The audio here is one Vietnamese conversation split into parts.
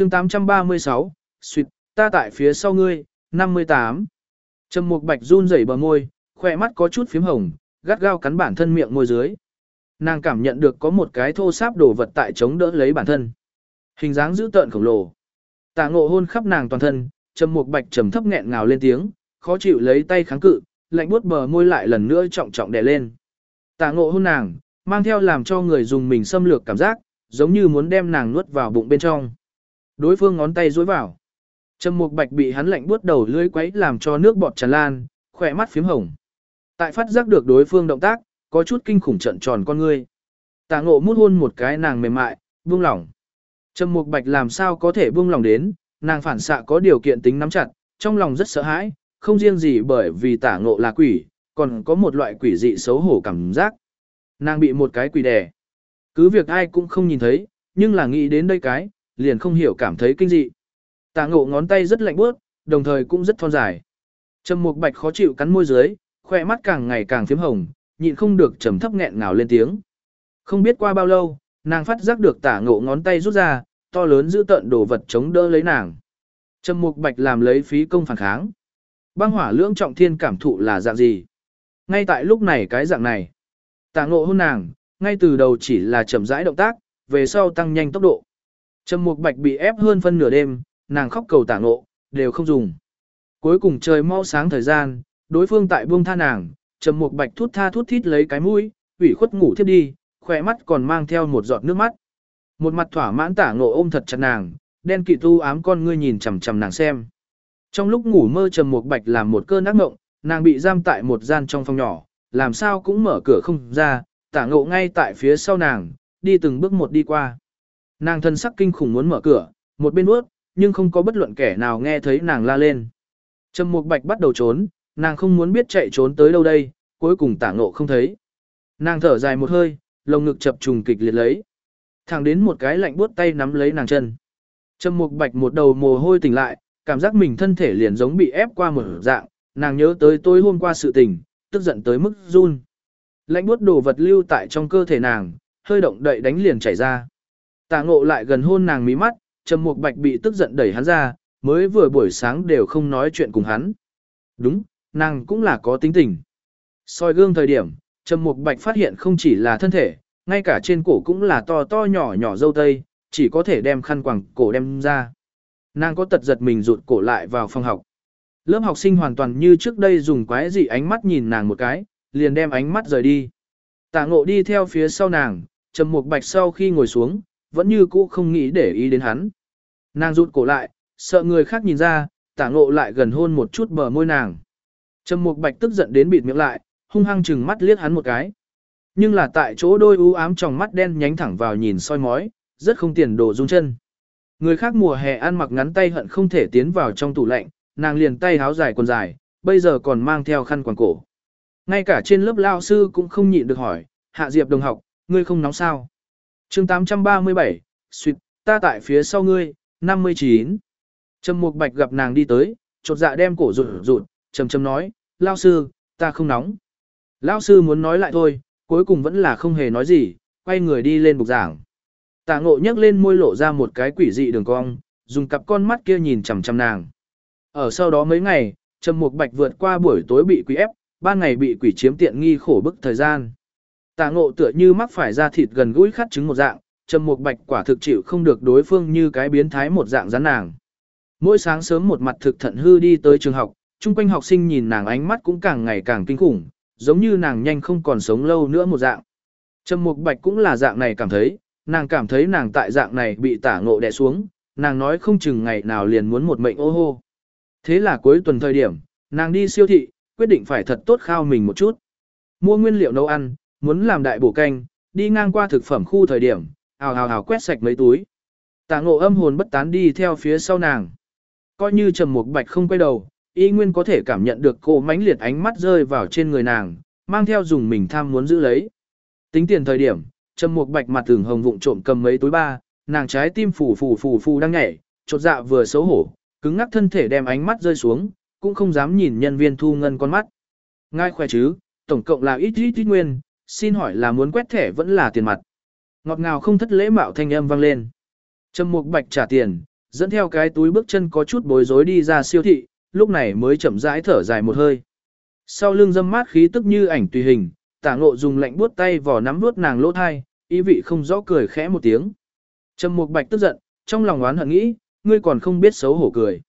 chương 836, suyệt, ta tại phía sau ngươi, 58. Trầm Mục Bạch run rẩy bờ môi, khỏe mắt có chút phím hồng, gắt gao cắn bản thân miệng môi dưới. Nàng cảm nhận được có một cái thô sáp đồ vật tại chống đỡ lấy bản thân. Hình dáng dữ tợn khổng lồ. Tạ ngộ hôn khắp nàng toàn thân, Trầm Mục Bạch trầm thấp nghẹn ngào lên tiếng, khó chịu lấy tay kháng cự, lạnh buốt bờ môi lại lần nữa trọng trọng đè lên. Tạ ngộ hôn nàng, mang theo làm cho người dùng mình xâm lược cảm giác, giống như muốn đem nàng nuốt vào bụng bên trong. Đối phương ngón tay dối vào. Trầm Mục Bạch bị hắn lạnh buốt đầu lưỡi quấy làm cho nước bọt tràn lan, khỏe mắt phím hồng. Tại phát giác được đối phương động tác, có chút kinh khủng trận tròn con ngươi. Tạ Ngộ mút hôn một cái nàng mềm mại, buông lỏng. Trầm Mục Bạch làm sao có thể buông lỏng đến, nàng phản xạ có điều kiện tính nắm chặt, trong lòng rất sợ hãi, không riêng gì bởi vì Tả Ngộ là quỷ, còn có một loại quỷ dị xấu hổ cảm giác. Nàng bị một cái quỷ đè. Cứ việc ai cũng không nhìn thấy, nhưng là nghĩ đến đây cái, liền không hiểu cảm thấy kinh dị. Tạ ngộ ngón tay rất lạnh bước, đồng thời cũng rất thon dài. Trầm mục bạch khó chịu cắn môi dưới, khoe mắt càng ngày càng phím hồng, nhịn không được trầm thấp nghẹn ngào lên tiếng. Không biết qua bao lâu, nàng phát giác được tả ngộ ngón tay rút ra, to lớn giữ tận đồ vật chống đỡ lấy nàng. Trầm mục bạch làm lấy phí công phản kháng. Băng hỏa lưỡng trọng thiên cảm thụ là dạng gì? Ngay tại lúc này cái dạng này. Tả ngộ hôn nàng, ngay từ đầu chỉ là chậm rãi động tác, về sau tăng nhanh tốc độ. Trầm mục bạch bị ép hơn phân nửa đêm, nàng khóc cầu tả ngộ, đều không dùng. Cuối cùng trời mau sáng thời gian, đối phương tại buông tha nàng, trầm mục bạch thút tha thút thít lấy cái mũi, ủy khuất ngủ thiếp đi, khỏe mắt còn mang theo một giọt nước mắt. Một mặt thỏa mãn tả ngộ ôm thật chặt nàng, đen kỵ tu ám con ngươi nhìn chằm chằm nàng xem. Trong lúc ngủ mơ trầm mục bạch làm một cơn ác mộng, nàng bị giam tại một gian trong phòng nhỏ, làm sao cũng mở cửa không ra, tả ngộ ngay tại phía sau nàng, đi từng bước một đi qua. Nàng thân sắc kinh khủng muốn mở cửa, một bên bước, nhưng không có bất luận kẻ nào nghe thấy nàng la lên. Trầm Mục Bạch bắt đầu trốn, nàng không muốn biết chạy trốn tới đâu đây, cuối cùng tả ngộ không thấy. Nàng thở dài một hơi, lồng ngực chập trùng kịch liệt lấy. Thẳng đến một cái lạnh buốt tay nắm lấy nàng chân. Trầm Mục Bạch một đầu mồ hôi tỉnh lại, cảm giác mình thân thể liền giống bị ép qua một dạng, nàng nhớ tới tối hôm qua sự tình, tức giận tới mức run. Lạnh buốt đồ vật lưu tại trong cơ thể nàng, hơi động đậy đánh liền chảy ra. Tả ngộ lại gần hôn nàng mí mắt, Trầm Mục Bạch bị tức giận đẩy hắn ra, mới vừa buổi sáng đều không nói chuyện cùng hắn. Đúng, nàng cũng là có tính tình. soi gương thời điểm, Trầm Mục Bạch phát hiện không chỉ là thân thể, ngay cả trên cổ cũng là to to nhỏ nhỏ dâu tây, chỉ có thể đem khăn quàng cổ đem ra. Nàng có tật giật mình rụt cổ lại vào phòng học. Lớp học sinh hoàn toàn như trước đây dùng quái dị ánh mắt nhìn nàng một cái, liền đem ánh mắt rời đi. Tạ ngộ đi theo phía sau nàng, Trầm Mục Bạch sau khi ngồi xuống, vẫn như cũ không nghĩ để ý đến hắn. Nàng rụt cổ lại, sợ người khác nhìn ra, tả ngộ lại gần hôn một chút bờ môi nàng. Trầm Mục Bạch tức giận đến bịt miệng lại, hung hăng chừng mắt liếc hắn một cái. Nhưng là tại chỗ đôi u ám trong mắt đen nhánh thẳng vào nhìn soi mói, rất không tiền đồ rung chân. Người khác mùa hè ăn mặc ngắn tay hận không thể tiến vào trong tủ lạnh, nàng liền tay háo dài quần dài, bây giờ còn mang theo khăn quàng cổ. Ngay cả trên lớp lao sư cũng không nhịn được hỏi, Hạ Diệp đồng học, ngươi không nóng sao? Chương 837, suyệt, ta tại phía sau ngươi, 59. Trầm Mục Bạch gặp nàng đi tới, chột dạ đem cổ rụt rụt, trầm trầm nói, lao sư, ta không nóng. Lao sư muốn nói lại thôi, cuối cùng vẫn là không hề nói gì, quay người đi lên bục giảng. Tạ ngộ nhấc lên môi lộ ra một cái quỷ dị đường cong, dùng cặp con mắt kia nhìn chằm chằm nàng. Ở sau đó mấy ngày, Trầm Mục Bạch vượt qua buổi tối bị quỷ ép, ban ngày bị quỷ chiếm tiện nghi khổ bức thời gian. Tạ ngộ tựa như mắc phải da thịt gần gũi khát trứng một dạng, Trầm Mục Bạch quả thực chịu không được đối phương như cái biến thái một dạng rắn nàng. Mỗi sáng sớm một mặt thực thận hư đi tới trường học, chung quanh học sinh nhìn nàng ánh mắt cũng càng ngày càng kinh khủng, giống như nàng nhanh không còn sống lâu nữa một dạng. Trầm Mục Bạch cũng là dạng này cảm thấy, nàng cảm thấy nàng tại dạng này bị tả ngộ đè xuống, nàng nói không chừng ngày nào liền muốn một mệnh ô hô. Thế là cuối tuần thời điểm, nàng đi siêu thị, quyết định phải thật tốt khao mình một chút. Mua nguyên liệu nấu ăn, muốn làm đại bổ canh, đi ngang qua thực phẩm khu thời điểm, ào ào ào quét sạch mấy túi. Tả ngộ âm hồn bất tán đi theo phía sau nàng. Coi như trầm mục bạch không quay đầu, y nguyên có thể cảm nhận được cô mãnh liệt ánh mắt rơi vào trên người nàng, mang theo dùng mình tham muốn giữ lấy. Tính tiền thời điểm, trầm mục bạch mặt tưởng hồng vụng trộm cầm mấy túi ba, nàng trái tim phủ phủ phủ phủ đang nhảy, chột dạ vừa xấu hổ, cứng ngắc thân thể đem ánh mắt rơi xuống, cũng không dám nhìn nhân viên thu ngân con mắt. Ngay khỏe chứ, tổng cộng là ít ít ít nguyên, xin hỏi là muốn quét thẻ vẫn là tiền mặt. Ngọt ngào không thất lễ mạo thanh âm vang lên. Trầm Mục Bạch trả tiền, dẫn theo cái túi bước chân có chút bối rối đi ra siêu thị, lúc này mới chậm rãi thở dài một hơi. Sau lưng dâm mát khí tức như ảnh tùy hình, tả ngộ dùng lạnh buốt tay vò nắm buốt nàng lỗ thai, ý vị không rõ cười khẽ một tiếng. Trầm Mục Bạch tức giận, trong lòng oán hận nghĩ, ngươi còn không biết xấu hổ cười.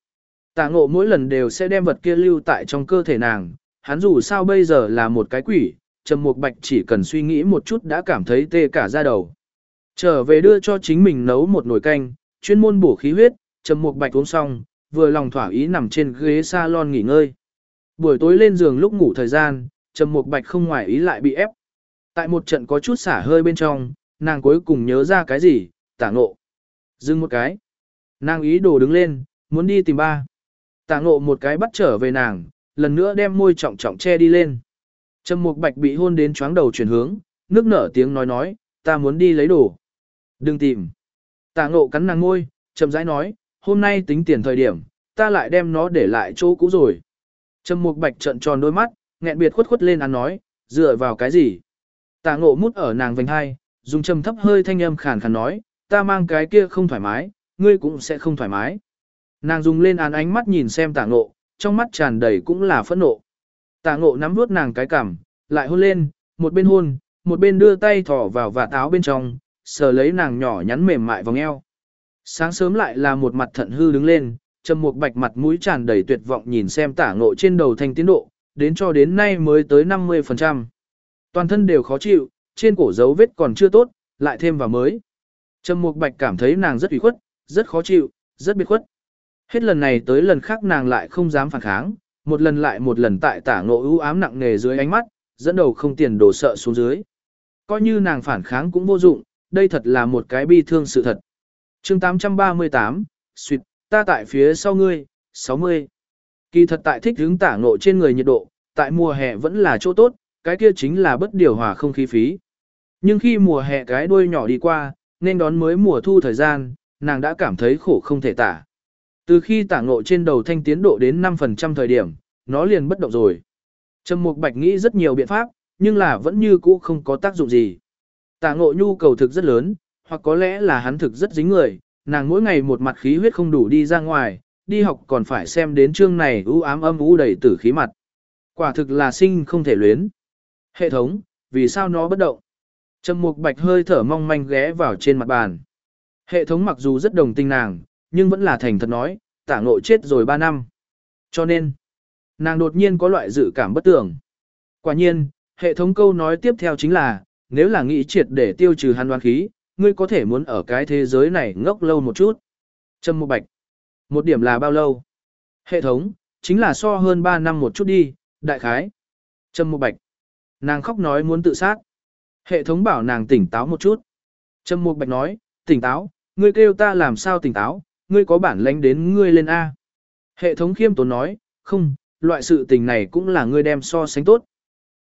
Tả ngộ mỗi lần đều sẽ đem vật kia lưu tại trong cơ thể nàng, hắn dù sao bây giờ là một cái quỷ, Trầm Mục Bạch chỉ cần suy nghĩ một chút đã cảm thấy tê cả da đầu. Trở về đưa cho chính mình nấu một nồi canh, chuyên môn bổ khí huyết, Trầm Mục Bạch uống xong, vừa lòng thỏa ý nằm trên ghế salon nghỉ ngơi. Buổi tối lên giường lúc ngủ thời gian, Trầm Mục Bạch không ngoài ý lại bị ép. Tại một trận có chút xả hơi bên trong, nàng cuối cùng nhớ ra cái gì, tả ngộ. Dừng một cái. Nàng ý đồ đứng lên, muốn đi tìm ba. Tả ngộ một cái bắt trở về nàng, lần nữa đem môi trọng trọng che đi lên. Trầm Mục Bạch bị hôn đến chóng đầu chuyển hướng, nước nở tiếng nói nói, ta muốn đi lấy đồ. Đừng tìm. Tạ ngộ cắn nàng ngôi, chậm rãi nói, hôm nay tính tiền thời điểm, ta lại đem nó để lại chỗ cũ rồi. Trầm Mục Bạch trợn tròn đôi mắt, nghẹn biệt khuất khuất lên ăn nói, dựa vào cái gì? Tạ ngộ mút ở nàng vành hai, dùng trầm thấp hơi thanh âm khàn khàn nói, ta mang cái kia không thoải mái, ngươi cũng sẽ không thoải mái. Nàng dùng lên án ánh mắt nhìn xem Tạ ngộ, trong mắt tràn đầy cũng là phẫn nộ. Tạ ngộ nắm vuốt nàng cái cằm, lại hôn lên, một bên hôn, một bên đưa tay thỏ vào và áo bên trong, sờ lấy nàng nhỏ nhắn mềm mại vòng eo. Sáng sớm lại là một mặt thận hư đứng lên, trầm một bạch mặt mũi tràn đầy tuyệt vọng nhìn xem tả ngộ trên đầu thanh tiến độ, đến cho đến nay mới tới 50%. Toàn thân đều khó chịu, trên cổ dấu vết còn chưa tốt, lại thêm vào mới. Trầm Mục Bạch cảm thấy nàng rất ủy khuất, rất khó chịu, rất biệt khuất. Hết lần này tới lần khác nàng lại không dám phản kháng, một lần lại một lần tại tả ngộ ưu ám nặng nề dưới ánh mắt, dẫn đầu không tiền đổ sợ xuống dưới. Coi như nàng phản kháng cũng vô dụng, đây thật là một cái bi thương sự thật. chương 838, suyệt, ta tại phía sau ngươi, 60. Kỳ thật tại thích hướng tả ngộ trên người nhiệt độ, tại mùa hè vẫn là chỗ tốt, cái kia chính là bất điều hòa không khí phí. Nhưng khi mùa hè cái đuôi nhỏ đi qua, nên đón mới mùa thu thời gian, nàng đã cảm thấy khổ không thể tả. Từ khi tả ngộ trên đầu thanh tiến độ đến 5% thời điểm, nó liền bất động rồi. Trầm Mục Bạch nghĩ rất nhiều biện pháp, nhưng là vẫn như cũ không có tác dụng gì. Tả ngộ nhu cầu thực rất lớn, hoặc có lẽ là hắn thực rất dính người, nàng mỗi ngày một mặt khí huyết không đủ đi ra ngoài, đi học còn phải xem đến chương này u ám âm u đầy tử khí mặt. Quả thực là sinh không thể luyến. Hệ thống, vì sao nó bất động? Trầm Mục Bạch hơi thở mong manh ghé vào trên mặt bàn. Hệ thống mặc dù rất đồng tình nàng, nhưng vẫn là thành thật nói, tả ngộ chết rồi 3 năm. Cho nên, nàng đột nhiên có loại dự cảm bất tưởng. Quả nhiên, hệ thống câu nói tiếp theo chính là, nếu là nghĩ triệt để tiêu trừ hắn đoán khí, ngươi có thể muốn ở cái thế giới này ngốc lâu một chút. trâm Mục Bạch. Một điểm là bao lâu? Hệ thống, chính là so hơn 3 năm một chút đi, đại khái. trâm Mục Bạch. Nàng khóc nói muốn tự sát. Hệ thống bảo nàng tỉnh táo một chút. trâm Mục Bạch nói, tỉnh táo, ngươi kêu ta làm sao tỉnh táo, ngươi có bản lãnh đến ngươi lên A. Hệ thống khiêm tốn nói, không, loại sự tình này cũng là ngươi đem so sánh tốt.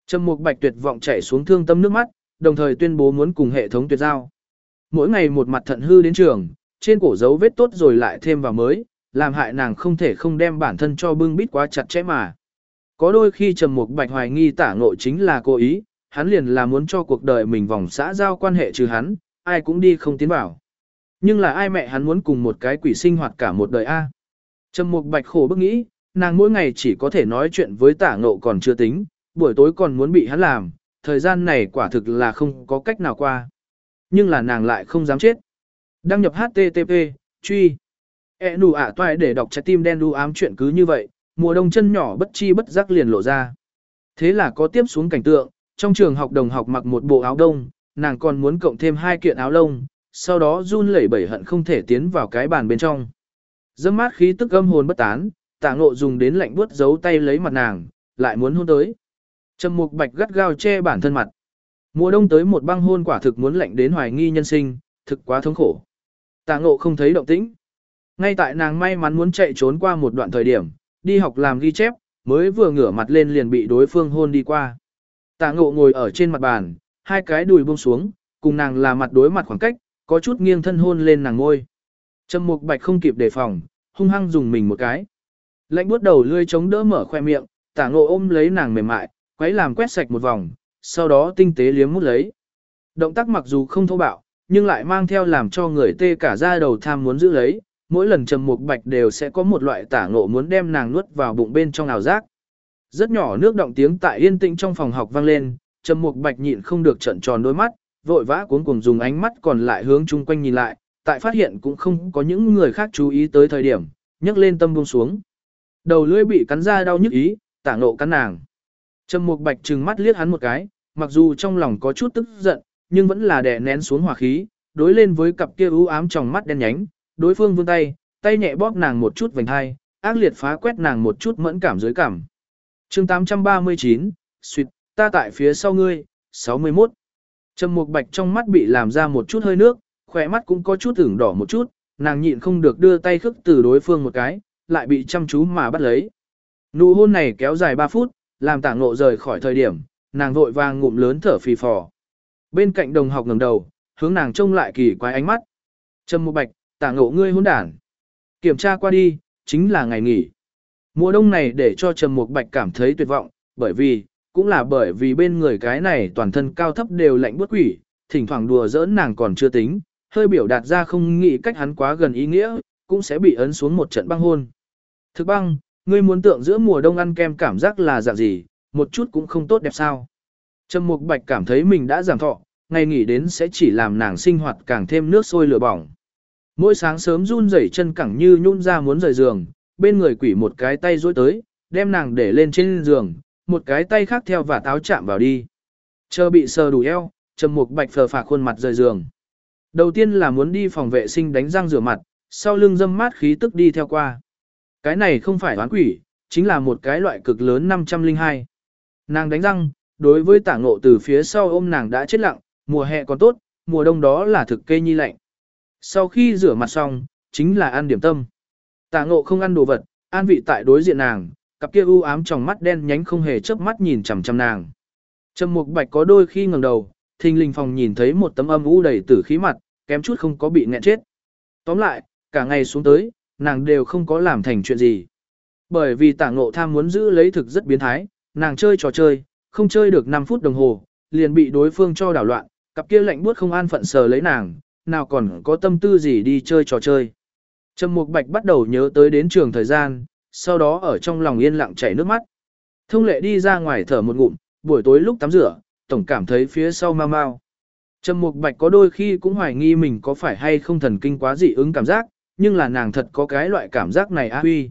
Trầm Mục Bạch tuyệt vọng chảy xuống thương tâm nước mắt, đồng thời tuyên bố muốn cùng hệ thống tuyệt giao. Mỗi ngày một mặt thận hư đến trường, trên cổ dấu vết tốt rồi lại thêm vào mới, làm hại nàng không thể không đem bản thân cho bưng bít quá chặt chẽ mà. Có đôi khi Trầm Mục Bạch hoài nghi tả ngộ chính là cố ý, hắn liền là muốn cho cuộc đời mình vòng xã giao quan hệ trừ hắn, ai cũng đi không tiến vào. Nhưng là ai mẹ hắn muốn cùng một cái quỷ sinh hoạt cả một đời a? Trầm Mục Bạch khổ bức nghĩ, nàng mỗi ngày chỉ có thể nói chuyện với tả ngộ còn chưa tính, buổi tối còn muốn bị hắn làm, thời gian này quả thực là không có cách nào qua. Nhưng là nàng lại không dám chết. Đăng nhập HTTP, truy. E nụ ạ toại để đọc trái tim đen đu ám chuyện cứ như vậy, mùa đông chân nhỏ bất chi bất giác liền lộ ra. Thế là có tiếp xuống cảnh tượng, trong trường học đồng học mặc một bộ áo đông, nàng còn muốn cộng thêm hai kiện áo lông, sau đó run lẩy bẩy hận không thể tiến vào cái bàn bên trong. Dâm mát khí tức âm hồn bất tán, tạ ngộ dùng đến lạnh buốt giấu tay lấy mặt nàng, lại muốn hôn tới. Trầm mục bạch gắt gao che bản thân mặt. Mùa đông tới một băng hôn quả thực muốn lạnh đến hoài nghi nhân sinh, thực quá thống khổ. Tạ ngộ không thấy động tĩnh. Ngay tại nàng may mắn muốn chạy trốn qua một đoạn thời điểm, đi học làm ghi chép, mới vừa ngửa mặt lên liền bị đối phương hôn đi qua. Tạ ngộ ngồi ở trên mặt bàn, hai cái đùi buông xuống, cùng nàng là mặt đối mặt khoảng cách, có chút nghiêng thân hôn lên nàng ngôi. Trầm mục bạch không kịp đề phòng, hung hăng dùng mình một cái. Lạnh buốt đầu lươi chống đỡ mở khoe miệng, tả ngộ ôm lấy nàng mềm mại, quấy làm quét sạch một vòng, sau đó tinh tế liếm mút lấy. Động tác mặc dù không thô bạo, nhưng lại mang theo làm cho người tê cả da đầu tham muốn giữ lấy, mỗi lần Trầm Mục Bạch đều sẽ có một loại tả ngộ muốn đem nàng nuốt vào bụng bên trong ảo giác. Rất nhỏ nước động tiếng tại yên tĩnh trong phòng học vang lên, Trầm Mục Bạch nhịn không được trợn tròn đôi mắt, vội vã cuống cuồng dùng ánh mắt còn lại hướng chung quanh nhìn lại, tại phát hiện cũng không có những người khác chú ý tới thời điểm, nhấc lên tâm buông xuống. Đầu lưỡi bị cắn ra đau nhức ý, tả ngộ cắn nàng. Trầm Mục Bạch trừng mắt liếc hắn một cái, mặc dù trong lòng có chút tức giận, nhưng vẫn là đè nén xuống hỏa khí, đối lên với cặp kia u ám trong mắt đen nhánh, đối phương vươn tay, tay nhẹ bóp nàng một chút vành hai, ác liệt phá quét nàng một chút mẫn cảm dưới cảm. Chương 839, suýt, ta tại phía sau ngươi, 61. Trầm Mục Bạch trong mắt bị làm ra một chút hơi nước, khỏe mắt cũng có chút ửng đỏ một chút, nàng nhịn không được đưa tay khước từ đối phương một cái, lại bị chăm chú mà bắt lấy. Nụ hôn này kéo dài 3 phút, làm tảng ngộ rời khỏi thời điểm, nàng vội vàng ngụm lớn thở phì phò. Bên cạnh đồng học ngẩng đầu, hướng nàng trông lại kỳ quái ánh mắt. Trầm Mục Bạch, tảng ngộ ngươi hôn đản. Kiểm tra qua đi, chính là ngày nghỉ. Mùa đông này để cho Trầm Mục Bạch cảm thấy tuyệt vọng, bởi vì, cũng là bởi vì bên người cái này toàn thân cao thấp đều lạnh buốt quỷ, thỉnh thoảng đùa giỡn nàng còn chưa tính, hơi biểu đạt ra không nghĩ cách hắn quá gần ý nghĩa, cũng sẽ bị ấn xuống một trận băng hôn. Thực băng, ngươi muốn tượng giữa mùa đông ăn kem cảm giác là dạng gì, một chút cũng không tốt đẹp sao. Trầm Mục Bạch cảm thấy mình đã giảm thọ, ngày nghỉ đến sẽ chỉ làm nàng sinh hoạt càng thêm nước sôi lửa bỏng. Mỗi sáng sớm run rẩy chân cẳng như nhún ra muốn rời giường, bên người quỷ một cái tay duỗi tới, đem nàng để lên trên giường, một cái tay khác theo và táo chạm vào đi. Chờ bị sờ đủ eo, Trầm Mục Bạch phờ phạc khuôn mặt rời giường. Đầu tiên là muốn đi phòng vệ sinh đánh răng rửa mặt, sau lưng dâm mát khí tức đi theo qua. Cái này không phải oán quỷ, chính là một cái loại cực lớn 502. Nàng đánh răng, đối với tả ngộ từ phía sau ôm nàng đã chết lặng, mùa hè còn tốt, mùa đông đó là thực kê nhi lạnh. Sau khi rửa mặt xong, chính là ăn điểm tâm. Tả ngộ không ăn đồ vật, an vị tại đối diện nàng, cặp kia u ám trong mắt đen nhánh không hề chớp mắt nhìn chằm chằm nàng. Trầm Mục Bạch có đôi khi ngẩng đầu, thình lình phòng nhìn thấy một tấm âm u đầy tử khí mặt, kém chút không có bị nghẹn chết. Tóm lại, cả ngày xuống tới, nàng đều không có làm thành chuyện gì. Bởi vì Tạ ngộ tham muốn giữ lấy thực rất biến thái, nàng chơi trò chơi, không chơi được 5 phút đồng hồ, liền bị đối phương cho đảo loạn, cặp kia lạnh buốt không an phận sờ lấy nàng, nào còn có tâm tư gì đi chơi trò chơi. Trầm Mục Bạch bắt đầu nhớ tới đến trường thời gian, sau đó ở trong lòng yên lặng chảy nước mắt. Thông lệ đi ra ngoài thở một ngụm, buổi tối lúc tắm rửa, tổng cảm thấy phía sau mau mau. Trầm Mục Bạch có đôi khi cũng hoài nghi mình có phải hay không thần kinh quá dị ứng cảm giác, nhưng là nàng thật có cái loại cảm giác này a huy.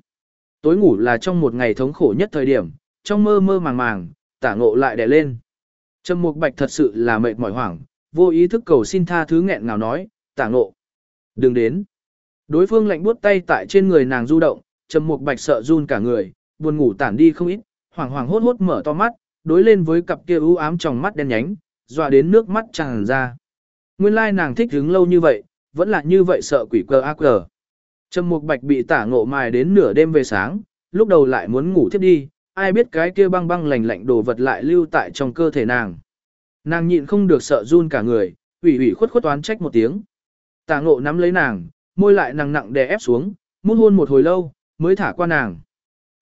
Tối ngủ là trong một ngày thống khổ nhất thời điểm, trong mơ mơ màng màng, tả ngộ lại đè lên. Trầm Mục Bạch thật sự là mệt mỏi hoảng, vô ý thức cầu xin tha thứ nghẹn ngào nói, tả ngộ. Đừng đến. Đối phương lạnh buốt tay tại trên người nàng du động, Trầm Mục Bạch sợ run cả người, buồn ngủ tản đi không ít, hoảng hoảng hốt hốt mở to mắt, đối lên với cặp kia u ám trong mắt đen nhánh, dọa đến nước mắt tràn ra. Nguyên lai nàng thích đứng lâu như vậy, vẫn là như vậy sợ quỷ cơ ác cờ. Trầm Mục Bạch bị tả ngộ mài đến nửa đêm về sáng, lúc đầu lại muốn ngủ tiếp đi, ai biết cái kia băng băng lạnh lạnh đồ vật lại lưu tại trong cơ thể nàng. Nàng nhịn không được sợ run cả người, ủy ủy khuất khuất toán trách một tiếng. Tả ngộ nắm lấy nàng, môi lại nặng nặng đè ép xuống, muốn hôn một hồi lâu, mới thả qua nàng.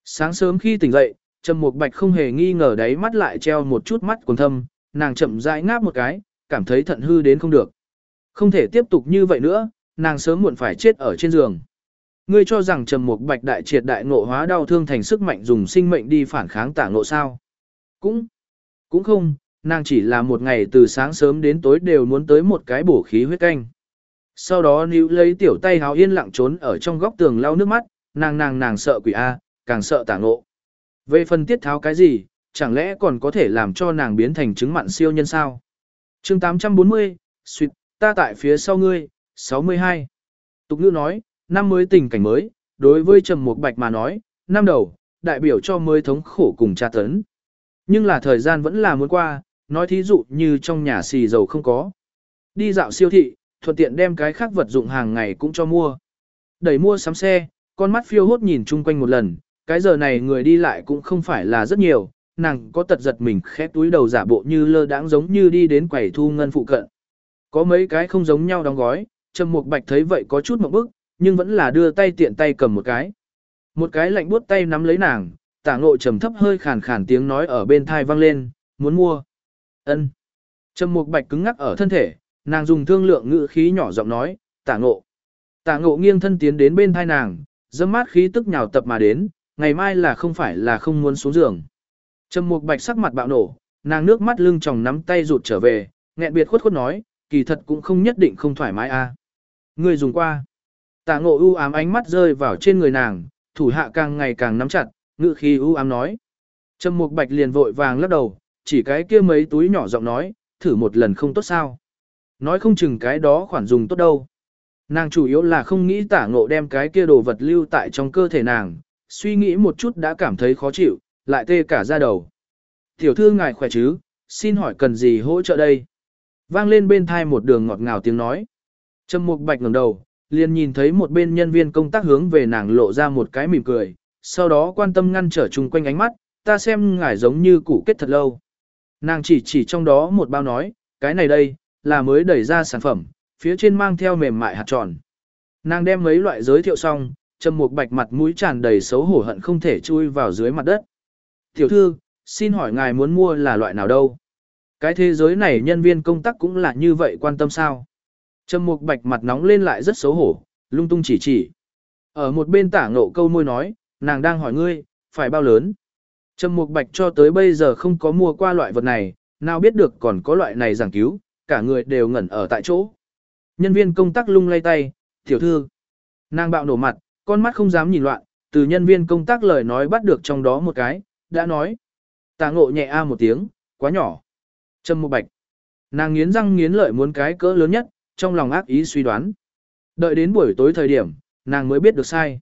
Sáng sớm khi tỉnh dậy, Trầm Mục Bạch không hề nghi ngờ đáy mắt lại treo một chút mắt quần thâm, nàng chậm rãi ngáp một cái, cảm thấy thận hư đến không được. Không thể tiếp tục như vậy nữa, nàng sớm muộn phải chết ở trên giường. Ngươi cho rằng Trầm Mục Bạch đại triệt đại ngộ hóa đau thương thành sức mạnh dùng sinh mệnh đi phản kháng tả ngộ sao? Cũng, cũng không, nàng chỉ là một ngày từ sáng sớm đến tối đều muốn tới một cái bổ khí huyết canh. Sau đó níu lấy tiểu tay háo yên lặng trốn ở trong góc tường lau nước mắt, nàng nàng nàng sợ quỷ A, càng sợ tả ngộ. Về phần tiết tháo cái gì, chẳng lẽ còn có thể làm cho nàng biến thành chứng mặn siêu nhân sao? chương 840, suyệt, ta tại phía sau ngươi, 62. Tục ngữ nói, năm mới tình cảnh mới, đối với Trầm Mục Bạch mà nói, năm đầu, đại biểu cho mới thống khổ cùng tra tấn. Nhưng là thời gian vẫn là muốn qua, nói thí dụ như trong nhà xì dầu không có. Đi dạo siêu thị, thuận tiện đem cái khác vật dụng hàng ngày cũng cho mua. Đẩy mua sắm xe, con mắt phiêu hốt nhìn chung quanh một lần, cái giờ này người đi lại cũng không phải là rất nhiều, nàng có tật giật mình khép túi đầu giả bộ như lơ đãng giống như đi đến quầy thu ngân phụ cận. Có mấy cái không giống nhau đóng gói, Trầm Mục Bạch thấy vậy có chút một bức, nhưng vẫn là đưa tay tiện tay cầm một cái. Một cái lạnh buốt tay nắm lấy nàng, tả ngộ trầm thấp hơi khàn khàn tiếng nói ở bên thai vang lên, muốn mua. ân Trầm Mục Bạch cứng ngắc ở thân thể, nàng dùng thương lượng ngữ khí nhỏ giọng nói, tả ngộ. Tạ ngộ nghiêng thân tiến đến bên thai nàng, dâm mát khí tức nhào tập mà đến, ngày mai là không phải là không muốn xuống giường. Trầm mục bạch sắc mặt bạo nổ, nàng nước mắt lưng tròng nắm tay rụt trở về, nghẹn biệt khuất khuất nói, kỳ thật cũng không nhất định không thoải mái a. À. Người dùng qua. Tạ ngộ u ám ánh mắt rơi vào trên người nàng, thủ hạ càng ngày càng nắm chặt, ngự khí u ám nói. Trầm mục bạch liền vội vàng lắc đầu, chỉ cái kia mấy túi nhỏ giọng nói, thử một lần không tốt sao. Nói không chừng cái đó khoản dùng tốt đâu. Nàng chủ yếu là không nghĩ tả ngộ đem cái kia đồ vật lưu tại trong cơ thể nàng, suy nghĩ một chút đã cảm thấy khó chịu, lại tê cả da đầu. Tiểu thư ngài khỏe chứ, xin hỏi cần gì hỗ trợ đây? Vang lên bên thai một đường ngọt ngào tiếng nói. Trầm mục bạch ngẩng đầu, liền nhìn thấy một bên nhân viên công tác hướng về nàng lộ ra một cái mỉm cười, sau đó quan tâm ngăn trở chung quanh ánh mắt, ta xem ngài giống như củ kết thật lâu. Nàng chỉ chỉ trong đó một bao nói, cái này đây, là mới đẩy ra sản phẩm, phía trên mang theo mềm mại hạt tròn. Nàng đem mấy loại giới thiệu xong, trầm mục bạch mặt mũi tràn đầy xấu hổ hận không thể chui vào dưới mặt đất. Tiểu thư, xin hỏi ngài muốn mua là loại nào đâu? Cái thế giới này nhân viên công tác cũng là như vậy quan tâm sao? Trầm mục bạch mặt nóng lên lại rất xấu hổ, lung tung chỉ chỉ. Ở một bên tả ngộ câu môi nói, nàng đang hỏi ngươi, phải bao lớn? Trầm mục bạch cho tới bây giờ không có mua qua loại vật này, nào biết được còn có loại này giảng cứu, cả người đều ngẩn ở tại chỗ. Nhân viên công tác lung lay tay, tiểu thư. Nàng bạo nổ mặt, con mắt không dám nhìn loạn, từ nhân viên công tác lời nói bắt được trong đó một cái, đã nói. Tà ngộ nhẹ a một tiếng, quá nhỏ. Trâm một bạch. Nàng nghiến răng nghiến lợi muốn cái cỡ lớn nhất, trong lòng ác ý suy đoán. Đợi đến buổi tối thời điểm, nàng mới biết được sai.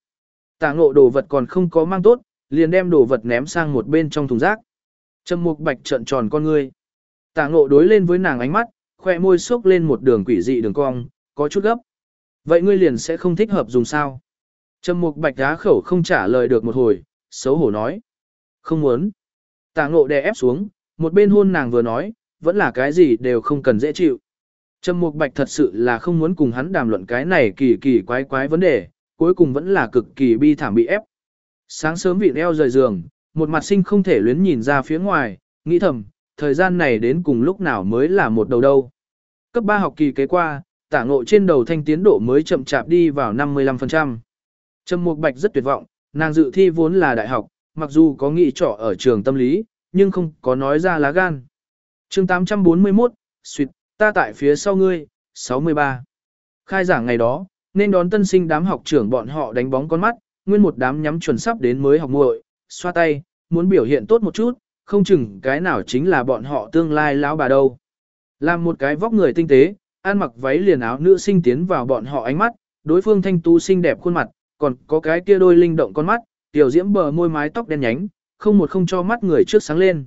Tà ngộ đồ vật còn không có mang tốt, liền đem đồ vật ném sang một bên trong thùng rác. Trâm mục bạch trợn tròn con ngươi. Tà ngộ đối lên với nàng ánh mắt, khoe môi xốc lên một đường quỷ dị đường cong, có chút gấp. Vậy ngươi liền sẽ không thích hợp dùng sao? Trầm mục bạch đá khẩu không trả lời được một hồi, xấu hổ nói. Không muốn. Tạ ngộ đè ép xuống, một bên hôn nàng vừa nói, vẫn là cái gì đều không cần dễ chịu. Trầm mục bạch thật sự là không muốn cùng hắn đàm luận cái này kỳ kỳ quái quái vấn đề, cuối cùng vẫn là cực kỳ bi thảm bị ép. Sáng sớm vị eo rời giường, một mặt sinh không thể luyến nhìn ra phía ngoài, nghĩ thầm, thời gian này đến cùng lúc nào mới là một đầu đâu. Cấp 3 học kỳ kế qua, tả ngộ trên đầu thanh tiến độ mới chậm chạp đi vào 55%. Trầm Mục Bạch rất tuyệt vọng, nàng dự thi vốn là đại học, mặc dù có nghị trọ ở trường tâm lý, nhưng không có nói ra lá gan. chương 841, suyệt, ta tại phía sau ngươi, 63. Khai giảng ngày đó, nên đón tân sinh đám học trưởng bọn họ đánh bóng con mắt, nguyên một đám nhắm chuẩn sắp đến mới học muội, xoa tay, muốn biểu hiện tốt một chút, không chừng cái nào chính là bọn họ tương lai lão bà đâu. Làm một cái vóc người tinh tế, ăn mặc váy liền áo nữ sinh tiến vào bọn họ ánh mắt, đối phương thanh tú xinh đẹp khuôn mặt, còn có cái kia đôi linh động con mắt, tiểu diễm bờ môi mái tóc đen nhánh, không một không cho mắt người trước sáng lên.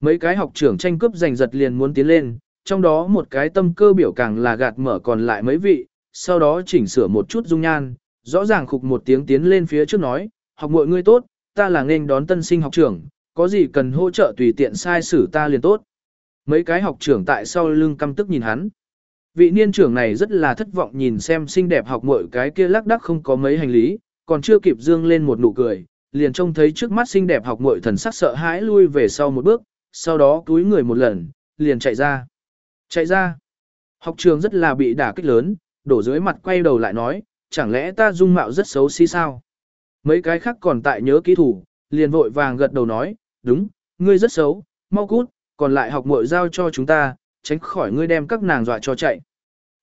Mấy cái học trưởng tranh cướp giành giật liền muốn tiến lên, trong đó một cái tâm cơ biểu càng là gạt mở còn lại mấy vị, sau đó chỉnh sửa một chút dung nhan, rõ ràng khục một tiếng tiến lên phía trước nói, học mọi người tốt, ta là nghênh đón tân sinh học trưởng, có gì cần hỗ trợ tùy tiện sai xử ta liền tốt. Mấy cái học trưởng tại sau lưng căm tức nhìn hắn. Vị niên trưởng này rất là thất vọng nhìn xem xinh đẹp học mọi cái kia lắc đắc không có mấy hành lý, còn chưa kịp dương lên một nụ cười, liền trông thấy trước mắt xinh đẹp học mọi thần sắc sợ hãi lui về sau một bước, sau đó túi người một lần, liền chạy ra. Chạy ra. Học trường rất là bị đả kích lớn, đổ dưới mặt quay đầu lại nói, chẳng lẽ ta dung mạo rất xấu xí sao? Mấy cái khác còn tại nhớ kỹ thủ, liền vội vàng gật đầu nói, đúng, ngươi rất xấu, mau cút, còn lại học muội giao cho chúng ta, tránh khỏi ngươi đem các nàng dọa cho chạy.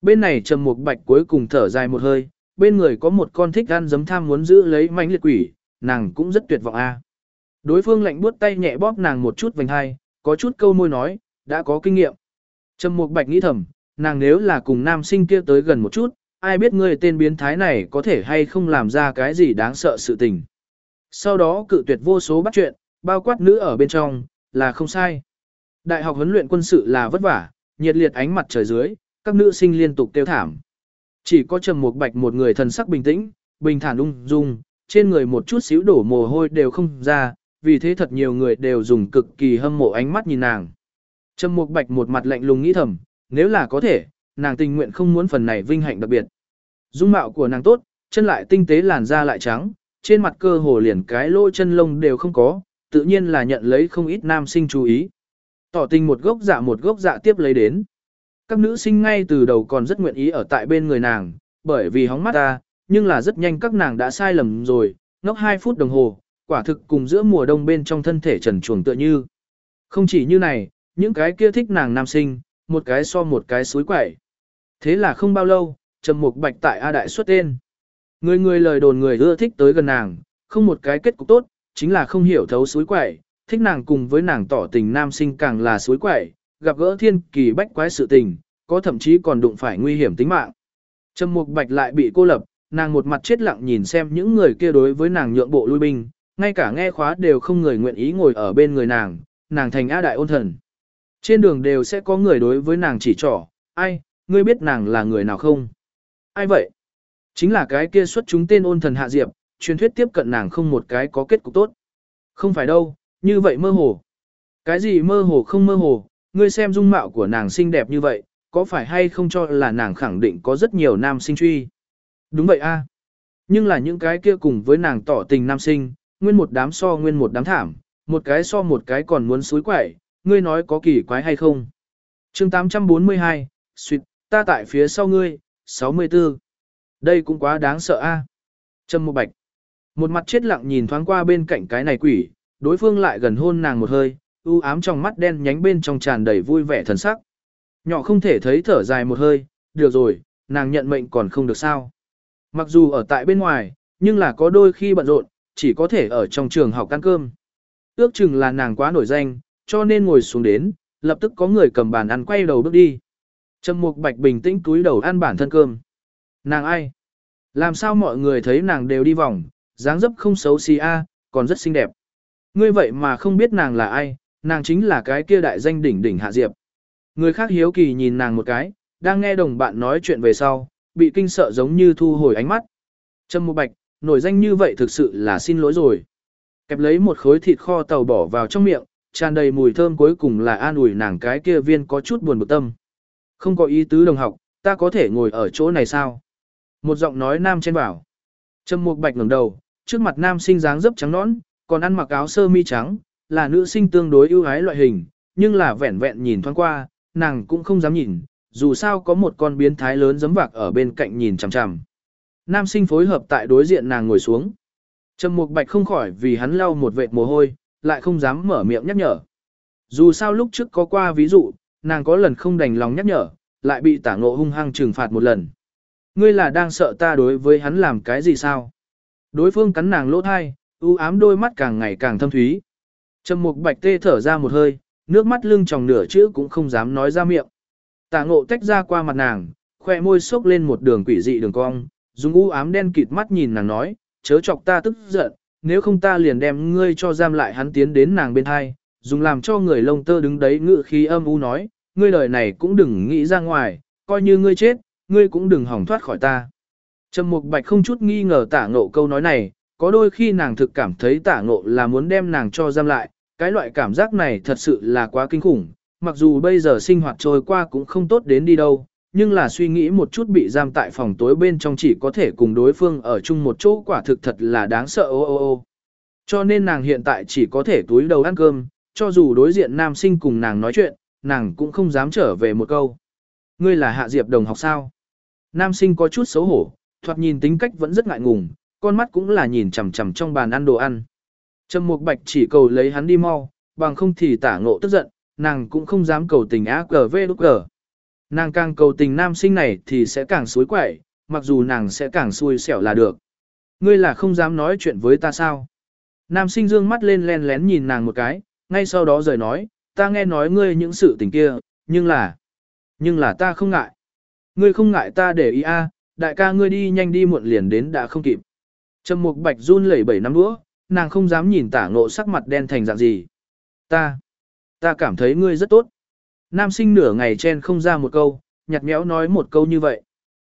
Bên này Trầm Mục Bạch cuối cùng thở dài một hơi, bên người có một con thích ăn giấm tham muốn giữ lấy mãnh liệt quỷ, nàng cũng rất tuyệt vọng a. Đối phương lạnh buốt tay nhẹ bóp nàng một chút vành hai, có chút câu môi nói, đã có kinh nghiệm. Trầm Mục Bạch nghĩ thầm, nàng nếu là cùng nam sinh kia tới gần một chút, ai biết ngươi tên biến thái này có thể hay không làm ra cái gì đáng sợ sự tình. Sau đó cự tuyệt vô số bắt chuyện, bao quát nữ ở bên trong, là không sai. Đại học huấn luyện quân sự là vất vả, nhiệt liệt ánh mặt trời dưới, các nữ sinh liên tục tiêu thảm. Chỉ có Trầm Mục Bạch một người thần sắc bình tĩnh, bình thản ung dung, trên người một chút xíu đổ mồ hôi đều không ra, vì thế thật nhiều người đều dùng cực kỳ hâm mộ ánh mắt nhìn nàng. Trầm Mục Bạch một mặt lạnh lùng nghĩ thầm, nếu là có thể, nàng tình nguyện không muốn phần này vinh hạnh đặc biệt. Dung mạo của nàng tốt, chân lại tinh tế làn da lại trắng, trên mặt cơ hồ liền cái lỗ chân lông đều không có, tự nhiên là nhận lấy không ít nam sinh chú ý. Tỏ tình một gốc dạ một gốc dạ tiếp lấy đến. Các nữ sinh ngay từ đầu còn rất nguyện ý ở tại bên người nàng, bởi vì hóng mắt ta, nhưng là rất nhanh các nàng đã sai lầm rồi, ngốc 2 phút đồng hồ, quả thực cùng giữa mùa đông bên trong thân thể trần chuồng tựa như. Không chỉ như này, những cái kia thích nàng nam sinh, một cái so một cái suối quẩy. Thế là không bao lâu, Trầm Mục Bạch tại A Đại xuất tên. Người người lời đồn người ưa thích tới gần nàng, không một cái kết cục tốt, chính là không hiểu thấu suối quẩy, thích nàng cùng với nàng tỏ tình nam sinh càng là suối quẩy, gặp gỡ thiên kỳ bách quái sự tình, có thậm chí còn đụng phải nguy hiểm tính mạng. Trầm Mục Bạch lại bị cô lập, nàng một mặt chết lặng nhìn xem những người kia đối với nàng nhượng bộ lui binh, ngay cả nghe khóa đều không người nguyện ý ngồi ở bên người nàng, nàng thành A đại ôn thần. Trên đường đều sẽ có người đối với nàng chỉ trỏ, ai, ngươi biết nàng là người nào không? Ai vậy? Chính là cái kia xuất chúng tên ôn thần hạ diệp, truyền thuyết tiếp cận nàng không một cái có kết cục tốt. Không phải đâu, như vậy mơ hồ. Cái gì mơ hồ không mơ hồ, ngươi xem dung mạo của nàng xinh đẹp như vậy, có phải hay không cho là nàng khẳng định có rất nhiều nam sinh truy. Đúng vậy a. À. Nhưng là những cái kia cùng với nàng tỏ tình nam sinh, nguyên một đám so nguyên một đám thảm, một cái so một cái còn muốn suối quẩy, ngươi nói có kỳ quái hay không. chương 842, suyệt, ta tại phía sau ngươi, 64. Đây cũng quá đáng sợ a. Trâm Mộ bạch. Một mặt chết lặng nhìn thoáng qua bên cạnh cái này quỷ, đối phương lại gần hôn nàng một hơi, u ám trong mắt đen nhánh bên trong tràn đầy vui vẻ thần sắc. Nhỏ không thể thấy thở dài một hơi, được rồi, nàng nhận mệnh còn không được sao. Mặc dù ở tại bên ngoài, nhưng là có đôi khi bận rộn, chỉ có thể ở trong trường học ăn cơm. Ước chừng là nàng quá nổi danh, cho nên ngồi xuống đến, lập tức có người cầm bàn ăn quay đầu bước đi. Trầm Mục Bạch bình tĩnh túi đầu ăn bản thân cơm. Nàng ai? Làm sao mọi người thấy nàng đều đi vòng, dáng dấp không xấu xí a, còn rất xinh đẹp. Ngươi vậy mà không biết nàng là ai, nàng chính là cái kia đại danh đỉnh đỉnh Hạ Diệp. Người khác hiếu kỳ nhìn nàng một cái, đang nghe đồng bạn nói chuyện về sau, bị kinh sợ giống như thu hồi ánh mắt. Trâm Mục Bạch, nổi danh như vậy thực sự là xin lỗi rồi. Kẹp lấy một khối thịt kho tàu bỏ vào trong miệng, tràn đầy mùi thơm cuối cùng là an ủi nàng cái kia viên có chút buồn bực tâm. Không có ý tứ đồng học, ta có thể ngồi ở chỗ này sao? Một giọng nói nam trên bảo. Trâm Mục Bạch ngẩng đầu, trước mặt nam sinh dáng dấp trắng nõn, còn ăn mặc áo sơ mi trắng, là nữ sinh tương đối ưu ái loại hình, nhưng là vẻn vẹn nhìn thoáng qua, nàng cũng không dám nhìn, dù sao có một con biến thái lớn giấm vạc ở bên cạnh nhìn chằm chằm. Nam sinh phối hợp tại đối diện nàng ngồi xuống. Trầm Mục Bạch không khỏi vì hắn lau một vệt mồ hôi, lại không dám mở miệng nhắc nhở. Dù sao lúc trước có qua ví dụ, nàng có lần không đành lòng nhắc nhở, lại bị tả ngộ hung hăng trừng phạt một lần. Ngươi là đang sợ ta đối với hắn làm cái gì sao? Đối phương cắn nàng lỗ thai, u ám đôi mắt càng ngày càng thâm thúy. Trầm Mục Bạch tê thở ra một hơi, nước mắt lưng tròng nửa chữ cũng không dám nói ra miệng. Tả ngộ tách ra qua mặt nàng, khoe môi xốc lên một đường quỷ dị đường cong, dùng u ám đen kịt mắt nhìn nàng nói, chớ chọc ta tức giận, nếu không ta liền đem ngươi cho giam lại hắn tiến đến nàng bên hai, dùng làm cho người lông tơ đứng đấy ngự khí âm u nói, ngươi lời này cũng đừng nghĩ ra ngoài, coi như ngươi chết, ngươi cũng đừng hỏng thoát khỏi ta. Trầm Mục Bạch không chút nghi ngờ tả ngộ câu nói này, có đôi khi nàng thực cảm thấy tả ngộ là muốn đem nàng cho giam lại, cái loại cảm giác này thật sự là quá kinh khủng, mặc dù bây giờ sinh hoạt trôi qua cũng không tốt đến đi đâu, nhưng là suy nghĩ một chút bị giam tại phòng tối bên trong chỉ có thể cùng đối phương ở chung một chỗ quả thực thật là đáng sợ ô ô ô. Cho nên nàng hiện tại chỉ có thể túi đầu ăn cơm, cho dù đối diện nam sinh cùng nàng nói chuyện, nàng cũng không dám trở về một câu. Ngươi là Hạ Diệp đồng học sao? Nam sinh có chút xấu hổ, thoạt nhìn tính cách vẫn rất ngại ngùng, con mắt cũng là nhìn chằm chằm trong bàn ăn đồ ăn. Trầm Mục Bạch chỉ cầu lấy hắn đi mau, bằng không thì tả ngộ tức giận, nàng cũng không dám cầu tình á cờ vê lúc cờ. Nàng càng cầu tình nam sinh này thì sẽ càng suối quậy, mặc dù nàng sẽ càng xui xẻo là được. Ngươi là không dám nói chuyện với ta sao? Nam sinh dương mắt lên len lén nhìn nàng một cái, ngay sau đó rời nói, ta nghe nói ngươi những sự tình kia, nhưng là, nhưng là ta không ngại. Ngươi không ngại ta để ý a, đại ca ngươi đi nhanh đi muộn liền đến đã không kịp. Trầm Mục Bạch run lẩy bẩy năm đũa, nàng không dám nhìn tả ngộ sắc mặt đen thành dạng gì. Ta, ta cảm thấy ngươi rất tốt. Nam sinh nửa ngày chen không ra một câu, nhặt nhẽo nói một câu như vậy.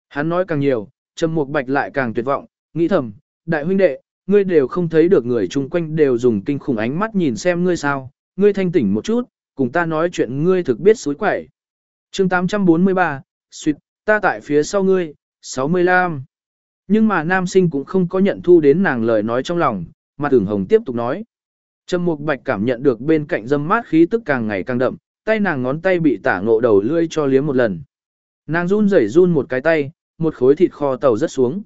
Hắn nói càng nhiều, Trầm Mục Bạch lại càng tuyệt vọng, nghĩ thầm, đại huynh đệ, ngươi đều không thấy được người chung quanh đều dùng kinh khủng ánh mắt nhìn xem ngươi sao, ngươi thanh tỉnh một chút, cùng ta nói chuyện ngươi thực biết suối quẩy. chương 843, suýt, ta tại phía sau ngươi, 65. Nhưng mà nam sinh cũng không có nhận thu đến nàng lời nói trong lòng, mà tưởng hồng tiếp tục nói. Trầm Mục Bạch cảm nhận được bên cạnh dâm mát khí tức càng ngày càng đậm, tay nàng ngón tay bị tả ngộ đầu lưỡi cho liếm một lần. Nàng run rẩy run một cái tay, một khối thịt kho tàu rất xuống.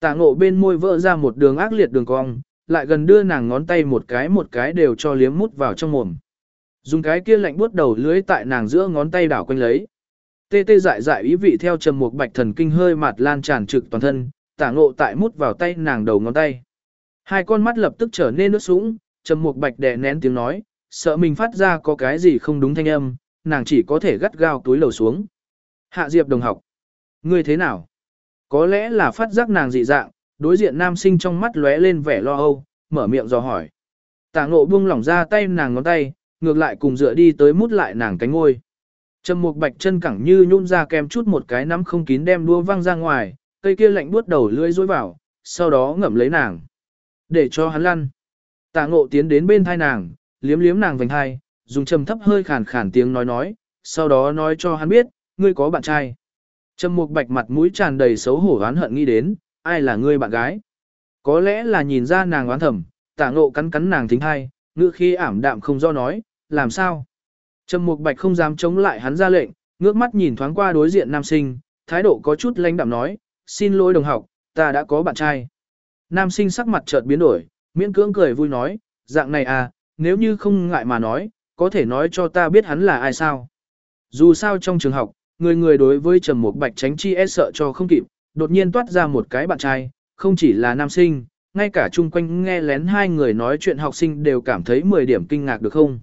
Tạ ngộ bên môi vỡ ra một đường ác liệt đường cong, lại gần đưa nàng ngón tay một cái một cái đều cho liếm mút vào trong mồm. Dùng cái kia lạnh buốt đầu lưới tại nàng giữa ngón tay đảo quanh lấy. Tê tê dại dại ý vị theo trầm mục bạch thần kinh hơi mạt lan tràn trực toàn thân, tả ngộ tại mút vào tay nàng đầu ngón tay. Hai con mắt lập tức trở nên nước sũng, trầm mục bạch đè nén tiếng nói, sợ mình phát ra có cái gì không đúng thanh âm, nàng chỉ có thể gắt gao túi lầu xuống. Hạ Diệp đồng học. Ngươi thế nào? Có lẽ là phát giác nàng dị dạng, đối diện nam sinh trong mắt lóe lên vẻ lo âu, mở miệng dò hỏi. Tả ngộ buông lỏng ra tay nàng ngón tay, ngược lại cùng dựa đi tới mút lại nàng cánh ngôi. Trầm mục bạch chân cẳng như nhún ra kem chút một cái nắm không kín đem đua văng ra ngoài, cây kia lạnh buốt đầu lưỡi dối vào, sau đó ngậm lấy nàng. Để cho hắn lăn. Tạ ngộ tiến đến bên thai nàng, liếm liếm nàng vành hai, dùng trầm thấp hơi khàn khàn tiếng nói nói, sau đó nói cho hắn biết, ngươi có bạn trai. Trầm mục bạch mặt mũi tràn đầy xấu hổ oán hận nghĩ đến, ai là ngươi bạn gái. Có lẽ là nhìn ra nàng oán thầm, Tạ ngộ cắn cắn nàng thính hai, ngữ khi ảm đạm không do nói, làm sao. Trầm mục bạch không dám chống lại hắn ra lệnh, ngước mắt nhìn thoáng qua đối diện nam sinh, thái độ có chút lãnh đạm nói, xin lỗi đồng học, ta đã có bạn trai. Nam sinh sắc mặt chợt biến đổi, miễn cưỡng cười vui nói, dạng này à, nếu như không ngại mà nói, có thể nói cho ta biết hắn là ai sao. Dù sao trong trường học, người người đối với Trầm Mục Bạch tránh chi e sợ cho không kịp, đột nhiên toát ra một cái bạn trai, không chỉ là nam sinh, ngay cả chung quanh nghe lén hai người nói chuyện học sinh đều cảm thấy 10 điểm kinh ngạc được không.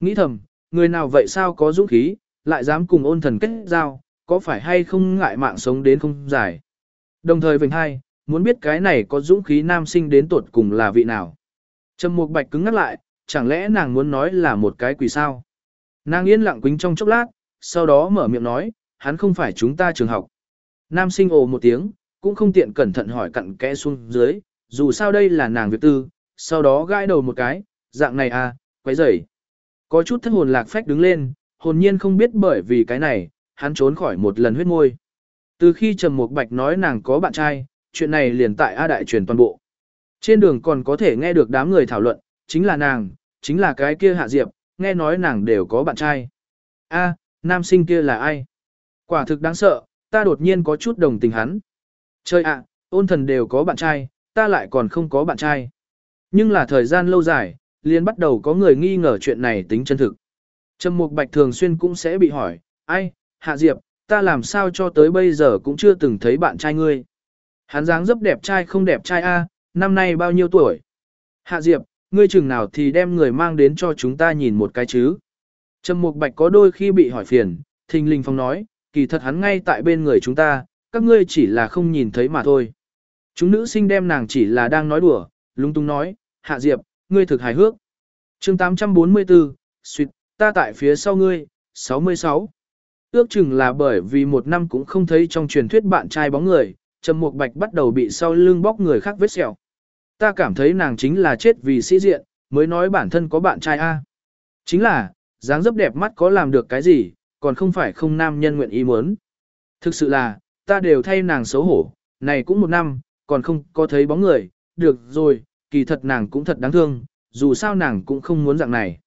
Nghĩ thầm, người nào vậy sao có dũng khí, lại dám cùng ôn thần kết giao, có phải hay không ngại mạng sống đến không dài. Đồng thời vành hai, muốn biết cái này có dũng khí nam sinh đến tuột cùng là vị nào. Trầm Mục Bạch cứng ngắt lại, chẳng lẽ nàng muốn nói là một cái quỷ sao? Nàng yên lặng quính trong chốc lát, sau đó mở miệng nói, hắn không phải chúng ta trường học. Nam sinh ồ một tiếng, cũng không tiện cẩn thận hỏi cặn kẽ xuống dưới, dù sao đây là nàng việc tư, sau đó gãi đầu một cái, dạng này à, quấy rầy. Có chút thất hồn lạc phách đứng lên, hồn nhiên không biết bởi vì cái này, hắn trốn khỏi một lần huyết môi. Từ khi Trầm Mục Bạch nói nàng có bạn trai, chuyện này liền tại A Đại truyền toàn bộ. Trên đường còn có thể nghe được đám người thảo luận, chính là nàng, chính là cái kia Hạ Diệp, nghe nói nàng đều có bạn trai. A, nam sinh kia là ai? Quả thực đáng sợ, ta đột nhiên có chút đồng tình hắn. Chơi ạ, ôn thần đều có bạn trai, ta lại còn không có bạn trai. Nhưng là thời gian lâu dài, liền bắt đầu có người nghi ngờ chuyện này tính chân thực. Trầm Mục Bạch thường xuyên cũng sẽ bị hỏi, ai, Hạ Diệp, ta làm sao cho tới bây giờ cũng chưa từng thấy bạn trai ngươi. Hắn dáng dấp đẹp trai không đẹp trai a, năm nay bao nhiêu tuổi? Hạ Diệp, ngươi chừng nào thì đem người mang đến cho chúng ta nhìn một cái chứ? Trầm Mục Bạch có đôi khi bị hỏi phiền, Thình Linh Phong nói, kỳ thật hắn ngay tại bên người chúng ta, các ngươi chỉ là không nhìn thấy mà thôi. Chúng nữ sinh đem nàng chỉ là đang nói đùa, lung tung nói, Hạ Diệp, ngươi thực hài hước. chương 844, suyệt, ta tại phía sau ngươi, 66. Ước chừng là bởi vì một năm cũng không thấy trong truyền thuyết bạn trai bóng người, Trầm Mục Bạch bắt đầu bị sau lưng bóc người khác vết sẹo. Ta cảm thấy nàng chính là chết vì sĩ diện, mới nói bản thân có bạn trai A. Chính là, dáng dấp đẹp mắt có làm được cái gì, còn không phải không nam nhân nguyện ý muốn. Thực sự là, ta đều thay nàng xấu hổ, này cũng một năm, còn không có thấy bóng người, được rồi, kỳ thật nàng cũng thật đáng thương, dù sao nàng cũng không muốn dạng này.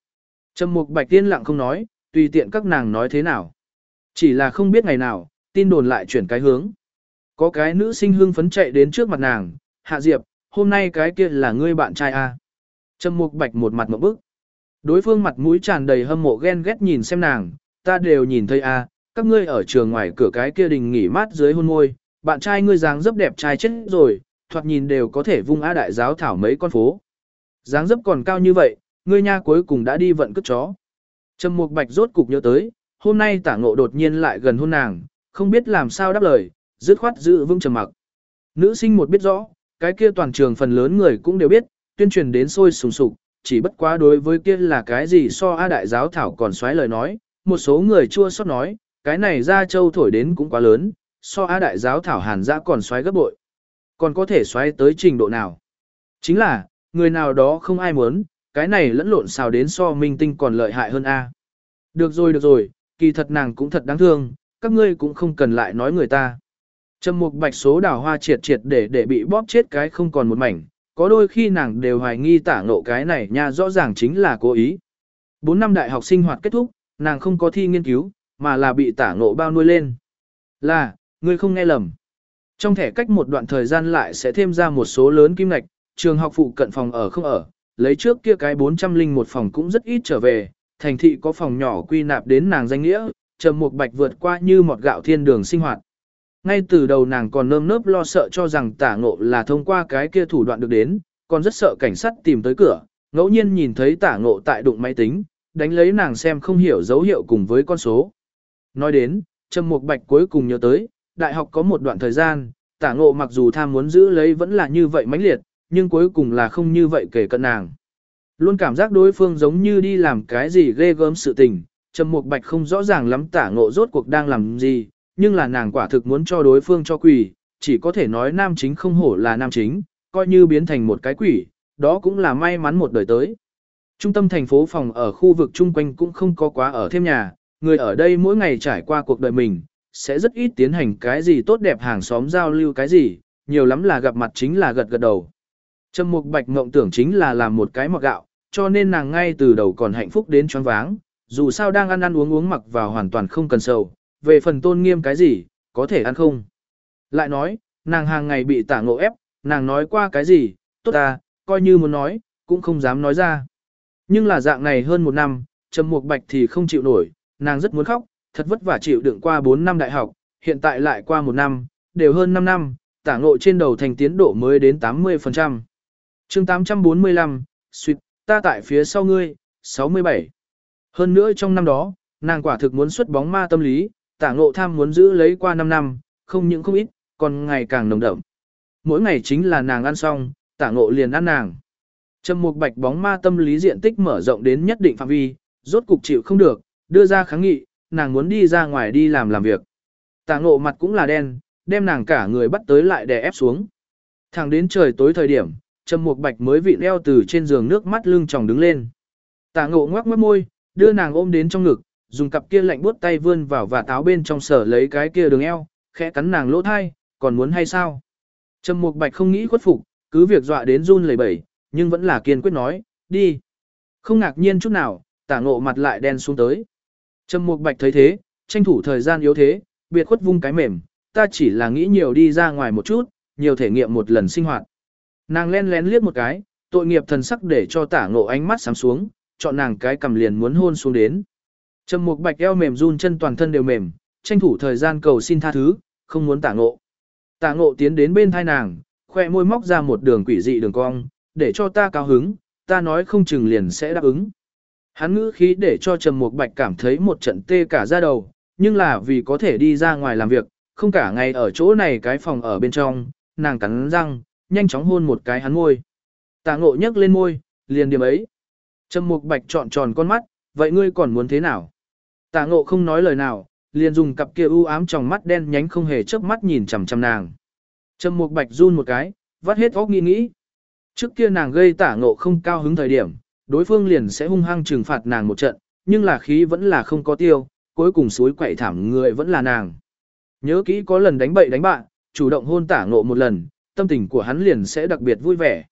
Trầm Mục Bạch tiên lặng không nói, tùy tiện các nàng nói thế nào. Chỉ là không biết ngày nào, tin đồn lại chuyển cái hướng. Có cái nữ sinh hưng phấn chạy đến trước mặt nàng, Hạ Diệp, hôm nay cái kia là ngươi bạn trai à. Trầm Mục Bạch một mặt một bức. Đối phương mặt mũi tràn đầy hâm mộ ghen ghét nhìn xem nàng, ta đều nhìn thấy à, các ngươi ở trường ngoài cửa cái kia đình nghỉ mát dưới hôn môi, bạn trai ngươi dáng dấp đẹp trai chết rồi, thoạt nhìn đều có thể vung á đại giáo thảo mấy con phố. Dáng dấp còn cao như vậy, ngươi nha cuối cùng đã đi vận cất chó. Trầm Mục Bạch rốt cục nhớ tới, hôm nay tả ngộ đột nhiên lại gần hôn nàng, không biết làm sao đáp lời, dứt khoát giữ vững trầm mặc. Nữ sinh một biết rõ, cái kia toàn trường phần lớn người cũng đều biết, tuyên truyền đến sôi sùng sục, chỉ bất quá đối với kia là cái gì so A đại giáo thảo còn xoáy lời nói, một số người chua xót nói, cái này ra châu thổi đến cũng quá lớn, so A đại giáo thảo hàn dã còn xoáy gấp bội. Còn có thể xoáy tới trình độ nào? Chính là, người nào đó không ai muốn, cái này lẫn lộn xào đến so minh tinh còn lợi hại hơn A. Được rồi được rồi, kỳ thật nàng cũng thật đáng thương, các ngươi cũng không cần lại nói người ta. Trầm mục bạch số đào hoa triệt triệt để để bị bóp chết cái không còn một mảnh, có đôi khi nàng đều hoài nghi tả ngộ cái này nha rõ ràng chính là cố ý. Bốn năm đại học sinh hoạt kết thúc, nàng không có thi nghiên cứu, mà là bị tả ngộ bao nuôi lên. Là, ngươi không nghe lầm, trong thẻ cách một đoạn thời gian lại sẽ thêm ra một số lớn kim ngạch, trường học phụ cận phòng ở không ở, lấy trước kia cái 401 phòng cũng rất ít trở về, thành thị có phòng nhỏ quy nạp đến nàng danh nghĩa, trầm một bạch vượt qua như một gạo thiên đường sinh hoạt. Ngay từ đầu nàng còn nơm nớp lo sợ cho rằng tả ngộ là thông qua cái kia thủ đoạn được đến, còn rất sợ cảnh sát tìm tới cửa, ngẫu nhiên nhìn thấy tả ngộ tại đụng máy tính, đánh lấy nàng xem không hiểu dấu hiệu cùng với con số. Nói đến, Trầm Mục Bạch cuối cùng nhớ tới, đại học có một đoạn thời gian, tả ngộ mặc dù tham muốn giữ lấy vẫn là như vậy mãnh liệt, nhưng cuối cùng là không như vậy kể cận nàng. Luôn cảm giác đối phương giống như đi làm cái gì ghê gớm sự tình, Trầm Mục Bạch không rõ ràng lắm tả ngộ rốt cuộc đang làm gì, nhưng là nàng quả thực muốn cho đối phương cho quỷ, chỉ có thể nói nam chính không hổ là nam chính, coi như biến thành một cái quỷ, đó cũng là may mắn một đời tới. Trung tâm thành phố phòng ở khu vực chung quanh cũng không có quá ở thêm nhà, người ở đây mỗi ngày trải qua cuộc đời mình, sẽ rất ít tiến hành cái gì tốt đẹp hàng xóm giao lưu cái gì, nhiều lắm là gặp mặt chính là gật gật đầu. Trầm Mục Bạch ngậm tưởng chính là làm một cái mọc gạo, cho nên nàng ngay từ đầu còn hạnh phúc đến choáng váng, dù sao đang ăn ăn uống uống mặc vào hoàn toàn không cần sầu, về phần tôn nghiêm cái gì, có thể ăn không. Lại nói, nàng hàng ngày bị tả ngộ ép, nàng nói qua cái gì, tốt ta, coi như muốn nói, cũng không dám nói ra. Nhưng là dạng này hơn một năm, Trầm Mục Bạch thì không chịu nổi, nàng rất muốn khóc, thật vất vả chịu đựng qua 4 năm đại học, hiện tại lại qua một năm, đều hơn 5 năm, tả ngộ trên đầu thành tiến độ mới đến 80%. chương 845, suyệt, ta tại phía sau ngươi, 67. Hơn nữa trong năm đó, nàng quả thực muốn xuất bóng ma tâm lý, tả ngộ tham muốn giữ lấy qua 5 năm, không những không ít, còn ngày càng nồng đậm. Mỗi ngày chính là nàng ăn xong, tả ngộ liền ăn nàng. Trầm mục bạch bóng ma tâm lý diện tích mở rộng đến nhất định phạm vi, rốt cục chịu không được, đưa ra kháng nghị, nàng muốn đi ra ngoài đi làm làm việc. Tạ ngộ mặt cũng là đen, đem nàng cả người bắt tới lại đè ép xuống. Thẳng đến trời tối thời điểm, Trầm Mục Bạch mới vị eo từ trên giường nước mắt lưng tròng đứng lên. Tạ ngộ ngoác mất môi, đưa nàng ôm đến trong ngực, dùng cặp kia lạnh buốt tay vươn vào và táo bên trong sở lấy cái kia đường eo, khẽ cắn nàng lỗ thai, còn muốn hay sao? Trầm Mục Bạch không nghĩ khuất phục, cứ việc dọa đến run lẩy bẩy, nhưng vẫn là kiên quyết nói, đi. Không ngạc nhiên chút nào, Tạ ngộ mặt lại đen xuống tới. Trầm Mục Bạch thấy thế, tranh thủ thời gian yếu thế, biệt khuất vung cái mềm, ta chỉ là nghĩ nhiều đi ra ngoài một chút, nhiều thể nghiệm một lần sinh hoạt. Nàng len lén liếc một cái, tội nghiệp thần sắc để cho tả ngộ ánh mắt sám xuống, chọn nàng cái cầm liền muốn hôn xuống đến. Trầm Mục Bạch eo mềm run chân toàn thân đều mềm, tranh thủ thời gian cầu xin tha thứ, không muốn tả ngộ. Tả ngộ tiến đến bên thai nàng, khoe môi móc ra một đường quỷ dị đường cong, để cho ta cao hứng, ta nói không chừng liền sẽ đáp ứng. Hắn ngữ khí để cho Trầm Mục Bạch cảm thấy một trận tê cả da đầu, nhưng là vì có thể đi ra ngoài làm việc, không cả ngày ở chỗ này cái phòng ở bên trong, nàng cắn răng, nhanh chóng hôn một cái hắn môi. Tạ ngộ nhấc lên môi, liền điểm ấy. Trầm Mục Bạch trọn tròn con mắt, vậy ngươi còn muốn thế nào? Tạ ngộ không nói lời nào, liền dùng cặp kia u ám trong mắt đen nhánh không hề chớp mắt nhìn chằm chằm nàng. Trầm Mục Bạch run một cái, vắt hết óc nghĩ nghĩ. Trước kia nàng gây Tạ ngộ không cao hứng thời điểm, đối phương liền sẽ hung hăng trừng phạt nàng một trận, nhưng là khí vẫn là không có tiêu, cuối cùng suối quậy thảm người vẫn là nàng. Nhớ kỹ có lần đánh bậy đánh bạn, chủ động hôn tả ngộ một lần, tâm tình của hắn liền sẽ đặc biệt vui vẻ.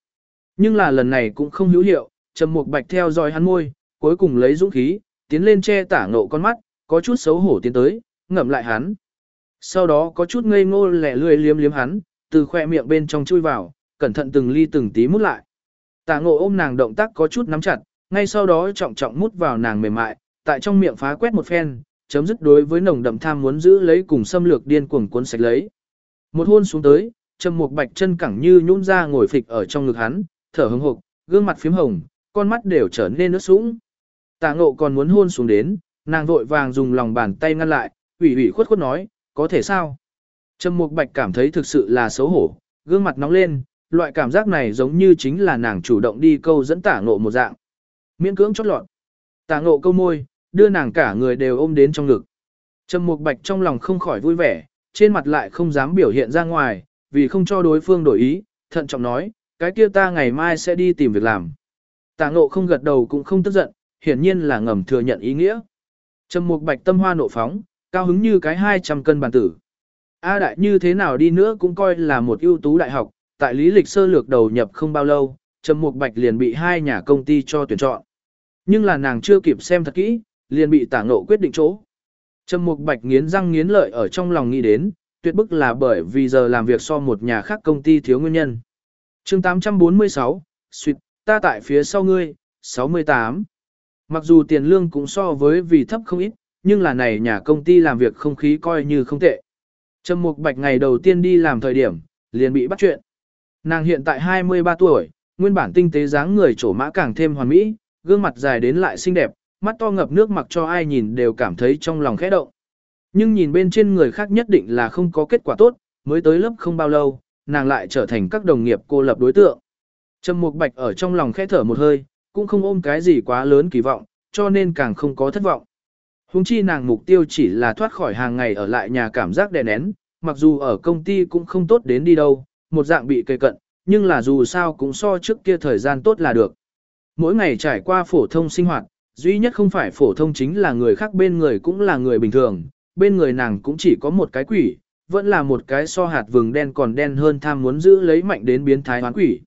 Nhưng là lần này cũng không hữu hiệu, Trầm Mục Bạch theo dõi hắn môi, cuối cùng lấy dũng khí, tiến lên che tả ngộ con mắt, có chút xấu hổ tiến tới, ngậm lại hắn. Sau đó có chút ngây ngô lẻ lươi liếm liếm hắn, từ khoe miệng bên trong chui vào, cẩn thận từng ly từng tí mút lại. Tả ngộ ôm nàng động tác có chút nắm chặt, ngay sau đó trọng trọng mút vào nàng mềm mại, tại trong miệng phá quét một phen, chấm dứt đối với nồng đậm tham muốn giữ lấy cùng xâm lược điên cuồng cuốn sạch lấy. Một hôn xuống tới, Trầm Mục Bạch chân cẳng như nhũn ra ngồi phịch ở trong ngực hắn, thở hững hộc, gương mặt phím hồng, con mắt đều trở nên nước sũng. Tả Ngộ còn muốn hôn xuống đến, nàng vội vàng dùng lòng bàn tay ngăn lại, ủy ủy khuất khuất nói, có thể sao? Trầm Mục Bạch cảm thấy thực sự là xấu hổ, gương mặt nóng lên, loại cảm giác này giống như chính là nàng chủ động đi câu dẫn Tả Ngộ một dạng. Miễn cưỡng chót lọt. Tả Ngộ câu môi, đưa nàng cả người đều ôm đến trong ngực. Trầm Mục Bạch trong lòng không khỏi vui vẻ, trên mặt lại không dám biểu hiện ra ngoài, vì không cho đối phương đổi ý, thận trọng nói, cái kia ta ngày mai sẽ đi tìm việc làm. Tả ngộ không gật đầu cũng không tức giận, hiển nhiên là ngầm thừa nhận ý nghĩa. Trầm Mục Bạch tâm hoa nộ phóng, cao hứng như cái 200 cân bản tử. A đại như thế nào đi nữa cũng coi là một ưu tú đại học, tại lý lịch sơ lược đầu nhập không bao lâu, Trầm Mục Bạch liền bị hai nhà công ty cho tuyển chọn. Nhưng là nàng chưa kịp xem thật kỹ, liền bị tả ngộ quyết định chỗ. Trầm Mục Bạch nghiến răng nghiến lợi ở trong lòng nghĩ đến, tuyệt bức là bởi vì giờ làm việc so một nhà khác công ty thiếu nguyên nhân. chương 846, suyệt, ta tại phía sau ngươi, 68. Mặc dù tiền lương cũng so với vì thấp không ít, nhưng là này nhà công ty làm việc không khí coi như không tệ. Trầm Mục Bạch ngày đầu tiên đi làm thời điểm, liền bị bắt chuyện. Nàng hiện tại 23 tuổi, nguyên bản tinh tế dáng người trổ mã càng thêm hoàn mỹ, gương mặt dài đến lại xinh đẹp, mắt to ngập nước mặc cho ai nhìn đều cảm thấy trong lòng khẽ động. Nhưng nhìn bên trên người khác nhất định là không có kết quả tốt, mới tới lớp không bao lâu, nàng lại trở thành các đồng nghiệp cô lập đối tượng. Trầm Mục Bạch ở trong lòng khẽ thở một hơi, cũng không ôm cái gì quá lớn kỳ vọng, cho nên càng không có thất vọng. Hùng chi nàng mục tiêu chỉ là thoát khỏi hàng ngày ở lại nhà cảm giác đè nén, mặc dù ở công ty cũng không tốt đến đi đâu, một dạng bị cây cận, nhưng là dù sao cũng so trước kia thời gian tốt là được. Mỗi ngày trải qua phổ thông sinh hoạt, duy nhất không phải phổ thông chính là người khác bên người cũng là người bình thường, bên người nàng cũng chỉ có một cái quỷ, vẫn là một cái so hạt vừng đen còn đen hơn tham muốn giữ lấy mạnh đến biến thái hoán quỷ.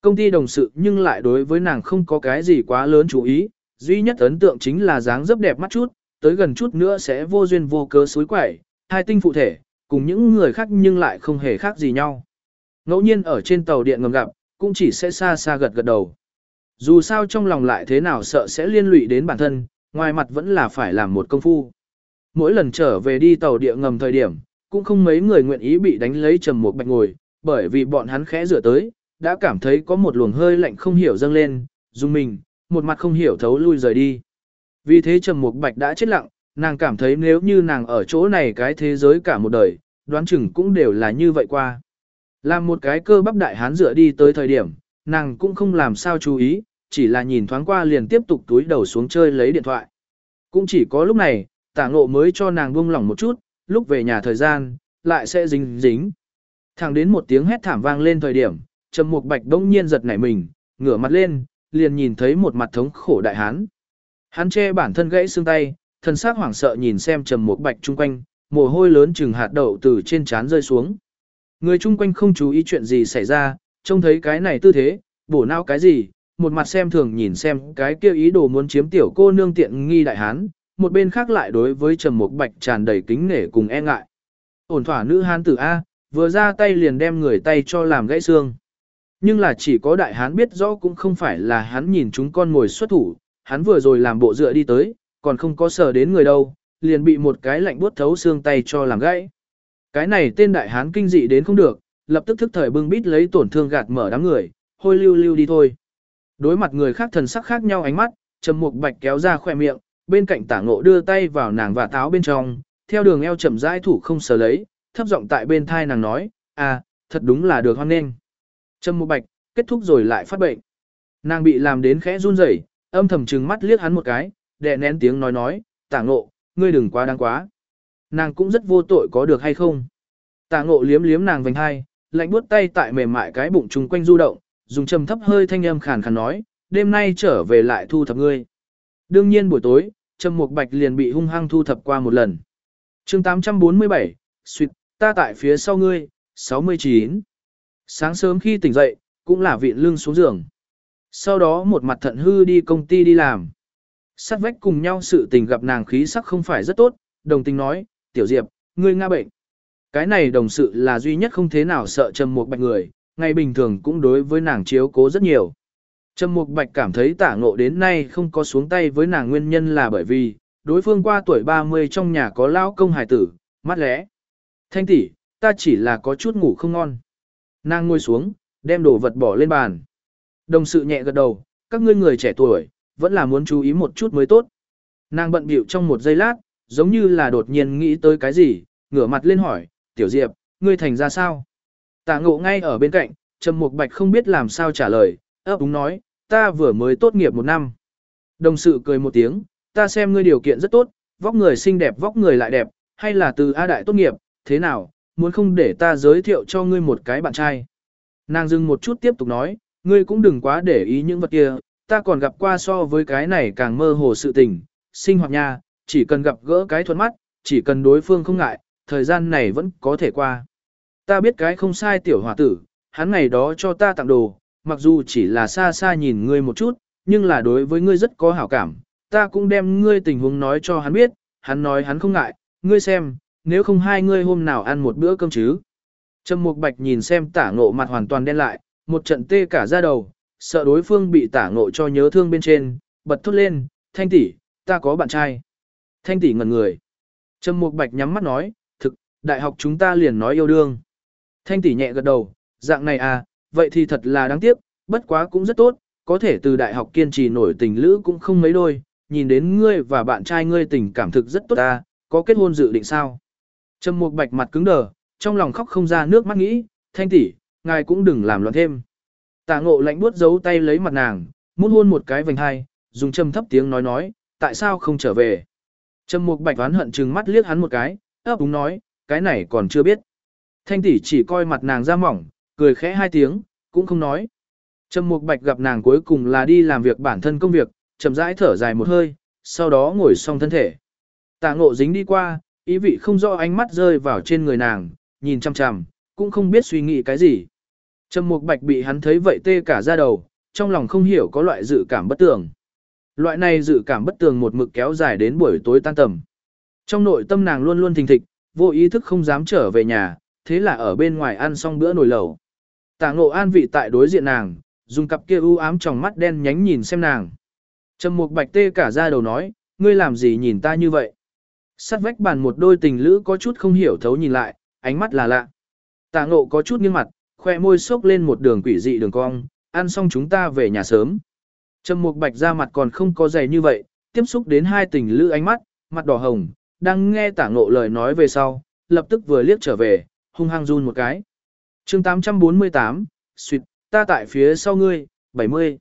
Công ty đồng sự nhưng lại đối với nàng không có cái gì quá lớn chú ý, duy nhất ấn tượng chính là dáng dấp đẹp mắt chút, tới gần chút nữa sẽ vô duyên vô cớ suối quẩy, hai tinh phụ thể, cùng những người khác nhưng lại không hề khác gì nhau. Ngẫu nhiên ở trên tàu điện ngầm gặp, cũng chỉ sẽ xa xa gật gật đầu. Dù sao trong lòng lại thế nào sợ sẽ liên lụy đến bản thân, ngoài mặt vẫn là phải làm một công phu. Mỗi lần trở về đi tàu địa ngầm thời điểm, cũng không mấy người nguyện ý bị đánh lấy trầm một bạch ngồi, bởi vì bọn hắn khẽ rửa tới, đã cảm thấy có một luồng hơi lạnh không hiểu dâng lên, dùng mình, một mặt không hiểu thấu lui rời đi. Vì thế Trầm một Bạch đã chết lặng, nàng cảm thấy nếu như nàng ở chỗ này cái thế giới cả một đời, đoán chừng cũng đều là như vậy qua. Làm một cái cơ bắp đại hán dựa đi tới thời điểm, nàng cũng không làm sao chú ý, chỉ là nhìn thoáng qua liền tiếp tục túi đầu xuống chơi lấy điện thoại. Cũng chỉ có lúc này, tả ngộ mới cho nàng buông lỏng một chút, lúc về nhà thời gian, lại sẽ dính dính. Thẳng đến một tiếng hét thảm vang lên thời điểm, Trầm Mục Bạch đông nhiên giật nảy mình, ngửa mặt lên, liền nhìn thấy một mặt thống khổ đại hán. Hắn che bản thân gãy xương tay, thân xác hoảng sợ nhìn xem Trầm Mục Bạch chung quanh, mồ hôi lớn chừng hạt đậu từ trên trán rơi xuống. Người chung quanh không chú ý chuyện gì xảy ra, trông thấy cái này tư thế, bổ não cái gì, một mặt xem thường nhìn xem cái kia ý đồ muốn chiếm tiểu cô nương tiện nghi đại hán, một bên khác lại đối với Trầm Mục Bạch tràn đầy kính nể cùng e ngại. Ổn thỏa nữ hán tử A, vừa ra tay liền đem người tay cho làm gãy xương. Nhưng là chỉ có đại hán biết rõ cũng không phải là hắn nhìn chúng con ngồi xuất thủ, hắn vừa rồi làm bộ dựa đi tới, còn không có sờ đến người đâu, liền bị một cái lạnh buốt thấu xương tay cho làm gãy. Cái này tên đại hán kinh dị đến không được, lập tức thức thời bưng bít lấy tổn thương gạt mở đám người, hôi lưu lưu đi thôi. Đối mặt người khác thần sắc khác nhau ánh mắt, Trầm Mục Bạch kéo ra khỏe miệng, bên cạnh Tả Ngộ đưa tay vào nàng và táo bên trong, theo đường eo chậm rãi thủ không sờ lấy, thấp giọng tại bên thai nàng nói, "À, thật đúng là được hoan nghênh." Trầm Mục Bạch kết thúc rồi lại phát bệnh. Nàng bị làm đến khẽ run rẩy, âm thầm trừng mắt liếc hắn một cái, đè nén tiếng nói nói, "Tả Ngộ, ngươi đừng quá đáng quá." Nàng cũng rất vô tội có được hay không? tạ Ngộ liếm liếm nàng vành hai, lạnh buốt tay tại mềm mại cái bụng trùng quanh du động, dùng trầm thấp hơi thanh âm khàn khàn nói, đêm nay trở về lại thu thập ngươi. Đương nhiên buổi tối, Trầm Mục Bạch liền bị hung hăng thu thập qua một lần. chương 847, suyệt, ta tại phía sau ngươi, 69. Sáng sớm khi tỉnh dậy, cũng là vịn lưng xuống giường. Sau đó một mặt thận hư đi công ty đi làm. Sát vách cùng nhau sự tình gặp nàng khí sắc không phải rất tốt, đồng tình nói, tiểu diệp, ngươi nga bệnh. Cái này đồng sự là duy nhất không thế nào sợ Trầm Mục Bạch người, ngày bình thường cũng đối với nàng chiếu cố rất nhiều. Trầm Mục Bạch cảm thấy tả ngộ đến nay không có xuống tay với nàng nguyên nhân là bởi vì, đối phương qua tuổi 30 trong nhà có lão công hài tử, mắt lẽ. Thanh tỷ, ta chỉ là có chút ngủ không ngon. Nàng ngồi xuống, đem đồ vật bỏ lên bàn. Đồng sự nhẹ gật đầu, các ngươi người trẻ tuổi, vẫn là muốn chú ý một chút mới tốt. Nàng bận bịu trong một giây lát, giống như là đột nhiên nghĩ tới cái gì, ngửa mặt lên hỏi, tiểu diệp, ngươi thành ra sao? tạ ngộ ngay ở bên cạnh, Trầm Mục Bạch không biết làm sao trả lời, ấp úng nói, ta vừa mới tốt nghiệp một năm. Đồng sự cười một tiếng, ta xem ngươi điều kiện rất tốt, vóc người xinh đẹp vóc người lại đẹp, hay là từ A Đại tốt nghiệp, thế nào, muốn không để ta giới thiệu cho ngươi một cái bạn trai. Nàng dừng một chút tiếp tục nói, ngươi cũng đừng quá để ý những vật kia, ta còn gặp qua so với cái này càng mơ hồ sự tình, sinh hoạt nha, chỉ cần gặp gỡ cái thuận mắt, chỉ cần đối phương không ngại, thời gian này vẫn có thể qua. Ta biết cái không sai tiểu hòa tử, hắn ngày đó cho ta tặng đồ, mặc dù chỉ là xa xa nhìn ngươi một chút, nhưng là đối với ngươi rất có hảo cảm, ta cũng đem ngươi tình huống nói cho hắn biết, hắn nói hắn không ngại, ngươi xem, nếu không hai ngươi hôm nào ăn một bữa cơm chứ. Trầm Mục Bạch nhìn xem tả ngộ mặt hoàn toàn đen lại, một trận tê cả da đầu, sợ đối phương bị tả ngộ cho nhớ thương bên trên, bật thốt lên, thanh tỷ, ta có bạn trai. Thanh tỷ ngẩn người. Trầm Mục Bạch nhắm mắt nói, thực, đại học chúng ta liền nói yêu đương. Thanh tỷ nhẹ gật đầu, dạng này à, vậy thì thật là đáng tiếc, bất quá cũng rất tốt, có thể từ đại học kiên trì nổi tình lữ cũng không mấy đôi, nhìn đến ngươi và bạn trai ngươi tình cảm thực rất tốt ta, có kết hôn dự định sao? Trầm Mục Bạch mặt cứng đờ, trong lòng khóc không ra nước mắt nghĩ, thanh tỷ, ngài cũng đừng làm loạn thêm. Tả ngộ lạnh buốt giấu tay lấy mặt nàng, muốn hôn một cái vành hai, dùng trầm thấp tiếng nói nói, tại sao không trở về? Trầm Mục Bạch oán hận trừng mắt liếc hắn một cái, ấp úng nói, cái này còn chưa biết. Thanh tỷ chỉ coi mặt nàng ra mỏng, cười khẽ hai tiếng, cũng không nói. Trầm Mục Bạch gặp nàng cuối cùng là đi làm việc bản thân công việc, chậm rãi thở dài một hơi, sau đó ngồi xong thân thể. Tạ Ngộ dính đi qua, ý vị không rõ ánh mắt rơi vào trên người nàng, nhìn chăm chăm, cũng không biết suy nghĩ cái gì. Trầm Mục Bạch bị hắn thấy vậy tê cả da đầu, trong lòng không hiểu có loại dự cảm bất tường. Loại này dự cảm bất tường một mực kéo dài đến buổi tối tan tầm. Trong nội tâm nàng luôn luôn thình thịch, vô ý thức không dám trở về nhà, thế là ở bên ngoài ăn xong bữa nồi lẩu. Tạ Ngộ an vị tại đối diện nàng, dùng cặp kia u ám trong mắt đen nhánh nhìn xem nàng. Trầm Mục Bạch tê cả da đầu nói, ngươi làm gì nhìn ta như vậy? Sát vách bàn một đôi tình lữ có chút không hiểu thấu nhìn lại, ánh mắt là lạ. Tạ Ngộ có chút nghiêng mặt, khoe môi xốc lên một đường quỷ dị đường cong, ăn xong chúng ta về nhà sớm. Trầm Mục Bạch ra mặt còn không có dày như vậy, tiếp xúc đến hai tình lữ ánh mắt, mặt đỏ hồng, đang nghe Tạ Ngộ lời nói về sau, lập tức vừa liếc trở về, hung hăng run một cái. Chương 848, suýt, ta tại phía sau ngươi, 70.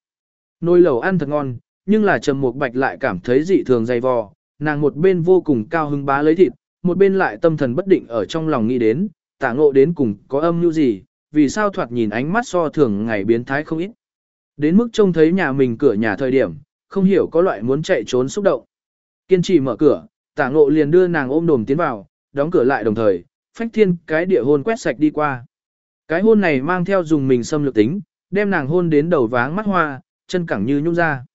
Nồi lẩu ăn thật ngon, nhưng là Trầm Mục Bạch lại cảm thấy dị thường dày vò, nàng một bên vô cùng cao hứng bá lấy thịt, một bên lại tâm thần bất định ở trong lòng nghĩ đến, Tạ Ngộ đến cùng có âm như gì, vì sao thoạt nhìn ánh mắt so thường ngày biến thái không ít. Đến mức trông thấy nhà mình cửa nhà thời điểm, không hiểu có loại muốn chạy trốn xúc động. Kiên trì mở cửa, tả ngộ liền đưa nàng ôm đồm tiến vào, đóng cửa lại đồng thời, phách thiên cái địa hôn quét sạch đi qua. Cái hôn này mang theo dùng mình xâm lược tính, đem nàng hôn đến đầu váng mắt hoa, chân cẳng như nhung ra.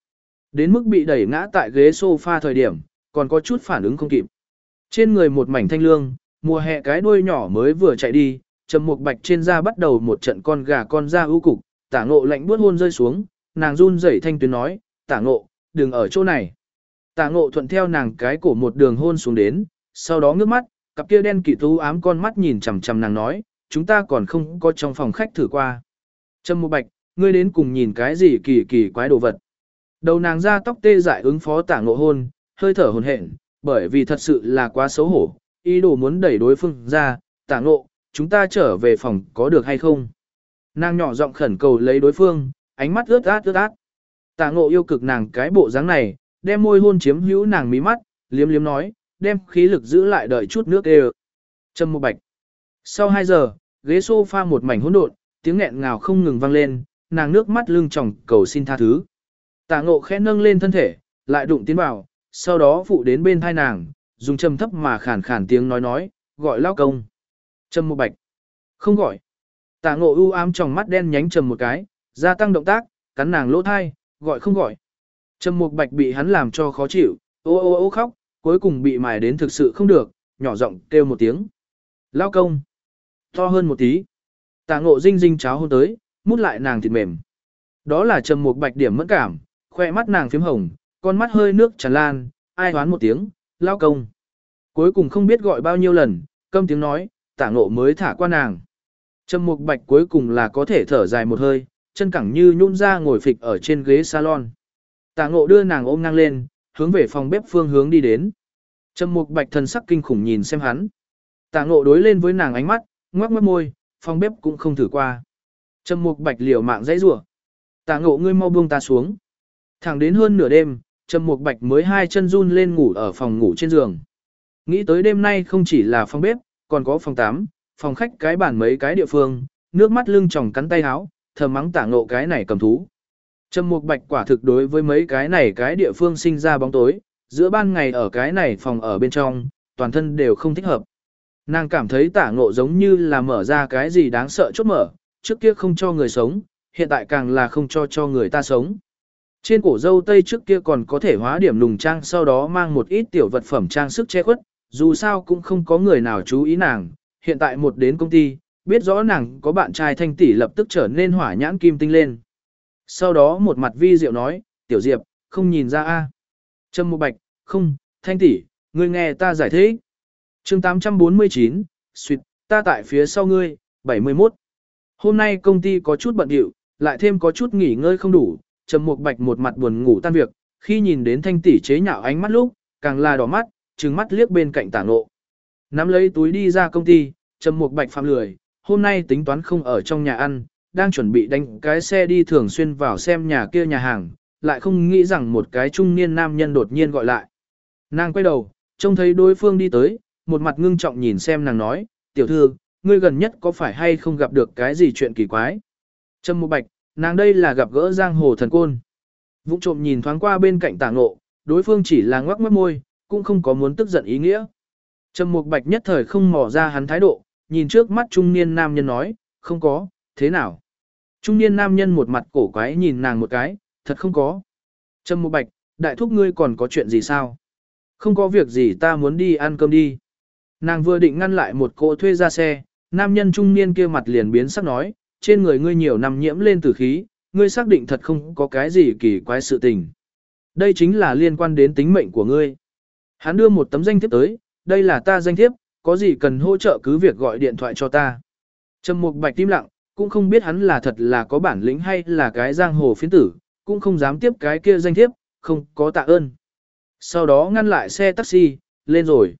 Đến mức bị đẩy ngã tại ghế sofa thời điểm, còn có chút phản ứng không kịp. Trên người một mảnh thanh lương, mùa hè cái đuôi nhỏ mới vừa chạy đi, trầm mục bạch trên da bắt đầu một trận con gà con da ưu cục, tả ngộ lạnh buốt hôn rơi xuống, nàng run rẩy thanh tuyến nói, tả ngộ, đừng ở chỗ này. Tả ngộ thuận theo nàng cái cổ một đường hôn xuống đến, sau đó ngước mắt, cặp kia đen kỵ tú ám con mắt nhìn chằm chằm nàng nói, chúng ta còn không có trong phòng khách thử qua. Trâm Mộ bạch, ngươi đến cùng nhìn cái gì kỳ kỳ quái đồ vật. Đầu nàng ra tóc tê dại ứng phó tả ngộ hôn, hơi thở hồn hển, bởi vì thật sự là quá xấu hổ, ý đồ muốn đẩy đối phương ra, tả ngộ, chúng ta trở về phòng có được hay không? Nàng nhỏ giọng khẩn cầu lấy đối phương, ánh mắt ướt át ướt át. Tả ngộ yêu cực nàng cái bộ dáng này, đem môi hôn chiếm hữu nàng mí mắt, liếm liếm nói, đem khí lực giữ lại đợi chút nước đều. Trâm một bạch. Sau 2 giờ, ghế sofa một mảnh hỗn độn, tiếng nghẹn ngào không ngừng vang lên, nàng nước mắt lưng tròng cầu xin tha thứ. Tả ngộ khẽ nâng lên thân thể, lại đụng tiến vào, sau đó phụ đến bên thai nàng, dùng trầm thấp mà khàn khàn tiếng nói nói, gọi lao công. Trâm một bạch. Không gọi. Tả ngộ u ám trong mắt đen nhánh trầm một cái, gia tăng động tác, cắn nàng lỗ thai, gọi không gọi. Trầm một bạch bị hắn làm cho khó chịu, ô ô ô khóc, cuối cùng bị mài đến thực sự không được, nhỏ giọng kêu một tiếng. Lao công. To hơn một tí. Tả ngộ dinh dinh cháo hôn tới, mút lại nàng thịt mềm. Đó là trầm một bạch điểm mẫn cảm, khoe mắt nàng phím hồng, con mắt hơi nước tràn lan, ai hoán một tiếng, lao công. Cuối cùng không biết gọi bao nhiêu lần, câm tiếng nói, tả ngộ mới thả qua nàng. Trầm mục bạch cuối cùng là có thể thở dài một hơi, chân cẳng như nhún ra ngồi phịch ở trên ghế salon. Tạ ngộ đưa nàng ôm ngang lên, hướng về phòng bếp phương hướng đi đến. Trầm mục bạch thần sắc kinh khủng nhìn xem hắn. Tạ ngộ đối lên với nàng ánh mắt, ngoác mất môi, phòng bếp cũng không thử qua. Trầm mục bạch liều mạng dãy rủa. Tạ ngộ ngươi mau buông ta xuống. Thẳng đến hơn nửa đêm, Trầm mục bạch mới hai chân run lên ngủ ở phòng ngủ trên giường. Nghĩ tới đêm nay không chỉ là phòng bếp, còn có phòng 8, phòng khách cái bàn mấy cái địa phương, nước mắt lưng tròng cắn tay háo, thầm mắng tả ngộ cái này cầm thú. Trầm mục bạch quả thực đối với mấy cái này cái địa phương sinh ra bóng tối, giữa ban ngày ở cái này phòng ở bên trong, toàn thân đều không thích hợp. Nàng cảm thấy tả ngộ giống như là mở ra cái gì đáng sợ chốt mở, trước kia không cho người sống, hiện tại càng là không cho cho người ta sống. Trên cổ dâu tây trước kia còn có thể hóa điểm lùng trang sau đó mang một ít tiểu vật phẩm trang sức che khuất, dù sao cũng không có người nào chú ý nàng, hiện tại một đến công ty, biết rõ nàng có bạn trai thanh tỷ lập tức trở nên hỏa nhãn kim tinh lên. Sau đó một mặt vi diệu nói, tiểu diệp, không nhìn ra a Trâm Mục Bạch, không, thanh tỷ, ngươi nghe ta giải thích. chương 849, suyệt, ta tại phía sau ngươi, 71. Hôm nay công ty có chút bận điệu, lại thêm có chút nghỉ ngơi không đủ, Trầm Mục Bạch một mặt buồn ngủ tan việc, khi nhìn đến thanh tỷ chế nhạo ánh mắt lúc, càng là đỏ mắt, trừng mắt liếc bên cạnh tả ngộ. Nắm lấy túi đi ra công ty, Trầm Mục Bạch phạm lười, hôm nay tính toán không ở trong nhà ăn, đang chuẩn bị đánh cái xe đi thường xuyên vào xem nhà kia nhà hàng, lại không nghĩ rằng một cái trung niên nam nhân đột nhiên gọi lại. Nàng quay đầu, trông thấy đối phương đi tới, một mặt ngưng trọng nhìn xem nàng nói, tiểu thư, ngươi gần nhất có phải hay không gặp được cái gì chuyện kỳ quái? Trầm Mục Bạch, nàng đây là gặp gỡ giang hồ thần côn. Vũ trộm nhìn thoáng qua bên cạnh tả ngộ, đối phương chỉ là ngoắc mất môi, cũng không có muốn tức giận ý nghĩa. Trầm Mục Bạch nhất thời không mò ra hắn thái độ, nhìn trước mắt trung niên nam nhân nói, không có, thế nào? Trung niên nam nhân một mặt cổ quái nhìn nàng một cái, thật không có. Trầm Mục Bạch, đại thúc ngươi còn có chuyện gì sao? Không có việc gì ta muốn đi ăn cơm đi. Nàng vừa định ngăn lại một cô thuê ra xe, nam nhân trung niên kia mặt liền biến sắc nói, trên người ngươi nhiều năm nhiễm lên tử khí, ngươi xác định thật không có cái gì kỳ quái sự tình. Đây chính là liên quan đến tính mệnh của ngươi. Hắn đưa một tấm danh thiếp tới, đây là ta danh thiếp, có gì cần hỗ trợ cứ việc gọi điện thoại cho ta. Trầm Mục Bạch tim lặng, cũng không biết hắn là thật là có bản lĩnh hay là cái giang hồ phiến tử, cũng không dám tiếp cái kia danh thiếp, không có tạ ơn. Sau đó ngăn lại xe taxi, lên rồi.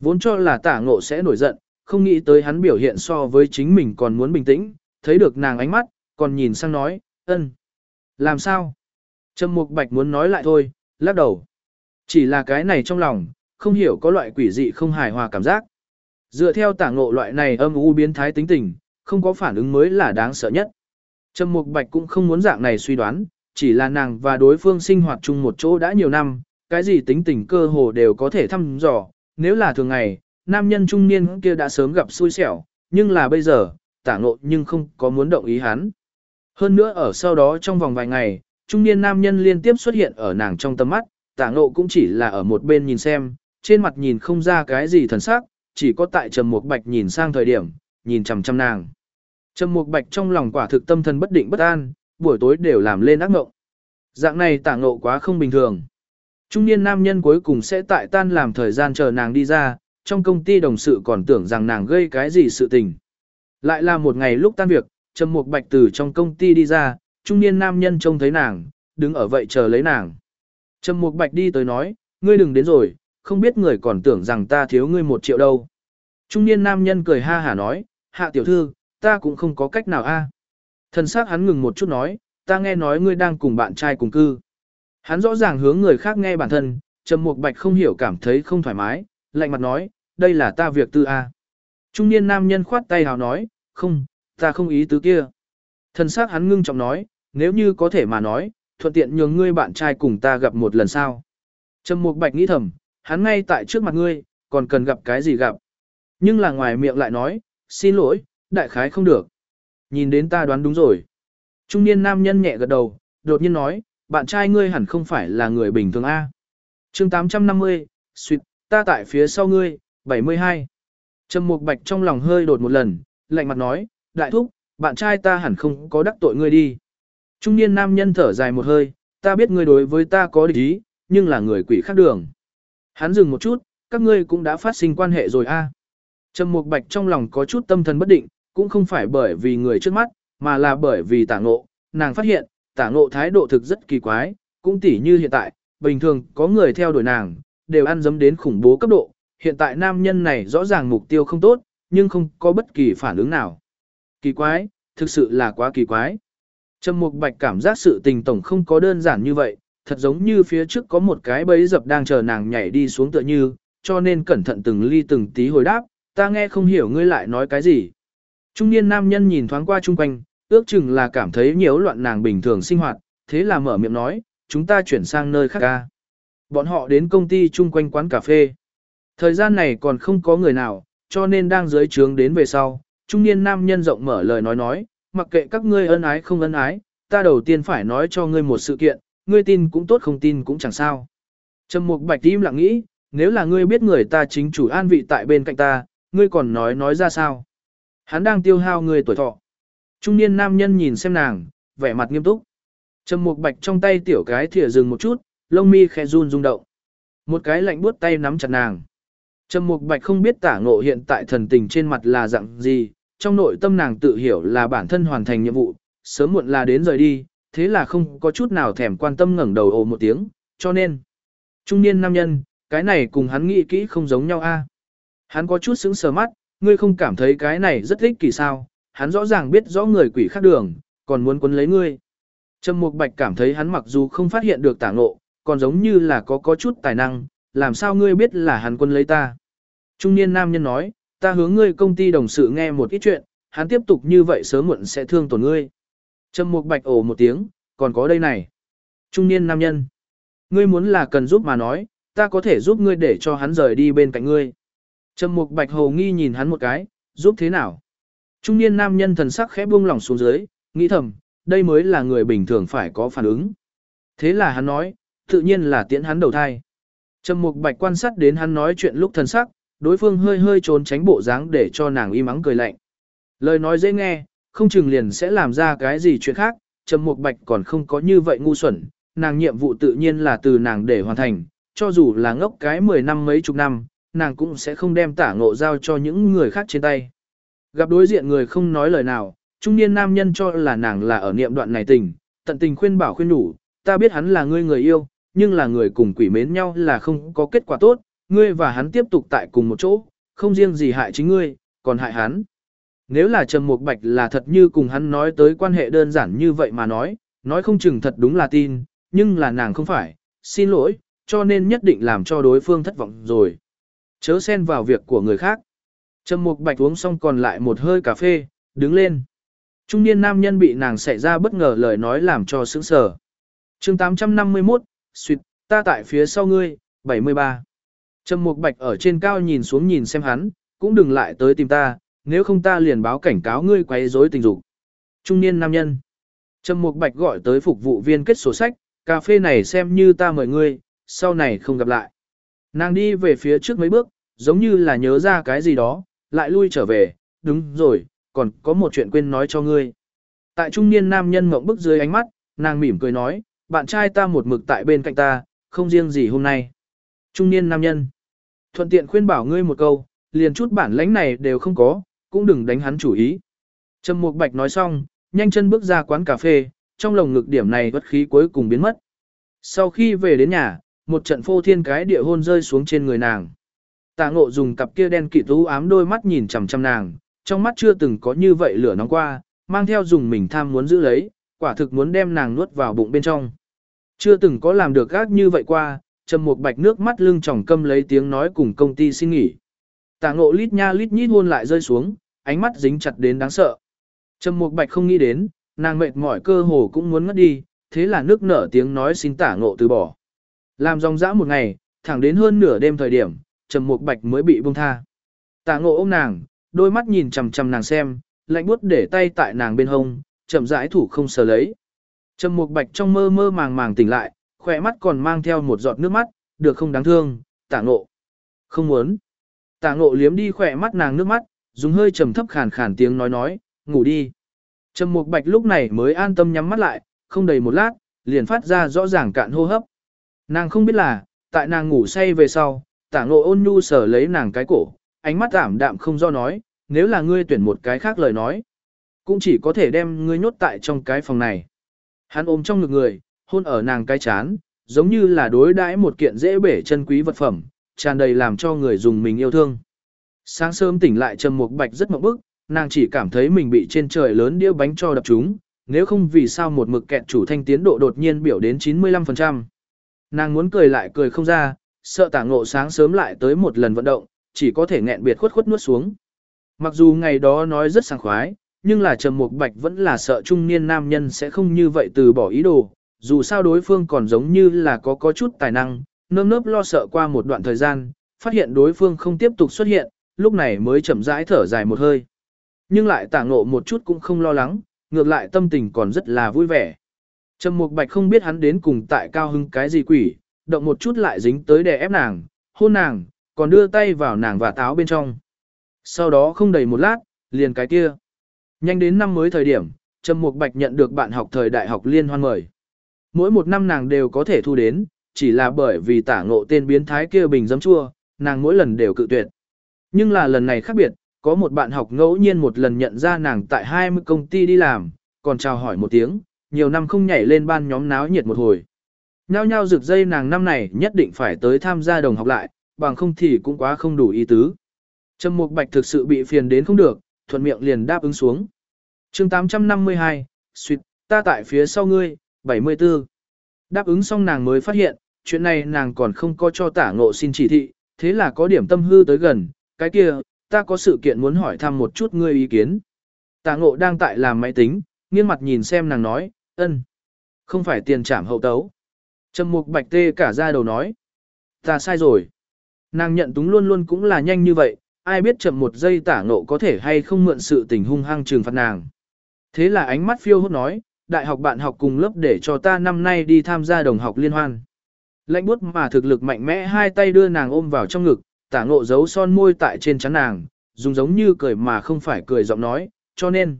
Vốn cho là tả ngộ sẽ nổi giận, không nghĩ tới hắn biểu hiện so với chính mình còn muốn bình tĩnh, thấy được nàng ánh mắt, còn nhìn sang nói, ân. Làm sao? Trầm Mục Bạch muốn nói lại thôi, lắc đầu. Chỉ là cái này trong lòng, không hiểu có loại quỷ dị không hài hòa cảm giác. Dựa theo tả ngộ loại này âm u biến thái tính tình, không có phản ứng mới là đáng sợ nhất. Trầm Mục Bạch cũng không muốn dạng này suy đoán, chỉ là nàng và đối phương sinh hoạt chung một chỗ đã nhiều năm, cái gì tính tình cơ hồ đều có thể thăm dò, nếu là thường ngày, nam nhân trung niên kia đã sớm gặp xui xẻo, nhưng là bây giờ, tả ngộ nhưng không có muốn động ý hắn. Hơn nữa ở sau đó trong vòng vài ngày, trung niên nam nhân liên tiếp xuất hiện ở nàng trong tầm mắt, tả ngộ cũng chỉ là ở một bên nhìn xem, trên mặt nhìn không ra cái gì thần sắc, chỉ có tại trầm mục bạch nhìn sang thời điểm, nhìn chằm chằm nàng. Trầm mục bạch trong lòng quả thực tâm thần bất định bất an, buổi tối đều làm lên ác ngộng. Dạng này tả ngộ quá không bình thường. Trung niên nam nhân cuối cùng sẽ tại tan làm thời gian chờ nàng đi ra, trong công ty đồng sự còn tưởng rằng nàng gây cái gì sự tình. Lại là một ngày lúc tan việc, Trầm Mục Bạch từ trong công ty đi ra, trung niên nam nhân trông thấy nàng, đứng ở vậy chờ lấy nàng. Trầm Mục Bạch đi tới nói, ngươi đừng đến rồi, không biết người còn tưởng rằng ta thiếu ngươi một triệu đâu. Trung niên nam nhân cười ha hả nói, hạ tiểu thư, ta cũng không có cách nào a. Thần sắc hắn ngừng một chút nói, ta nghe nói ngươi đang cùng bạn trai cùng cư. Hắn rõ ràng hướng người khác nghe bản thân, Trầm Mục Bạch không hiểu cảm thấy không thoải mái, lạnh mặt nói, đây là ta việc tư a. Trung niên nam nhân khoát tay hào nói, không, ta không ý tứ kia. Thần sắc hắn ngưng trọng nói, nếu như có thể mà nói, thuận tiện nhường ngươi bạn trai cùng ta gặp một lần sao. Trầm Mục Bạch nghĩ thầm, hắn ngay tại trước mặt ngươi, còn cần gặp cái gì gặp. Nhưng là ngoài miệng lại nói, xin lỗi, đại khái không được. Nhìn đến ta đoán đúng rồi. Trung niên nam nhân nhẹ gật đầu, đột nhiên nói, bạn trai ngươi hẳn không phải là người bình thường A. chương 850, suyệt, ta tại phía sau ngươi, 72. Trầm Mục Bạch trong lòng hơi đột một lần, lạnh mặt nói, đại thúc, bạn trai ta hẳn không có đắc tội ngươi đi. Trung niên nam nhân thở dài một hơi, ta biết ngươi đối với ta có địch ý, nhưng là người quỷ khác đường. Hắn dừng một chút, các ngươi cũng đã phát sinh quan hệ rồi a. Trầm Mục Bạch trong lòng có chút tâm thần bất định, cũng không phải bởi vì người trước mắt, mà là bởi vì tả ngộ, nàng phát hiện, tả ngộ thái độ thực rất kỳ quái, cũng tỉ như hiện tại, bình thường có người theo đuổi nàng, đều ăn dấm đến khủng bố cấp độ, hiện tại nam nhân này rõ ràng mục tiêu không tốt, nhưng không có bất kỳ phản ứng nào. Kỳ quái, thực sự là quá kỳ quái. Trầm Mục Bạch cảm giác sự tình tổng không có đơn giản như vậy, thật giống như phía trước có một cái bẫy dập đang chờ nàng nhảy đi xuống tựa như, cho nên cẩn thận từng ly từng tí hồi đáp, ta nghe không hiểu ngươi lại nói cái gì. Trung niên nam nhân nhìn thoáng qua chung quanh, ước chừng là cảm thấy nhiễu loạn nàng bình thường sinh hoạt, thế là mở miệng nói, chúng ta chuyển sang nơi khác ca. Bọn họ đến công ty chung quanh quán cà phê. Thời gian này còn không có người nào, cho nên đang dưới trướng đến về sau, trung niên nam nhân rộng mở lời nói nói, mặc kệ các ngươi ân ái không ân ái, ta đầu tiên phải nói cho ngươi một sự kiện, ngươi tin cũng tốt không tin cũng chẳng sao. Trầm Mục Bạch im lặng nghĩ, nếu là ngươi biết người ta chính chủ an vị tại bên cạnh ta, ngươi còn nói nói ra sao? Hắn đang tiêu hao ngươi tuổi thọ. Trung niên nam nhân nhìn xem nàng, vẻ mặt nghiêm túc. Trầm Mục Bạch trong tay tiểu cái thìa dừng một chút, lông mi khẽ run rung động. Một cái lạnh buốt tay nắm chặt nàng. Trầm Mục Bạch không biết tả ngộ hiện tại thần tình trên mặt là dạng gì, trong nội tâm nàng tự hiểu là bản thân hoàn thành nhiệm vụ, sớm muộn là đến rời đi, thế là không có chút nào thèm quan tâm ngẩng đầu ồ một tiếng, cho nên. Trung niên nam nhân, cái này cùng hắn nghĩ kỹ không giống nhau a. À? Hắn có chút sững sờ mắt, ngươi không cảm thấy cái này rất thích kỳ sao, hắn rõ ràng biết rõ người quỷ khác đường, còn muốn quấn lấy ngươi. Trầm Mục Bạch cảm thấy hắn mặc dù không phát hiện được tả ngộ, còn giống như là có có chút tài năng, làm sao ngươi biết là hắn quân lấy ta. Trung niên nam nhân nói, ta hướng ngươi công ty đồng sự nghe một ít chuyện, hắn tiếp tục như vậy sớm muộn sẽ thương tổn ngươi. Trầm Mục Bạch ồ một tiếng, còn có đây này. Trung niên nam nhân, ngươi muốn là cần giúp mà nói, ta có thể giúp ngươi để cho hắn rời đi bên cạnh ngươi. Trầm Mục Bạch hồ nghi nhìn hắn một cái, giúp thế nào? Trung niên nam nhân thần sắc khẽ buông lỏng xuống dưới, nghĩ thầm, đây mới là người bình thường phải có phản ứng. Thế là hắn nói, tự nhiên là tiễn hắn đầu thai. Trầm Mục Bạch quan sát đến hắn nói chuyện lúc thần sắc, đối phương hơi hơi trốn tránh bộ dáng để cho nàng im ắng cười lạnh. Lời nói dễ nghe, không chừng liền sẽ làm ra cái gì chuyện khác, Trầm Mục Bạch còn không có như vậy ngu xuẩn, nàng nhiệm vụ tự nhiên là từ nàng để hoàn thành, cho dù là ngốc cái 10 năm mấy chục năm, nàng cũng sẽ không đem tả ngộ giao cho những người khác trên tay. Gặp đối diện người không nói lời nào, trung niên nam nhân cho là nàng là ở niệm đoạn này tình, tận tình khuyên bảo khuyên nhủ, ta biết hắn là ngươi người yêu, nhưng là người cùng quỷ mến nhau là không có kết quả tốt, ngươi và hắn tiếp tục tại cùng một chỗ, không riêng gì hại chính ngươi, còn hại hắn. Nếu là Trầm Mục Bạch là thật như cùng hắn nói tới quan hệ đơn giản như vậy mà nói, nói không chừng thật đúng là tin, nhưng là nàng không phải, xin lỗi, cho nên nhất định làm cho đối phương thất vọng rồi. Chớ xen vào việc của người khác. Trầm Mục Bạch uống xong còn lại một hơi cà phê, đứng lên. Trung niên nam nhân bị nàng xảy ra bất ngờ lời nói làm cho sững sờ. Chương 851, suýt, ta tại phía sau ngươi, 73. Trầm Mục Bạch ở trên cao nhìn xuống nhìn xem hắn, cũng đừng lại tới tìm ta, nếu không ta liền báo cảnh cáo ngươi quấy rối tình dục. Trung niên nam nhân. Trầm Mục Bạch gọi tới phục vụ viên kết sổ sách, cà phê này xem như ta mời ngươi, sau này không gặp lại. Nàng đi về phía trước mấy bước, giống như là nhớ ra cái gì đó, lại lui trở về, đúng rồi, còn có một chuyện quên nói cho ngươi. Tại trung niên nam nhân ngậm bức dưới ánh mắt, nàng mỉm cười nói, bạn trai ta một mực tại bên cạnh ta, không riêng gì hôm nay. Trung niên nam nhân, thuận tiện khuyên bảo ngươi một câu, liền chút bản lãnh này đều không có, cũng đừng đánh hắn chủ ý. Trầm Mục Bạch nói xong, nhanh chân bước ra quán cà phê, trong lồng ngực điểm này bất khí cuối cùng biến mất. Sau khi về đến nhà, một trận phô thiên cái địa hôn rơi xuống trên người nàng. Tạ ngộ dùng cặp kia đen kịt u ám đôi mắt nhìn chằm chằm nàng, trong mắt chưa từng có như vậy lửa nóng qua, mang theo dùng mình tham muốn giữ lấy, quả thực muốn đem nàng nuốt vào bụng bên trong. Chưa từng có làm được gác như vậy qua, trầm Mục bạch nước mắt lưng tròng câm lấy tiếng nói cùng công ty xin nghỉ. Tạ ngộ lít nha lít nhít hôn lại rơi xuống, ánh mắt dính chặt đến đáng sợ. Trầm Mục bạch không nghĩ đến, nàng mệt mỏi cơ hồ cũng muốn ngất đi, thế là nước nở tiếng nói xin tả ngộ từ bỏ. Làm dòng dã một ngày, thẳng đến hơn nửa đêm thời điểm, Trầm Mục Bạch mới bị buông tha. Tạ Ngộ ôm nàng, đôi mắt nhìn chằm chằm nàng xem, lạnh buốt để tay tại nàng bên hông, chậm rãi thủ không sờ lấy. Trầm Mục Bạch trong mơ mơ màng màng tỉnh lại, khỏe mắt còn mang theo một giọt nước mắt, được không đáng thương, Tạ Ngộ. Không muốn. Tạ Ngộ liếm đi khỏe mắt nàng nước mắt, dùng hơi trầm thấp khàn khàn tiếng nói nói, ngủ đi. Trầm Mục Bạch lúc này mới an tâm nhắm mắt lại, không đầy một lát, liền phát ra rõ ràng cạn hô hấp. Nàng không biết là, tại nàng ngủ say về sau, tả ngộ ôn nhu sở lấy nàng cái cổ, ánh mắt ảm đạm không do nói, nếu là ngươi tuyển một cái khác lời nói, cũng chỉ có thể đem ngươi nhốt tại trong cái phòng này. Hắn ôm trong ngực người, hôn ở nàng cái chán, giống như là đối đãi một kiện dễ bể chân quý vật phẩm, tràn đầy làm cho người dùng mình yêu thương. Sáng sớm tỉnh lại trầm Mục bạch rất mộng bức, nàng chỉ cảm thấy mình bị trên trời lớn đĩa bánh cho đập trúng, nếu không vì sao một mực kẹt chủ thanh tiến độ đột nhiên biểu đến 95%. Nàng muốn cười lại cười không ra, sợ tả ngộ sáng sớm lại tới một lần vận động, chỉ có thể nghẹn biệt khuất khuất nuốt xuống. Mặc dù ngày đó nói rất sảng khoái, nhưng là Trầm Mục Bạch vẫn là sợ trung niên nam nhân sẽ không như vậy từ bỏ ý đồ, dù sao đối phương còn giống như là có có chút tài năng, nơm nớp lo sợ qua một đoạn thời gian, phát hiện đối phương không tiếp tục xuất hiện, lúc này mới chậm rãi thở dài một hơi. Nhưng lại tả ngộ một chút cũng không lo lắng, ngược lại tâm tình còn rất là vui vẻ. Trầm Mục Bạch không biết hắn đến cùng tại cao hưng cái gì quỷ, động một chút lại dính tới đè ép nàng, hôn nàng, còn đưa tay vào nàng và táo bên trong. Sau đó không đầy một lát, liền cái kia. Nhanh đến năm mới thời điểm, Trầm Mục Bạch nhận được bạn học thời đại học liên hoan mời. Mỗi một năm nàng đều có thể thu đến, chỉ là bởi vì tả ngộ tên biến thái kia bình giấm chua, nàng mỗi lần đều cự tuyệt. Nhưng là lần này khác biệt, có một bạn học ngẫu nhiên một lần nhận ra nàng tại 20 công ty đi làm, còn chào hỏi một tiếng, nhiều năm không nhảy lên ban nhóm náo nhiệt một hồi. Nhao nhao rực dây nàng năm này nhất định phải tới tham gia đồng học lại, bằng không thì cũng quá không đủ ý tứ. Trầm Mục Bạch thực sự bị phiền đến không được, thuận miệng liền đáp ứng xuống. chương 852, suyệt, ta tại phía sau ngươi, 74. Đáp ứng xong nàng mới phát hiện, chuyện này nàng còn không có cho tả ngộ xin chỉ thị, thế là có điểm tâm hư tới gần, cái kia, ta có sự kiện muốn hỏi thăm một chút ngươi ý kiến. Tạ ngộ đang tại làm máy tính, nghiêng mặt nhìn xem nàng nói, ân, không phải tiền trảm hậu tấu. Trầm mục bạch tê cả ra đầu nói, ta sai rồi. Nàng nhận túng luôn luôn cũng là nhanh như vậy, ai biết chậm một giây tả ngộ có thể hay không mượn sự tình hung hăng trừng phạt nàng. Thế là ánh mắt phiêu hốt nói, đại học bạn học cùng lớp để cho ta năm nay đi tham gia đồng học liên hoan. Lạnh bút mà thực lực mạnh mẽ hai tay đưa nàng ôm vào trong ngực, tả ngộ giấu son môi tại trên trán nàng, dùng giống như cười mà không phải cười giọng nói, cho nên.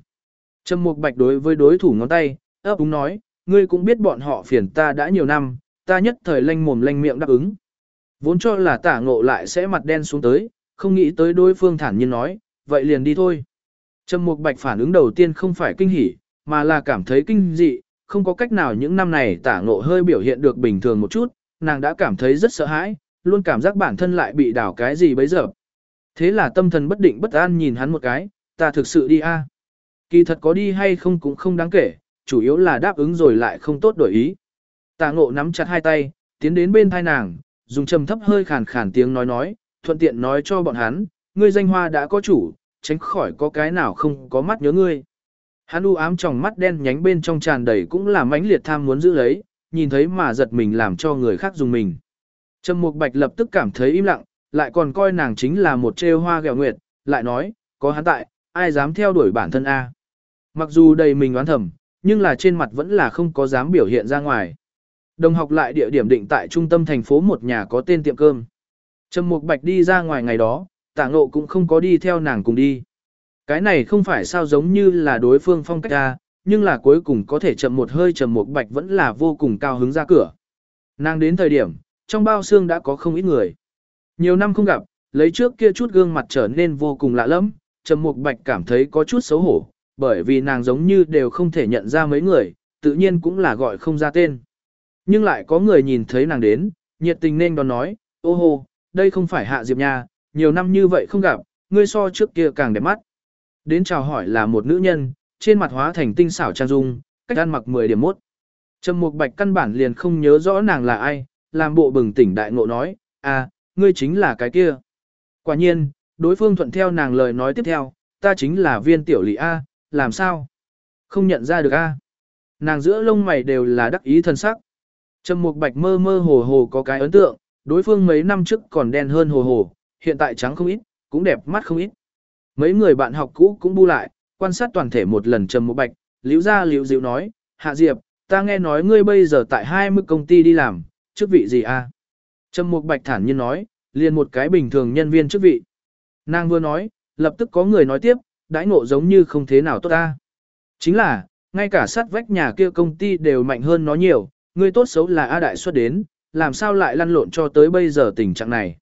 Trầm mục bạch đối với đối thủ ngón tay, ấp úng nói, ngươi cũng biết bọn họ phiền ta đã nhiều năm, ta nhất thời lanh mồm lanh miệng đáp ứng. Vốn cho là tả ngộ lại sẽ mặt đen xuống tới, không nghĩ tới đối phương thản nhiên nói, vậy liền đi thôi. Trầm mục bạch phản ứng đầu tiên không phải kinh hỉ, mà là cảm thấy kinh dị, không có cách nào những năm này tả ngộ hơi biểu hiện được bình thường một chút, nàng đã cảm thấy rất sợ hãi, luôn cảm giác bản thân lại bị đảo cái gì bấy giờ. Thế là tâm thần bất định bất an nhìn hắn một cái, ta thực sự đi a Kỳ thật có đi hay không cũng không đáng kể, chủ yếu là đáp ứng rồi lại không tốt đổi ý. Tạ ngộ nắm chặt hai tay, tiến đến bên thai nàng, dùng trầm thấp hơi khàn khàn tiếng nói nói, thuận tiện nói cho bọn hắn, ngươi danh hoa đã có chủ, tránh khỏi có cái nào không có mắt nhớ ngươi. Hắn u ám trong mắt đen nhánh bên trong tràn đầy cũng là mãnh liệt tham muốn giữ lấy, nhìn thấy mà giật mình làm cho người khác dùng mình. Trầm Mục Bạch lập tức cảm thấy im lặng, lại còn coi nàng chính là một trêu hoa ghẹo nguyệt, lại nói, có hắn tại, ai dám theo đuổi bản thân A. Mặc dù đầy mình oán thầm, nhưng là trên mặt vẫn là không có dám biểu hiện ra ngoài. Đồng học lại địa điểm định tại trung tâm thành phố một nhà có tên tiệm cơm. Trầm Mục Bạch đi ra ngoài ngày đó, tạ ngộ cũng không có đi theo nàng cùng đi. Cái này không phải sao giống như là đối phương phong cách a? nhưng là cuối cùng có thể chậm một hơi Trầm Mục Bạch vẫn là vô cùng cao hứng ra cửa. Nàng đến thời điểm, trong bao xương đã có không ít người. Nhiều năm không gặp, lấy trước kia chút gương mặt trở nên vô cùng lạ lẫm, Trầm Mục Bạch cảm thấy có chút xấu hổ, bởi vì nàng giống như đều không thể nhận ra mấy người, tự nhiên cũng là gọi không ra tên. Nhưng lại có người nhìn thấy nàng đến, nhiệt tình nên đón nói, ô hô, đây không phải Hạ Diệp nha, nhiều năm như vậy không gặp, ngươi so trước kia càng đẹp mắt. Đến chào hỏi là một nữ nhân, trên mặt hóa thành tinh xảo trang dung, cách ăn mặc 10 điểm mốt. Trầm Mục Bạch căn bản liền không nhớ rõ nàng là ai, làm bộ bừng tỉnh đại ngộ nói, à, ngươi chính là cái kia. Quả nhiên, đối phương thuận theo nàng lời nói tiếp theo, ta chính là viên tiểu lỵ A, làm sao? Không nhận ra được A. Nàng giữa lông mày đều là đắc ý thân sắc. Trầm Mục Bạch mơ mơ hồ hồ có cái ấn tượng, đối phương mấy năm trước còn đen hơn hồ hồ, hiện tại trắng không ít, cũng đẹp mắt không ít. Mấy người bạn học cũ cũng bu lại, quan sát toàn thể một lần Trầm Mục Bạch, liễu ra liễu dịu nói, Hạ Diệp, ta nghe nói ngươi bây giờ tại 20 công ty đi làm, chức vị gì a? Trầm Mục Bạch thản nhiên nói, liền một cái bình thường nhân viên chức vị. Nàng vừa nói, lập tức có người nói tiếp, đãi ngộ giống như không thế nào tốt ta. Chính là, ngay cả sát vách nhà kia công ty đều mạnh hơn nó nhiều, người tốt xấu là A Đại xuất đến, làm sao lại lăn lộn cho tới bây giờ tình trạng này.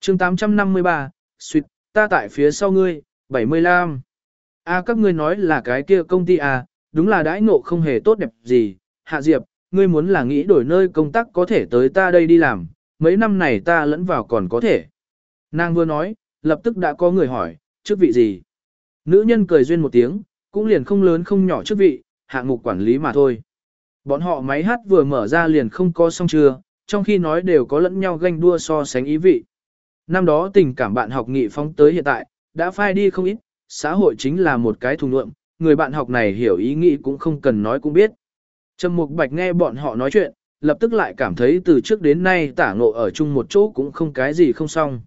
chương 853, suyệt, ta tại phía sau ngươi, 75. A à, các ngươi nói là cái kia công ty A, đúng là đãi ngộ không hề tốt đẹp gì, Hạ Diệp, ngươi muốn là nghĩ đổi nơi công tác có thể tới ta đây đi làm, mấy năm này ta lẫn vào còn có thể. Nàng vừa nói, lập tức đã có người hỏi, chức vị gì? Nữ nhân cười duyên một tiếng, cũng liền không lớn không nhỏ chức vị, hạng mục quản lý mà thôi. Bọn họ máy hát vừa mở ra liền không có xong chưa, trong khi nói đều có lẫn nhau ganh đua so sánh ý vị. Năm đó tình cảm bạn học nghị phóng tới hiện tại, đã phai đi không ít, xã hội chính là một cái thùng luận, người bạn học này hiểu ý nghĩ cũng không cần nói cũng biết. Trầm Mục Bạch nghe bọn họ nói chuyện, lập tức lại cảm thấy từ trước đến nay tả ngộ ở chung một chỗ cũng không cái gì không xong.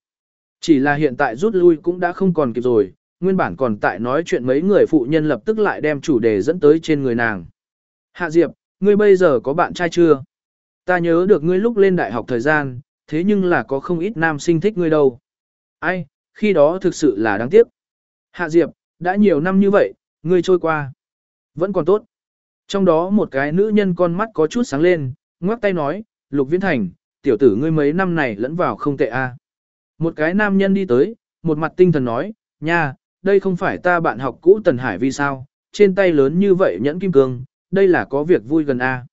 Chỉ là hiện tại rút lui cũng đã không còn kịp rồi, nguyên bản còn tại nói chuyện mấy người phụ nhân lập tức lại đem chủ đề dẫn tới trên người nàng. Hạ Diệp, ngươi bây giờ có bạn trai chưa? Ta nhớ được ngươi lúc lên đại học thời gian, thế nhưng là có không ít nam sinh thích ngươi đâu. Ai, khi đó thực sự là đáng tiếc. Hạ Diệp, đã nhiều năm như vậy, ngươi trôi qua. Vẫn còn tốt. Trong đó một cái nữ nhân con mắt có chút sáng lên, ngoắc tay nói, Lục Viễn Thành, tiểu tử ngươi mấy năm này lẫn vào không tệ a. Một cái nam nhân đi tới, một mặt tinh thần nói, nha, đây không phải ta bạn học cũ Tần Hải Vi sao, trên tay lớn như vậy nhẫn kim cương, đây là có việc vui gần a.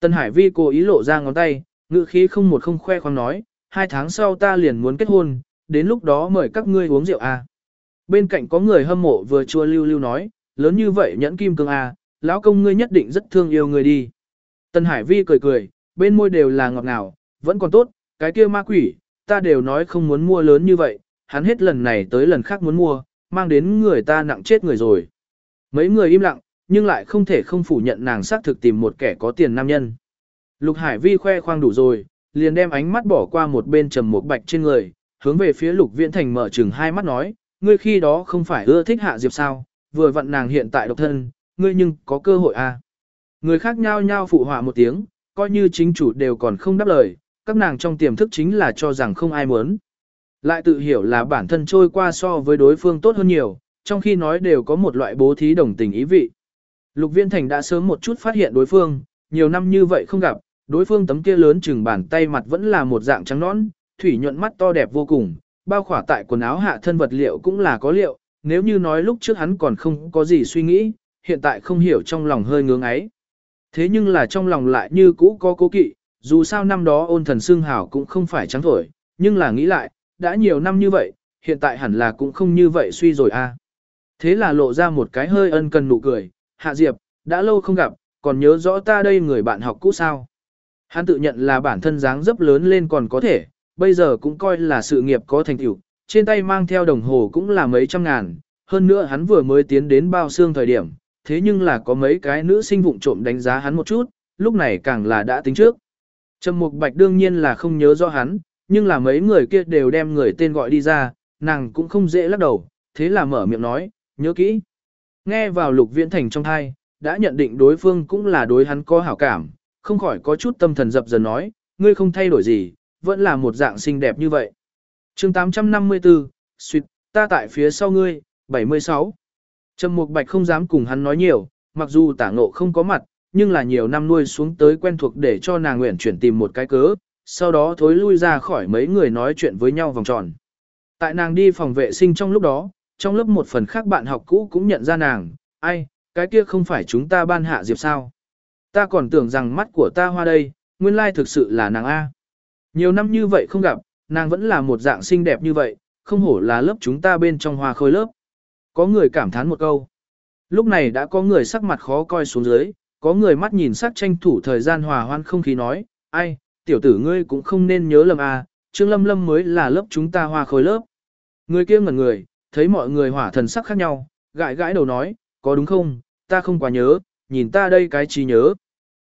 Tần Hải Vi cố ý lộ ra ngón tay, ngữ khí không một không khoe khoang nói, hai tháng sau ta liền muốn kết hôn, đến lúc đó mời các ngươi uống rượu a. Bên cạnh có người hâm mộ vừa chua lưu lưu nói, lớn như vậy nhẫn kim cương a, lão công ngươi nhất định rất thương yêu người đi. Tần Hải Vi cười cười, bên môi đều là ngọt ngào, vẫn còn tốt, cái kia ma quỷ, ta đều nói không muốn mua lớn như vậy, hắn hết lần này tới lần khác muốn mua, mang đến người ta nặng chết người rồi. Mấy người im lặng, nhưng lại không thể không phủ nhận nàng xác thực tìm một kẻ có tiền nam nhân. Lục Hải Vi khoe khoang đủ rồi, liền đem ánh mắt bỏ qua một bên trầm một bạch trên người, hướng về phía Lục Viễn Thành mở trừng hai mắt nói, ngươi khi đó không phải ưa thích Hạ Diệp sao, vừa vặn nàng hiện tại độc thân, ngươi nhưng có cơ hội à. Người khác nhao nhao phụ họa một tiếng, coi như chính chủ đều còn không đáp lời, các nàng trong tiềm thức chính là cho rằng không ai muốn. Lại tự hiểu là bản thân trôi qua so với đối phương tốt hơn nhiều, trong khi nói đều có một loại bố thí đồng tình ý vị. Lục Viễn Thành đã sớm một chút phát hiện đối phương, nhiều năm như vậy không gặp, đối phương tấm kia lớn chừng bàn tay mặt vẫn là một dạng trắng nõn, thủy nhuận mắt to đẹp vô cùng, bao khỏa tại quần áo hạ thân vật liệu cũng là có liệu, nếu như nói lúc trước hắn còn không có gì suy nghĩ, hiện tại không hiểu trong lòng hơi ngưỡng ấy. Thế nhưng là trong lòng lại như cũ có cố kỵ, dù sao năm đó ôn thần xương hảo cũng không phải trắng thổi, nhưng là nghĩ lại, đã nhiều năm như vậy, hiện tại hẳn là cũng không như vậy suy rồi a. Thế là lộ ra một cái hơi ân cần nụ cười, Hạ Diệp, đã lâu không gặp, còn nhớ rõ ta đây người bạn học cũ sao. Hắn tự nhận là bản thân dáng dấp lớn lên còn có thể, bây giờ cũng coi là sự nghiệp có thành tựu, trên tay mang theo đồng hồ cũng là mấy trăm ngàn, hơn nữa hắn vừa mới tiến đến bao xương thời điểm, thế nhưng là có mấy cái nữ sinh vụng trộm đánh giá hắn một chút, lúc này càng là đã tính trước. Trầm Mục Bạch đương nhiên là không nhớ rõ hắn, nhưng là mấy người kia đều đem người tên gọi đi ra, nàng cũng không dễ lắc đầu, thế là mở miệng nói, nhớ kỹ. Nghe vào Lục Viễn Thành trong thai, đã nhận định đối phương cũng là đối hắn có hảo cảm, không khỏi có chút tâm thần dập dần nói, ngươi không thay đổi gì, vẫn là một dạng xinh đẹp như vậy. chương 854, suyệt, ta tại phía sau ngươi, 76. Trầm Mục Bạch không dám cùng hắn nói nhiều, mặc dù tả ngộ không có mặt, nhưng là nhiều năm nuôi xuống tới quen thuộc để cho nàng nguyện chuyển tìm một cái cớ, sau đó thối lui ra khỏi mấy người nói chuyện với nhau vòng tròn. Tại nàng đi phòng vệ sinh trong lúc đó, trong lớp một phần khác bạn học cũ cũng nhận ra nàng, ai, cái kia không phải chúng ta ban hạ diệp sao. Ta còn tưởng rằng mắt của ta hoa đây, nguyên lai thực sự là nàng A. Nhiều năm như vậy không gặp, nàng vẫn là một dạng xinh đẹp như vậy, không hổ là lớp chúng ta bên trong hoa khôi lớp. Có người cảm thán một câu. Lúc này đã có người sắc mặt khó coi xuống dưới, có người mắt nhìn sắc tranh thủ thời gian hòa hoan không khí nói, ai, tiểu tử ngươi cũng không nên nhớ lầm à, Trương Lâm Lâm mới là lớp chúng ta hoa khối lớp. Người kia ngẩn người, thấy mọi người hỏa thần sắc khác nhau, gãi gãi đầu nói, có đúng không, ta không quá nhớ, nhìn ta đây cái trí nhớ.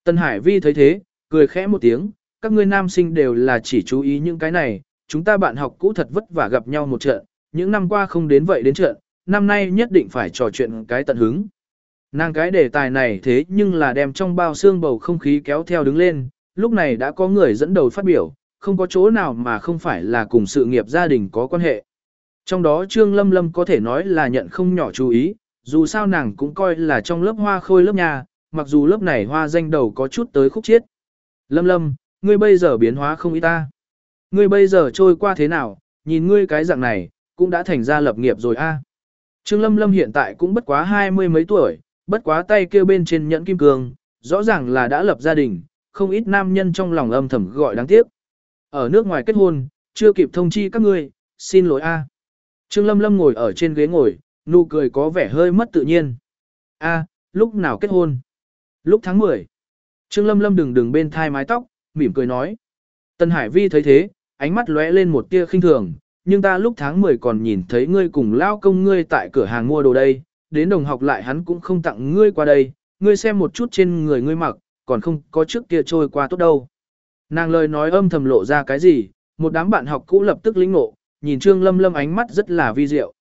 Tân Hải Vi thấy thế, cười khẽ một tiếng, các ngươi nam sinh đều là chỉ chú ý những cái này, chúng ta bạn học cũ thật vất vả gặp nhau một trận, những năm qua không đến vậy đến trận, năm nay nhất định phải trò chuyện cái tận hứng. Nàng cái đề tài này thế nhưng là đem trong bao xương bầu không khí kéo theo đứng lên, lúc này đã có người dẫn đầu phát biểu, không có chỗ nào mà không phải là cùng sự nghiệp gia đình có quan hệ. Trong đó Trương Lâm Lâm có thể nói là nhận không nhỏ chú ý, dù sao nàng cũng coi là trong lớp hoa khôi lớp nhà, mặc dù lớp này hoa danh đầu có chút tới khúc chiết. Lâm Lâm, ngươi bây giờ biến hóa không ý ta. Ngươi bây giờ trôi qua thế nào, nhìn ngươi cái dạng này, cũng đã thành ra lập nghiệp rồi a. Trương Lâm Lâm hiện tại cũng bất quá hai mươi mấy tuổi, bất quá tay kêu bên trên nhẫn kim cương, rõ ràng là đã lập gia đình, không ít nam nhân trong lòng âm thầm gọi đáng tiếc. Ở nước ngoài kết hôn, chưa kịp thông chi các ngươi, xin lỗi a. Trương Lâm Lâm ngồi ở trên ghế ngồi, nụ cười có vẻ hơi mất tự nhiên. A, lúc nào kết hôn? Lúc tháng 10. Trương Lâm Lâm đừng đừng bên thai mái tóc, mỉm cười nói. Tân Hải Vi thấy thế, ánh mắt lóe lên một tia khinh thường, nhưng ta lúc tháng 10 còn nhìn thấy ngươi cùng lao công ngươi tại cửa hàng mua đồ đây, đến đồng học lại hắn cũng không tặng ngươi qua đây, ngươi xem một chút trên người ngươi mặc, còn không có trước kia trôi qua tốt đâu. Nàng lời nói âm thầm lộ ra cái gì, một đám bạn học cũ lập tức lĩnh ngộ, nhìn Trương Lâm Lâm ánh mắt rất là vi diệu.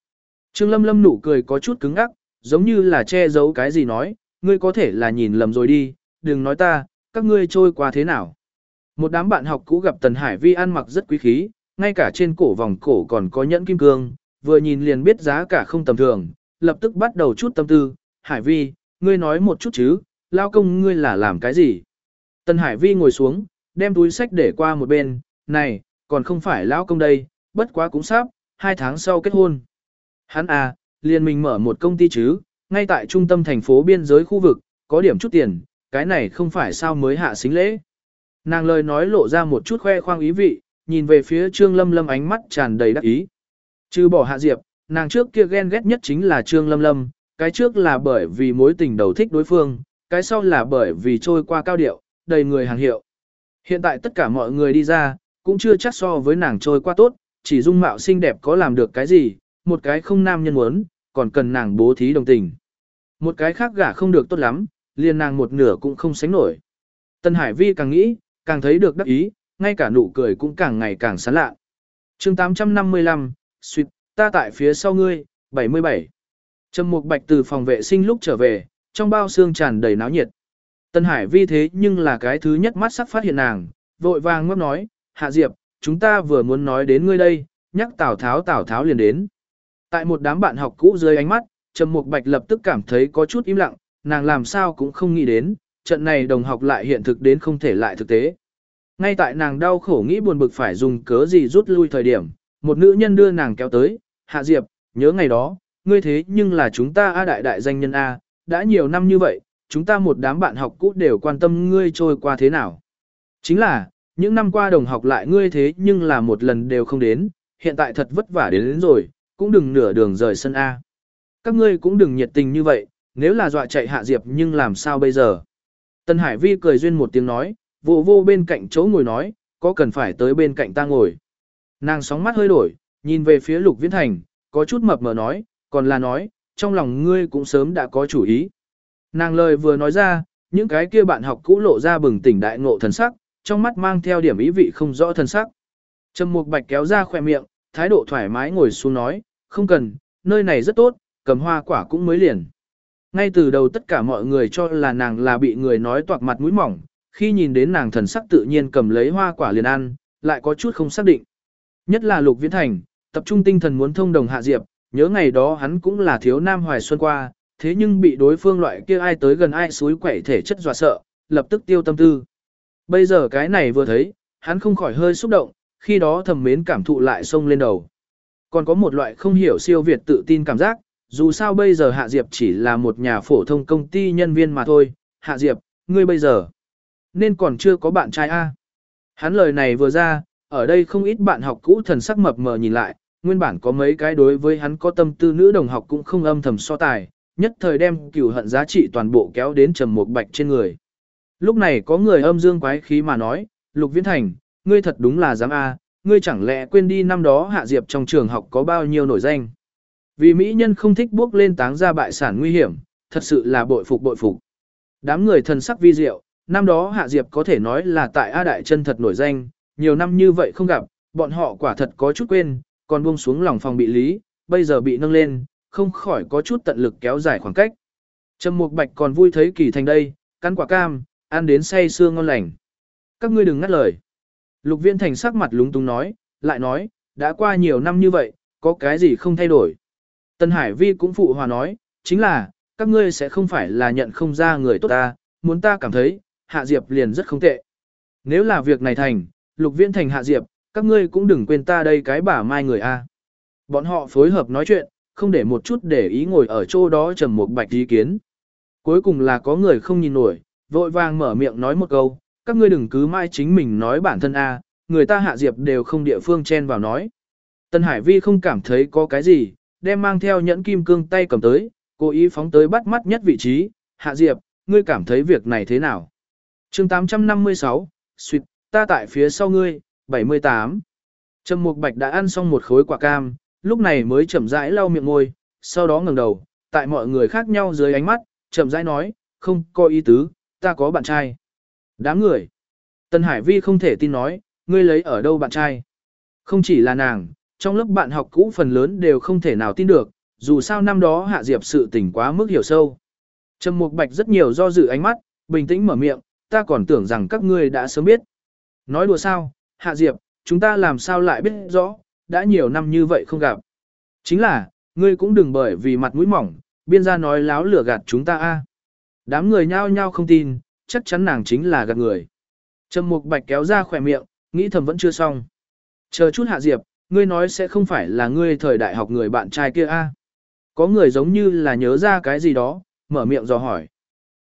Trương Lâm Lâm nụ cười có chút cứng ngắc, giống như là che giấu cái gì nói, ngươi có thể là nhìn lầm rồi đi, đừng nói ta, các ngươi trôi qua thế nào. Một đám bạn học cũ gặp Tần Hải Vi ăn mặc rất quý khí, ngay cả trên cổ vòng cổ còn có nhẫn kim cương, vừa nhìn liền biết giá cả không tầm thường, lập tức bắt đầu chút tâm tư, Hải Vi, ngươi nói một chút chứ, lao công ngươi là làm cái gì? Tần Hải Vi ngồi xuống, đem túi sách để qua một bên, này, còn không phải lão công đây, bất quá cũng sắp, hai tháng sau kết hôn. Hắn à, liền mình mở một công ty chứ, ngay tại trung tâm thành phố biên giới khu vực, có điểm chút tiền, cái này không phải sao mới hạ xính lễ. Nàng lời nói lộ ra một chút khoe khoang ý vị, nhìn về phía Trương Lâm Lâm ánh mắt tràn đầy đắc ý. Trừ bỏ hạ diệp, nàng trước kia ghen ghét nhất chính là Trương Lâm Lâm, cái trước là bởi vì mối tình đầu thích đối phương, cái sau là bởi vì trôi qua cao điệu, đầy người hàng hiệu. Hiện tại tất cả mọi người đi ra, cũng chưa chắc so với nàng trôi qua tốt, chỉ dung mạo xinh đẹp có làm được cái gì, một cái không nam nhân muốn, còn cần nàng bố thí đồng tình. Một cái khác gả không được tốt lắm, liền nàng một nửa cũng không sánh nổi. Tân Hải Vi càng nghĩ, càng thấy được đắc ý, ngay cả nụ cười cũng càng ngày càng sán lạ. chương 855, suyệt, ta tại phía sau ngươi, 77. Trầm Mục Bạch từ phòng vệ sinh lúc trở về, trong bao xương tràn đầy náo nhiệt. Tân Hải Vi thế nhưng là cái thứ nhất mắt sắc phát hiện nàng, vội vàng ngấp nói, Hạ Diệp, chúng ta vừa muốn nói đến ngươi đây, nhắc Tào Tháo Tào Tháo liền đến. Tại một đám bạn học cũ dưới ánh mắt, Trầm Mục Bạch lập tức cảm thấy có chút im lặng, nàng làm sao cũng không nghĩ đến, trận này đồng học lại hiện thực đến không thể lại thực tế. Ngay tại nàng đau khổ nghĩ buồn bực phải dùng cớ gì rút lui thời điểm, một nữ nhân đưa nàng kéo tới, Hạ Diệp, nhớ ngày đó, ngươi thế nhưng là chúng ta A đại đại danh nhân A, đã nhiều năm như vậy, chúng ta một đám bạn học cũ đều quan tâm ngươi trôi qua thế nào. Chính là, những năm qua đồng học lại ngươi thế nhưng là một lần đều không đến, hiện tại thật vất vả đến, đến rồi, cũng đừng nửa đường rời sân A. Các ngươi cũng đừng nhiệt tình như vậy, nếu là dọa chạy hạ diệp nhưng làm sao bây giờ. Tân Hải Vi cười duyên một tiếng nói, vô vô bên cạnh chỗ ngồi nói, có cần phải tới bên cạnh ta ngồi. Nàng sóng mắt hơi đổi, nhìn về phía lục viễn thành, có chút mập mờ nói, còn là nói, trong lòng ngươi cũng sớm đã có chủ ý. Nàng lời vừa nói ra, những cái kia bạn học cũ lộ ra bừng tỉnh đại ngộ thần sắc, trong mắt mang theo điểm ý vị không rõ thần sắc. Trầm Mục Bạch kéo ra khỏe miệng, thái độ thoải mái ngồi xuống nói, không cần, nơi này rất tốt, cầm hoa quả cũng mới liền. Ngay từ đầu tất cả mọi người cho là nàng là bị người nói toạc mặt mũi mỏng, khi nhìn đến nàng thần sắc tự nhiên cầm lấy hoa quả liền ăn, lại có chút không xác định. Nhất là Lục Viễn Thành, tập trung tinh thần muốn thông đồng Hạ Diệp, nhớ ngày đó hắn cũng là thiếu nam hoài xuân qua, thế nhưng bị đối phương loại kia ai tới gần ai suối quẩy thể chất dọa sợ, lập tức tiêu tâm tư. Bây giờ cái này vừa thấy, hắn không khỏi hơi xúc động, khi đó thầm mến cảm thụ lại sông lên đầu. Còn có một loại không hiểu siêu việt tự tin cảm giác, dù sao bây giờ Hạ Diệp chỉ là một nhà phổ thông công ty nhân viên mà thôi. Hạ Diệp, ngươi bây giờ, nên còn chưa có bạn trai A. Hắn lời này vừa ra, ở đây không ít bạn học cũ thần sắc mập mờ nhìn lại, nguyên bản có mấy cái đối với hắn có tâm tư nữ đồng học cũng không âm thầm so tài, nhất thời đem cửu hận giá trị toàn bộ kéo đến trầm một bạch trên người. Lúc này có người âm dương quái khí mà nói, Lục Viễn Thành, ngươi thật đúng là dám A, ngươi chẳng lẽ quên đi năm đó Hạ Diệp trong trường học có bao nhiêu nổi danh. Vì mỹ nhân không thích bước lên táng ra bại sản nguy hiểm, thật sự là bội phục bội phục. Đám người thần sắc vi diệu, năm đó Hạ Diệp có thể nói là tại A Đại chân thật nổi danh, nhiều năm như vậy không gặp, bọn họ quả thật có chút quên, còn buông xuống lòng phòng bị lý, bây giờ bị nâng lên, không khỏi có chút tận lực kéo dài khoảng cách. Trầm Mục Bạch còn vui thấy kỳ thành đây, cắn quả cam, ăn đến say xương ngon lành. Các ngươi đừng ngắt lời. Lục Viên Thành sắc mặt lúng túng nói, lại nói, đã qua nhiều năm như vậy, có cái gì không thay đổi. Tân Hải Vi cũng phụ hòa nói, chính là, các ngươi sẽ không phải là nhận không ra người tốt ta, muốn ta cảm thấy, Hạ Diệp liền rất không tệ. Nếu là việc này thành, Lục Viễn Thành Hạ Diệp, các ngươi cũng đừng quên ta đây cái bả mai người a. Bọn họ phối hợp nói chuyện, không để một chút để ý ngồi ở chỗ đó trầm một bạch ý kiến. Cuối cùng là có người không nhìn nổi, vội vàng mở miệng nói một câu, các ngươi đừng cứ mai chính mình nói bản thân a, người ta Hạ Diệp đều không địa phương chen vào nói. Tân Hải Vi không cảm thấy có cái gì, đem mang theo nhẫn kim cương tay cầm tới, cố ý phóng tới bắt mắt nhất vị trí, Hạ Diệp, ngươi cảm thấy việc này thế nào? Chương 856, suyệt, ta tại phía sau ngươi, 78. Trầm Mục Bạch đã ăn xong một khối quả cam, lúc này mới chậm rãi lau miệng môi, sau đó ngẩng đầu, tại mọi người khác nhau dưới ánh mắt, chậm rãi nói, không có ý tứ, ta có bạn trai. Đám người. Tân Hải Vi không thể tin nói, ngươi lấy ở đâu bạn trai? Không chỉ là nàng, trong lớp bạn học cũ phần lớn đều không thể nào tin được, dù sao năm đó Hạ Diệp sự tỉnh quá mức hiểu sâu. Trầm Mục Bạch rất nhiều do dự ánh mắt, bình tĩnh mở miệng, ta còn tưởng rằng các ngươi đã sớm biết. Nói đùa sao, Hạ Diệp, chúng ta làm sao lại biết rõ, đã nhiều năm như vậy không gặp. Chính là, ngươi cũng đừng bởi vì mặt mũi mỏng, biên gia nói láo lửa gạt chúng ta a. Đám người nhao nhao không tin, chắc chắn nàng chính là gạt người. Trầm Mục Bạch kéo ra khỏe miệng, nghĩ thầm vẫn chưa xong. Chờ chút Hạ Diệp, ngươi nói sẽ không phải là ngươi thời đại học người bạn trai kia a? Có người giống như là nhớ ra cái gì đó, mở miệng dò hỏi.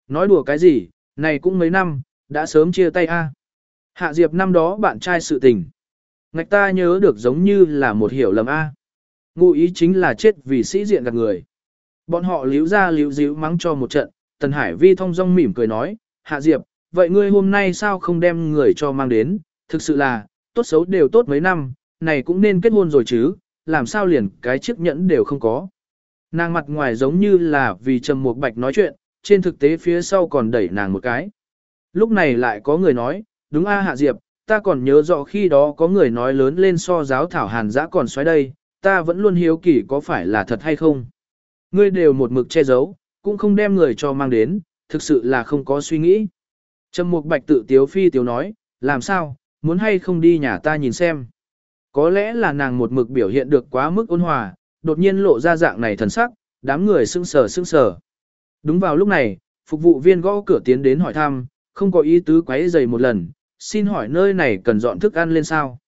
Nói đùa cái gì, này cũng mấy năm, đã sớm chia tay a. Hạ Diệp năm đó bạn trai sự tình. Ngạch ta nhớ được giống như là một hiểu lầm a. Ngụ ý chính là chết vì sĩ diện gạt người. Bọn họ liếu ra liếu díu mắng cho một trận, Tần Hải Vi thông dong mỉm cười nói, Hạ Diệp, vậy ngươi hôm nay sao không đem người cho mang đến, thực sự là, tốt xấu đều tốt mấy năm, này cũng nên kết hôn rồi chứ, làm sao liền cái chiếc nhẫn đều không có. Nàng mặt ngoài giống như là vì Trầm Mục Bạch nói chuyện, trên thực tế phía sau còn đẩy nàng một cái. Lúc này lại có người nói, đúng a Hạ Diệp, ta còn nhớ rõ khi đó có người nói lớn lên so giáo thảo hàn dã còn xoáy đây, ta vẫn luôn hiếu kỳ có phải là thật hay không. Ngươi đều một mực che giấu, cũng không đem người cho mang đến, thực sự là không có suy nghĩ. Trầm Mục Bạch tự tiếu phi tiếu nói, làm sao, muốn hay không đi nhà ta nhìn xem. Có lẽ là nàng một mực biểu hiện được quá mức ôn hòa, đột nhiên lộ ra dạng này thần sắc, đám người sưng sờ sưng sờ. Đúng vào lúc này, phục vụ viên gõ cửa tiến đến hỏi thăm, không có ý tứ quấy giày một lần, xin hỏi nơi này cần dọn thức ăn lên sao.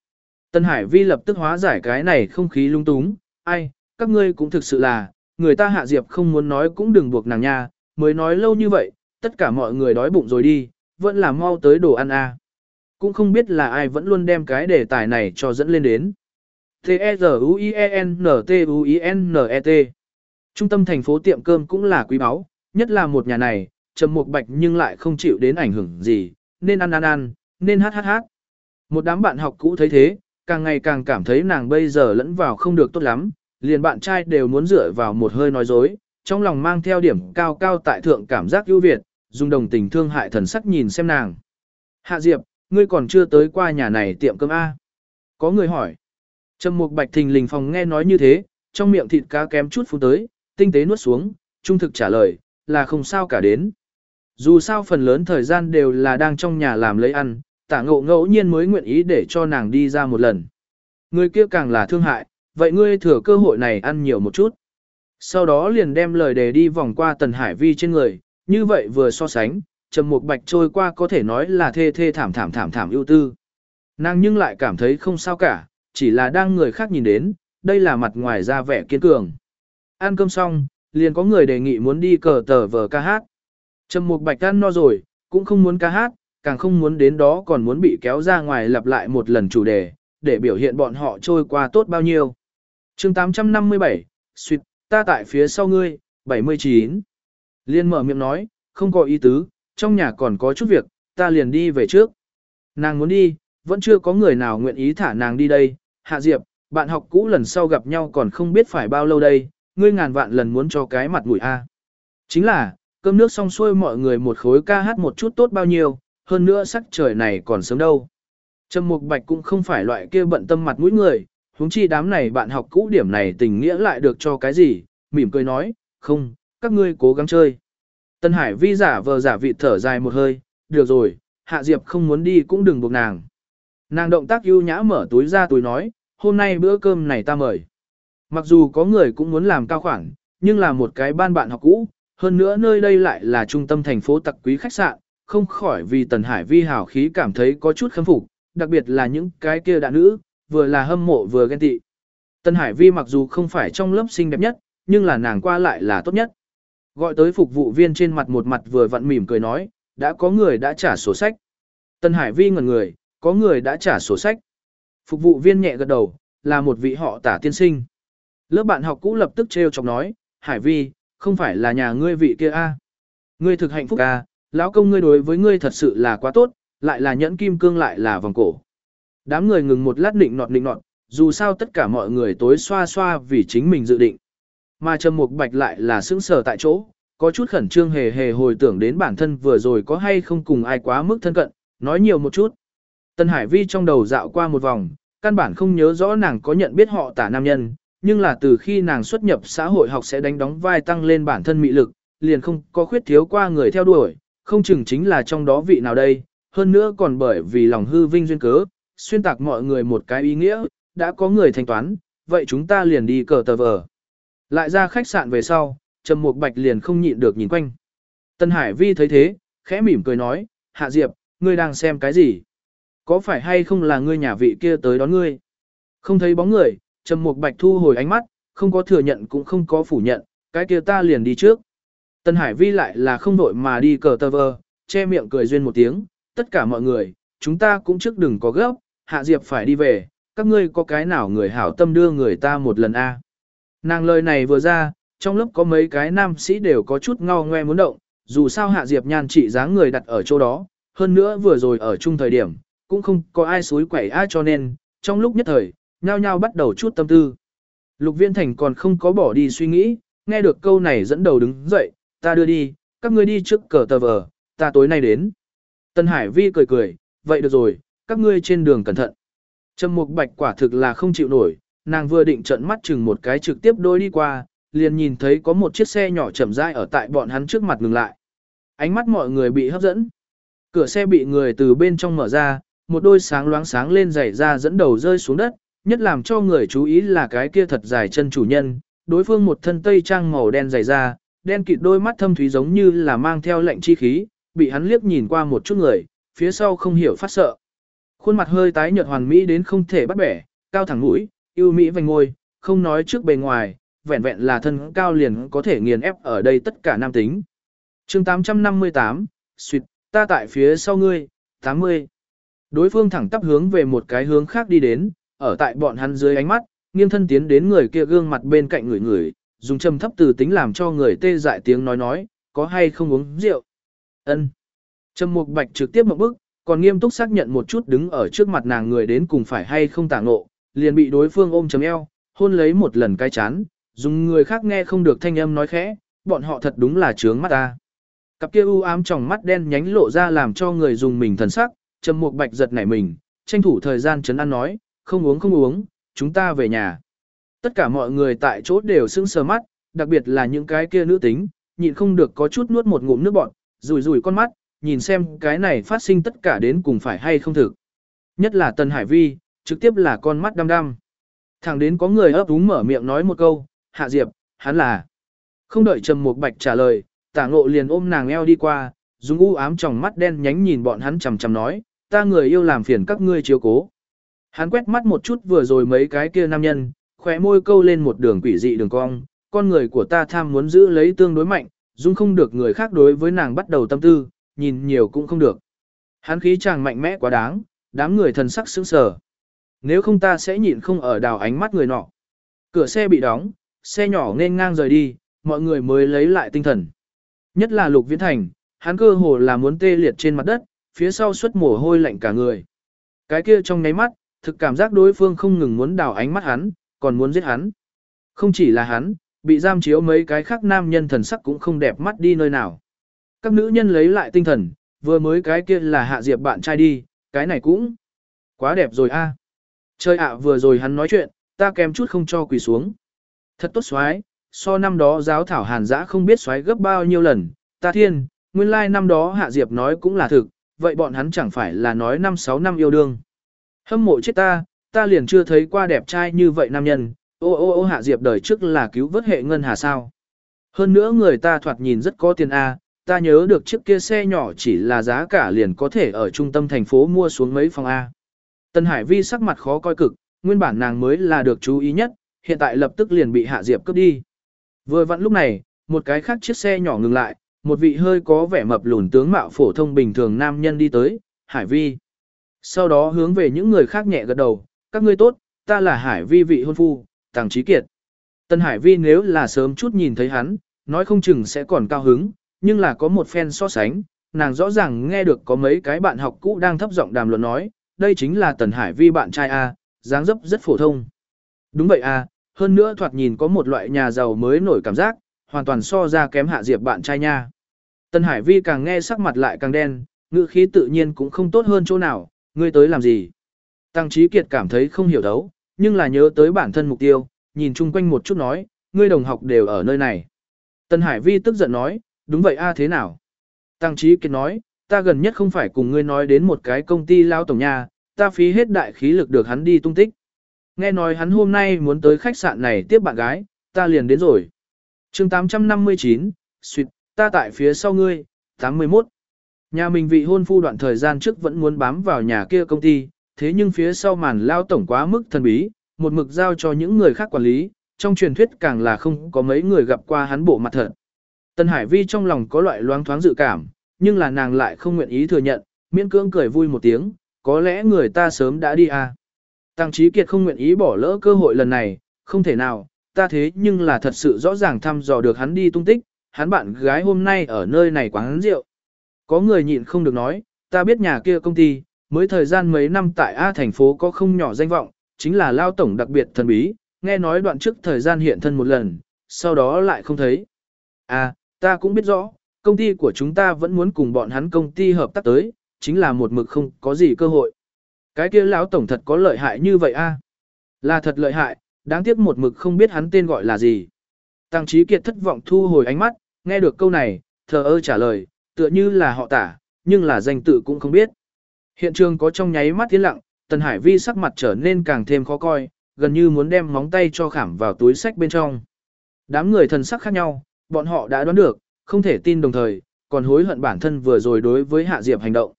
Tân Hải Vi lập tức hóa giải cái này không khí lung túng, ai, các ngươi cũng thực sự là, người ta hạ diệp không muốn nói cũng đừng buộc nàng nha, mới nói lâu như vậy, tất cả mọi người đói bụng rồi đi, vẫn là mau tới đồ ăn à. Cũng không biết là ai vẫn luôn đem cái đề tài này cho dẫn lên đến. T-E-Z-U-I-E-N-T-U-I-N-E-T Trung tâm thành phố tiệm cơm cũng là quý báu, nhất là một nhà này, trầm mục bạch nhưng lại không chịu đến ảnh hưởng gì, nên ăn ăn ăn, nên hát hát hát. Một đám bạn học cũ thấy thế, càng ngày càng cảm thấy nàng bây giờ lẫn vào không được tốt lắm, liền bạn trai đều muốn dựa vào một hơi nói dối, trong lòng mang theo điểm cao cao tại thượng cảm giác ưu việt, dùng đồng tình thương hại thần sắc nhìn xem nàng. Hạ Diệp, ngươi còn chưa tới qua nhà này tiệm cơm A. Có người hỏi. Trầm Mục Bạch thình lình phòng nghe nói như thế, trong miệng thịt cá kém chút phun tới, tinh tế nuốt xuống, trung thực trả lời, là không sao cả đến. Dù sao phần lớn thời gian đều là đang trong nhà làm lấy ăn, tả ngộ ngẫu nhiên mới nguyện ý để cho nàng đi ra một lần. Người kia càng là thương hại, vậy ngươi thừa cơ hội này ăn nhiều một chút. Sau đó liền đem lời đề đi vòng qua tần hải vi trên người, như vậy vừa so sánh, trầm một bạch trôi qua có thể nói là thê thê thảm thảm thảm thảm ưu tư. Nàng nhưng lại cảm thấy không sao cả, chỉ là đang người khác nhìn đến, đây là mặt ngoài ra vẻ kiên cường. Ăn cơm xong, liền có người đề nghị muốn đi cờ tờ vờ ca hát. Trầm Mục Bạch ăn no rồi, cũng không muốn ca hát, càng không muốn đến đó còn muốn bị kéo ra ngoài lặp lại một lần chủ đề, để biểu hiện bọn họ trôi qua tốt bao nhiêu. chương 857, suyệt, ta tại phía sau ngươi, 79. Liên mở miệng nói, không có ý tứ, trong nhà còn có chút việc, ta liền đi về trước. Nàng muốn đi, vẫn chưa có người nào nguyện ý thả nàng đi đây. Hạ Diệp, bạn học cũ lần sau gặp nhau còn không biết phải bao lâu đây, ngươi ngàn vạn lần muốn cho cái mặt mũi a. Chính là, cơm nước xong xuôi mọi người một khối ca hát một chút tốt bao nhiêu, hơn nữa sắc trời này còn sớm đâu. Trầm Mục Bạch cũng không phải loại kia bận tâm mặt mũi người, huống chi đám này bạn học cũ điểm này tình nghĩa lại được cho cái gì, mỉm cười nói, không, các ngươi cố gắng chơi. Tân Hải vi giả vờ giả vị thở dài một hơi, được rồi, Hạ Diệp không muốn đi cũng đừng buộc nàng. Nàng động tác ưu nhã mở túi ra túi nói, hôm nay bữa cơm này ta mời. Mặc dù có người cũng muốn làm cao khoản, nhưng là một cái ban bạn học cũ, hơn nữa nơi đây lại là trung tâm thành phố tặc quý khách sạn, không khỏi vì Tần Hải vi hào khí cảm thấy có chút khâm phục, đặc biệt là những cái kia đạn nữ, vừa là hâm mộ vừa ghen tị. Tần Hải vi mặc dù không phải trong lớp xinh đẹp nhất, nhưng là nàng qua lại là tốt nhất. Gọi tới phục vụ viên trên mặt một mặt vừa vặn mỉm cười nói, đã có người đã trả sổ sách. Tần Hải vi ngẩn người, có người đã trả sổ sách. Phục vụ viên nhẹ gật đầu, là một vị họ tả tiên sinh. Lớp bạn học cũ lập tức trêu chọc nói, Hải vi, không phải là nhà ngươi vị kia a Ngươi thực hạnh phúc a lão công ngươi đối với ngươi thật sự là quá tốt, lại là nhẫn kim cương lại là vòng cổ. Đám người ngừng một lát định nọt định nọt, dù sao tất cả mọi người tối xoa xoa vì chính mình dự định. Mà Trầm Mục Bạch lại là sững sờ tại chỗ, có chút khẩn trương hề hề hồi tưởng đến bản thân vừa rồi có hay không cùng ai quá mức thân cận, nói nhiều một chút. Tân Hải Vi trong đầu dạo qua một vòng, căn bản không nhớ rõ nàng có nhận biết họ tả nam nhân, nhưng là từ khi nàng xuất nhập xã hội học sẽ đánh đóng vai tăng lên bản thân mị lực, liền không có khuyết thiếu qua người theo đuổi, không chừng chính là trong đó vị nào đây, hơn nữa còn bởi vì lòng hư vinh duyên cớ, xuyên tạc mọi người một cái ý nghĩa, đã có người thanh toán, vậy chúng ta liền đi cờ tờ vờ. Lại ra khách sạn về sau, Trầm Mục Bạch liền không nhịn được nhìn quanh. Tân Hải Vi thấy thế, khẽ mỉm cười nói, Hạ Diệp, ngươi đang xem cái gì? Có phải hay không là ngươi nhà vị kia tới đón ngươi? Không thấy bóng người, Trầm Mục Bạch thu hồi ánh mắt, không có thừa nhận cũng không có phủ nhận, cái kia ta liền đi trước. Tân Hải Vi lại là không vội mà đi cờ tơ vơ, che miệng cười duyên một tiếng, tất cả mọi người, chúng ta cũng trước đừng có gấp, Hạ Diệp phải đi về, các ngươi có cái nào người hảo tâm đưa người ta một lần a? Nàng lời này vừa ra, trong lớp có mấy cái nam sĩ đều có chút ngao ngoe muốn động, dù sao Hạ Diệp nhan trị dáng người đặt ở chỗ đó, hơn nữa vừa rồi ở chung thời điểm, cũng không có ai suối quẩy ai cho nên, trong lúc nhất thời, nhao nhao bắt đầu chút tâm tư. Lục Viên Thành còn không có bỏ đi suy nghĩ, nghe được câu này dẫn đầu đứng dậy, ta đưa đi, các ngươi đi trước cờ tờ vờ, ta tối nay đến. Tân Hải Vi cười cười, vậy được rồi, các ngươi trên đường cẩn thận. Trầm Mục Bạch quả thực là không chịu nổi, nàng vừa định trợn mắt chừng một cái trực tiếp đôi đi qua, liền nhìn thấy có một chiếc xe nhỏ chậm rãi ở tại bọn hắn trước mặt ngừng lại. Ánh mắt mọi người bị hấp dẫn. Cửa xe bị người từ bên trong mở ra, một đôi sáng loáng sáng lên giày ra dẫn đầu rơi xuống đất, nhất làm cho người chú ý là cái kia thật dài chân chủ nhân, đối phương một thân tây trang màu đen dày da đen kịt đôi mắt thâm thúy giống như là mang theo lệnh chi khí, bị hắn liếc nhìn qua một chút người, phía sau không hiểu phát sợ. Khuôn mặt hơi tái nhợt hoàn mỹ đến không thể bắt bẻ, cao thẳng mũi, yêu mỹ vành ngôi, không nói trước bề ngoài, vẹn vẹn là thân cao liền có thể nghiền ép ở đây tất cả nam tính. chương 858, suyệt, ta tại phía sau ngươi, 80. Đối phương thẳng tắp hướng về một cái hướng khác đi đến, ở tại bọn hắn dưới ánh mắt, nghiêng thân tiến đến người kia gương mặt bên cạnh người người, dùng trầm thấp từ tính làm cho người tê dại tiếng nói nói, có hay không uống rượu. ân Trầm mục bạch trực tiếp một bước, còn nghiêm túc xác nhận một chút đứng ở trước mặt nàng người đến cùng phải hay không tả ngộ, liền bị đối phương ôm chầm eo, hôn lấy một lần cái chán, dùng người khác nghe không được thanh âm nói khẽ, bọn họ thật đúng là trướng mắt ta. Cặp kia u ám trong mắt đen nhánh lộ ra làm cho người dùng mình thần sắc, trầm mục bạch giật nảy mình, tranh thủ thời gian chấn an nói, không uống không uống, chúng ta về nhà. Tất cả mọi người tại chỗ đều sững sờ mắt, đặc biệt là những cái kia nữ tính, nhịn không được có chút nuốt một ngụm nước bọt, rủi rủi con mắt, nhìn xem cái này phát sinh tất cả đến cùng phải hay không thực. Nhất là Tần Hải Vi, trực tiếp là con mắt đăm đăm. Thẳng đến có người ấp úng mở miệng nói một câu, Hạ Diệp, hắn là. Không đợi Trầm Mục Bạch trả lời, tả ngộ liền ôm nàng eo đi qua, dùng u ám trong mắt đen nhánh nhìn bọn hắn chằm chằm nói, ta người yêu làm phiền các ngươi chiếu cố. Hắn quét mắt một chút vừa rồi mấy cái kia nam nhân, khóe môi câu lên một đường quỷ dị đường cong, con người của ta tham muốn giữ lấy tương đối mạnh, dung không được người khác đối với nàng bắt đầu tâm tư, nhìn nhiều cũng không được. Hắn khí chàng mạnh mẽ quá đáng, đám người thần sắc sững sờ. Nếu không ta sẽ nhịn không ở đào ánh mắt người nọ. Cửa xe bị đóng, xe nhỏ nên ngang rời đi, mọi người mới lấy lại tinh thần. Nhất là Lục Viễn Thành, hắn cơ hồ là muốn tê liệt trên mặt đất, phía sau xuất mồ hôi lạnh cả người. Cái kia trong nháy mắt, thực cảm giác đối phương không ngừng muốn đào ánh mắt hắn, còn muốn giết hắn. Không chỉ là hắn, bị giam chiếu mấy cái khác nam nhân thần sắc cũng không đẹp mắt đi nơi nào. Các nữ nhân lấy lại tinh thần, vừa mới cái kia là hạ diệp bạn trai đi, cái này cũng quá đẹp rồi a. Chơi ạ vừa rồi hắn nói chuyện, ta kém chút không cho quỳ xuống. Thật tốt xoái, so năm đó giáo thảo hàn giã không biết xoái gấp bao nhiêu lần, ta thiên, nguyên lai like năm đó hạ diệp nói cũng là thực, vậy bọn hắn chẳng phải là nói năm sáu năm yêu đương. Hâm mộ chết ta, ta liền chưa thấy qua đẹp trai như vậy nam nhân, ô ô ô hạ diệp đời trước là cứu vớt hệ ngân hà sao. Hơn nữa người ta thoạt nhìn rất có tiền A, ta nhớ được chiếc kia xe nhỏ chỉ là giá cả liền có thể ở trung tâm thành phố mua xuống mấy phòng A. Tân Hải Vi sắc mặt khó coi cực, nguyên bản nàng mới là được chú ý nhất, hiện tại lập tức liền bị Hạ Diệp cướp đi. Vừa vặn lúc này, một cái khác chiếc xe nhỏ ngừng lại, một vị hơi có vẻ mập lùn tướng mạo phổ thông bình thường nam nhân đi tới, Hải Vi. Sau đó hướng về những người khác nhẹ gật đầu, các ngươi tốt, ta là Hải Vi vị hôn phu, Tàng Trí Kiệt. Tân Hải Vi nếu là sớm chút nhìn thấy hắn, nói không chừng sẽ còn cao hứng, nhưng là có một phen so sánh, nàng rõ ràng nghe được có mấy cái bạn học cũ đang thấp giọng đàm luận nói, đây chính là Tần Hải Vi bạn trai A, dáng dấp rất phổ thông. Đúng vậy A, hơn nữa thoạt nhìn có một loại nhà giàu mới nổi cảm giác, hoàn toàn so ra kém hạ diệp bạn trai nha. Tần Hải Vi càng nghe sắc mặt lại càng đen, ngữ khí tự nhiên cũng không tốt hơn chỗ nào, ngươi tới làm gì. Tăng Trí Kiệt cảm thấy không hiểu đấu, nhưng là nhớ tới bản thân mục tiêu, nhìn chung quanh một chút nói, ngươi đồng học đều ở nơi này. Tần Hải Vi tức giận nói, đúng vậy a thế nào? Tăng Trí Kiệt nói, ta gần nhất không phải cùng ngươi nói đến một cái công ty lao tổng nhà, ta phí hết đại khí lực được hắn đi tung tích. Nghe nói hắn hôm nay muốn tới khách sạn này tiếp bạn gái, ta liền đến rồi. chương 859, suyệt, ta tại phía sau ngươi, 81. Nhà mình vị hôn phu đoạn thời gian trước vẫn muốn bám vào nhà kia công ty, thế nhưng phía sau màn lao tổng quá mức thần bí, một mực giao cho những người khác quản lý, trong truyền thuyết càng là không có mấy người gặp qua hắn bộ mặt thật. Tân Hải Vi trong lòng có loại loáng thoáng dự cảm, nhưng là nàng lại không nguyện ý thừa nhận, miễn cưỡng cười vui một tiếng, có lẽ người ta sớm đã đi à. Tăng Trí Kiệt không nguyện ý bỏ lỡ cơ hội lần này, không thể nào, ta thế nhưng là thật sự rõ ràng thăm dò được hắn đi tung tích, hắn bạn gái hôm nay ở nơi này quán rượu. Có người nhịn không được nói, ta biết nhà kia công ty, mới thời gian mấy năm tại A thành phố có không nhỏ danh vọng, chính là lao tổng đặc biệt thần bí, nghe nói đoạn trước thời gian hiện thân một lần, sau đó lại không thấy. À, ta cũng biết rõ, công ty của chúng ta vẫn muốn cùng bọn hắn công ty hợp tác tới, chính là một mực không có gì cơ hội. Cái kia lão tổng thật có lợi hại như vậy a? À? Là thật lợi hại, đáng tiếc một mực không biết hắn tên gọi là gì. Tăng Trí Kiệt thất vọng thu hồi ánh mắt, nghe được câu này, thờ ơ trả lời, tựa như là họ tả, nhưng là danh tự cũng không biết. Hiện trường có trong nháy mắt tiến lặng, Tần Hải Vi sắc mặt trở nên càng thêm khó coi, gần như muốn đem móng tay cho khảm vào túi sách bên trong. Đám người thần sắc khác nhau, bọn họ đã đoán được, không thể tin đồng thời, còn hối hận bản thân vừa rồi đối với Hạ Diệp hành động.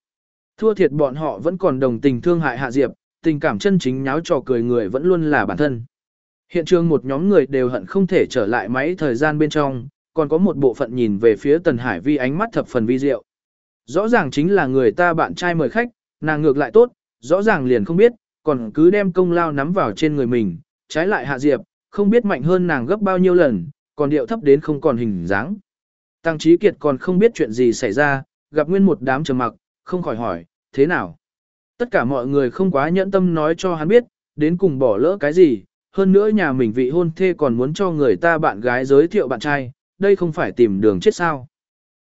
Thua thiệt bọn họ vẫn còn đồng tình thương hại Hạ Diệp, tình cảm chân chính nháo trò cười người vẫn luôn là bản thân. Hiện trường một nhóm người đều hận không thể trở lại máy thời gian bên trong, còn có một bộ phận nhìn về phía Tần Hải Vi ánh mắt thập phần vi diệu. Rõ ràng chính là người ta bạn trai mời khách, nàng ngược lại tốt, rõ ràng liền không biết, còn cứ đem công lao nắm vào trên người mình, trái lại Hạ Diệp, không biết mạnh hơn nàng gấp bao nhiêu lần, còn điệu thấp đến không còn hình dáng. Tăng Trí Kiệt còn không biết chuyện gì xảy ra, gặp nguyên một đám trầm mặc, không khỏi hỏi, thế nào? Tất cả mọi người không quá nhẫn tâm nói cho hắn biết, đến cùng bỏ lỡ cái gì, hơn nữa nhà mình vị hôn thê còn muốn cho người ta bạn gái giới thiệu bạn trai, đây không phải tìm đường chết sao.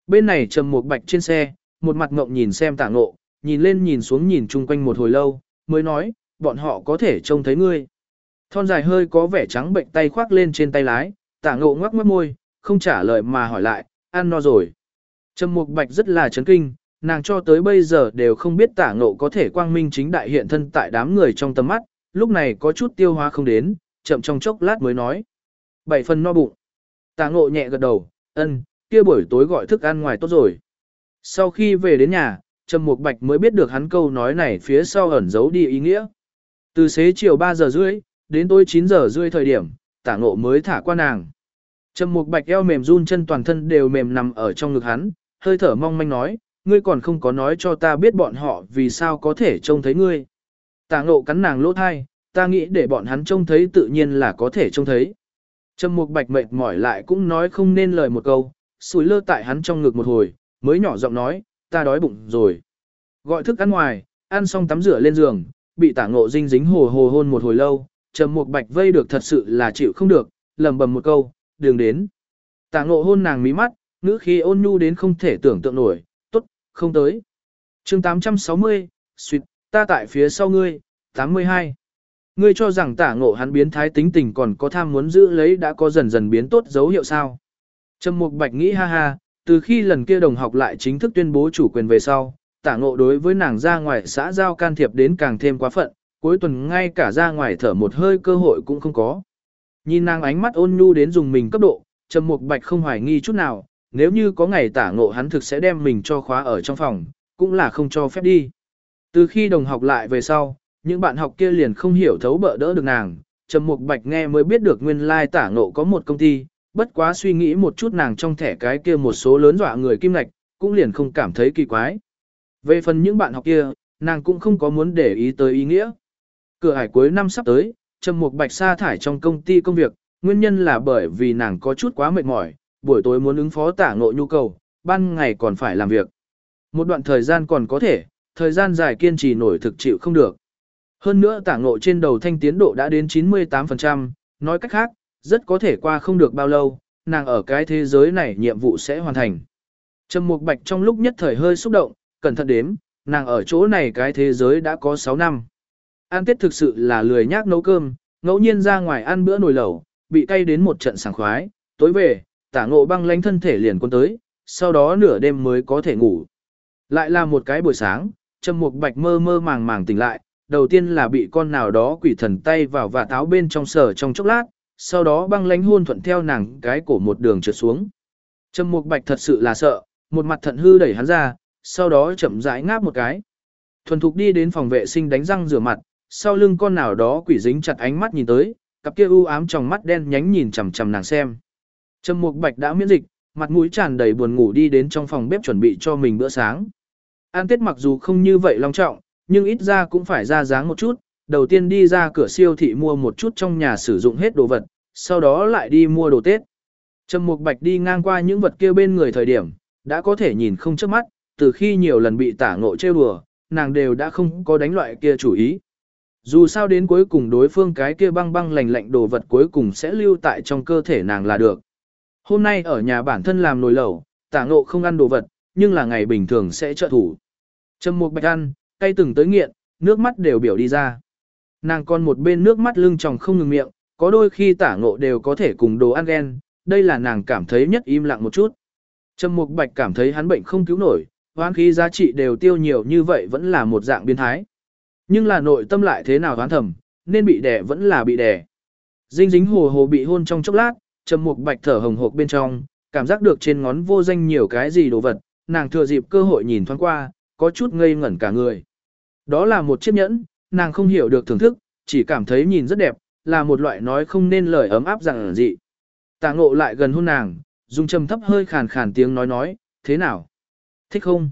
Bên này trầm một bạch trên xe, một mặt ngộng nhìn xem tả ngộ, nhìn lên nhìn xuống nhìn chung quanh một hồi lâu, mới nói, bọn họ có thể trông thấy ngươi. Thon dài hơi có vẻ trắng bệnh tay khoác lên trên tay lái, tả ngộ ngoắc mất môi, không trả lời mà hỏi lại, ăn no rồi. Trầm Mục Bạch rất là chấn kinh, nàng cho tới bây giờ đều không biết tả ngộ có thể quang minh chính đại hiện thân tại đám người trong tầm mắt, lúc này có chút tiêu hóa không đến, chậm trong chốc lát mới nói. Bảy phần no bụng. Tạ ngộ nhẹ gật đầu, ân, kia buổi tối gọi thức ăn ngoài tốt rồi. Sau khi về đến nhà, Trầm Mục Bạch mới biết được hắn câu nói này phía sau ẩn giấu đi ý nghĩa. Từ xế chiều 3 giờ rưỡi, đến tối 9 giờ rưỡi thời điểm, tả ngộ mới thả qua nàng. Trầm Mục Bạch eo mềm run chân toàn thân đều mềm nằm ở trong ngực hắn, hơi thở mong manh nói, ngươi còn không có nói cho ta biết bọn họ vì sao có thể trông thấy ngươi. Tả ngộ cắn nàng lỗ thai, ta nghĩ để bọn hắn trông thấy tự nhiên là có thể trông thấy. Trầm Mục Bạch mệt mỏi lại cũng nói không nên lời một câu, sủi lơ tại hắn trong ngực một hồi, mới nhỏ giọng nói, ta đói bụng rồi. Gọi thức ăn ngoài, ăn xong tắm rửa lên giường, bị tả ngộ dinh dính hồ hồ hôn một hồi lâu, Trầm Mục Bạch vây được thật sự là chịu không được, lầm bầm một câu, đường đến. Tả ngộ hôn nàng mí mắt, ngữ khí ôn nhu đến không thể tưởng tượng nổi, tốt, không tới. chương 860, suyệt, ta tại phía sau ngươi, 82. Ngươi cho rằng tả ngộ hắn biến thái tính tình còn có tham muốn giữ lấy đã có dần dần biến tốt dấu hiệu sao. Trầm Mục Bạch nghĩ ha ha, từ khi lần kia đồng học lại chính thức tuyên bố chủ quyền về sau, tả ngộ đối với nàng ra ngoài xã giao can thiệp đến càng thêm quá phận, cuối tuần ngay cả ra ngoài thở một hơi cơ hội cũng không có. Nhìn nàng ánh mắt ôn nhu đến dùng mình cấp độ, Trầm Mục Bạch không hoài nghi chút nào, nếu như có ngày tả ngộ hắn thực sẽ đem mình cho khóa ở trong phòng, cũng là không cho phép đi. Từ khi đồng học lại về sau, những bạn học kia liền không hiểu thấu bỡ đỡ được nàng, Trầm Mục Bạch nghe mới biết được nguyên lai tả ngộ có một công ty, bất quá suy nghĩ một chút nàng trong thẻ cái kia một số lớn dọa người kim lạch, cũng liền không cảm thấy kỳ quái. Về phần những bạn học kia, nàng cũng không có muốn để ý tới ý nghĩa. Cửa hải cuối năm sắp tới, Trầm Mục Bạch sa thải trong công ty công việc, nguyên nhân là bởi vì nàng có chút quá mệt mỏi, buổi tối muốn ứng phó tả ngộ nhu cầu, ban ngày còn phải làm việc. Một đoạn thời gian còn có thể, thời gian dài kiên trì nổi thực chịu không được. Hơn nữa tả ngộ trên đầu thanh tiến độ đã đến 98%, nói cách khác, rất có thể qua không được bao lâu, nàng ở cái thế giới này nhiệm vụ sẽ hoàn thành. Trầm Mục Bạch trong lúc nhất thời hơi xúc động, cẩn thận đếm, nàng ở chỗ này cái thế giới đã có 6 năm. An Tết thực sự là lười nhác nấu cơm, ngẫu nhiên ra ngoài ăn bữa nồi lẩu, bị cay đến một trận sảng khoái, tối về, tả ngộ băng lánh thân thể liền quân tới, sau đó nửa đêm mới có thể ngủ. Lại là một cái buổi sáng, Trầm Mục Bạch mơ mơ màng màng tỉnh lại, đầu tiên là bị con nào đó quỷ thần tay vào và táo bên trong sở trong chốc lát, sau đó băng lánh hôn thuận theo nàng cái cổ một đường trượt xuống. Trầm Mục Bạch thật sự là sợ, một mặt thận hư đẩy hắn ra, sau đó chậm rãi ngáp một cái. Thuần thục đi đến phòng vệ sinh đánh răng rửa mặt, sau lưng con nào đó quỷ dính chặt ánh mắt nhìn tới, cặp kia u ám trong mắt đen nhánh nhìn chằm chằm nàng xem. Trầm Mục Bạch đã miễn dịch, mặt mũi tràn đầy buồn ngủ đi đến trong phòng bếp chuẩn bị cho mình bữa sáng. Ăn Tết mặc dù không như vậy long trọng, nhưng ít ra cũng phải ra dáng một chút, đầu tiên đi ra cửa siêu thị mua một chút trong nhà sử dụng hết đồ vật, sau đó lại đi mua đồ Tết. Trầm Mục Bạch đi ngang qua những vật kia bên người thời điểm, đã có thể nhìn không chớp mắt, từ khi nhiều lần bị tả ngộ trêu đùa, nàng đều đã không có đánh loại kia chủ ý. Dù sao đến cuối cùng đối phương cái kia băng băng lạnh lạnh đồ vật cuối cùng sẽ lưu tại trong cơ thể nàng là được. Hôm nay ở nhà bản thân làm nồi lẩu, tả ngộ không ăn đồ vật, nhưng là ngày bình thường sẽ trợ thủ. Trầm Mục Bạch ăn, cay từng tới nghiện, nước mắt đều biểu đi ra. Nàng còn một bên nước mắt lưng tròng không ngừng miệng, có đôi khi tả ngộ đều có thể cùng đồ ăn ghen, đây là nàng cảm thấy nhất im lặng một chút. Trầm Mục Bạch cảm thấy hắn bệnh không cứu nổi, hoán khí giá trị đều tiêu nhiều như vậy vẫn là một dạng biến thái. Nhưng là nội tâm lại thế nào hoán thầm, nên bị đẻ vẫn là bị đẻ. Dinh dính hồ hồ bị hôn trong chốc lát, Trầm Mục Bạch thở hồng hộc bên trong, cảm giác được trên ngón vô danh nhiều cái gì đồ vật, nàng thừa dịp cơ hội nhìn thoáng qua, có chút ngây ngẩn cả người. Đó là một chiếc nhẫn, nàng không hiểu được thưởng thức, chỉ cảm thấy nhìn rất đẹp, là một loại nói không nên lời ấm áp rằng dị. Tạ ngộ lại gần hôn nàng, dùng trầm thấp hơi khàn khàn tiếng nói nói, thế nào? Thích không?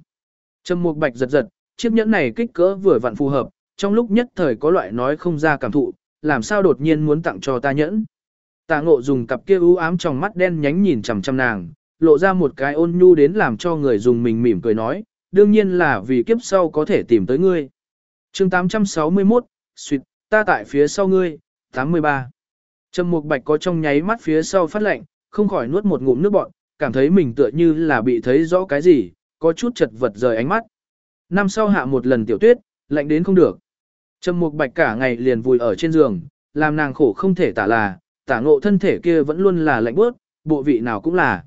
Trầm mục bạch giật giật, chiếc nhẫn này kích cỡ vừa vặn phù hợp, trong lúc nhất thời có loại nói không ra cảm thụ, làm sao đột nhiên muốn tặng cho ta nhẫn. Tạ ngộ dùng cặp kia u ám trong mắt đen nhánh nhìn chằm chằm nàng, lộ ra một cái ôn nhu đến làm cho người dùng mình mỉm cười nói, đương nhiên là vì kiếp sau có thể tìm tới ngươi chương 861, suyệt, ta tại phía sau ngươi, 83. Trầm Mục Bạch có trong nháy mắt phía sau phát lạnh, không khỏi nuốt một ngụm nước bọt, cảm thấy mình tựa như là bị thấy rõ cái gì, có chút chật vật rời ánh mắt. Năm sau hạ một lần tiểu tuyết, lạnh đến không được. Trầm Mục Bạch cả ngày liền vùi ở trên giường, làm nàng khổ không thể tả là, tả ngộ thân thể kia vẫn luôn là lạnh bớt, bộ vị nào cũng là.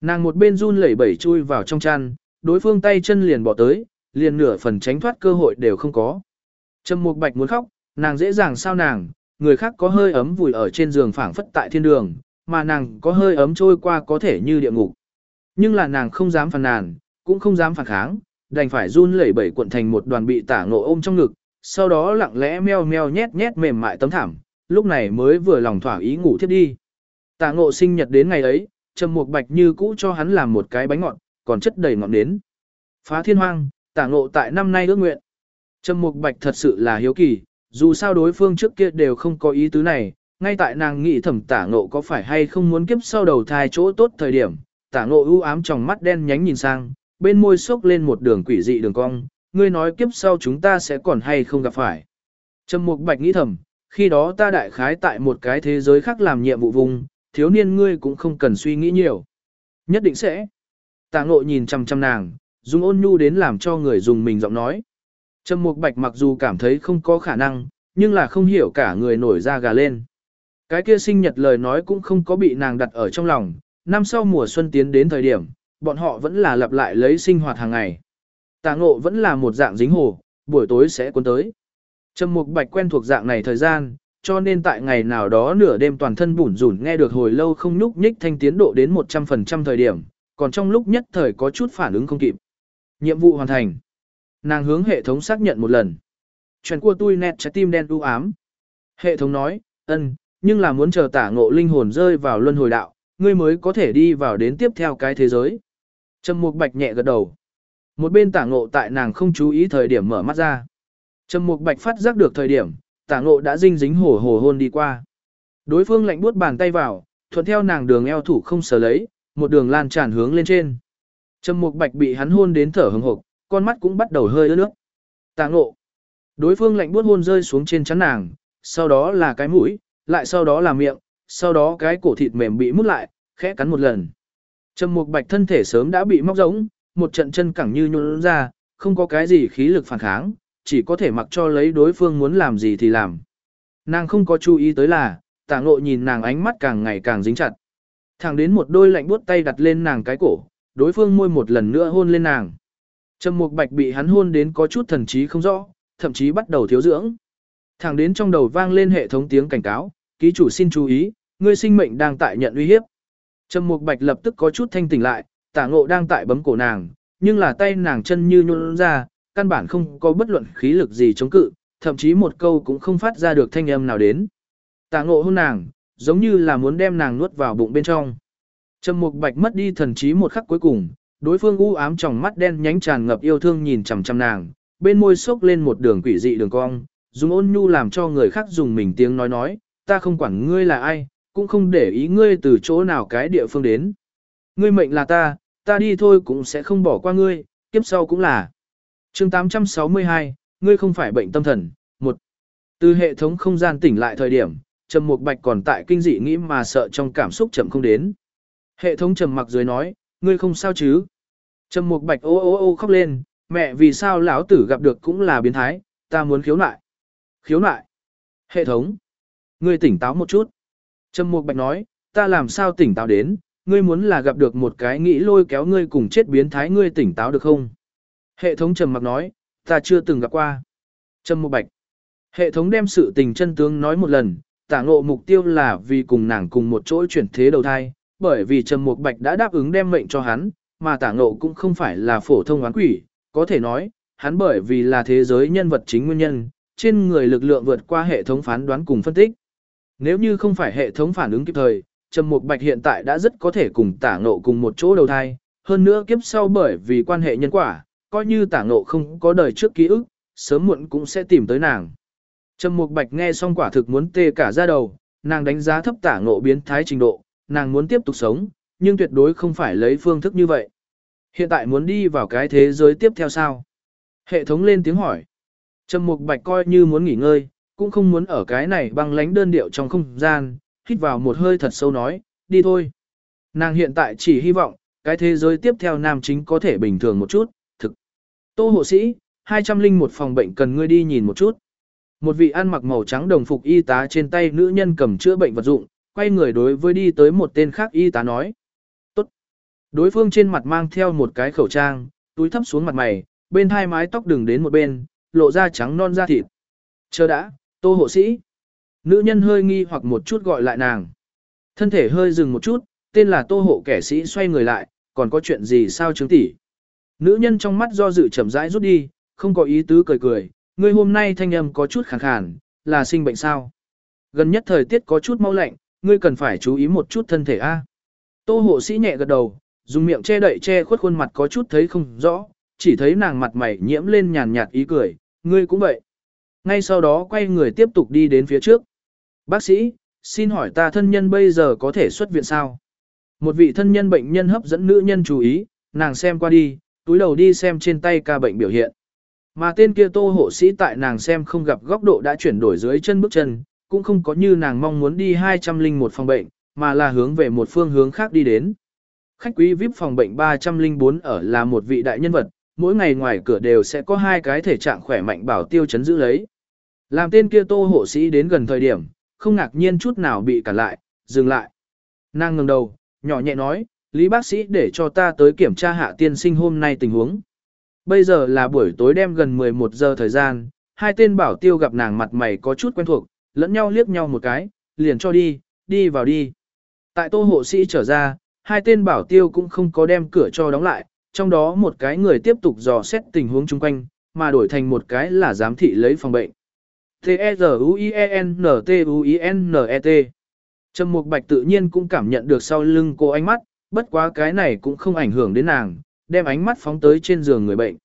Nàng một bên run lẩy bẩy chui vào trong chăn, đối phương tay chân liền bỏ tới, liền nửa phần tránh thoát cơ hội đều không có. Trầm Mục Bạch muốn khóc, nàng dễ dàng sao nàng, người khác có hơi ấm vùi ở trên giường phảng phất tại thiên đường, mà nàng có hơi ấm trôi qua có thể như địa ngục. Nhưng là nàng không dám phàn nàn, cũng không dám phản kháng, đành phải run lẩy bẩy cuộn thành một đoàn bị tả ngộ ôm trong ngực, sau đó lặng lẽ meo meo nhét nhét mềm mại tấm thảm, lúc này mới vừa lòng thỏa ý ngủ thiếp đi. Tả ngộ sinh nhật đến ngày ấy, Trầm Mục Bạch như cũ cho hắn làm một cái bánh ngọt, còn chất đầy ngọn nến. Phá thiên hoang, tả ngộ tại năm nay ước nguyện. Trầm Mục Bạch thật sự là hiếu kỳ, dù sao đối phương trước kia đều không có ý tứ này, ngay tại nàng nghĩ thẩm tả ngộ có phải hay không muốn kiếp sau đầu thai chỗ tốt thời điểm, tả ngộ ưu ám trong mắt đen nhánh nhìn sang, bên môi xốc lên một đường quỷ dị đường cong, ngươi nói kiếp sau chúng ta sẽ còn hay không gặp phải. Trầm Mục Bạch nghĩ thầm, khi đó ta đại khái tại một cái thế giới khác làm nhiệm vụ vùng, thiếu niên ngươi cũng không cần suy nghĩ nhiều. Nhất định sẽ. Tả ngộ nhìn chăm chăm nàng, dùng ôn nhu đến làm cho người dùng mình giọng nói. Trầm Mục Bạch mặc dù cảm thấy không có khả năng, nhưng là không hiểu cả người nổi da gà lên. Cái kia sinh nhật lời nói cũng không có bị nàng đặt ở trong lòng, năm sau mùa xuân tiến đến thời điểm, bọn họ vẫn là lặp lại lấy sinh hoạt hàng ngày. Tà ngộ vẫn là một dạng dính hồ, buổi tối sẽ cuốn tới. Trầm Mục Bạch quen thuộc dạng này thời gian, cho nên tại ngày nào đó nửa đêm toàn thân bủn rủn nghe được hồi lâu không nhúc nhích thanh tiến độ đến 100% thời điểm, còn trong lúc nhất thời có chút phản ứng không kịp. Nhiệm vụ hoàn thành. Nàng hướng hệ thống xác nhận một lần. Chuyện của tôi nét trái tim đen u ám. Hệ thống nói, ân, nhưng là muốn chờ tả ngộ linh hồn rơi vào luân hồi đạo, ngươi mới có thể đi vào đến tiếp theo cái thế giới. Trầm Mục Bạch nhẹ gật đầu. Một bên tả ngộ tại nàng không chú ý thời điểm mở mắt ra. Trầm Mục Bạch phát giác được thời điểm, tả ngộ đã dinh dính hổ hổ hôn đi qua. Đối phương lạnh buốt bàn tay vào, thuận theo nàng đường eo thủ không sờ lấy, một đường lan tràn hướng lên trên. Trầm Mục Bạch bị hắn hôn đến thở hừng hực, con mắt cũng bắt đầu hơi ướt nước. Tạ ngộ. Đối phương lạnh buốt hôn rơi xuống trên chắn nàng, sau đó là cái mũi, lại sau đó là miệng, sau đó cái cổ thịt mềm bị mút lại, khẽ cắn một lần. Trầm Mục Bạch thân thể sớm đã bị móc giống, một trận chân cẳng như nhũn ra, không có cái gì khí lực phản kháng, chỉ có thể mặc cho lấy đối phương muốn làm gì thì làm. Nàng không có chú ý tới là, Tạ Ngộ nhìn nàng ánh mắt càng ngày càng dính chặt. Thẳng đến một đôi lạnh buốt tay đặt lên nàng cái cổ, đối phương môi một lần nữa hôn lên nàng. Trầm Mục Bạch bị hắn hôn đến có chút thần trí không rõ, thậm chí bắt đầu thiếu dưỡng. Thẳng đến trong đầu vang lên hệ thống tiếng cảnh cáo, ký chủ xin chú ý, ngươi sinh mệnh đang tại nhận uy hiếp. Trầm Mục Bạch lập tức có chút thanh tỉnh lại, Tả Ngộ đang tại bấm cổ nàng, nhưng là tay nàng chân như nhũn ra, căn bản không có bất luận khí lực gì chống cự, thậm chí một câu cũng không phát ra được thanh âm nào đến. Tả Ngộ hôn nàng, giống như là muốn đem nàng nuốt vào bụng bên trong. Trầm Mục Bạch mất đi thần trí một khắc cuối cùng, đối phương u ám trong mắt đen nhánh tràn ngập yêu thương nhìn chằm chằm nàng, bên môi xốc lên một đường quỷ dị đường cong, dùng ôn nhu làm cho người khác dùng mình tiếng nói nói, ta không quản ngươi là ai, cũng không để ý ngươi từ chỗ nào cái địa phương đến. Ngươi mệnh là ta, ta đi thôi cũng sẽ không bỏ qua ngươi, kiếp sau cũng là. chương 862, ngươi không phải bệnh tâm thần, một Từ hệ thống không gian tỉnh lại thời điểm, Trầm Mục Bạch còn tại kinh dị nghĩ mà sợ trong cảm xúc chậm không đến. Hệ thống trầm mặc dưới nói, ngươi không sao chứ? Trầm Mục Bạch ô ô ô khóc lên, mẹ vì sao lão tử gặp được cũng là biến thái, ta muốn khiếu nại. Khiếu nại. Hệ thống. Ngươi tỉnh táo một chút. Trầm Mục Bạch nói, ta làm sao tỉnh táo đến, ngươi muốn là gặp được một cái nghĩ lôi kéo ngươi cùng chết biến thái ngươi tỉnh táo được không? Hệ thống trầm mặc nói, ta chưa từng gặp qua. Trầm Mục Bạch. Hệ thống đem sự tình chân tướng nói một lần, tả ngộ mục tiêu là vì cùng nàng cùng một chỗ chuyển thế đầu thai, bởi vì Trầm Mục Bạch đã đáp ứng đem mệnh cho hắn, mà tả ngộ cũng không phải là phổ thông oán quỷ, có thể nói, hắn bởi vì là thế giới nhân vật chính nguyên nhân, trên người lực lượng vượt qua hệ thống phán đoán cùng phân tích. Nếu như không phải hệ thống phản ứng kịp thời, Trầm Mục Bạch hiện tại đã rất có thể cùng tả ngộ cùng một chỗ đầu thai, hơn nữa kiếp sau bởi vì quan hệ nhân quả, coi như tả ngộ không có đời trước ký ức, sớm muộn cũng sẽ tìm tới nàng. Trầm Mục Bạch nghe xong quả thực muốn tê cả da đầu, nàng đánh giá thấp tả ngộ biến thái trình độ, nàng muốn tiếp tục sống, nhưng tuyệt đối không phải lấy phương thức như vậy. Hiện tại muốn đi vào cái thế giới tiếp theo sao? Hệ thống lên tiếng hỏi. Trầm Mục Bạch coi như muốn nghỉ ngơi, cũng không muốn ở cái này băng lánh đơn điệu trong không gian, hít vào một hơi thật sâu nói, đi thôi. Nàng hiện tại chỉ hy vọng, cái thế giới tiếp theo nam chính có thể bình thường một chút, thực. Tô hộ sĩ, 201 phòng bệnh cần ngươi đi nhìn một chút. Một vị ăn mặc màu trắng đồng phục y tá trên tay nữ nhân cầm chữa bệnh vật dụng, quay người đối với đi tới một tên khác y tá nói. Tốt. Đối phương trên mặt mang theo một cái khẩu trang, túi thấp xuống mặt mày, bên hai mái tóc đừng đến một bên, lộ ra trắng non da thịt. Chờ đã, tô hộ sĩ. Nữ nhân hơi nghi hoặc một chút gọi lại nàng. Thân thể hơi dừng một chút, tên là tô hộ kẻ sĩ xoay người lại, còn có chuyện gì sao chứng tỷ. Nữ nhân trong mắt do dự chậm rãi rút đi, không có ý tứ cười cười, ngươi hôm nay thanh âm có chút khàn khàn, là sinh bệnh sao? Gần nhất thời tiết có chút mau lạnh, ngươi cần phải chú ý một chút thân thể a. Tô hộ sĩ nhẹ gật đầu, dùng miệng che đậy che khuất khuôn mặt có chút thấy không rõ, chỉ thấy nàng mặt mày nhiễm lên nhàn nhạt ý cười, ngươi cũng vậy. Ngay sau đó quay người tiếp tục đi đến phía trước. Bác sĩ, xin hỏi ta thân nhân bây giờ có thể xuất viện sao? Một vị thân nhân bệnh nhân hấp dẫn nữ nhân chú ý, nàng xem qua đi, túi đầu đi xem trên tay ca bệnh biểu hiện. Mà tên kia tô hộ sĩ tại nàng xem không gặp góc độ đã chuyển đổi dưới chân bước chân, cũng không có như nàng mong muốn đi 201 phòng bệnh, mà là hướng về một phương hướng khác đi đến. Khách quý VIP phòng bệnh 304 ở là một vị đại nhân vật, mỗi ngày ngoài cửa đều sẽ có hai cái thể trạng khỏe mạnh bảo tiêu chấn giữ lấy. Làm tên kia tô hộ sĩ đến gần thời điểm, không ngạc nhiên chút nào bị cản lại, dừng lại. Nàng ngẩng đầu, nhỏ nhẹ nói, Lý bác sĩ để cho ta tới kiểm tra hạ tiên sinh hôm nay tình huống. Bây giờ là buổi tối đêm gần 11 giờ thời gian, hai tên bảo tiêu gặp nàng mặt mày có chút quen thuộc, lẫn nhau liếc nhau một cái, liền cho đi, đi vào đi. Tại tô hộ sĩ trở ra, hai tên bảo tiêu cũng không có đem cửa cho đóng lại, trong đó một cái người tiếp tục dò xét tình huống chung quanh, mà đổi thành một cái là giám thị lấy phòng bệnh. T-E-Z-U-I-E-N-T-U-I-N-E-T Trầm Mục Bạch tự nhiên cũng cảm nhận được sau lưng cô ánh mắt, bất quá cái này cũng không ảnh hưởng đến nàng, đem ánh mắt phóng tới trên giường người bệnh.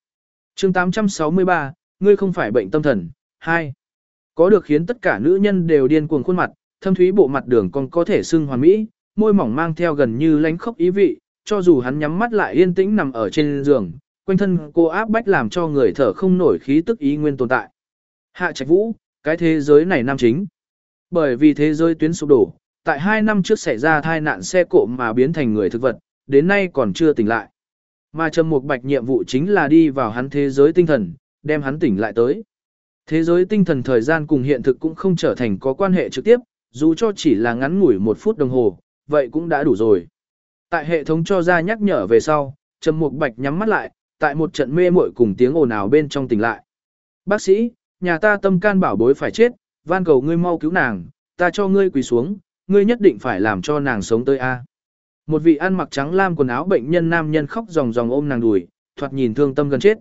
chương 863, ngươi không phải bệnh tâm thần, 2. Có được khiến tất cả nữ nhân đều điên cuồng khuôn mặt, thâm thúy bộ mặt đường còn có thể xưng hoàn mỹ, môi mỏng mang theo gần như lánh khốc ý vị, cho dù hắn nhắm mắt lại yên tĩnh nằm ở trên giường, quanh thân cô áp bách làm cho người thở không nổi khí tức ý nguyên tồn tại. Hạ Trạch Vũ, cái thế giới này nam chính. Bởi vì thế giới tuyến sụp đổ, tại hai năm trước xảy ra tai nạn xe cộ mà biến thành người thực vật, đến nay còn chưa tỉnh lại. Mà Trầm Mục Bạch nhiệm vụ chính là đi vào hắn thế giới tinh thần, đem hắn tỉnh lại tới. Thế giới tinh thần thời gian cùng hiện thực cũng không trở thành có quan hệ trực tiếp, dù cho chỉ là ngắn ngủi một phút đồng hồ, vậy cũng đã đủ rồi. Tại hệ thống cho ra nhắc nhở về sau, Trầm Mục Bạch nhắm mắt lại, tại một trận mê muội cùng tiếng ồn ào bên trong tỉnh lại. Bác sĩ, nhà ta tâm can bảo bối phải chết, van cầu ngươi mau cứu nàng, ta cho ngươi quỳ xuống, ngươi nhất định phải làm cho nàng sống tới a. Một vị ăn mặc trắng lam quần áo bệnh nhân nam nhân khóc ròng ròng ôm nàng đùi, thoạt nhìn thương tâm gần chết.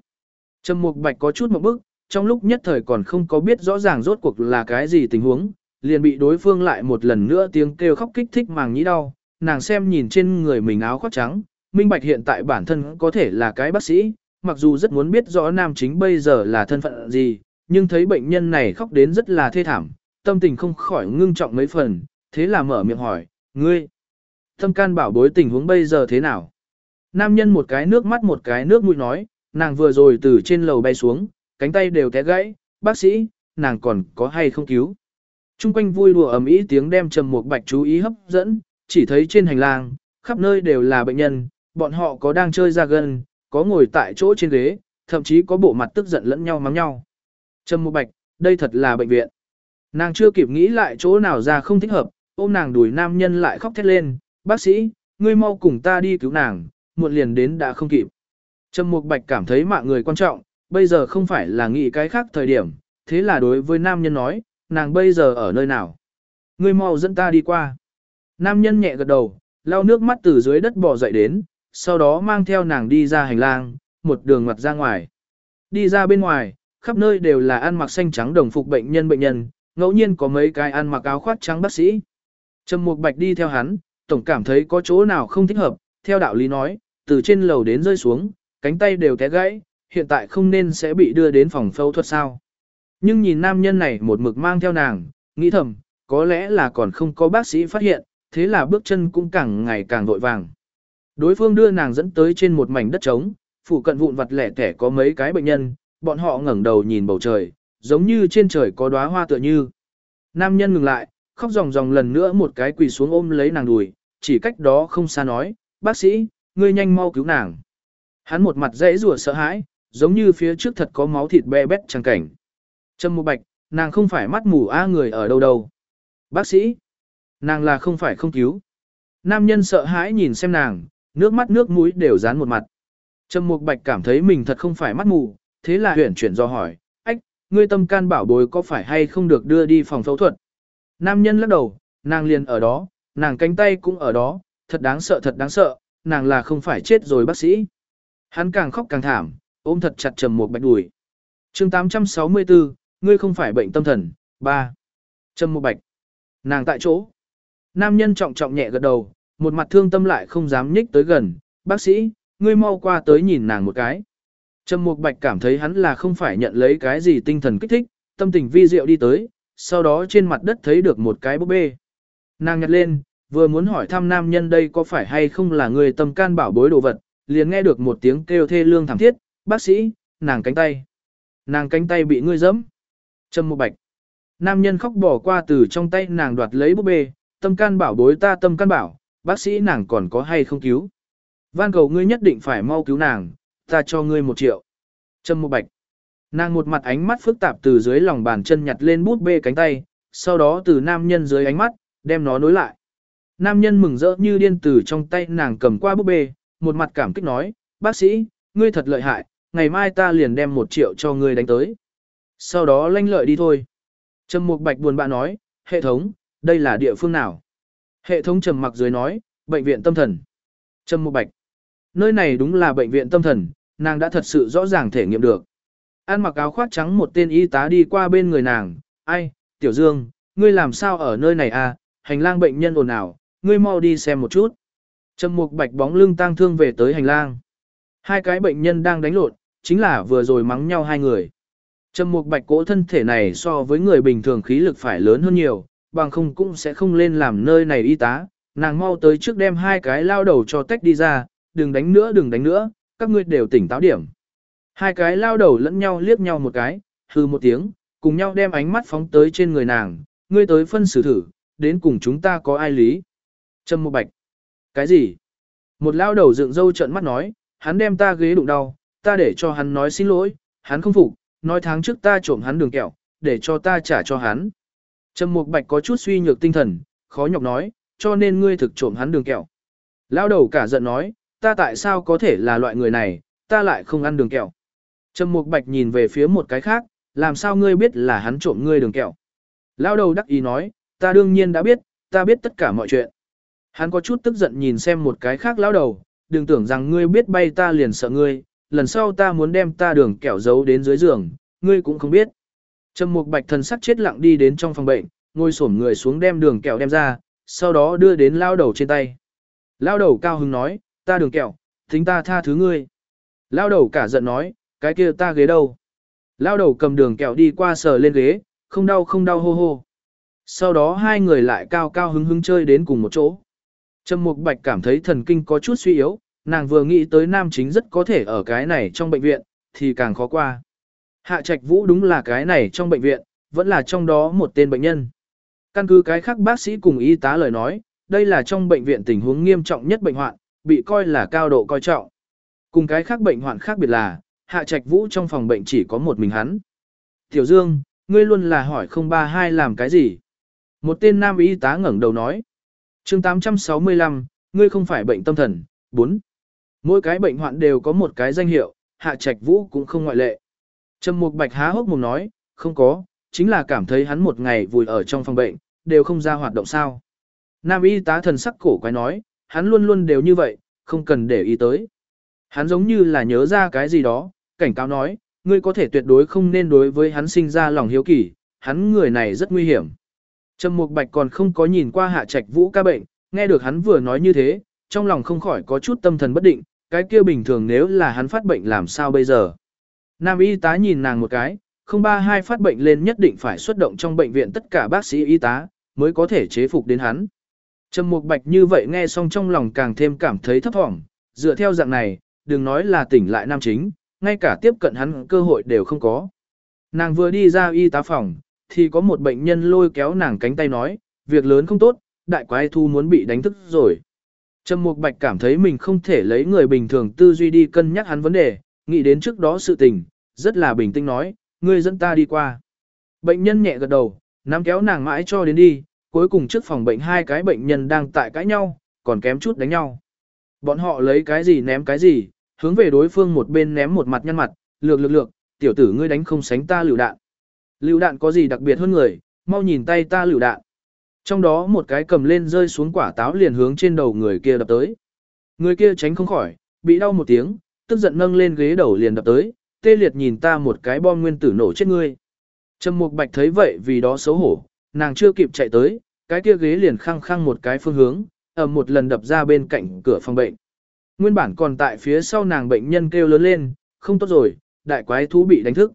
Trầm Mục Bạch có chút một bức, trong lúc nhất thời còn không có biết rõ ràng rốt cuộc là cái gì tình huống, liền bị đối phương lại một lần nữa tiếng kêu khóc kích thích màng nhĩ đau, nàng xem nhìn trên người mình áo khoác trắng, minh bạch hiện tại bản thân có thể là cái bác sĩ, mặc dù rất muốn biết rõ nam chính bây giờ là thân phận gì, nhưng thấy bệnh nhân này khóc đến rất là thê thảm, tâm tình không khỏi ngưng trọng mấy phần, thế là mở miệng hỏi, ngươi, tâm can bảo bối tình huống bây giờ thế nào? Nam nhân một cái nước mắt một cái nước mũi nói, nàng vừa rồi từ trên lầu bay xuống, cánh tay đều té gãy, bác sĩ, nàng còn có hay không cứu? Trung quanh vui đùa ầm ĩ tiếng đem trầm một bạch chú ý hấp dẫn, chỉ thấy trên hành lang, khắp nơi đều là bệnh nhân, bọn họ có đang chơi ra gần, có ngồi tại chỗ trên ghế, thậm chí có bộ mặt tức giận lẫn nhau mắng nhau. Trầm một bạch, đây thật là bệnh viện. Nàng chưa kịp nghĩ lại chỗ nào ra không thích hợp, ôm nàng đuổi nam nhân lại khóc thét lên, bác sĩ, ngươi mau cùng ta đi cứu nàng, muộn liền đến đã không kịp. Trầm Mục Bạch cảm thấy mạng người quan trọng, bây giờ không phải là nghĩ cái khác thời điểm, thế là đối với nam nhân nói, nàng bây giờ ở nơi nào? Ngươi mau dẫn ta đi qua. Nam nhân nhẹ gật đầu, lau nước mắt từ dưới đất bò dậy đến, sau đó mang theo nàng đi ra hành lang, một đường ngoặt ra ngoài. Đi ra bên ngoài, khắp nơi đều là ăn mặc xanh trắng đồng phục bệnh nhân bệnh nhân, ngẫu nhiên có mấy cái ăn mặc áo khoác trắng bác sĩ. Trầm Mục Bạch đi theo hắn, tổng cảm thấy có chỗ nào không thích hợp, theo đạo lý nói, từ trên lầu đến rơi xuống, cánh tay đều té gãy, hiện tại không nên sẽ bị đưa đến phòng phẫu thuật sao. Nhưng nhìn nam nhân này một mực mang theo nàng, nghĩ thầm, có lẽ là còn không có bác sĩ phát hiện, thế là bước chân cũng càng ngày càng vội vàng. Đối phương đưa nàng dẫn tới trên một mảnh đất trống, phụ cận vụn vặt lẻ tẻ có mấy cái bệnh nhân, bọn họ ngẩng đầu nhìn bầu trời, giống như trên trời có đóa hoa tựa như. Nam nhân ngừng lại, khóc ròng ròng lần nữa một cái quỳ xuống ôm lấy nàng đùi, chỉ cách đó không xa nói, bác sĩ, ngươi nhanh mau cứu nàng. Hắn một mặt dễ rùa sợ hãi, giống như phía trước thật có máu thịt be bét chẳng cảnh. Trâm Mộ Bạch, nàng không phải mắt mù a người ở đâu đâu. Bác sĩ, nàng là không phải không cứu. Nam nhân sợ hãi nhìn xem nàng, nước mắt nước mũi đều dán một mặt. Trâm Mục Bạch cảm thấy mình thật không phải mắt mù, thế là huyển chuyển do hỏi, ách, ngươi tâm can bảo bối có phải hay không được đưa đi phòng phẫu thuật? Nam nhân lắc đầu, nàng liền ở đó, nàng cánh tay cũng ở đó, thật đáng sợ thật đáng sợ, nàng là không phải chết rồi bác sĩ. Hắn càng khóc càng thảm, ôm thật chặt trầm một bạch đùi. chương 864, ngươi không phải bệnh tâm thần, 3. Trầm một bạch. Nàng tại chỗ. Nam nhân trọng trọng nhẹ gật đầu, một mặt thương tâm lại không dám nhích tới gần. Bác sĩ, ngươi mau qua tới nhìn nàng một cái. Trầm Mục Bạch cảm thấy hắn là không phải nhận lấy cái gì tinh thần kích thích, tâm tình vi diệu đi tới, sau đó trên mặt đất thấy được một cái búp bê. Nàng nhặt lên, vừa muốn hỏi thăm nam nhân đây có phải hay không là người tâm can bảo bối đồ vật, liền nghe được một tiếng kêu thê lương thảm thiết, bác sĩ, nàng cánh tay. Nàng cánh tay bị ngươi dẫm. Trâm một bạch. Nam nhân khóc bỏ qua từ trong tay nàng đoạt lấy búp bê, tâm can bảo bối ta tâm can bảo, bác sĩ nàng còn có hay không cứu. Van cầu ngươi nhất định phải mau cứu nàng, ta cho ngươi một triệu. Trâm một bạch. Nàng một mặt ánh mắt phức tạp từ dưới lòng bàn chân nhặt lên bút bê cánh tay, sau đó từ nam nhân dưới ánh mắt, đem nó nối lại. Nam nhân mừng rỡ như điên từ trong tay nàng cầm qua bút bê, một mặt cảm kích nói, bác sĩ, ngươi thật lợi hại, ngày mai ta liền đem một triệu cho ngươi đánh tới. Sau đó lanh lợi đi thôi. Trầm Mục Bạch buồn bã nói, hệ thống, đây là địa phương nào? Hệ thống trầm mặc dưới nói, bệnh viện tâm thần. Trầm Mục Bạch, nơi này đúng là bệnh viện tâm thần, nàng đã thật sự rõ ràng thể nghiệm được. An mặc áo khoác trắng một tên y tá đi qua bên người nàng, ai, Tiểu Dương, ngươi làm sao ở nơi này à, hành lang bệnh nhân ồn ào, ngươi mau đi xem một chút. Trầm mục bạch bóng lưng tang thương về tới hành lang. Hai cái bệnh nhân đang đánh lộn, chính là vừa rồi mắng nhau hai người. Trầm mục bạch cỗ thân thể này so với người bình thường khí lực phải lớn hơn nhiều, bằng không cũng sẽ không lên làm nơi này y tá. Nàng mau tới trước đem hai cái lao đầu cho tách đi ra, đừng đánh nữa đừng đánh nữa, các ngươi đều tỉnh táo điểm. Hai cái lao đầu lẫn nhau liếc nhau một cái, hư một tiếng, cùng nhau đem ánh mắt phóng tới trên người nàng, ngươi tới phân xử thử, đến cùng chúng ta có ai lý. Trâm Mục bạch. Cái gì? Một lao đầu dựng râu trợn mắt nói, hắn đem ta ghế đụng đau, ta để cho hắn nói xin lỗi, hắn không phục, nói tháng trước ta trộm hắn đường kẹo, để cho ta trả cho hắn. Trầm Mục Bạch có chút suy nhược tinh thần, khó nhọc nói, cho nên ngươi thực trộm hắn đường kẹo. Lao đầu cả giận nói, ta tại sao có thể là loại người này, ta lại không ăn đường kẹo. Trầm Mục Bạch nhìn về phía một cái khác, làm sao ngươi biết là hắn trộm ngươi đường kẹo. Lao đầu đắc ý nói, ta đương nhiên đã biết, ta biết tất cả mọi chuyện. Hắn có chút tức giận nhìn xem một cái khác lão đầu, đừng tưởng rằng ngươi biết bay ta liền sợ ngươi, lần sau ta muốn đem ta đường kẹo giấu đến dưới giường, ngươi cũng không biết. Trầm Mục Bạch thần sắc chết lặng đi đến trong phòng bệnh, ngồi xổm người xuống đem đường kẹo đem ra, sau đó đưa đến lao đầu trên tay. Lao đầu cao hứng nói, ta đường kẹo, tính ta tha thứ ngươi. Lao đầu cả giận nói, cái kia ta ghế đâu. Lao đầu cầm đường kẹo đi qua sờ lên ghế, không đau không đau hô hô. Sau đó hai người lại cao cao hứng hứng chơi đến cùng một chỗ. Trầm Mục Bạch cảm thấy thần kinh có chút suy yếu, nàng vừa nghĩ tới nam chính rất có thể ở cái này trong bệnh viện, thì càng khó qua. Hạ Trạch Vũ đúng là cái này trong bệnh viện, vẫn là trong đó một tên bệnh nhân. Căn cứ cái khác bác sĩ cùng y tá lời nói, đây là trong bệnh viện tình huống nghiêm trọng nhất bệnh hoạn, bị coi là cao độ coi trọng. Cùng cái khác bệnh hoạn khác biệt là, Hạ Trạch Vũ trong phòng bệnh chỉ có một mình hắn. Tiểu Dương, ngươi luôn là hỏi 032 làm cái gì? Một tên nam y tá ngẩng đầu nói. chương 865, ngươi không phải bệnh tâm thần, 4. Mỗi cái bệnh hoạn đều có một cái danh hiệu, Hạ Trạch Vũ cũng không ngoại lệ. Trầm Mục Bạch há hốc mồm nói, không có, chính là cảm thấy hắn một ngày vùi ở trong phòng bệnh, đều không ra hoạt động sao. Nam y tá thần sắc cổ quái nói, hắn luôn luôn đều như vậy, không cần để ý tới. Hắn giống như là nhớ ra cái gì đó, cảnh cáo nói, ngươi có thể tuyệt đối không nên đối với hắn sinh ra lòng hiếu kỳ, hắn người này rất nguy hiểm. Trầm Mục Bạch còn không có nhìn qua Hạ Trạch Vũ ca bệnh, nghe được hắn vừa nói như thế, trong lòng không khỏi có chút tâm thần bất định, cái kia bình thường nếu là hắn phát bệnh làm sao bây giờ. Nam y tá nhìn nàng một cái, không ba hai phát bệnh lên nhất định phải xuất động trong bệnh viện tất cả bác sĩ y tá, mới có thể chế phục đến hắn. Trầm Mục Bạch như vậy nghe xong trong lòng càng thêm cảm thấy thấp thỏm, dựa theo dạng này, đừng nói là tỉnh lại nam chính, ngay cả tiếp cận hắn cơ hội đều không có. Nàng vừa đi ra y tá phòng, thì có một bệnh nhân lôi kéo nàng cánh tay nói, việc lớn không tốt, đại quái thu muốn bị đánh thức rồi. Trầm Mục Bạch cảm thấy mình không thể lấy người bình thường tư duy đi cân nhắc hắn vấn đề, nghĩ đến trước đó sự tình, rất là bình tĩnh nói, ngươi dẫn ta đi qua. Bệnh nhân nhẹ gật đầu, nắm kéo nàng mãi cho đến đi, cuối cùng trước phòng bệnh hai cái bệnh nhân đang tại cãi nhau, còn kém chút đánh nhau. Bọn họ lấy cái gì ném cái gì, hướng về đối phương một bên ném một mặt nhăn mặt, lược lược lược, tiểu tử ngươi đánh không sánh ta lựu đạn. Lựu đạn có gì đặc biệt hơn người, mau nhìn tay ta lựu đạn. Trong đó một cái cầm lên rơi xuống quả táo liền hướng trên đầu người kia đập tới. Người kia tránh không khỏi, bị đau một tiếng, tức giận nâng lên ghế đầu liền đập tới, tê liệt nhìn ta một cái bom nguyên tử nổ chết ngươi. Trầm Mục Bạch thấy vậy vì đó xấu hổ, nàng chưa kịp chạy tới, cái kia ghế liền khăng khăng một cái phương hướng, ở một lần đập ra bên cạnh cửa phòng bệnh. Nguyên bản còn tại phía sau nàng bệnh nhân kêu lớn lên, không tốt rồi, đại quái thú bị đánh thức.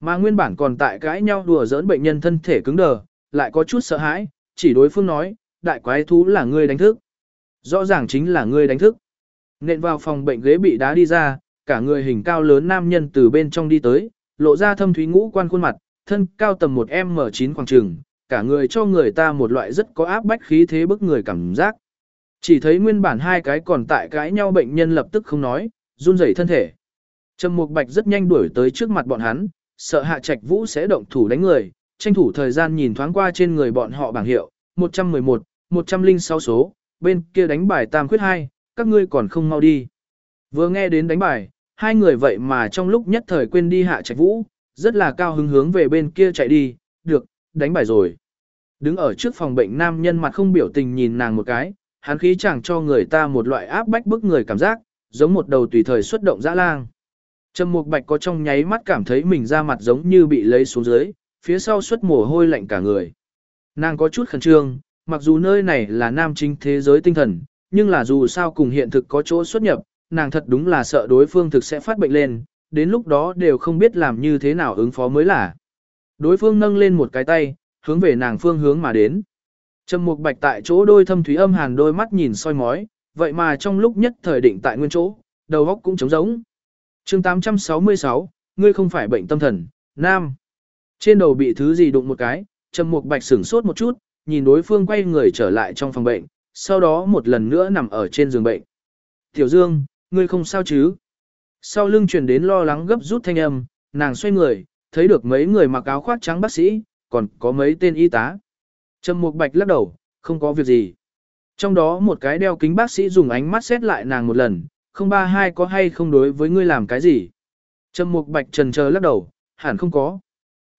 Mà nguyên bản còn tại cãi nhau đùa giỡn bệnh nhân thân thể cứng đờ, lại có chút sợ hãi, chỉ đối phương nói, đại quái thú là ngươi đánh thức. Rõ ràng chính là ngươi đánh thức. Nện vào phòng bệnh ghế bị đá đi ra, cả người hình cao lớn nam nhân từ bên trong đi tới, lộ ra thâm thúy ngũ quan khuôn mặt, thân cao tầm một M9 khoảng trường, cả người cho người ta một loại rất có áp bách khí thế bức người cảm giác. Chỉ thấy nguyên bản hai cái còn tại cãi nhau bệnh nhân lập tức không nói, run rẩy thân thể. Trầm Mục Bạch rất nhanh đuổi tới trước mặt bọn hắn, sợ Hạ Trạch Vũ sẽ động thủ đánh người, tranh thủ thời gian nhìn thoáng qua trên người bọn họ bảng hiệu, 111, 106 số, bên kia đánh bài tam khuyết hai, các ngươi còn không mau đi. Vừa nghe đến đánh bài, hai người vậy mà trong lúc nhất thời quên đi Hạ Trạch Vũ, rất là cao hứng hướng về bên kia chạy đi, được, đánh bài rồi. Đứng ở trước phòng bệnh nam nhân mặt không biểu tình nhìn nàng một cái, hắn khí chẳng cho người ta một loại áp bách bức người cảm giác, giống một đầu tùy thời xuất động dã lang. Trầm Mục Bạch có trong nháy mắt cảm thấy mình ra mặt giống như bị lấy xuống dưới, phía sau xuất mồ hôi lạnh cả người. Nàng có chút khẩn trương, mặc dù nơi này là nam chính thế giới tinh thần, nhưng là dù sao cùng hiện thực có chỗ xuất nhập, nàng thật đúng là sợ đối phương thực sẽ phát bệnh lên, đến lúc đó đều không biết làm như thế nào ứng phó mới là. Đối phương nâng lên một cái tay, hướng về nàng phương hướng mà đến. Trầm Mục Bạch tại chỗ đôi thâm thúy âm hàn đôi mắt nhìn soi mói, vậy mà trong lúc nhất thời định tại nguyên chỗ, đầu óc cũng trống rỗng. Chương 866, ngươi không phải bệnh tâm thần, nam. Trên đầu bị thứ gì đụng một cái, Trầm Mục Bạch sửng sốt một chút, nhìn đối phương quay người trở lại trong phòng bệnh, sau đó một lần nữa nằm ở trên giường bệnh. Tiểu Dương, ngươi không sao chứ? Sau lưng truyền đến lo lắng gấp rút thanh âm, nàng xoay người, thấy được mấy người mặc áo khoác trắng bác sĩ, còn có mấy tên y tá. Trầm Mục Bạch lắc đầu, không có việc gì. Trong đó một cái đeo kính bác sĩ dùng ánh mắt xét lại nàng một lần, không ba hai có hay không đối với ngươi làm cái gì? Trầm Mục Bạch trần chờ lắc đầu, hẳn không có.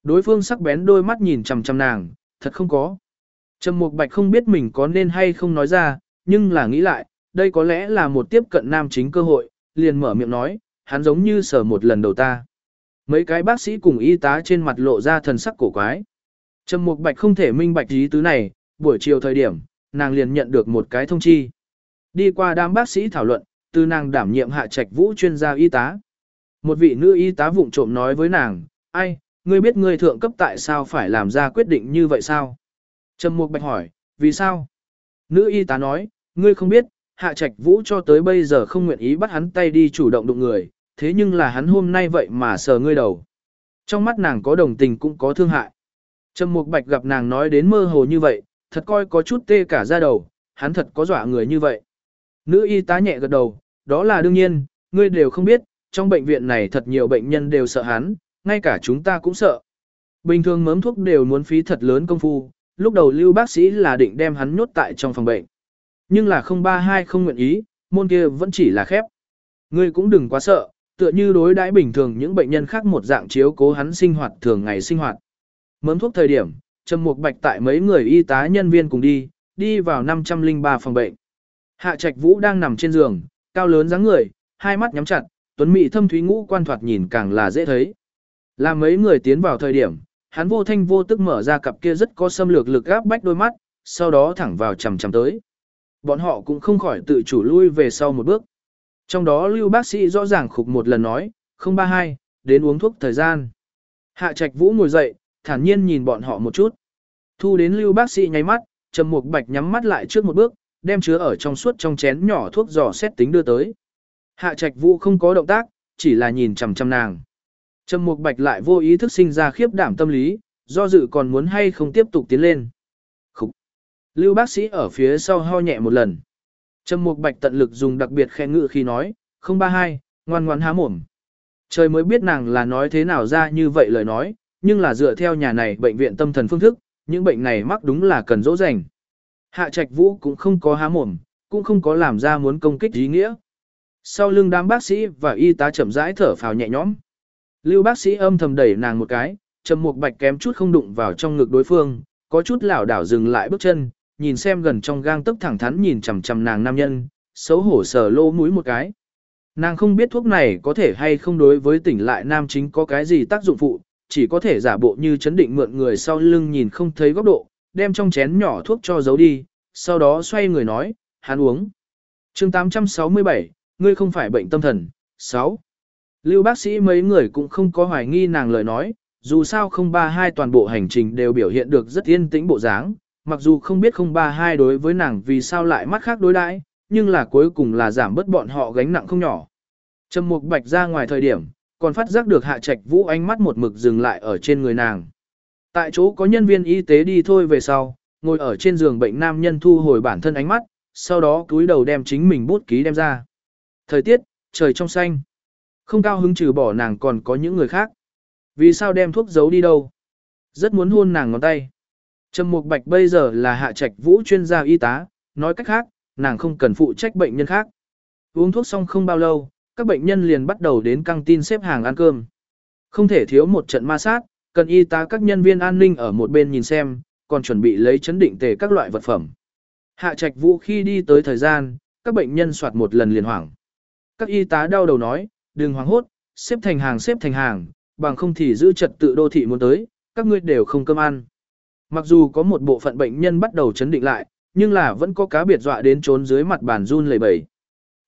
Đối phương sắc bén đôi mắt nhìn chằm chằm nàng, thật không có. Trầm Mục Bạch không biết mình có nên hay không nói ra, nhưng là nghĩ lại, đây có lẽ là một tiếp cận nam chính cơ hội, liền mở miệng nói, hắn giống như sở một lần đầu ta. Mấy cái bác sĩ cùng y tá trên mặt lộ ra thần sắc cổ quái. Trầm Mục Bạch không thể minh bạch ý tứ này, buổi chiều thời điểm, nàng liền nhận được một cái thông chi. Đi qua đám bác sĩ thảo luận, từ nàng đảm nhiệm hạ trạch vũ chuyên gia y tá. Một vị nữ y tá vụng trộm nói với nàng, ai, ngươi biết ngươi thượng cấp tại sao phải làm ra quyết định như vậy sao? Trầm Mục Bạch hỏi, vì sao? Nữ y tá nói, ngươi không biết, hạ trạch vũ cho tới bây giờ không nguyện ý bắt hắn tay đi chủ động đụng người, thế nhưng là hắn hôm nay vậy mà sờ ngươi đầu. Trong mắt nàng có đồng tình cũng có thương hại. Trầm Mục Bạch gặp nàng nói đến mơ hồ như vậy, thật coi có chút tê cả da đầu, hắn thật có dọa người như vậy. Nữ y tá nhẹ gật đầu, đó là đương nhiên, ngươi đều không biết, trong bệnh viện này thật nhiều bệnh nhân đều sợ hắn, ngay cả chúng ta cũng sợ. Bình thường mớm thuốc đều muốn phí thật lớn công phu, lúc đầu lưu bác sĩ là định đem hắn nhốt tại trong phòng bệnh. Nhưng là 032 không nguyện ý, môn kia vẫn chỉ là khép. Ngươi cũng đừng quá sợ, tựa như đối đãi bình thường những bệnh nhân khác một dạng chiếu cố hắn sinh hoạt thường ngày sinh hoạt. Mớm thuốc thời điểm, Trầm Mục Bạch tại mấy người y tá nhân viên cùng đi, đi vào 503 phòng bệnh. Hạ Trạch Vũ đang nằm trên giường, cao lớn dáng người, hai mắt nhắm chặt, tuấn mỹ thâm thúy ngũ quan thoạt nhìn càng là dễ thấy. Làm mấy người tiến vào thời điểm, hắn vô thanh vô tức mở ra cặp kia rất có xâm lược lực áp bách đôi mắt, sau đó thẳng vào chằm chằm tới. Bọn họ cũng không khỏi tự chủ lui về sau một bước. Trong đó lưu bác sĩ rõ ràng khục một lần nói, 032, đến uống thuốc thời gian. Hạ Trạch Vũ ngồi dậy, thản nhiên nhìn bọn họ một chút. Thu đến lưu bác sĩ nháy mắt, Trầm Mục Bạch nhắm mắt lại trước một bước, đem chứa ở trong suốt trong chén nhỏ thuốc giò xét tính đưa tới. Hạ Trạch Vũ không có động tác, chỉ là nhìn chằm chằm nàng. Trầm Mục Bạch lại vô ý thức sinh ra khiếp đảm tâm lý, do dự còn muốn hay không tiếp tục tiến lên. Khúc. Lưu bác sĩ ở phía sau ho nhẹ một lần. Trầm Mục Bạch tận lực dùng đặc biệt khen ngự khi nói, không ba hai, ngoan ngoãn há mồm. Trời mới biết nàng là nói thế nào ra như vậy lời nói, nhưng là dựa theo nhà này bệnh viện tâm thần phương thức, những bệnh này mắc đúng là cần dỗ dành. Hạ Trạch Vũ cũng không có há mồm, cũng không có làm ra muốn công kích ý nghĩa. Sau lưng đám bác sĩ và y tá chậm rãi thở phào nhẹ nhõm. Lưu bác sĩ âm thầm đẩy nàng một cái, trầm mục bạch kém chút không đụng vào trong ngực đối phương, có chút lảo đảo dừng lại bước chân, nhìn xem gần trong gang tấc thẳng thắn nhìn chằm chằm nàng nam nhân, xấu hổ sờ lô mũi một cái. Nàng không biết thuốc này có thể hay không đối với tỉnh lại nam chính có cái gì tác dụng phụ, chỉ có thể giả bộ như chấn định mượn người sau lưng nhìn không thấy góc độ, đem trong chén nhỏ thuốc cho giấu đi, sau đó xoay người nói, hắn uống. chương 867, ngươi không phải bệnh tâm thần, 6. Lưu bác sĩ mấy người cũng không có hoài nghi nàng lời nói, dù sao 032 toàn bộ hành trình đều biểu hiện được rất yên tĩnh bộ dáng, mặc dù không biết 032 đối với nàng vì sao lại mắt khác đối đãi, nhưng là cuối cùng là giảm bớt bọn họ gánh nặng không nhỏ. Trầm Mục Bạch ra ngoài thời điểm, còn phát giác được Hạ Trạch Vũ ánh mắt một mực dừng lại ở trên người nàng. Tại chỗ có nhân viên y tế đi thôi về sau, ngồi ở trên giường bệnh nam nhân thu hồi bản thân ánh mắt, sau đó cúi đầu đem chính mình bút ký đem ra. Thời tiết, trời trong xanh. Không cao hứng trừ bỏ nàng còn có những người khác. Vì sao đem thuốc giấu đi đâu? Rất muốn hôn nàng ngón tay. Trầm Mục Bạch bây giờ là hạ trạch vũ chuyên gia y tá, nói cách khác, nàng không cần phụ trách bệnh nhân khác. Uống thuốc xong không bao lâu, các bệnh nhân liền bắt đầu đến căng tin xếp hàng ăn cơm. Không thể thiếu một trận ma sát, cần y tá các nhân viên an ninh ở một bên nhìn xem, còn chuẩn bị lấy chấn định tề các loại vật phẩm. Hạ trạch vũ khi đi tới thời gian, các bệnh nhân soạt một lần liền hoảng. Các y tá đau đầu nói, đừng hoảng hốt, xếp thành hàng xếp thành hàng, bằng không thì giữ trật tự đô thị muốn tới, các ngươi đều không cơm ăn. Mặc dù có một bộ phận bệnh nhân bắt đầu chấn định lại, nhưng là vẫn có cá biệt dọa đến trốn dưới mặt bàn run lẩy bẩy.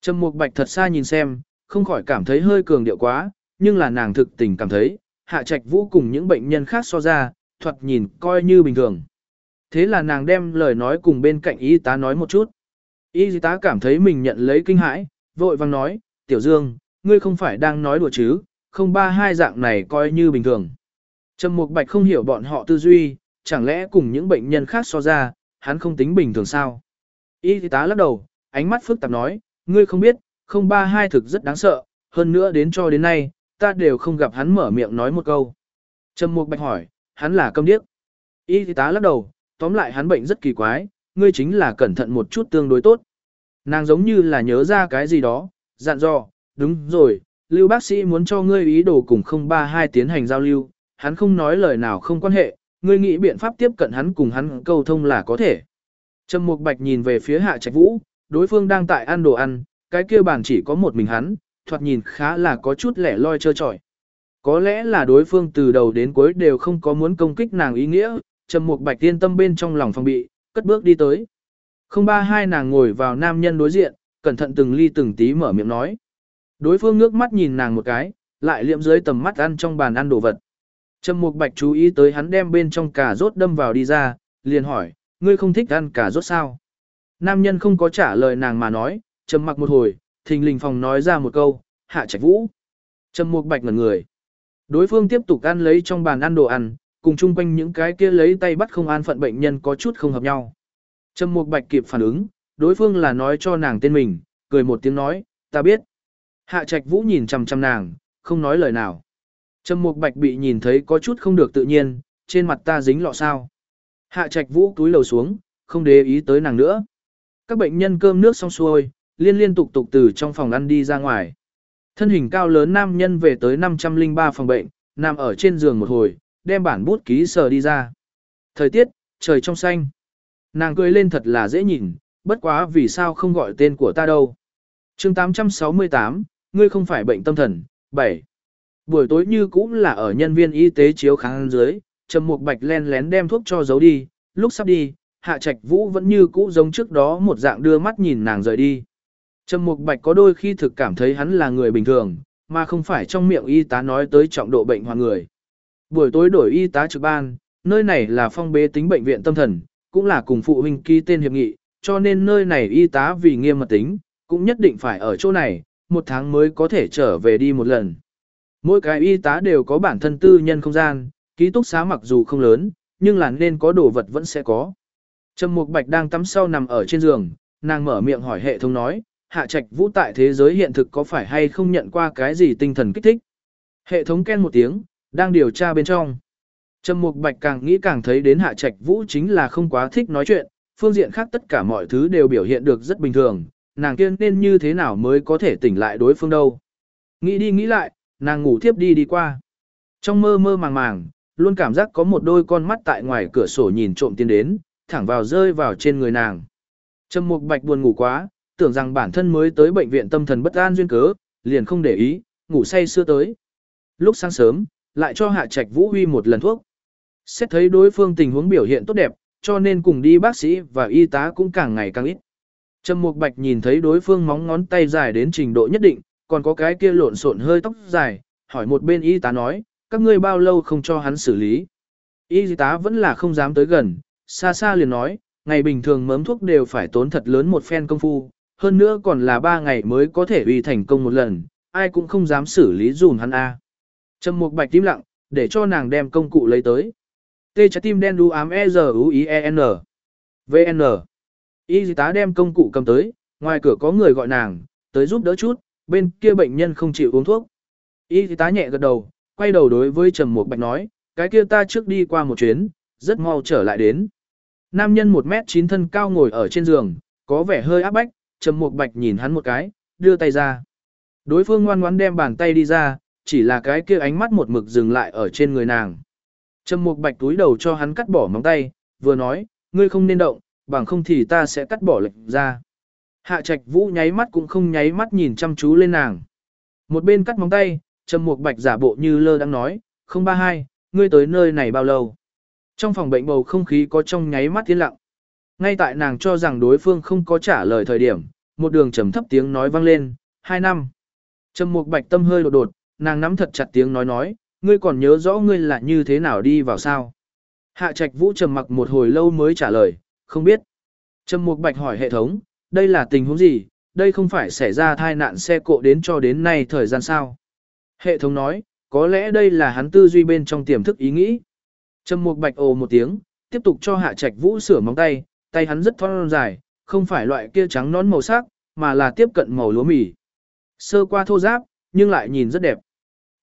Trầm Mục Bạch thật xa nhìn xem, không khỏi cảm thấy hơi cường điệu quá, nhưng là nàng thực tình cảm thấy, Hạ Trạch Vũ cùng những bệnh nhân khác so ra, thoạt nhìn coi như bình thường. Thế là nàng đem lời nói cùng bên cạnh y tá nói một chút. Y tá cảm thấy mình nhận lấy kinh hãi, vội vang nói, Tiểu Dương, ngươi không phải đang nói đùa chứ, không ba hai dạng này coi như bình thường. Trầm Mục Bạch không hiểu bọn họ tư duy, chẳng lẽ cùng những bệnh nhân khác so ra, hắn không tính bình thường sao? Y tá lắc đầu, ánh mắt phức tạp nói, ngươi không biết, không ba hai thực rất đáng sợ, hơn nữa đến cho đến nay, ta đều không gặp hắn mở miệng nói một câu. Trầm Mục Bạch hỏi, hắn là câm điếc. Y tá lắc đầu, tóm lại hắn bệnh rất kỳ quái, ngươi chính là cẩn thận một chút tương đối tốt. Nàng giống như là nhớ ra cái gì đó, dặn dò, đúng rồi, Lưu bác sĩ muốn cho ngươi ý đồ cùng 032 tiến hành giao lưu, hắn không nói lời nào không quan hệ, ngươi nghĩ biện pháp tiếp cận hắn cùng hắn câu thông là có thể. Trầm Mục Bạch nhìn về phía Hạ Trạch Vũ, đối phương đang tại ăn đồ ăn, cái kia bàn chỉ có một mình hắn, thoạt nhìn khá là có chút lẻ loi trơ trọi. Có lẽ là đối phương từ đầu đến cuối đều không có muốn công kích nàng ý nghĩa, Trầm Mục Bạch yên tâm bên trong lòng phòng bị, cất bước đi tới. Không ba hai nàng ngồi vào nam nhân đối diện, cẩn thận từng ly từng tí mở miệng nói. Đối phương ngước mắt nhìn nàng một cái, lại liệm dưới tầm mắt ăn trong bàn ăn đồ vật. Trầm Mục Bạch chú ý tới hắn đem bên trong cà rốt đâm vào đi ra, liền hỏi, ngươi không thích ăn cà rốt sao? Nam nhân không có trả lời nàng mà nói, trầm mặc một hồi, thình lình phòng nói ra một câu, hạ trạch vũ. Trầm Mục Bạch ngẩn người. Đối phương tiếp tục ăn lấy trong bàn ăn đồ ăn, cùng chung quanh những cái kia lấy tay bắt không an phận bệnh nhân có chút không hợp nhau. Trầm Mục Bạch kịp phản ứng, đối phương là nói cho nàng tên mình, cười một tiếng nói, ta biết. Hạ Trạch Vũ nhìn chằm chằm nàng, không nói lời nào. Trầm Mục Bạch bị nhìn thấy có chút không được tự nhiên, trên mặt ta dính lọ sao. Hạ Trạch Vũ túi lầu xuống, không để ý tới nàng nữa. Các bệnh nhân cơm nước xong xuôi, liên liên tục tục từ trong phòng ăn đi ra ngoài. Thân hình cao lớn nam nhân về tới 503 phòng bệnh, nằm ở trên giường một hồi, đem bản bút ký sờ đi ra. Thời tiết, trời trong xanh. Nàng cười lên thật là dễ nhìn, bất quá vì sao không gọi tên của ta đâu. chương 868, ngươi không phải bệnh tâm thần, 7. Buổi tối như cũng là ở nhân viên y tế chiếu kháng dưới, Trầm Mục Bạch len lén đem thuốc cho giấu đi, lúc sắp đi, Hạ Trạch Vũ vẫn như cũ giống trước đó một dạng đưa mắt nhìn nàng rời đi. Trầm Mục Bạch có đôi khi thực cảm thấy hắn là người bình thường, mà không phải trong miệng y tá nói tới trọng độ bệnh hoạn người. Buổi tối đổi y tá trực ban, nơi này là phong bế tính bệnh viện tâm thần, cũng là cùng phụ huynh ký tên hiệp nghị, cho nên nơi này y tá vì nghiêm mật tính, cũng nhất định phải ở chỗ này, một tháng mới có thể trở về đi một lần. Mỗi cái y tá đều có bản thân tư nhân không gian, ký túc xá mặc dù không lớn, nhưng là nên có đồ vật vẫn sẽ có. Trầm Mục Bạch đang tắm sau nằm ở trên giường, nàng mở miệng hỏi hệ thống nói, hạ trạch vũ tại thế giới hiện thực có phải hay không nhận qua cái gì tinh thần kích thích. Hệ thống ken một tiếng, đang điều tra bên trong. Trầm Mục Bạch càng nghĩ càng thấy đến hạ trạch vũ chính là không quá thích nói chuyện, phương diện khác tất cả mọi thứ đều biểu hiện được rất bình thường, nàng kiên nên như thế nào mới có thể tỉnh lại đối phương đâu. Nghĩ đi nghĩ lại, nàng ngủ tiếp đi đi qua. Trong mơ mơ màng màng, luôn cảm giác có một đôi con mắt tại ngoài cửa sổ nhìn trộm tiến đến, thẳng vào rơi vào trên người nàng. Trầm Mục Bạch buồn ngủ quá, tưởng rằng bản thân mới tới bệnh viện tâm thần bất an duyên cớ, liền không để ý, ngủ say xưa tới. Lúc sáng sớm, lại cho Hạ Trạch Vũ Huy một lần thuốc. Xét thấy đối phương tình huống biểu hiện tốt đẹp, cho nên cùng đi bác sĩ và y tá cũng càng ngày càng ít. Trầm Mục Bạch nhìn thấy đối phương móng ngón tay dài đến trình độ nhất định, còn có cái kia lộn xộn hơi tóc dài, hỏi một bên y tá nói, các ngươi bao lâu không cho hắn xử lý. Y tá vẫn là không dám tới gần, xa xa liền nói, ngày bình thường mớm thuốc đều phải tốn thật lớn một phen công phu, hơn nữa còn là ba ngày mới có thể uy thành công một lần, ai cũng không dám xử lý dùm hắn a. Trầm Mục Bạch tím lặng, để cho nàng đem công cụ lấy tới. Tê trái tim đen đu ám E Z U I E N. VN. Y tá đem công cụ cầm tới, ngoài cửa có người gọi nàng, tới giúp đỡ chút, bên kia bệnh nhân không chịu uống thuốc. Y tá nhẹ gật đầu, quay đầu đối với Trầm Mục Bạch nói, cái kia ta trước đi qua một chuyến, rất mau trở lại đến. Nam nhân 1 mét 9 thân cao ngồi ở trên giường, có vẻ hơi áp bách, Trầm Mục Bạch nhìn hắn một cái, đưa tay ra. Đối phương ngoan ngoãn đem bàn tay đi ra, chỉ là cái kia ánh mắt một mực dừng lại ở trên người nàng. Trầm Mục Bạch túi đầu cho hắn cắt bỏ móng tay, vừa nói, ngươi không nên động, bằng không thì ta sẽ cắt bỏ lệnh ra. Hạ Trạch Vũ nháy mắt cũng không nháy mắt nhìn chăm chú lên nàng. Một bên cắt móng tay, Trầm Mục Bạch giả bộ như lơ đang nói, không ba hai, ngươi tới nơi này bao lâu? Trong phòng bệnh bầu không khí có trong nháy mắt tiến lặng. Ngay tại nàng cho rằng đối phương không có trả lời thời điểm, một đường trầm thấp tiếng nói vang lên, hai năm. Trầm Mục Bạch tâm hơi đột đột, nàng nắm thật chặt tiếng nói nói, ngươi còn nhớ rõ ngươi là như thế nào đi vào sao? Hạ Trạch Vũ trầm mặc một hồi lâu mới trả lời, không biết. Trầm Mục Bạch hỏi hệ thống, đây là tình huống gì, đây không phải xảy ra tai nạn xe cộ đến cho đến nay thời gian sao? Hệ thống nói, có lẽ đây là hắn tư duy bên trong tiềm thức ý nghĩ. Trầm Mục Bạch ồ một tiếng, tiếp tục cho Hạ Trạch Vũ sửa móng tay, tay hắn rất thon dài, không phải loại kia trắng nón màu sắc, mà là tiếp cận màu lúa mì. Sơ qua thô giáp, nhưng lại nhìn rất đẹp.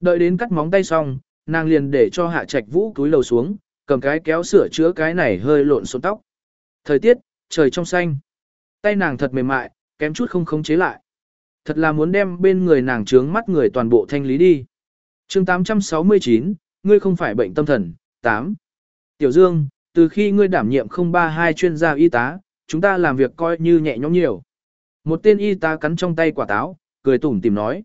Đợi đến cắt móng tay xong, nàng liền để cho Hạ Trạch Vũ cúi lầu xuống, cầm cái kéo sửa chữa cái này hơi lộn xộn tóc. Thời tiết, trời trong xanh. Tay nàng thật mềm mại, kém chút không khống chế lại. Thật là muốn đem bên người nàng trướng mắt người toàn bộ thanh lý đi. chương 869, ngươi không phải bệnh tâm thần, 8. Tiểu Dương, từ khi ngươi đảm nhiệm 032 chuyên gia y tá, chúng ta làm việc coi như nhẹ nhõm nhiều. Một tên y tá cắn trong tay quả táo, cười tủm tìm nói.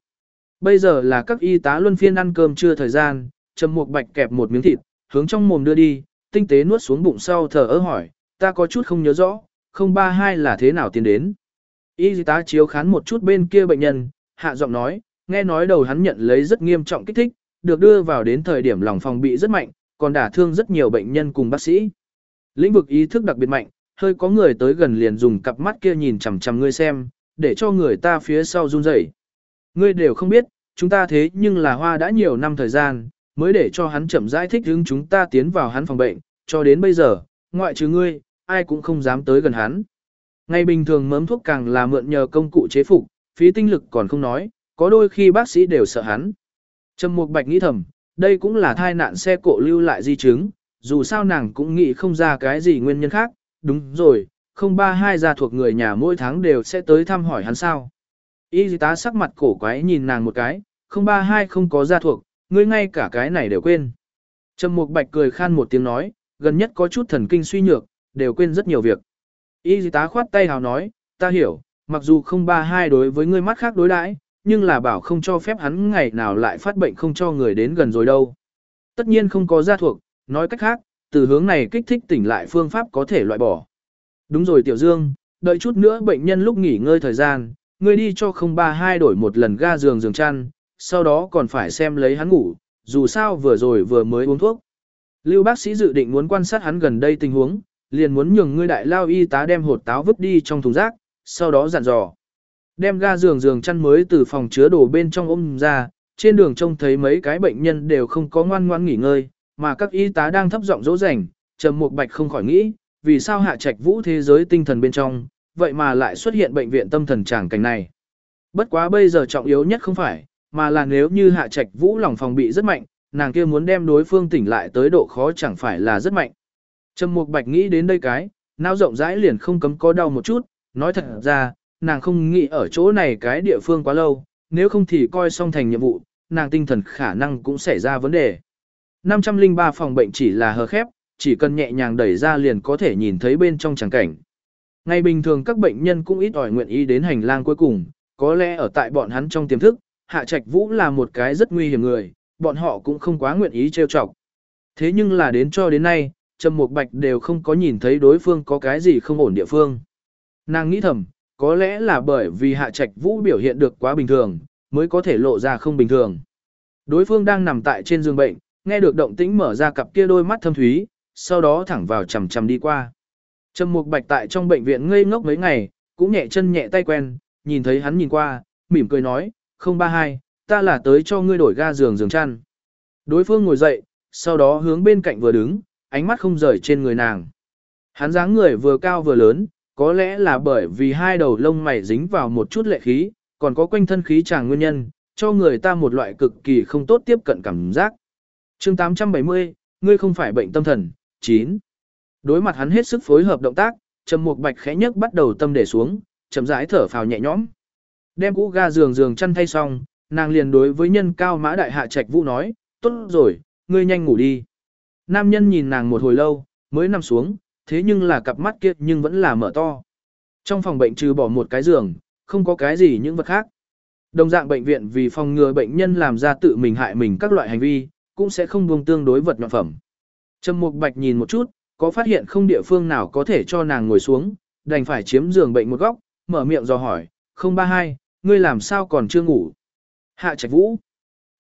Bây giờ là các y tá luân phiên ăn cơm trưa thời gian, Trầm Mục Bạch kẹp một miếng thịt, hướng trong mồm đưa đi, tinh tế nuốt xuống bụng sau thở ớ hỏi, ta có chút không nhớ rõ, 032 là thế nào tiến đến. Y tá chiếu khán một chút bên kia bệnh nhân, hạ giọng nói, nghe nói đầu hắn nhận lấy rất nghiêm trọng kích thích, được đưa vào đến thời điểm lòng phòng bị rất mạnh, còn đả thương rất nhiều bệnh nhân cùng bác sĩ. Lĩnh vực ý thức đặc biệt mạnh, hơi có người tới gần liền dùng cặp mắt kia nhìn chằm chằm ngươi xem, để cho người ta phía sau run rẩy. Ngươi đều không biết, chúng ta thế nhưng là hoa đã nhiều năm thời gian, mới để cho hắn chậm giải thích hướng chúng ta tiến vào hắn phòng bệnh, cho đến bây giờ, ngoại trừ ngươi, ai cũng không dám tới gần hắn. Ngày bình thường mớm thuốc càng là mượn nhờ công cụ chế phục, phí tinh lực còn không nói, có đôi khi bác sĩ đều sợ hắn. Trầm Mục Bạch nghĩ thầm, đây cũng là thai nạn xe cộ lưu lại di chứng, dù sao nàng cũng nghĩ không ra cái gì nguyên nhân khác, đúng rồi, không ba hai gia thuộc người nhà mỗi tháng đều sẽ tới thăm hỏi hắn sao. Y tá sắc mặt cổ quái nhìn nàng một cái, không ba hai không có gia thuộc, ngươi ngay cả cái này đều quên. Trầm Mục Bạch cười khan một tiếng nói, gần nhất có chút thần kinh suy nhược, đều quên rất nhiều việc. Y tá khoát tay hào nói, ta hiểu, mặc dù không ba hai đối với ngươi mắt khác đối đãi, nhưng là bảo không cho phép hắn ngày nào lại phát bệnh không cho người đến gần rồi đâu. Tất nhiên không có gia thuộc, nói cách khác, từ hướng này kích thích tỉnh lại phương pháp có thể loại bỏ. Đúng rồi Tiểu Dương, đợi chút nữa bệnh nhân lúc nghỉ ngơi thời gian, ngươi đi cho 032 đổi một lần ga giường giường chăn, sau đó còn phải xem lấy hắn ngủ, dù sao vừa rồi vừa mới uống thuốc. Lưu bác sĩ dự định muốn quan sát hắn gần đây tình huống, liền muốn nhường ngươi đại lao y tá đem hột táo vứt đi trong thùng rác, sau đó dặn dò. Đem ga giường giường chăn mới từ phòng chứa đồ bên trong ôm ra, trên đường trông thấy mấy cái bệnh nhân đều không có ngoan ngoan nghỉ ngơi, mà các y tá đang thấp giọng dỗ dành, Trầm Mục Bạch không khỏi nghĩ, vì sao hạ trạch vũ thế giới tinh thần bên trong, vậy mà lại xuất hiện bệnh viện tâm thần tràng cảnh này. Bất quá bây giờ trọng yếu nhất không phải, mà là nếu như hạ trạch vũ lòng phòng bị rất mạnh, nàng kia muốn đem đối phương tỉnh lại tới độ khó chẳng phải là rất mạnh. Trầm Mục Bạch nghĩ đến đây cái, não rộng rãi liền không cấm có đau một chút, nói thật ra, nàng không nghĩ ở chỗ này cái địa phương quá lâu, nếu không thì coi xong thành nhiệm vụ, nàng tinh thần khả năng cũng xảy ra vấn đề. 503 phòng bệnh chỉ là hờ khép, chỉ cần nhẹ nhàng đẩy ra liền có thể nhìn thấy bên trong tràng cảnh. Ngày bình thường các bệnh nhân cũng ít ỏi nguyện ý đến hành lang cuối cùng, có lẽ ở tại bọn hắn trong tiềm thức, Hạ Trạch Vũ là một cái rất nguy hiểm người, bọn họ cũng không quá nguyện ý trêu chọc. Thế nhưng là đến cho đến nay, Trầm Mục Bạch đều không có nhìn thấy đối phương có cái gì không ổn địa phương. Nàng nghĩ thầm, có lẽ là bởi vì Hạ Trạch Vũ biểu hiện được quá bình thường, mới có thể lộ ra không bình thường. Đối phương đang nằm tại trên giường bệnh, nghe được động tĩnh mở ra cặp kia đôi mắt thâm thúy, sau đó thẳng vào chằm chằm đi qua. Trầm Mục Bạch tại trong bệnh viện ngây ngốc mấy ngày, cũng nhẹ chân nhẹ tay quen, nhìn thấy hắn nhìn qua, mỉm cười nói, không ba hai, ta là tới cho ngươi đổi ga giường giường chăn. Đối phương ngồi dậy, sau đó hướng bên cạnh vừa đứng, ánh mắt không rời trên người nàng. Hắn dáng người vừa cao vừa lớn, có lẽ là bởi vì hai đầu lông mày dính vào một chút lệ khí, còn có quanh thân khí chàng nguyên nhân, cho người ta một loại cực kỳ không tốt tiếp cận cảm giác. chương 870, ngươi không phải bệnh tâm thần, 9. Đối mặt hắn hết sức phối hợp động tác, Trầm Mục Bạch khẽ nhấc bắt đầu tâm để xuống, chậm rãi thở phào nhẹ nhõm. Đem cũ ga giường giường chăn thay xong, nàng liền đối với nhân cao mã đại hạ trạch vũ nói, tốt rồi, ngươi nhanh ngủ đi. Nam nhân nhìn nàng một hồi lâu, mới nằm xuống, thế nhưng là cặp mắt kia nhưng vẫn là mở to. Trong phòng bệnh trừ bỏ một cái giường, không có cái gì những vật khác. Đồng dạng bệnh viện vì phòng ngừa bệnh nhân làm ra tự mình hại mình các loại hành vi, cũng sẽ không buông tương đối vật nhọn phẩm. Trầm Mục Bạch nhìn một chút, có phát hiện không địa phương nào có thể cho nàng ngồi xuống, đành phải chiếm giường bệnh một góc, mở miệng dò hỏi, không ba hai, ngươi làm sao còn chưa ngủ? Hạ Trạch Vũ.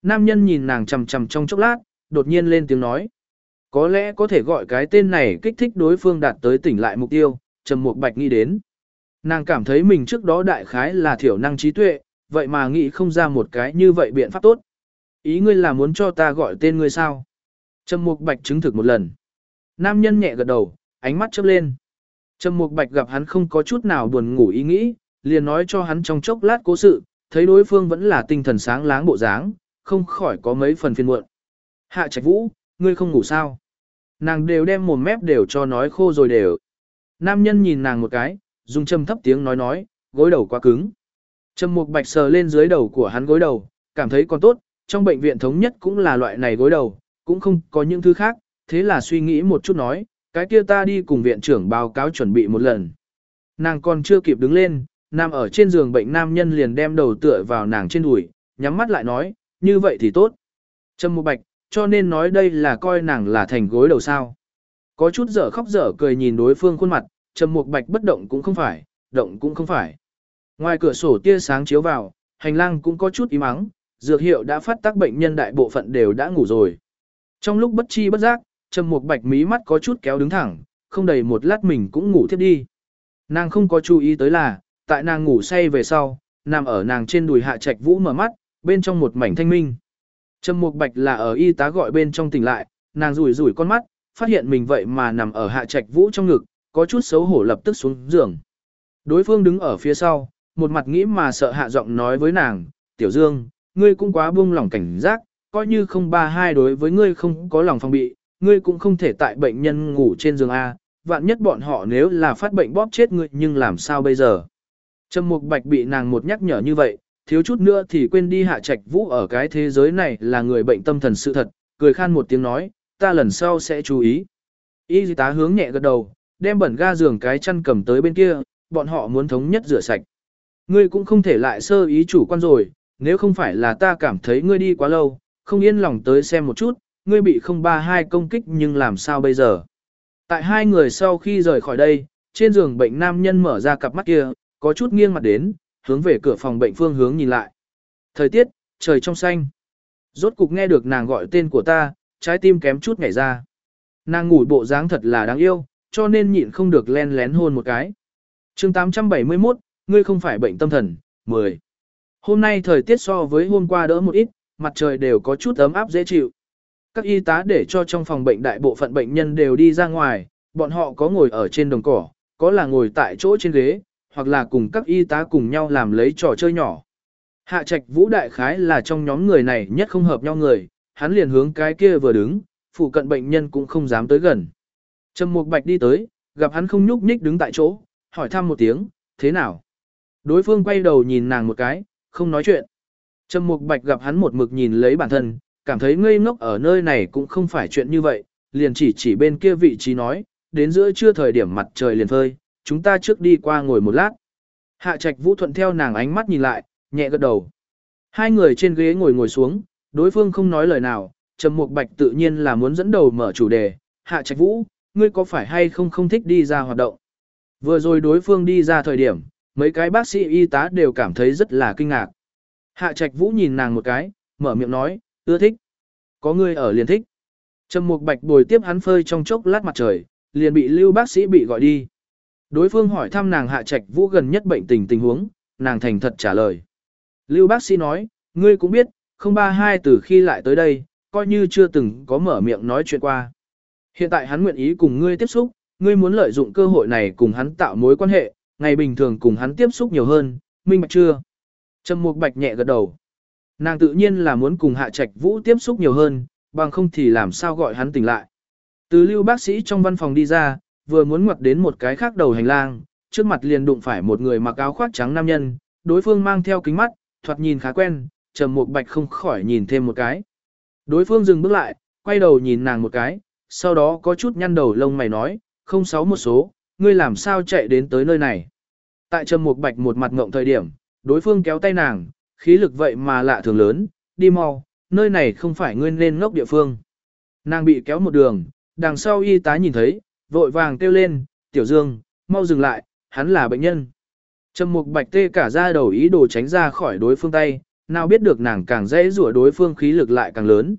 Nam nhân nhìn nàng chằm chằm trong chốc lát, đột nhiên lên tiếng nói. Có lẽ có thể gọi cái tên này kích thích đối phương đạt tới tỉnh lại mục tiêu, Trầm Mục Bạch nghĩ đến. Nàng cảm thấy mình trước đó đại khái là thiểu năng trí tuệ, vậy mà nghĩ không ra một cái như vậy biện pháp tốt. Ý ngươi là muốn cho ta gọi tên ngươi sao? Trầm Mục Bạch chứng thực một lần. Nam nhân nhẹ gật đầu, ánh mắt chớp lên. Trầm Mục Bạch gặp hắn không có chút nào buồn ngủ ý nghĩ, liền nói cho hắn trong chốc lát cố sự, thấy đối phương vẫn là tinh thần sáng láng bộ dáng, không khỏi có mấy phần phiền muộn. Hạ Trạch Vũ, ngươi không ngủ sao? Nàng đều đem mồm mép đều cho nói khô rồi đều. Nam nhân nhìn nàng một cái, dùng châm thấp tiếng nói nói, gối đầu quá cứng. Trầm Mục Bạch sờ lên dưới đầu của hắn gối đầu, cảm thấy còn tốt, trong bệnh viện thống nhất cũng là loại này gối đầu, cũng không có những thứ khác, thế là suy nghĩ một chút nói, cái kia ta đi cùng viện trưởng báo cáo chuẩn bị một lần. Nàng còn chưa kịp đứng lên, nằm ở trên giường bệnh nam nhân liền đem đầu tựa vào nàng trên đùi, nhắm mắt lại nói, như vậy thì tốt. Trầm Mục Bạch, cho nên nói đây là coi nàng là thành gối đầu sao. Có chút dở khóc dở cười nhìn đối phương khuôn mặt, Trầm Mục Bạch bất động cũng không phải, động cũng không phải. Ngoài cửa sổ tia sáng chiếu vào, hành lang cũng có chút im ắng, dược hiệu đã phát tác bệnh nhân đại bộ phận đều đã ngủ rồi. Trong lúc bất chi bất giác, Trầm Mục Bạch mí mắt có chút kéo đứng thẳng, không đầy một lát mình cũng ngủ thiếp đi. Nàng không có chú ý tới là, tại nàng ngủ say về sau, nằm ở nàng trên đùi hạ trạch vũ mở mắt, bên trong một mảnh thanh minh. Trầm Mục Bạch là ở y tá gọi bên trong tỉnh lại, nàng rủi rủi con mắt, phát hiện mình vậy mà nằm ở hạ trạch vũ trong ngực, có chút xấu hổ lập tức xuống giường. Đối phương đứng ở phía sau, một mặt nghĩ mà sợ hạ giọng nói với nàng, Tiểu Dương, ngươi cũng quá buông lỏng cảnh giác, coi như không ba hai đối với ngươi không có lòng phòng bị, ngươi cũng không thể tại bệnh nhân ngủ trên giường A, vạn nhất bọn họ nếu là phát bệnh bóp chết ngươi nhưng làm sao bây giờ. Trầm Mục Bạch bị nàng một nhắc nhở như vậy, thiếu chút nữa thì quên đi hạ trạch vũ ở cái thế giới này là người bệnh tâm thần sự thật, cười khan một tiếng nói, ta lần sau sẽ chú ý. Y tá hướng nhẹ gật đầu, đem bẩn ga giường cái chăn cầm tới bên kia, bọn họ muốn thống nhất rửa sạch. Ngươi cũng không thể lại sơ ý chủ quan rồi, nếu không phải là ta cảm thấy ngươi đi quá lâu, không yên lòng tới xem một chút, ngươi bị không ba hai công kích nhưng làm sao bây giờ. Tại hai người sau khi rời khỏi đây, trên giường bệnh nam nhân mở ra cặp mắt kia, có chút nghiêng mặt đến, hướng về cửa phòng bệnh phương hướng nhìn lại. Thời tiết, trời trong xanh. Rốt cục nghe được nàng gọi tên của ta, trái tim kém chút nhảy ra. Nàng ngủ bộ dáng thật là đáng yêu, cho nên nhịn không được len lén hôn một cái. chương 871, ngươi không phải bệnh tâm thần, 10. Hôm nay thời tiết so với hôm qua đỡ một ít, mặt trời đều có chút ấm áp dễ chịu. Các y tá để cho trong phòng bệnh đại bộ phận bệnh nhân đều đi ra ngoài, bọn họ có ngồi ở trên đồng cỏ, có là ngồi tại chỗ trên ghế, hoặc là cùng các y tá cùng nhau làm lấy trò chơi nhỏ. Hạ trạch vũ đại khái là trong nhóm người này nhất không hợp nhau người, hắn liền hướng cái kia vừa đứng, phụ cận bệnh nhân cũng không dám tới gần. Trầm Mục Bạch đi tới, gặp hắn không nhúc nhích đứng tại chỗ, hỏi thăm một tiếng, thế nào? Đối phương quay đầu nhìn nàng một cái, không nói chuyện. Trầm Mục Bạch gặp hắn một mực nhìn lấy bản thân, cảm thấy ngây ngốc ở nơi này cũng không phải chuyện như vậy, liền chỉ chỉ bên kia vị trí nói, đến giữa trưa thời điểm mặt trời liền phơi, chúng ta trước đi qua ngồi một lát. Hạ Trạch Vũ thuận theo nàng ánh mắt nhìn lại, nhẹ gật đầu. Hai người trên ghế ngồi ngồi xuống, đối phương không nói lời nào, Trầm Mục Bạch tự nhiên là muốn dẫn đầu mở chủ đề, "Hạ Trạch Vũ, ngươi có phải hay không không thích đi ra hoạt động?" Vừa rồi đối phương đi ra thời điểm, mấy cái bác sĩ y tá đều cảm thấy rất là kinh ngạc. Hạ Trạch Vũ nhìn nàng một cái, mở miệng nói, "Ưa thích." Có ngươi ở liền thích. Trầm Mục Bạch bồi tiếp hắn phơi trong chốc lát mặt trời, liền bị Lưu bác sĩ bị gọi đi. Đối phương hỏi thăm nàng Hạ Trạch Vũ gần nhất bệnh tình tình huống, nàng thành thật trả lời. Lưu bác sĩ nói, ngươi cũng biết, không ba hai từ khi lại tới đây, coi như chưa từng có mở miệng nói chuyện qua. Hiện tại hắn nguyện ý cùng ngươi tiếp xúc, ngươi muốn lợi dụng cơ hội này cùng hắn tạo mối quan hệ, ngày bình thường cùng hắn tiếp xúc nhiều hơn, minh bạch chưa? Trầm Mục Bạch nhẹ gật đầu. Nàng tự nhiên là muốn cùng Hạ Trạch Vũ tiếp xúc nhiều hơn, bằng không thì làm sao gọi hắn tỉnh lại. Từ lưu bác sĩ trong văn phòng đi ra, vừa muốn ngoặt đến một cái khác đầu hành lang, trước mặt liền đụng phải một người mặc áo khoác trắng nam nhân, đối phương mang theo kính mắt, thoạt nhìn khá quen, Trầm Mục Bạch không khỏi nhìn thêm một cái. Đối phương dừng bước lại, quay đầu nhìn nàng một cái, sau đó có chút nhăn đầu lông mày nói, không sáu một số, ngươi làm sao chạy đến tới nơi này. Tại Trầm Mục Bạch một mặt ngộng thời điểm, đối phương kéo tay nàng, khí lực vậy mà lạ thường lớn, đi mau, nơi này không phải ngươi nên ngốc địa phương. Nàng bị kéo một đường, đằng sau y tá nhìn thấy, vội vàng kêu lên, tiểu dương, mau dừng lại, hắn là bệnh nhân. Trầm mục bạch tê cả ra đầu ý đồ tránh ra khỏi đối phương tay, nào biết được nàng càng dễ rủa đối phương khí lực lại càng lớn.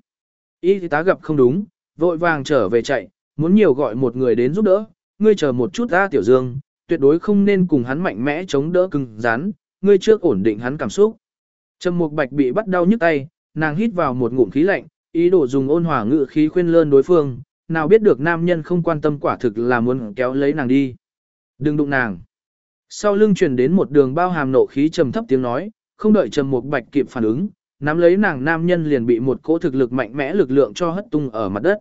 Y tá gặp không đúng, vội vàng trở về chạy, muốn nhiều gọi một người đến giúp đỡ, ngươi chờ một chút ra tiểu dương, tuyệt đối không nên cùng hắn mạnh mẽ chống đỡ cứng rắn, ngươi trước ổn định hắn cảm xúc. Trầm Mục Bạch bị bắt đau nhức tay, nàng hít vào một ngụm khí lạnh, ý đồ dùng ôn hòa ngữ khí khuyên lơn đối phương, nào biết được nam nhân không quan tâm quả thực là muốn kéo lấy nàng đi. Đừng đụng nàng. Sau lưng truyền đến một đường bao hàm nộ khí trầm thấp tiếng nói, không đợi Trầm Mục Bạch kịp phản ứng, nắm lấy nàng nam nhân liền bị một cỗ thực lực mạnh mẽ lực lượng cho hất tung ở mặt đất.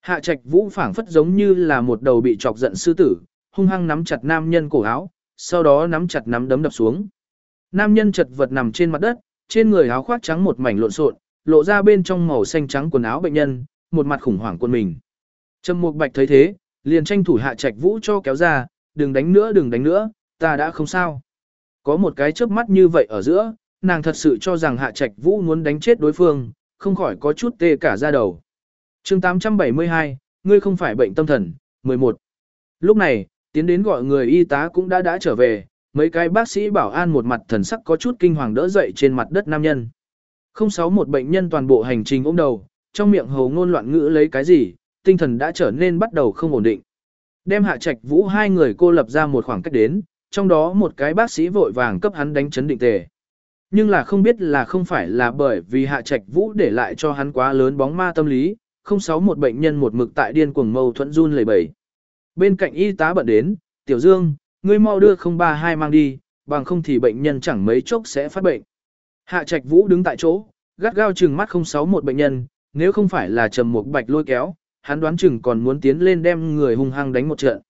Hạ Trạch Vũ phảng phất giống như là một đầu bị chọc giận sư tử, hung hăng nắm chặt nam nhân cổ áo, sau đó nắm chặt nắm đấm đập xuống. Nam nhân chật vật nằm trên mặt đất, trên người áo khoác trắng một mảnh lộn xộn, lộ ra bên trong màu xanh trắng quần áo bệnh nhân, một mặt khủng hoảng quân mình. Trầm Mục Bạch thấy thế, liền tranh thủ hạ Trạch Vũ cho kéo ra, đừng đánh nữa đừng đánh nữa, ta đã không sao. Có một cái chớp mắt như vậy ở giữa, nàng thật sự cho rằng hạ Trạch Vũ muốn đánh chết đối phương, không khỏi có chút tê cả da đầu. chương 872, ngươi không phải bệnh tâm thần, 11. Lúc này, tiến đến gọi người y tá cũng đã đã trở về, mấy cái bác sĩ bảo an một mặt thần sắc có chút kinh hoàng đỡ dậy trên mặt đất nam nhân. Không sáu một bệnh nhân toàn bộ hành trình ôm đầu, trong miệng hầu ngôn loạn ngữ lấy cái gì, tinh thần đã trở nên bắt đầu không ổn định. Đem hạ trạch vũ hai người cô lập ra một khoảng cách đến, trong đó một cái bác sĩ vội vàng cấp hắn đánh chấn định tề. Nhưng là không biết là không phải là bởi vì hạ trạch vũ để lại cho hắn quá lớn bóng ma tâm lý, không sáu một bệnh nhân một mực tại điên cuồng mâu thuẫn run lẩy bẩy. Bên cạnh y tá bận đến, tiểu dương, ngươi mau đưa 032 mang đi, bằng không thì bệnh nhân chẳng mấy chốc sẽ phát bệnh. Hạ Trạch Vũ đứng tại chỗ, gắt gao chừng mắt 061 bệnh nhân, nếu không phải là Trầm một Bạch lôi kéo, hắn đoán chừng còn muốn tiến lên đem người hung hăng đánh một trận.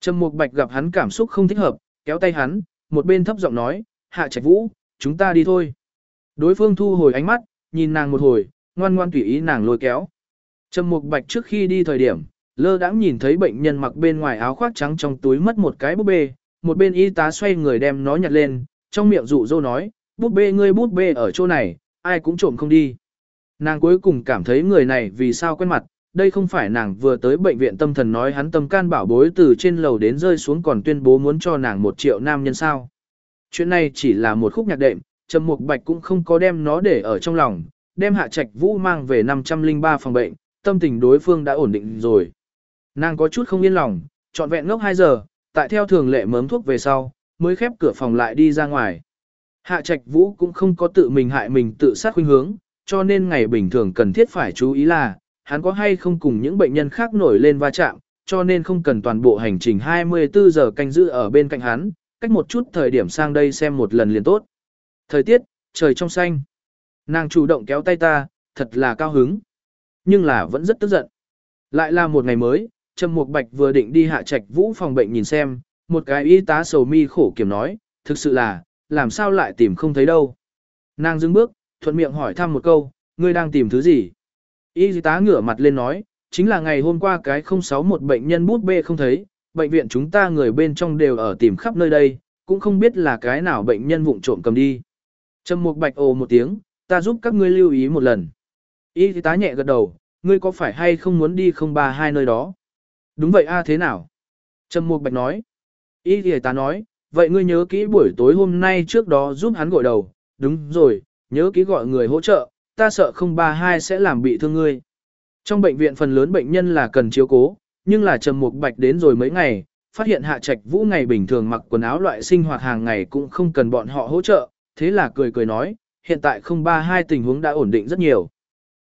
Trầm Mục Bạch gặp hắn cảm xúc không thích hợp, kéo tay hắn, một bên thấp giọng nói, Hạ Trạch Vũ, chúng ta đi thôi. Đối phương thu hồi ánh mắt, nhìn nàng một hồi, ngoan ngoan tùy ý nàng lôi kéo. Trầm Mục Bạch trước khi đi thời điểm, lơ đãng nhìn thấy bệnh nhân mặc bên ngoài áo khoác trắng trong túi mất một cái búp bê, một bên y tá xoay người đem nó nhặt lên, trong miệng dụ dỗ nói, búp bê ngươi búp bê ở chỗ này, ai cũng trộm không đi. Nàng cuối cùng cảm thấy người này vì sao quen mặt, đây không phải nàng vừa tới bệnh viện tâm thần nói hắn tâm can bảo bối từ trên lầu đến rơi xuống còn tuyên bố muốn cho nàng một triệu nam nhân sao. Chuyện này chỉ là một khúc nhạc đệm, Trầm Mục Bạch cũng không có đem nó để ở trong lòng, đem Hạ Trạch Vũ mang về 503 phòng bệnh, tâm tình đối phương đã ổn định rồi. Nàng có chút không yên lòng, trọn vẹn ngốc 2 giờ, tại theo thường lệ mớm thuốc về sau, mới khép cửa phòng lại đi ra ngoài. Hạ Trạch Vũ cũng không có tự mình hại mình tự sát khuynh hướng, cho nên ngày bình thường cần thiết phải chú ý là, hắn có hay không cùng những bệnh nhân khác nổi lên va chạm, cho nên không cần toàn bộ hành trình 24 giờ canh giữ ở bên cạnh hắn, cách một chút thời điểm sang đây xem một lần liền tốt. Thời tiết, trời trong xanh. Nàng chủ động kéo tay ta, thật là cao hứng. Nhưng là vẫn rất tức giận. Lại là một ngày mới, Trầm Mục Bạch vừa định đi hạ trạch vũ phòng bệnh nhìn xem, một cái y tá sầu mi khổ kiểm nói, thực sự là, làm sao lại tìm không thấy đâu. Nàng dừng bước, thuận miệng hỏi thăm một câu, ngươi đang tìm thứ gì? Y tá ngửa mặt lên nói, chính là ngày hôm qua cái 061 bệnh nhân bút bê không thấy, bệnh viện chúng ta người bên trong đều ở tìm khắp nơi đây, cũng không biết là cái nào bệnh nhân vụng trộm cầm đi. Trầm Mục Bạch ồ một tiếng, ta giúp các ngươi lưu ý một lần. Y tá nhẹ gật đầu, ngươi có phải hay không muốn đi 032 nơi đó? Đúng vậy a thế nào? Trầm Mục Bạch nói. Y tá nói, vậy ngươi nhớ kỹ buổi tối hôm nay trước đó giúp hắn gội đầu, đúng rồi, nhớ kỹ gọi người hỗ trợ, ta sợ 032 sẽ làm bị thương ngươi. Trong bệnh viện phần lớn bệnh nhân là cần chiếu cố, nhưng là Trầm Mục Bạch đến rồi mấy ngày, phát hiện Hạ Trạch Vũ ngày bình thường mặc quần áo loại sinh hoạt hàng ngày cũng không cần bọn họ hỗ trợ, thế là cười cười nói, hiện tại 032 tình huống đã ổn định rất nhiều.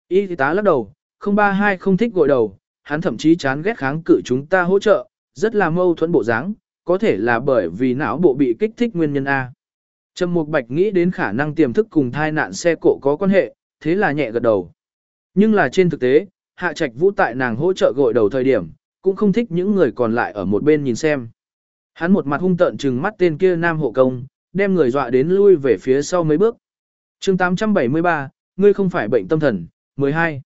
Y tá lắc đầu, 032 không thích gội đầu, hắn thậm chí chán ghét kháng cự chúng ta hỗ trợ, rất là mâu thuẫn bộ dáng, có thể là bởi vì não bộ bị kích thích nguyên nhân A. Trầm Mục Bạch nghĩ đến khả năng tiềm thức cùng thai nạn xe cộ có quan hệ, thế là nhẹ gật đầu. Nhưng là trên thực tế, Hạ Trạch Vũ tại nàng hỗ trợ gội đầu thời điểm, cũng không thích những người còn lại ở một bên nhìn xem. Hắn một mặt hung tợn trừng mắt tên kia nam hộ công, đem người dọa đến lui về phía sau mấy bước. chương 873, ngươi không phải bệnh tâm thần, 12.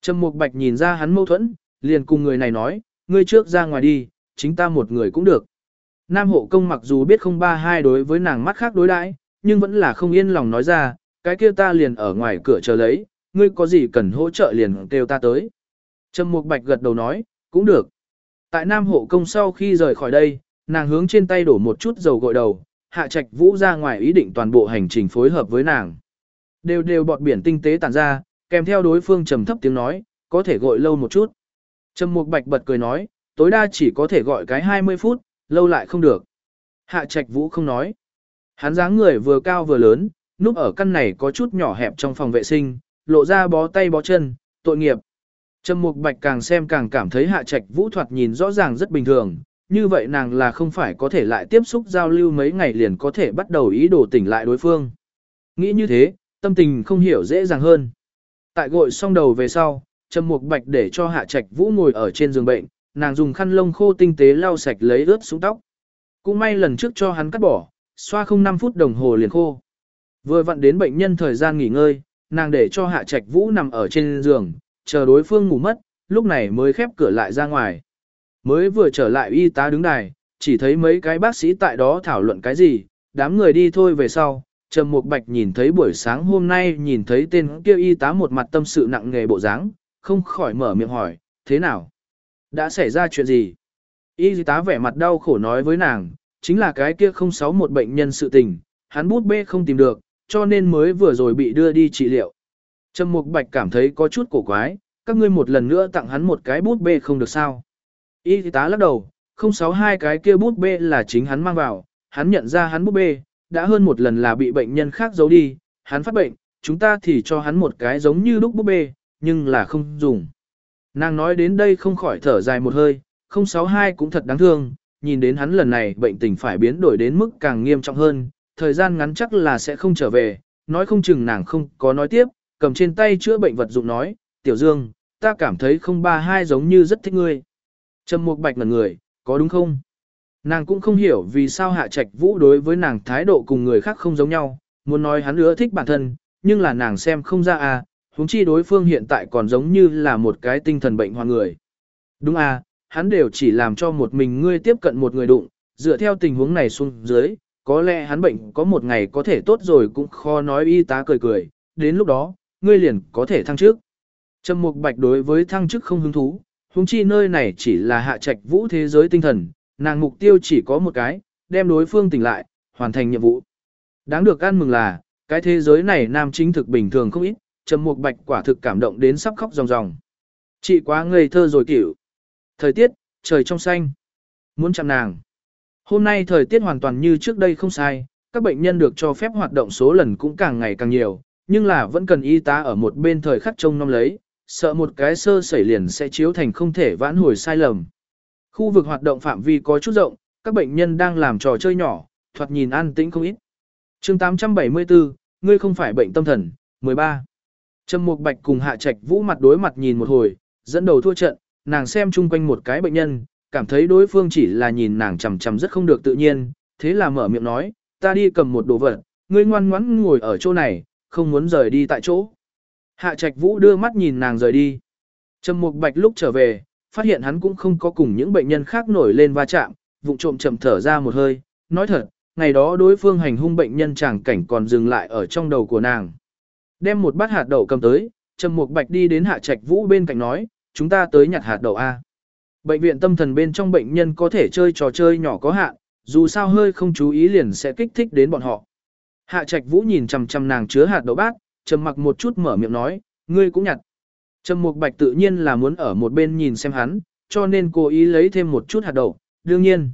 Trầm Mục Bạch nhìn ra hắn mâu thuẫn, liền cùng người này nói, ngươi trước ra ngoài đi, chính ta một người cũng được. Nam hộ công mặc dù biết không ba hai đối với nàng mắt khác đối đãi, nhưng vẫn là không yên lòng nói ra, cái kia ta liền ở ngoài cửa chờ lấy, ngươi có gì cần hỗ trợ liền kêu ta tới. Trầm Mục Bạch gật đầu nói, cũng được. Tại Nam hộ công sau khi rời khỏi đây, nàng hướng trên tay đổ một chút dầu gội đầu, hạ trạch vũ ra ngoài ý định toàn bộ hành trình phối hợp với nàng. Đều đều bọt biển tinh tế tản ra, kèm theo đối phương trầm thấp tiếng nói, có thể gội lâu một chút. Trầm Mục Bạch bật cười nói, tối đa chỉ có thể gọi cái 20 phút, lâu lại không được. Hạ Trạch Vũ không nói. Hắn dáng người vừa cao vừa lớn, núp ở căn này có chút nhỏ hẹp trong phòng vệ sinh, lộ ra bó tay bó chân, tội nghiệp. Trầm Mục Bạch càng xem càng cảm thấy Hạ Trạch Vũ thoạt nhìn rõ ràng rất bình thường, như vậy nàng là không phải có thể lại tiếp xúc giao lưu mấy ngày liền có thể bắt đầu ý đồ tỉnh lại đối phương. Nghĩ như thế, tâm tình không hiểu dễ dàng hơn. Tại gội xong đầu về sau, Trầm Mục Bạch để cho Hạ Trạch Vũ ngồi ở trên giường bệnh, nàng dùng khăn lông khô tinh tế lau sạch lấy ướt xuống tóc. Cũng may lần trước cho hắn cắt bỏ, xoa không 5 phút đồng hồ liền khô. Vừa vặn đến bệnh nhân thời gian nghỉ ngơi, nàng để cho Hạ Trạch Vũ nằm ở trên giường, chờ đối phương ngủ mất, lúc này mới khép cửa lại ra ngoài. Mới vừa trở lại y tá đứng đài, chỉ thấy mấy cái bác sĩ tại đó thảo luận cái gì, đám người đi thôi về sau. Trầm Mục Bạch nhìn thấy buổi sáng hôm nay nhìn thấy tên kia y tá một mặt tâm sự nặng nghề bộ dáng, không khỏi mở miệng hỏi, thế nào? Đã xảy ra chuyện gì? Y tá vẻ mặt đau khổ nói với nàng, chính là cái kia không sáu một bệnh nhân sự tình, hắn bút bê không tìm được, cho nên mới vừa rồi bị đưa đi trị liệu. Trầm Mục Bạch cảm thấy có chút cổ quái, các ngươi một lần nữa tặng hắn một cái bút bê không được sao. Y tá lắc đầu, không sáu hai cái kia bút bê là chính hắn mang vào, hắn nhận ra hắn bút bê, đã hơn một lần là bị bệnh nhân khác giấu đi, hắn phát bệnh, chúng ta thì cho hắn một cái giống như lúc bút bê, nhưng là không dùng. Nàng nói đến đây không khỏi thở dài một hơi, 062 cũng thật đáng thương, nhìn đến hắn lần này bệnh tình phải biến đổi đến mức càng nghiêm trọng hơn, thời gian ngắn chắc là sẽ không trở về, nói không chừng nàng không có nói tiếp, cầm trên tay chữa bệnh vật dụng nói, Tiểu Dương, ta cảm thấy 032 giống như rất thích ngươi. Trầm Mục Bạch ngần người, có đúng không? Nàng cũng không hiểu vì sao Hạ Trạch Vũ đối với nàng thái độ cùng người khác không giống nhau, muốn nói hắn ưa thích bản thân, nhưng là nàng xem không ra à, huống chi đối phương hiện tại còn giống như là một cái tinh thần bệnh hoang người. Đúng à, hắn đều chỉ làm cho một mình ngươi tiếp cận một người đụng, dựa theo tình huống này xuống dưới, có lẽ hắn bệnh có một ngày có thể tốt rồi cũng khó nói y tá cười cười, đến lúc đó, ngươi liền có thể thăng chức. Trầm Mục Bạch đối với thăng chức không hứng thú, huống chi nơi này chỉ là hạ trạch vũ thế giới tinh thần, nàng mục tiêu chỉ có một cái, đem đối phương tỉnh lại, hoàn thành nhiệm vụ. Đáng được ăn mừng là, cái thế giới này nam chính thực bình thường không ít, Trầm Mục Bạch quả thực cảm động đến sắp khóc ròng ròng. Chị quá ngây thơ rồi kiểu. Thời tiết, trời trong xanh. Muốn chạm nàng. Hôm nay thời tiết hoàn toàn như trước đây không sai, các bệnh nhân được cho phép hoạt động số lần cũng càng ngày càng nhiều, nhưng là vẫn cần y tá ở một bên thời khắc trông nom lấy, sợ một cái sơ sẩy liền sẽ chiếu thành không thể vãn hồi sai lầm. Khu vực hoạt động phạm vi có chút rộng, các bệnh nhân đang làm trò chơi nhỏ, thoạt nhìn an tĩnh không ít. chương 874, ngươi không phải bệnh tâm thần, 13. Trầm Mục Bạch cùng Hạ Trạch Vũ mặt đối mặt nhìn một hồi, dẫn đầu thua trận, nàng xem chung quanh một cái bệnh nhân, cảm thấy đối phương chỉ là nhìn nàng chằm chằm rất không được tự nhiên, thế là mở miệng nói, ta đi cầm một đồ vật, ngươi ngoan ngoãn ngồi ở chỗ này, không muốn rời đi tại chỗ. Hạ Trạch Vũ đưa mắt nhìn nàng rời đi. Trầm Mục Bạch lúc trở về, phát hiện hắn cũng không có cùng những bệnh nhân khác nổi lên va chạm, vụng trộm chậm thở ra một hơi, nói thật, ngày đó đối phương hành hung bệnh nhân chẳng cảnh còn dừng lại ở trong đầu của nàng. Đem một bát hạt đậu cầm tới, Trầm Mục Bạch đi đến Hạ Trạch Vũ bên cạnh nói, chúng ta tới nhặt hạt đậu A. Bệnh viện tâm thần bên trong bệnh nhân có thể chơi trò chơi nhỏ có hạn, dù sao hơi không chú ý liền sẽ kích thích đến bọn họ. Hạ Trạch Vũ nhìn chằm chằm nàng chứa hạt đậu bát, trầm mặc một chút mở miệng nói, ngươi cũng nhặt. Trầm Mục Bạch tự nhiên là muốn ở một bên nhìn xem hắn, cho nên cố ý lấy thêm một chút hạt đậu, đương nhiên.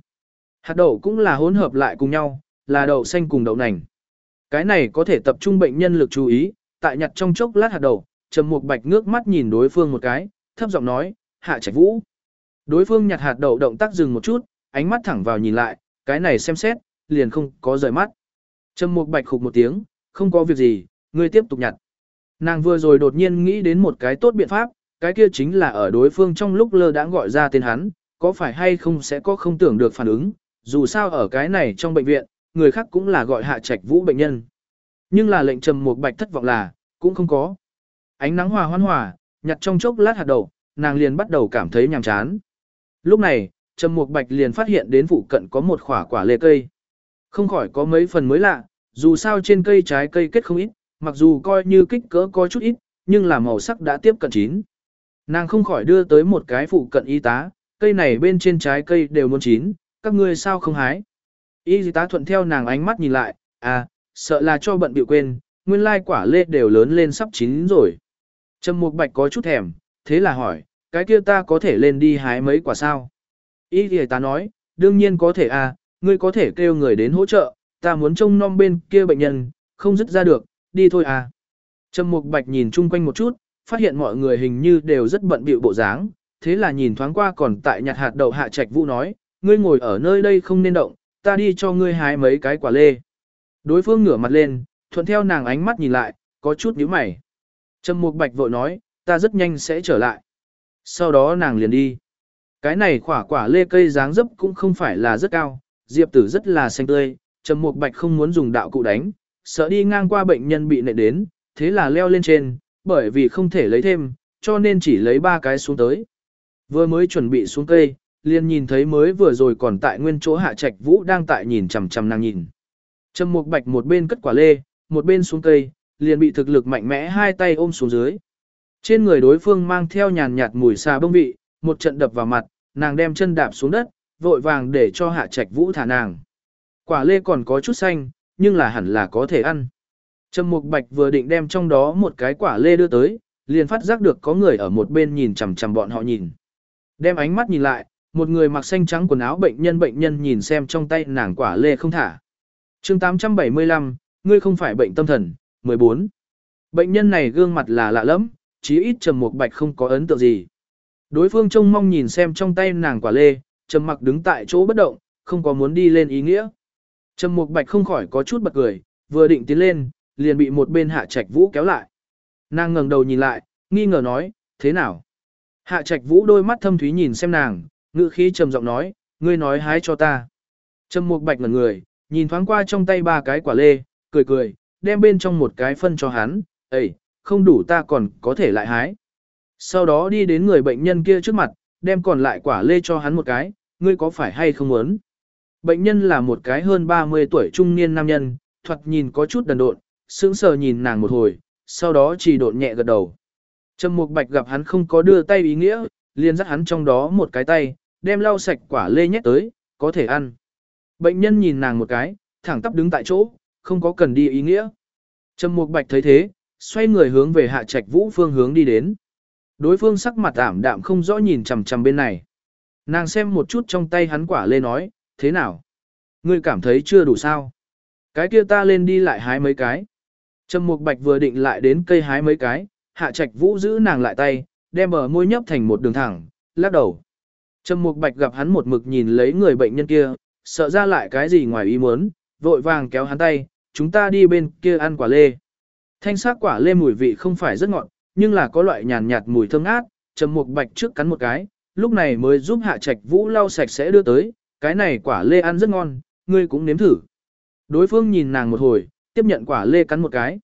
Hạt đậu cũng là hỗn hợp lại cùng nhau, là đậu xanh cùng đậu nành. Cái này có thể tập trung bệnh nhân lực chú ý, tại nhặt trong chốc lát hạt đậu, Trầm Mục Bạch ngước mắt nhìn đối phương một cái, thấp giọng nói, "Hạ Trạch Vũ." Đối phương nhặt hạt đậu động tác dừng một chút, ánh mắt thẳng vào nhìn lại, cái này xem xét, liền không có rời mắt. Trầm Mục Bạch khục một tiếng, "Không có việc gì, ngươi tiếp tục nhặt." Nàng vừa rồi đột nhiên nghĩ đến một cái tốt biện pháp, cái kia chính là ở đối phương trong lúc lơ đãng gọi ra tên hắn, có phải hay không sẽ có không tưởng được phản ứng, dù sao ở cái này trong bệnh viện, người khác cũng là gọi Hạ Trạch Vũ bệnh nhân. Nhưng là lệnh Trầm Mục Bạch thất vọng là, cũng không có. Ánh nắng hòa hoan hòa, nhặt trong chốc lát hạt đậu, nàng liền bắt đầu cảm thấy nhàm chán. Lúc này, Trầm Mục Bạch liền phát hiện đến phụ cận có một khỏa quả lê cây. Không khỏi có mấy phần mới lạ, dù sao trên cây trái cây kết không ít, mặc dù coi như kích cỡ có chút ít, nhưng là màu sắc đã tiếp cận chín. Nàng không khỏi đưa tới một cái phụ cận y tá, cây này bên trên trái cây đều muốn chín, các ngươi sao không hái. Y tá thuận theo nàng ánh mắt nhìn lại, à, sợ là cho bận bị quên, nguyên lai quả lê đều lớn lên sắp chín rồi. Trầm Mục Bạch có chút thèm, thế là hỏi, cái kia ta có thể lên đi hái mấy quả sao? Y thì ta nói, đương nhiên có thể à, ngươi có thể kêu người đến hỗ trợ, ta muốn trông nom bên kia bệnh nhân, không dứt ra được, đi thôi à. Trầm Mục Bạch nhìn chung quanh một chút, phát hiện mọi người hình như đều rất bận bịu bộ dáng, thế là nhìn thoáng qua còn tại nhặt hạt đậu hạ trạch vũ nói, ngươi ngồi ở nơi đây không nên động, ta đi cho ngươi hái mấy cái quả lê. Đối phương ngửa mặt lên, thuận theo nàng ánh mắt nhìn lại, có chút nhíu mày. Trầm Mục Bạch vội nói, ta rất nhanh sẽ trở lại. Sau đó nàng liền đi. Cái này quả quả lê cây dáng dấp cũng không phải là rất cao, diệp tử rất là xanh tươi, Trầm Mục Bạch không muốn dùng đạo cụ đánh, sợ đi ngang qua bệnh nhân bị nệ đến, thế là leo lên trên, bởi vì không thể lấy thêm, cho nên chỉ lấy ba cái xuống tới. Vừa mới chuẩn bị xuống cây, liền nhìn thấy mới vừa rồi còn tại nguyên chỗ hạ trạch vũ đang tại nhìn chằm chằm nàng nhìn. Trầm Mục Bạch một bên cất quả lê, một bên xuống cây, liền bị thực lực mạnh mẽ hai tay ôm xuống dưới. Trên người đối phương mang theo nhàn nhạt mùi xà bông vị, một trận đập vào mặt, nàng đem chân đạp xuống đất, vội vàng để cho hạ trạch vũ thả nàng. Quả lê còn có chút xanh, nhưng là hẳn là có thể ăn. Trầm Mục Bạch vừa định đem trong đó một cái quả lê đưa tới, liền phát giác được có người ở một bên nhìn chằm chằm bọn họ nhìn. Đem ánh mắt nhìn lại, một người mặc xanh trắng quần áo bệnh nhân bệnh nhân nhìn xem trong tay nàng quả lê không thả. chương 875, ngươi không phải bệnh tâm thần, 14. Bệnh nhân này gương mặt là lạ lắm, chí ít Trầm Mục Bạch không có ấn tượng gì. Đối phương trông mong nhìn xem trong tay nàng quả lê, Trầm Mặc đứng tại chỗ bất động, không có muốn đi lên ý nghĩa. Trầm Mục Bạch không khỏi có chút bật cười, vừa định tiến lên, liền bị một bên Hạ Trạch Vũ kéo lại. Nàng ngẩng đầu nhìn lại, nghi ngờ nói, thế nào? Hạ Trạch Vũ đôi mắt thâm thúy nhìn xem nàng, ngữ khí trầm giọng nói, ngươi nói hái cho ta. Trầm Mục Bạch ngẩn người, nhìn thoáng qua trong tay ba cái quả lê, cười cười, đem bên trong một cái phân cho hắn, "Ê, không đủ ta còn có thể lại hái." Sau đó đi đến người bệnh nhân kia trước mặt, đem còn lại quả lê cho hắn một cái, "Ngươi có phải hay không muốn?" Bệnh nhân là một cái hơn 30 tuổi trung niên nam nhân, thoạt nhìn có chút đần độn, sững sờ nhìn nàng một hồi, sau đó chỉ độn nhẹ gật đầu. Trầm Mục Bạch gặp hắn không có đưa tay ý nghĩa, liền dắt hắn trong đó một cái tay, đem lau sạch quả lê nhét tới, có thể ăn. Bệnh nhân nhìn nàng một cái, thẳng tắp đứng tại chỗ, không có cần đi ý nghĩa. Trầm Mục Bạch thấy thế, xoay người hướng về Hạ Trạch Vũ phương hướng đi đến. Đối phương sắc mặt ảm đạm không rõ nhìn chằm chằm bên này. Nàng xem một chút trong tay hắn quả lê nói, thế nào? Ngươi cảm thấy chưa đủ sao? Cái kia ta lên đi lại hái mấy cái. Trầm Mục Bạch vừa định lại đến cây hái mấy cái, Hạ Trạch Vũ giữ nàng lại tay, đem bờ môi nhấp thành một đường thẳng, lắc đầu. Trầm Mục Bạch gặp hắn một mực nhìn lấy người bệnh nhân kia, sợ ra lại cái gì ngoài ý muốn, vội vàng kéo hắn tay, chúng ta đi bên kia ăn quả lê. Thanh sắc quả lê mùi vị không phải rất ngọt, nhưng là có loại nhàn nhạt mùi thơm ngát, Trầm Mục Bạch trước cắn một cái, lúc này mới giúp Hạ Trạch Vũ lau sạch sẽ đưa tới, cái này quả lê ăn rất ngon, ngươi cũng nếm thử. Đối phương nhìn nàng một hồi, tiếp nhận quả lê cắn một cái.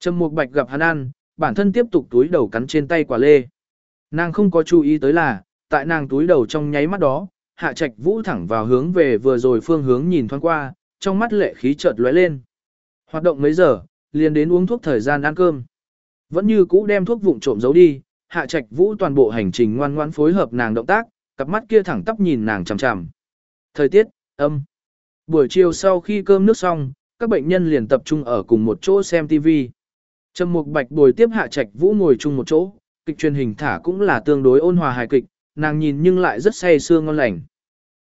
Trầm Mục Bạch gặp hắn ăn, bản thân tiếp tục túi đầu cắn trên tay quả lê. Nàng không có chú ý tới là, tại nàng túi đầu trong nháy mắt đó, Hạ Trạch Vũ thẳng vào hướng về vừa rồi phương hướng nhìn thoáng qua, trong mắt lệ khí chợt lóe lên. Hoạt động mấy giờ, liền đến uống thuốc thời gian ăn cơm. Vẫn như cũ đem thuốc vụng trộm giấu đi, Hạ Trạch Vũ toàn bộ hành trình ngoan ngoãn phối hợp nàng động tác, cặp mắt kia thẳng tắp nhìn nàng chằm chằm. Thời tiết, âm. Buổi chiều sau khi cơm nước xong, các bệnh nhân liền tập trung ở cùng một chỗ xem TV. Trầm Mục Bạch bồi tiếp Hạ Trạch Vũ ngồi chung một chỗ, kịch truyền hình thả cũng là tương đối ôn hòa hài kịch, nàng nhìn nhưng lại rất say sưa ngon lành.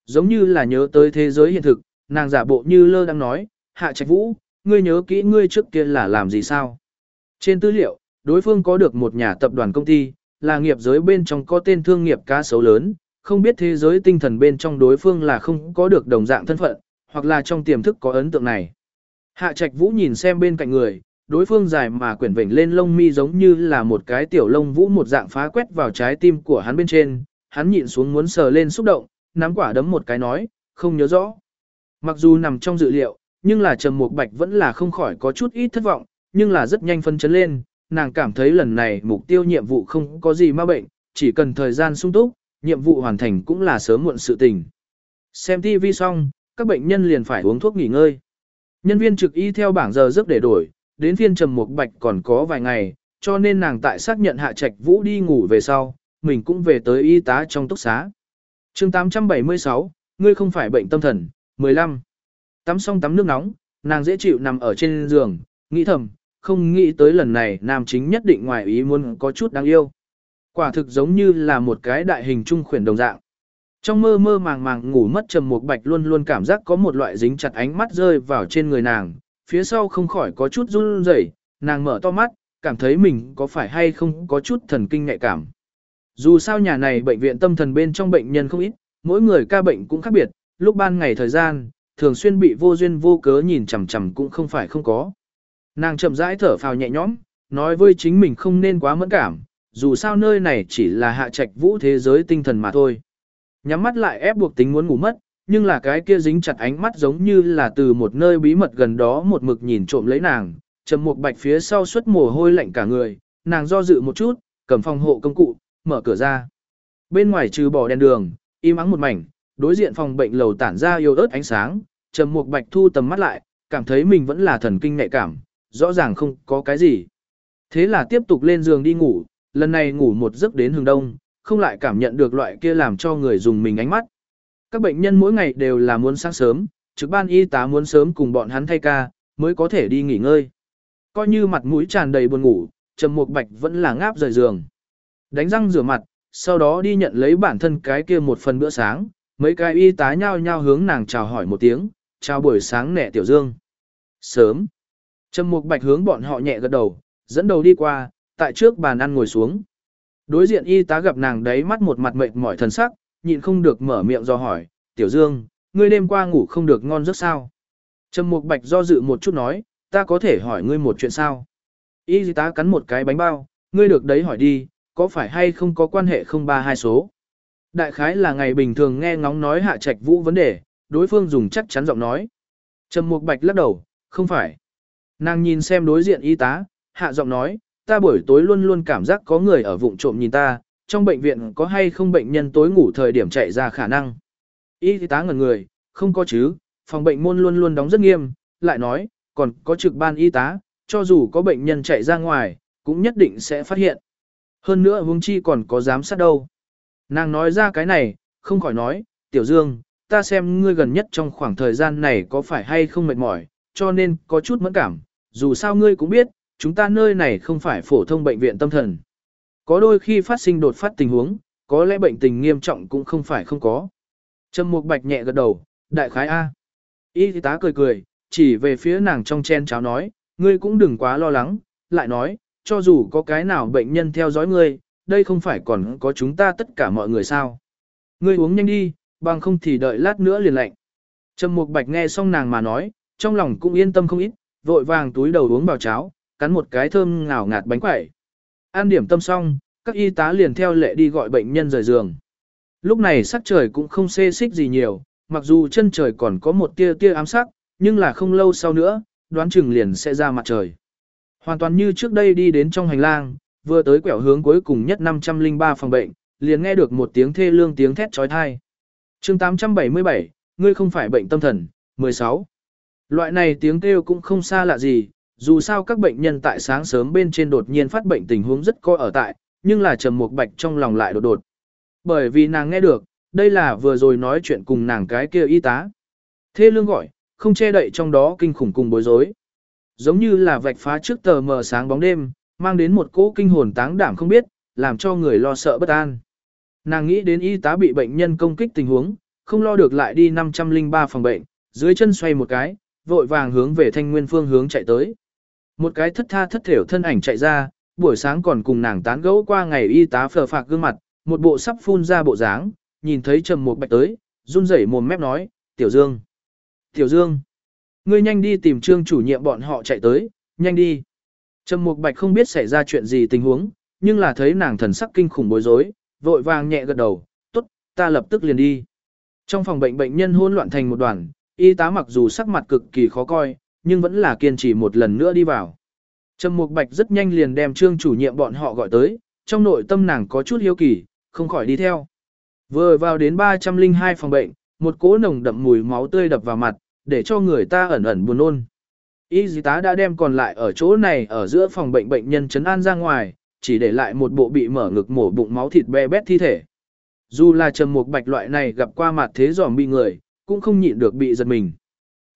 Giống như là nhớ tới thế giới hiện thực, nàng giả bộ như lơ đang nói, Hạ Trạch Vũ, ngươi nhớ kỹ ngươi trước kia là làm gì sao? Trên tư liệu, đối phương có được một nhà tập đoàn công ty, là nghiệp giới bên trong có tên thương nghiệp cá sấu lớn, không biết thế giới tinh thần bên trong đối phương là không có được đồng dạng thân phận, hoặc là trong tiềm thức có ấn tượng này. Hạ Trạch Vũ nhìn xem bên cạnh người, đối phương dài mà quyển vểnh lên lông mi giống như là một cái tiểu lông vũ một dạng phá quét vào trái tim của hắn bên trên, hắn nhịn xuống muốn sờ lên xúc động, nắm quả đấm một cái nói, không nhớ rõ. Mặc dù nằm trong dự liệu, nhưng là Trầm Mục Bạch vẫn là không khỏi có chút ít thất vọng, nhưng là rất nhanh phân chấn lên, nàng cảm thấy lần này mục tiêu nhiệm vụ không có gì ma bệnh, chỉ cần thời gian sung túc, nhiệm vụ hoàn thành cũng là sớm muộn sự tình. Xem TV xong, các bệnh nhân liền phải uống thuốc nghỉ ngơi. Nhân viên trực y theo bảng giờ giấc để đổi, đến phiên Trầm Mục Bạch còn có vài ngày, cho nên nàng tại xác nhận Hạ Trạch Vũ đi ngủ về sau, mình cũng về tới y tá trong túc xá. Chương 876, ngươi không phải bệnh tâm thần, 15. Tắm xong tắm nước nóng, nàng dễ chịu nằm ở trên giường, nghĩ thầm, không nghĩ tới lần này nam chính nhất định ngoài ý muốn có chút đáng yêu. Quả thực giống như là một cái đại hình trung khuyển đồng dạng. Trong mơ mơ màng màng ngủ mất trầm một bạch luôn luôn cảm giác có một loại dính chặt ánh mắt rơi vào trên người nàng, phía sau không khỏi có chút run rẩy, nàng mở to mắt, cảm thấy mình có phải hay không có chút thần kinh nhạy cảm. Dù sao nhà này bệnh viện tâm thần bên trong bệnh nhân không ít, mỗi người ca bệnh cũng khác biệt, lúc ban ngày thời gian, thường xuyên bị vô duyên vô cớ nhìn chằm chằm cũng không phải không có. Nàng chậm rãi thở phào nhẹ nhõm, nói với chính mình không nên quá mẫn cảm, dù sao nơi này chỉ là hạ trạch vũ thế giới tinh thần mà thôi. Nhắm mắt lại ép buộc tính muốn ngủ mất, nhưng là cái kia dính chặt ánh mắt giống như là từ một nơi bí mật gần đó một mực nhìn trộm lấy nàng, trầm một bạch phía sau xuất mồ hôi lạnh cả người, nàng do dự một chút, cầm phòng hộ công cụ, mở cửa ra. Bên ngoài trừ bỏ đèn đường, im ắng một mảnh, đối diện phòng bệnh lầu tản ra yêu ớt ánh sáng, trầm mục bạch thu tầm mắt lại, cảm thấy mình vẫn là thần kinh nhạy cảm, rõ ràng không có cái gì. Thế là tiếp tục lên giường đi ngủ, lần này ngủ một giấc đến hừng đông, không lại cảm nhận được loại kia làm cho người dùng mình ánh mắt. Các bệnh nhân mỗi ngày đều là muốn sáng sớm, trực ban y tá muốn sớm cùng bọn hắn thay ca, mới có thể đi nghỉ ngơi. Coi như mặt mũi tràn đầy buồn ngủ, Trầm Mục Bạch vẫn là ngáp rời giường. Đánh răng rửa mặt, sau đó đi nhận lấy bản thân cái kia một phần bữa sáng, mấy cái y tá nhao nhao hướng nàng chào hỏi một tiếng, chào buổi sáng nẻ tiểu dương. Sớm. Trầm Mục Bạch hướng bọn họ nhẹ gật đầu, dẫn đầu đi qua, tại trước bàn ăn ngồi xuống. Đối diện y tá gặp nàng đấy mắt một mặt mệt mỏi thần sắc, nhịn không được mở miệng do hỏi, tiểu dương, ngươi đêm qua ngủ không được ngon giấc sao? Trầm Mục Bạch do dự một chút nói, ta có thể hỏi ngươi một chuyện sao? Y tá cắn một cái bánh bao, ngươi được đấy hỏi đi, có phải hay không có quan hệ không ba hai số? Đại khái là ngày bình thường nghe ngóng nói hạ trạch vũ vấn đề, đối phương dùng chắc chắn giọng nói. Trầm Mục Bạch lắc đầu, không phải. Nàng nhìn xem đối diện y tá, hạ giọng nói, ta buổi tối luôn luôn cảm giác có người ở vụng trộm nhìn ta, trong bệnh viện có hay không bệnh nhân tối ngủ thời điểm chạy ra khả năng. Y tá ngẩn người, không có chứ, phòng bệnh môn luôn luôn đóng rất nghiêm, lại nói, còn có trực ban y tá, cho dù có bệnh nhân chạy ra ngoài, cũng nhất định sẽ phát hiện. Hơn nữa huống chi còn có giám sát đâu. Nàng nói ra cái này, không khỏi nói, Tiểu Dương, ta xem ngươi gần nhất trong khoảng thời gian này có phải hay không mệt mỏi, cho nên có chút mẫn cảm, dù sao ngươi cũng biết, chúng ta nơi này không phải phổ thông bệnh viện tâm thần. Có đôi khi phát sinh đột phát tình huống, có lẽ bệnh tình nghiêm trọng cũng không phải không có. Trầm Mục Bạch nhẹ gật đầu, đại khái A. Y tá cười cười, chỉ về phía nàng trong chen cháo nói, ngươi cũng đừng quá lo lắng, lại nói, cho dù có cái nào bệnh nhân theo dõi ngươi, đây không phải còn có chúng ta tất cả mọi người sao. Ngươi uống nhanh đi, bằng không thì đợi lát nữa liền lạnh. Trầm Mục Bạch nghe xong nàng mà nói, trong lòng cũng yên tâm không ít, vội vàng túi đầu uống vào cháo, cắn một cái thơm ngào ngạt bánh quẩy. An điểm tâm xong, các y tá liền theo lệ đi gọi bệnh nhân rời giường. Lúc này sắc trời cũng không xê xích gì nhiều, mặc dù chân trời còn có một tia tia ám sắc, nhưng là không lâu sau nữa, đoán chừng liền sẽ ra mặt trời. Hoàn toàn như trước đây đi đến trong hành lang, vừa tới quẹo hướng cuối cùng nhất 503 phòng bệnh, liền nghe được một tiếng thê lương tiếng thét trói thai. chương 877, ngươi không phải bệnh tâm thần, 16. Loại này tiếng kêu cũng không xa lạ gì, dù sao các bệnh nhân tại sáng sớm bên trên đột nhiên phát bệnh tình huống rất coi ở tại, nhưng là trầm một bạch trong lòng lại đột đột. Bởi vì nàng nghe được, đây là vừa rồi nói chuyện cùng nàng cái kia y tá. Thê lương gọi, không che đậy trong đó kinh khủng cùng bối rối. Giống như là vạch phá trước tờ mờ sáng bóng đêm, mang đến một cỗ kinh hồn táng đảm không biết, làm cho người lo sợ bất an. Nàng nghĩ đến y tá bị bệnh nhân công kích tình huống, không lo được lại đi 503 phòng bệnh, dưới chân xoay một cái, vội vàng hướng về thanh nguyên phương hướng chạy tới. Một cái thất tha thất thểu thân ảnh chạy ra, buổi sáng còn cùng nàng tán gẫu qua ngày y tá phờ phạc gương mặt, một bộ sắp phun ra bộ dáng, nhìn thấy trầm một bạch tới, run rẩy mồm mép nói, tiểu dương. Tiểu dương, ngươi nhanh đi tìm trương chủ nhiệm bọn họ chạy tới, nhanh đi. Trầm Mục Bạch không biết xảy ra chuyện gì tình huống, nhưng là thấy nàng thần sắc kinh khủng bối rối, vội vàng nhẹ gật đầu, tốt, ta lập tức liền đi. Trong phòng bệnh bệnh nhân hỗn loạn thành một đoàn, y tá mặc dù sắc mặt cực kỳ khó coi, nhưng vẫn là kiên trì một lần nữa đi vào. Trầm Mục Bạch rất nhanh liền đem trương chủ nhiệm bọn họ gọi tới, trong nội tâm nàng có chút hiếu kỳ, không khỏi đi theo. Vừa vào đến 302 phòng bệnh, một cỗ nồng đậm mùi máu tươi đập vào mặt, để cho người ta ẩn ẩn buồn nôn. Y dì tá đã đem còn lại ở chỗ này ở giữa phòng bệnh bệnh nhân chấn an ra ngoài, chỉ để lại một bộ bị mở ngực mổ bụng máu thịt be bét thi thể. Dù là trầm một bạch loại này gặp qua mặt thế giòm bị người, cũng không nhịn được bị giật mình.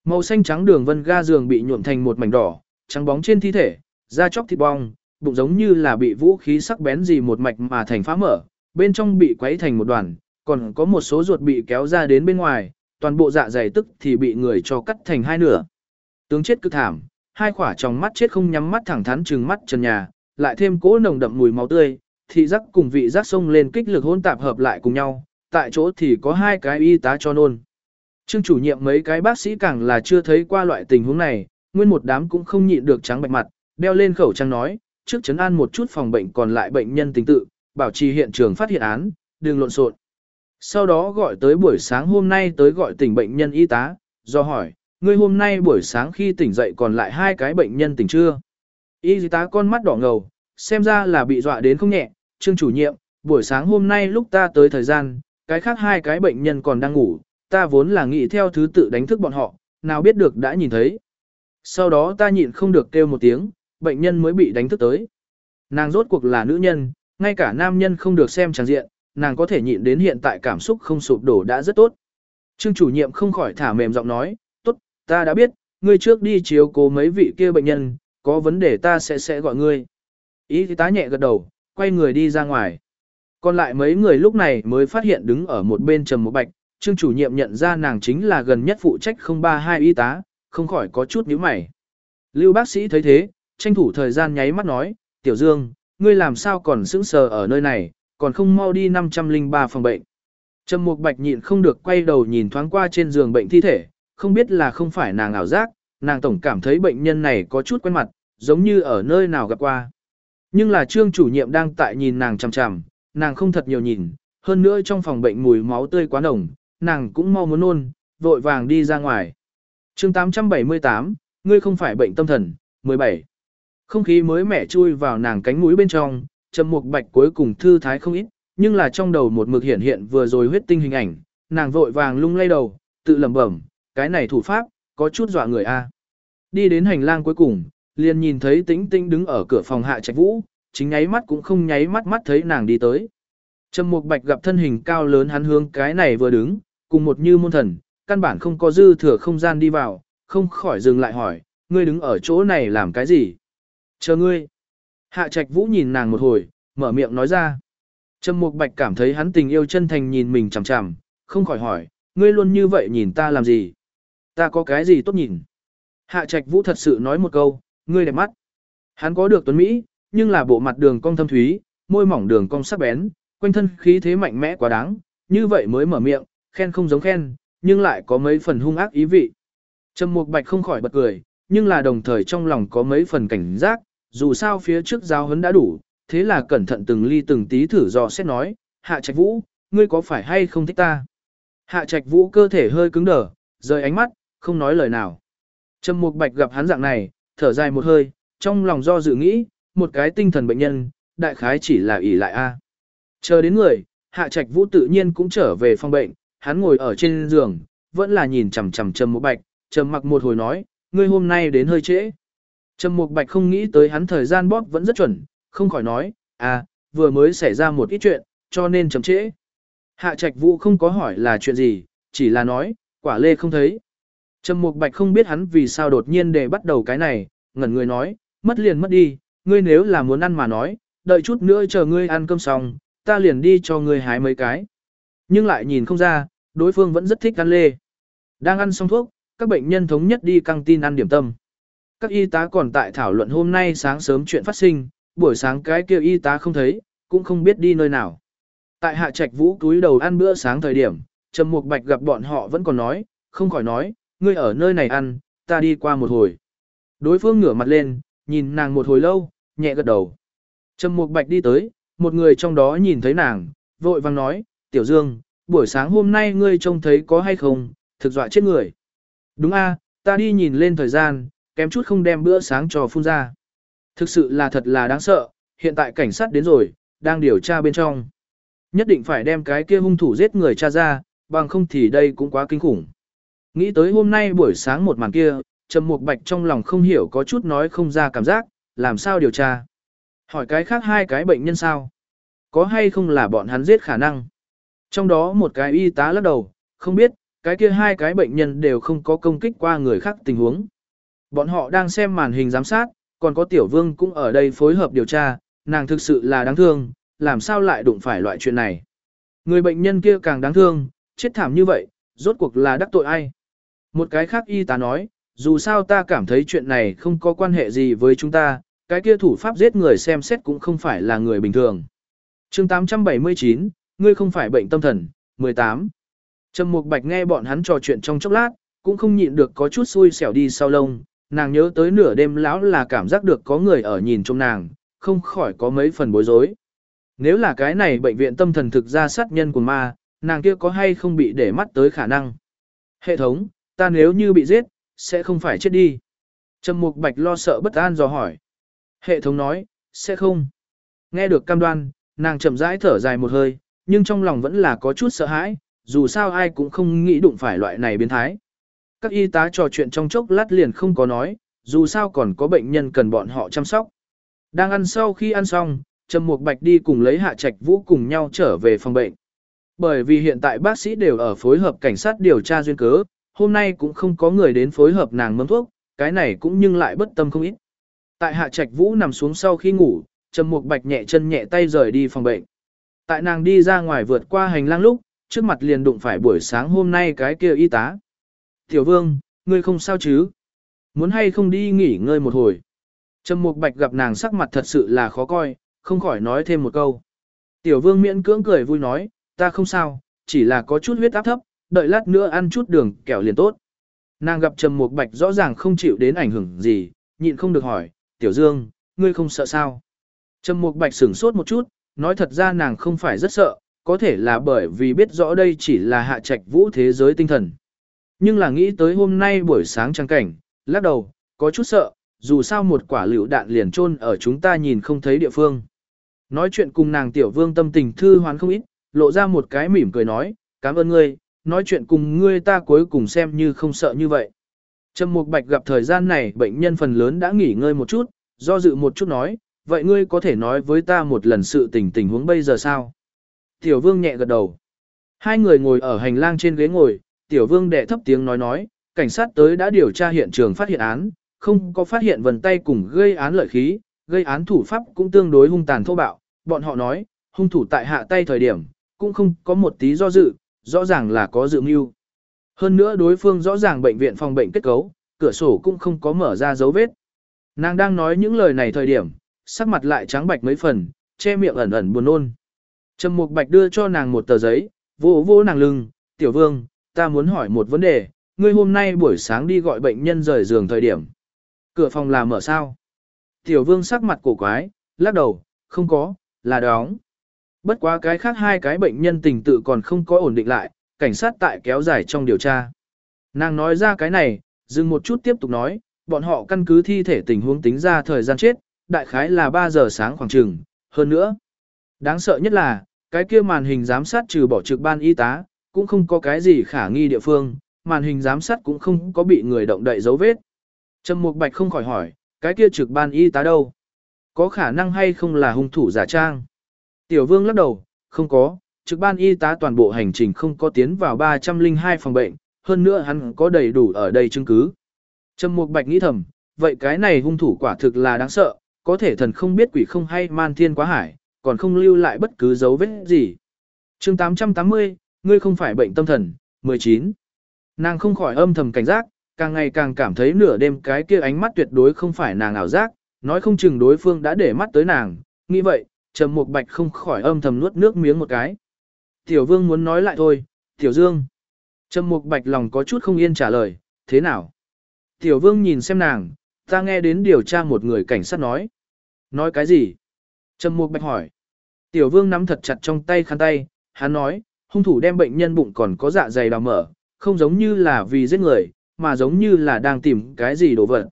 Màu xanh trắng đường vân ga giường bị nhuộm thành một mảnh đỏ, trắng bóng trên thi thể, da chóc thịt bong, bụng giống như là bị vũ khí sắc bén gì một mạch mà thành phá mở, bên trong bị quấy thành một đoàn, còn có một số ruột bị kéo ra đến bên ngoài, toàn bộ dạ dày tức thì bị người cho cắt thành hai nửa. Tướng chết cực thảm, hai khỏa trong mắt chết không nhắm mắt thẳng thắn trừng mắt trần nhà, lại thêm cỗ nồng đậm mùi máu tươi, thị giác cùng vị giác sông lên kích lực hỗn tạp hợp lại cùng nhau, tại chỗ thì có hai cái y tá cho nôn. Trương chủ nhiệm mấy cái bác sĩ càng là chưa thấy qua loại tình huống này, nguyên một đám cũng không nhịn được trắng bạch mặt, đeo lên khẩu trang nói, trước chấn an một chút phòng bệnh còn lại bệnh nhân tình tự, bảo trì hiện trường phát hiện án, đừng lộn xộn. Sau đó gọi tới buổi sáng hôm nay tới gọi tỉnh bệnh nhân y tá, do hỏi, ngươi hôm nay buổi sáng khi tỉnh dậy còn lại hai cái bệnh nhân tỉnh chưa? Y tá con mắt đỏ ngầu, xem ra là bị dọa đến không nhẹ, trương chủ nhiệm, buổi sáng hôm nay lúc ta tới thời gian, cái khác hai cái bệnh nhân còn đang ngủ, ta vốn là nghĩ theo thứ tự đánh thức bọn họ, nào biết được đã nhìn thấy. Sau đó ta nhịn không được kêu một tiếng, bệnh nhân mới bị đánh thức tới. Nàng rốt cuộc là nữ nhân, ngay cả nam nhân không được xem tràng diện, nàng có thể nhịn đến hiện tại cảm xúc không sụp đổ đã rất tốt. Trương chủ nhiệm không khỏi thả mềm giọng nói, ta đã biết, ngươi trước đi chiếu cố mấy vị kia bệnh nhân, có vấn đề ta sẽ sẽ gọi ngươi. Ý thì tá nhẹ gật đầu, quay người đi ra ngoài. Còn lại mấy người lúc này mới phát hiện đứng ở một bên trầm một bạch, trương chủ nhiệm nhận ra nàng chính là gần nhất phụ trách 032 y tá, không khỏi có chút nhíu mày. Lưu bác sĩ thấy thế, tranh thủ thời gian nháy mắt nói, Tiểu Dương, ngươi làm sao còn sững sờ ở nơi này, còn không mau đi 503 phòng bệnh. Trầm Mục Bạch nhịn không được quay đầu nhìn thoáng qua trên giường bệnh thi thể, không biết là không phải nàng ảo giác, nàng tổng cảm thấy bệnh nhân này có chút quen mặt, giống như ở nơi nào gặp qua. Nhưng là trương chủ nhiệm đang tại nhìn nàng chằm chằm, nàng không thật nhiều nhìn, hơn nữa trong phòng bệnh mùi máu tươi quá nồng, nàng cũng mau muốn nôn, vội vàng đi ra ngoài. chương 878, ngươi không phải bệnh tâm thần, 17. Không khí mới mẻ chui vào nàng cánh mũi bên trong, trầm mục bạch cuối cùng thư thái không ít, nhưng là trong đầu một mực hiện hiện vừa rồi huyết tinh hình ảnh, nàng vội vàng lung lay đầu, tự lẩm bẩm, cái này thủ pháp, có chút dọa người a. Đi đến hành lang cuối cùng, liền nhìn thấy tĩnh tĩnh đứng ở cửa phòng hạ trạch vũ, chính nháy mắt cũng không nháy mắt mắt thấy nàng đi tới. Trầm Mục Bạch gặp thân hình cao lớn hắn hướng cái này vừa đứng, cùng một như môn thần, căn bản không có dư thừa không gian đi vào, không khỏi dừng lại hỏi, ngươi đứng ở chỗ này làm cái gì? Chờ ngươi. Hạ Trạch Vũ nhìn nàng một hồi, mở miệng nói ra. Trầm Mục Bạch cảm thấy hắn tình yêu chân thành nhìn mình chằm chằm, không khỏi hỏi, ngươi luôn như vậy nhìn ta làm gì? Ta có cái gì tốt nhìn? Hạ Trạch Vũ thật sự nói một câu, ngươi đẹp mắt. Hắn có được tuấn Mỹ, nhưng là bộ mặt đường cong thâm thúy, môi mỏng đường cong sắc bén, quanh thân khí thế mạnh mẽ quá đáng, như vậy mới mở miệng, khen không giống khen, nhưng lại có mấy phần hung ác ý vị. Trầm Mục Bạch không khỏi bật cười, nhưng là đồng thời trong lòng có mấy phần cảnh giác, dù sao phía trước giáo huấn đã đủ, thế là cẩn thận từng ly từng tí thử dò xét nói, Hạ Trạch Vũ, ngươi có phải hay không thích ta? Hạ Trạch Vũ cơ thể hơi cứng đờ, rời ánh mắt, không nói lời nào. Trầm Mục Bạch gặp hắn dạng này, thở dài một hơi, trong lòng do dự nghĩ, một cái tinh thần bệnh nhân, đại khái chỉ là ỷ lại a. Chờ đến người, Hạ Trạch Vũ tự nhiên cũng trở về phòng bệnh, hắn ngồi ở trên giường, vẫn là nhìn chằm chằm Trầm Mục Bạch, trầm mặc một hồi nói, ngươi hôm nay đến hơi trễ. Trầm Mục Bạch không nghĩ tới hắn thời gian bóp vẫn rất chuẩn, không khỏi nói, à, vừa mới xảy ra một ít chuyện, cho nên chậm trễ. Hạ Trạch Vũ không có hỏi là chuyện gì, chỉ là nói, quả lê không thấy. Trầm Mục Bạch không biết hắn vì sao đột nhiên để bắt đầu cái này, ngẩn người nói, mất liền mất đi, ngươi nếu là muốn ăn mà nói, đợi chút nữa chờ ngươi ăn cơm xong, ta liền đi cho ngươi hái mấy cái. Nhưng lại nhìn không ra, đối phương vẫn rất thích ăn lê. Đang ăn xong thuốc, các bệnh nhân thống nhất đi căng tin ăn điểm tâm. Các y tá còn tại thảo luận hôm nay sáng sớm chuyện phát sinh, buổi sáng cái kia y tá không thấy, cũng không biết đi nơi nào. Tại hạ trạch vũ túi đầu ăn bữa sáng thời điểm, Trầm Mục Bạch gặp bọn họ vẫn còn nói, không khỏi nói, ngươi ở nơi này ăn, ta đi qua một hồi. Đối phương ngửa mặt lên, nhìn nàng một hồi lâu, nhẹ gật đầu. Trầm Mục Bạch đi tới, một người trong đó nhìn thấy nàng, vội vàng nói, Tiểu Dương, buổi sáng hôm nay ngươi trông thấy có hay không, thực dọa chết người. Đúng a, ta đi nhìn lên thời gian, kém chút không đem bữa sáng cho phun ra. Thực sự là thật là đáng sợ, hiện tại cảnh sát đến rồi, đang điều tra bên trong. Nhất định phải đem cái kia hung thủ giết người cha ra, bằng không thì đây cũng quá kinh khủng. Nghĩ tới hôm nay buổi sáng một màn kia, Trầm Mục Bạch trong lòng không hiểu có chút nói không ra cảm giác, làm sao điều tra. Hỏi cái khác hai cái bệnh nhân sao? Có hay không là bọn hắn giết khả năng? Trong đó một cái y tá lắc đầu, không biết, cái kia hai cái bệnh nhân đều không có công kích qua người khác tình huống. Bọn họ đang xem màn hình giám sát, còn có tiểu vương cũng ở đây phối hợp điều tra, nàng thực sự là đáng thương, làm sao lại đụng phải loại chuyện này. Người bệnh nhân kia càng đáng thương, chết thảm như vậy, rốt cuộc là đắc tội ai. Một cái khác y tá nói, dù sao ta cảm thấy chuyện này không có quan hệ gì với chúng ta, cái kia thủ pháp giết người xem xét cũng không phải là người bình thường. chương 879, ngươi không phải bệnh tâm thần, 18. Trầm Mục Bạch nghe bọn hắn trò chuyện trong chốc lát, cũng không nhịn được có chút xui xẻo đi sau lông, nàng nhớ tới nửa đêm lão là cảm giác được có người ở nhìn trong nàng, không khỏi có mấy phần bối rối. Nếu là cái này bệnh viện tâm thần thực ra sát nhân của ma, nàng kia có hay không bị để mắt tới khả năng. Hệ thống, ta nếu như bị giết, sẽ không phải chết đi. Trầm Mục Bạch lo sợ bất an dò hỏi. Hệ thống nói, sẽ không. Nghe được cam đoan, nàng chậm rãi thở dài một hơi, nhưng trong lòng vẫn là có chút sợ hãi, dù sao ai cũng không nghĩ đụng phải loại này biến thái. Các y tá trò chuyện trong chốc lát liền không có nói, dù sao còn có bệnh nhân cần bọn họ chăm sóc. Đang ăn sau khi ăn xong, Trầm Mục Bạch đi cùng lấy Hạ Trạch Vũ cùng nhau trở về phòng bệnh. Bởi vì hiện tại bác sĩ đều ở phối hợp cảnh sát điều tra duyên cớ, hôm nay cũng không có người đến phối hợp nàng mâm thuốc, cái này cũng nhưng lại bất tâm không ít. Tại Hạ Trạch Vũ nằm xuống sau khi ngủ, Trầm Mục Bạch nhẹ chân nhẹ tay rời đi phòng bệnh. Tại nàng đi ra ngoài vượt qua hành lang lúc, trước mặt liền đụng phải buổi sáng hôm nay cái kia y tá. Tiểu Vương, ngươi không sao chứ? Muốn hay không đi nghỉ ngơi một hồi? Trầm Mục Bạch gặp nàng sắc mặt thật sự là khó coi, không khỏi nói thêm một câu. Tiểu Vương miễn cưỡng cười vui nói, ta không sao, chỉ là có chút huyết áp thấp, đợi lát nữa ăn chút đường kẹo liền tốt. Nàng gặp Trầm Mục Bạch rõ ràng không chịu đến ảnh hưởng gì, nhịn không được hỏi, Tiểu Dương, ngươi không sợ sao? Trầm Mục Bạch sửng sốt một chút, nói thật ra nàng không phải rất sợ, có thể là bởi vì biết rõ đây chỉ là hạ trạch vũ thế giới tinh thần. Nhưng là nghĩ tới hôm nay buổi sáng trăng cảnh, lắc đầu, có chút sợ, dù sao một quả lựu đạn liền chôn ở chúng ta nhìn không thấy địa phương. Nói chuyện cùng nàng tiểu vương tâm tình thư hoán không ít, lộ ra một cái mỉm cười nói, cảm ơn ngươi, nói chuyện cùng ngươi ta cuối cùng xem như không sợ như vậy. Trầm Mục Bạch gặp thời gian này bệnh nhân phần lớn đã nghỉ ngơi một chút, do dự một chút nói, vậy ngươi có thể nói với ta một lần sự tình tình huống bây giờ sao? Tiểu Vương nhẹ gật đầu. Hai người ngồi ở hành lang trên ghế ngồi, Tiểu Vương đệ thấp tiếng nói nói, cảnh sát tới đã điều tra hiện trường phát hiện án, không có phát hiện vần tay cùng gây án lợi khí, gây án thủ pháp cũng tương đối hung tàn thô bạo, bọn họ nói, hung thủ tại hạ tay thời điểm, cũng không có một tí do dự, rõ ràng là có dự mưu. Hơn nữa đối phương rõ ràng bệnh viện phòng bệnh kết cấu, cửa sổ cũng không có mở ra dấu vết. Nàng đang nói những lời này thời điểm, sắc mặt lại trắng bạch mấy phần, che miệng ẩn ẩn buồn nôn. Trầm Mục Bạch đưa cho nàng một tờ giấy, vỗ vỗ nàng lưng, "Tiểu Vương, ta muốn hỏi một vấn đề, ngươi hôm nay buổi sáng đi gọi bệnh nhân rời giường thời điểm, cửa phòng là mở sao?" Tiểu Vương sắc mặt cổ quái, lắc đầu, "Không có, là đóng." Bất quá cái khác hai cái bệnh nhân tình tự còn không có ổn định lại, cảnh sát tại kéo dài trong điều tra. Nàng nói ra cái này, dừng một chút tiếp tục nói, bọn họ căn cứ thi thể tình huống tính ra thời gian chết, đại khái là 3 giờ sáng khoảng chừng, hơn nữa. Đáng sợ nhất là, cái kia màn hình giám sát trừ bỏ trực ban y tá, cũng không có cái gì khả nghi địa phương, màn hình giám sát cũng không có bị người động đậy dấu vết. Trầm Mục Bạch không khỏi hỏi, cái kia trực ban y tá đâu? Có khả năng hay không là hung thủ giả trang? Tiểu Vương lắc đầu, không có, trực ban y tá toàn bộ hành trình không có tiến vào 302 phòng bệnh, hơn nữa hắn có đầy đủ ở đây chứng cứ. Trầm Mục Bạch nghĩ thầm, vậy cái này hung thủ quả thực là đáng sợ, có thể thần không biết quỷ không hay man thiên quá hải, còn không lưu lại bất cứ dấu vết gì. chương 880, ngươi không phải bệnh tâm thần, 19. Nàng không khỏi âm thầm cảnh giác, càng ngày càng cảm thấy nửa đêm cái kia ánh mắt tuyệt đối không phải nàng ảo giác, nói không chừng đối phương đã để mắt tới nàng, nghĩ vậy, Trầm Mục Bạch không khỏi âm thầm nuốt nước miếng một cái. Tiểu Vương muốn nói lại thôi, Tiểu Dương. Trầm Mục Bạch lòng có chút không yên trả lời, thế nào? Tiểu Vương nhìn xem nàng, ta nghe đến điều tra một người cảnh sát nói. Nói cái gì? Trầm Mục Bạch hỏi. Tiểu Vương nắm thật chặt trong tay khăn tay, hắn nói, hung thủ đem bệnh nhân bụng còn có dạ dày đào mở, không giống như là vì giết người, mà giống như là đang tìm cái gì đồ vật.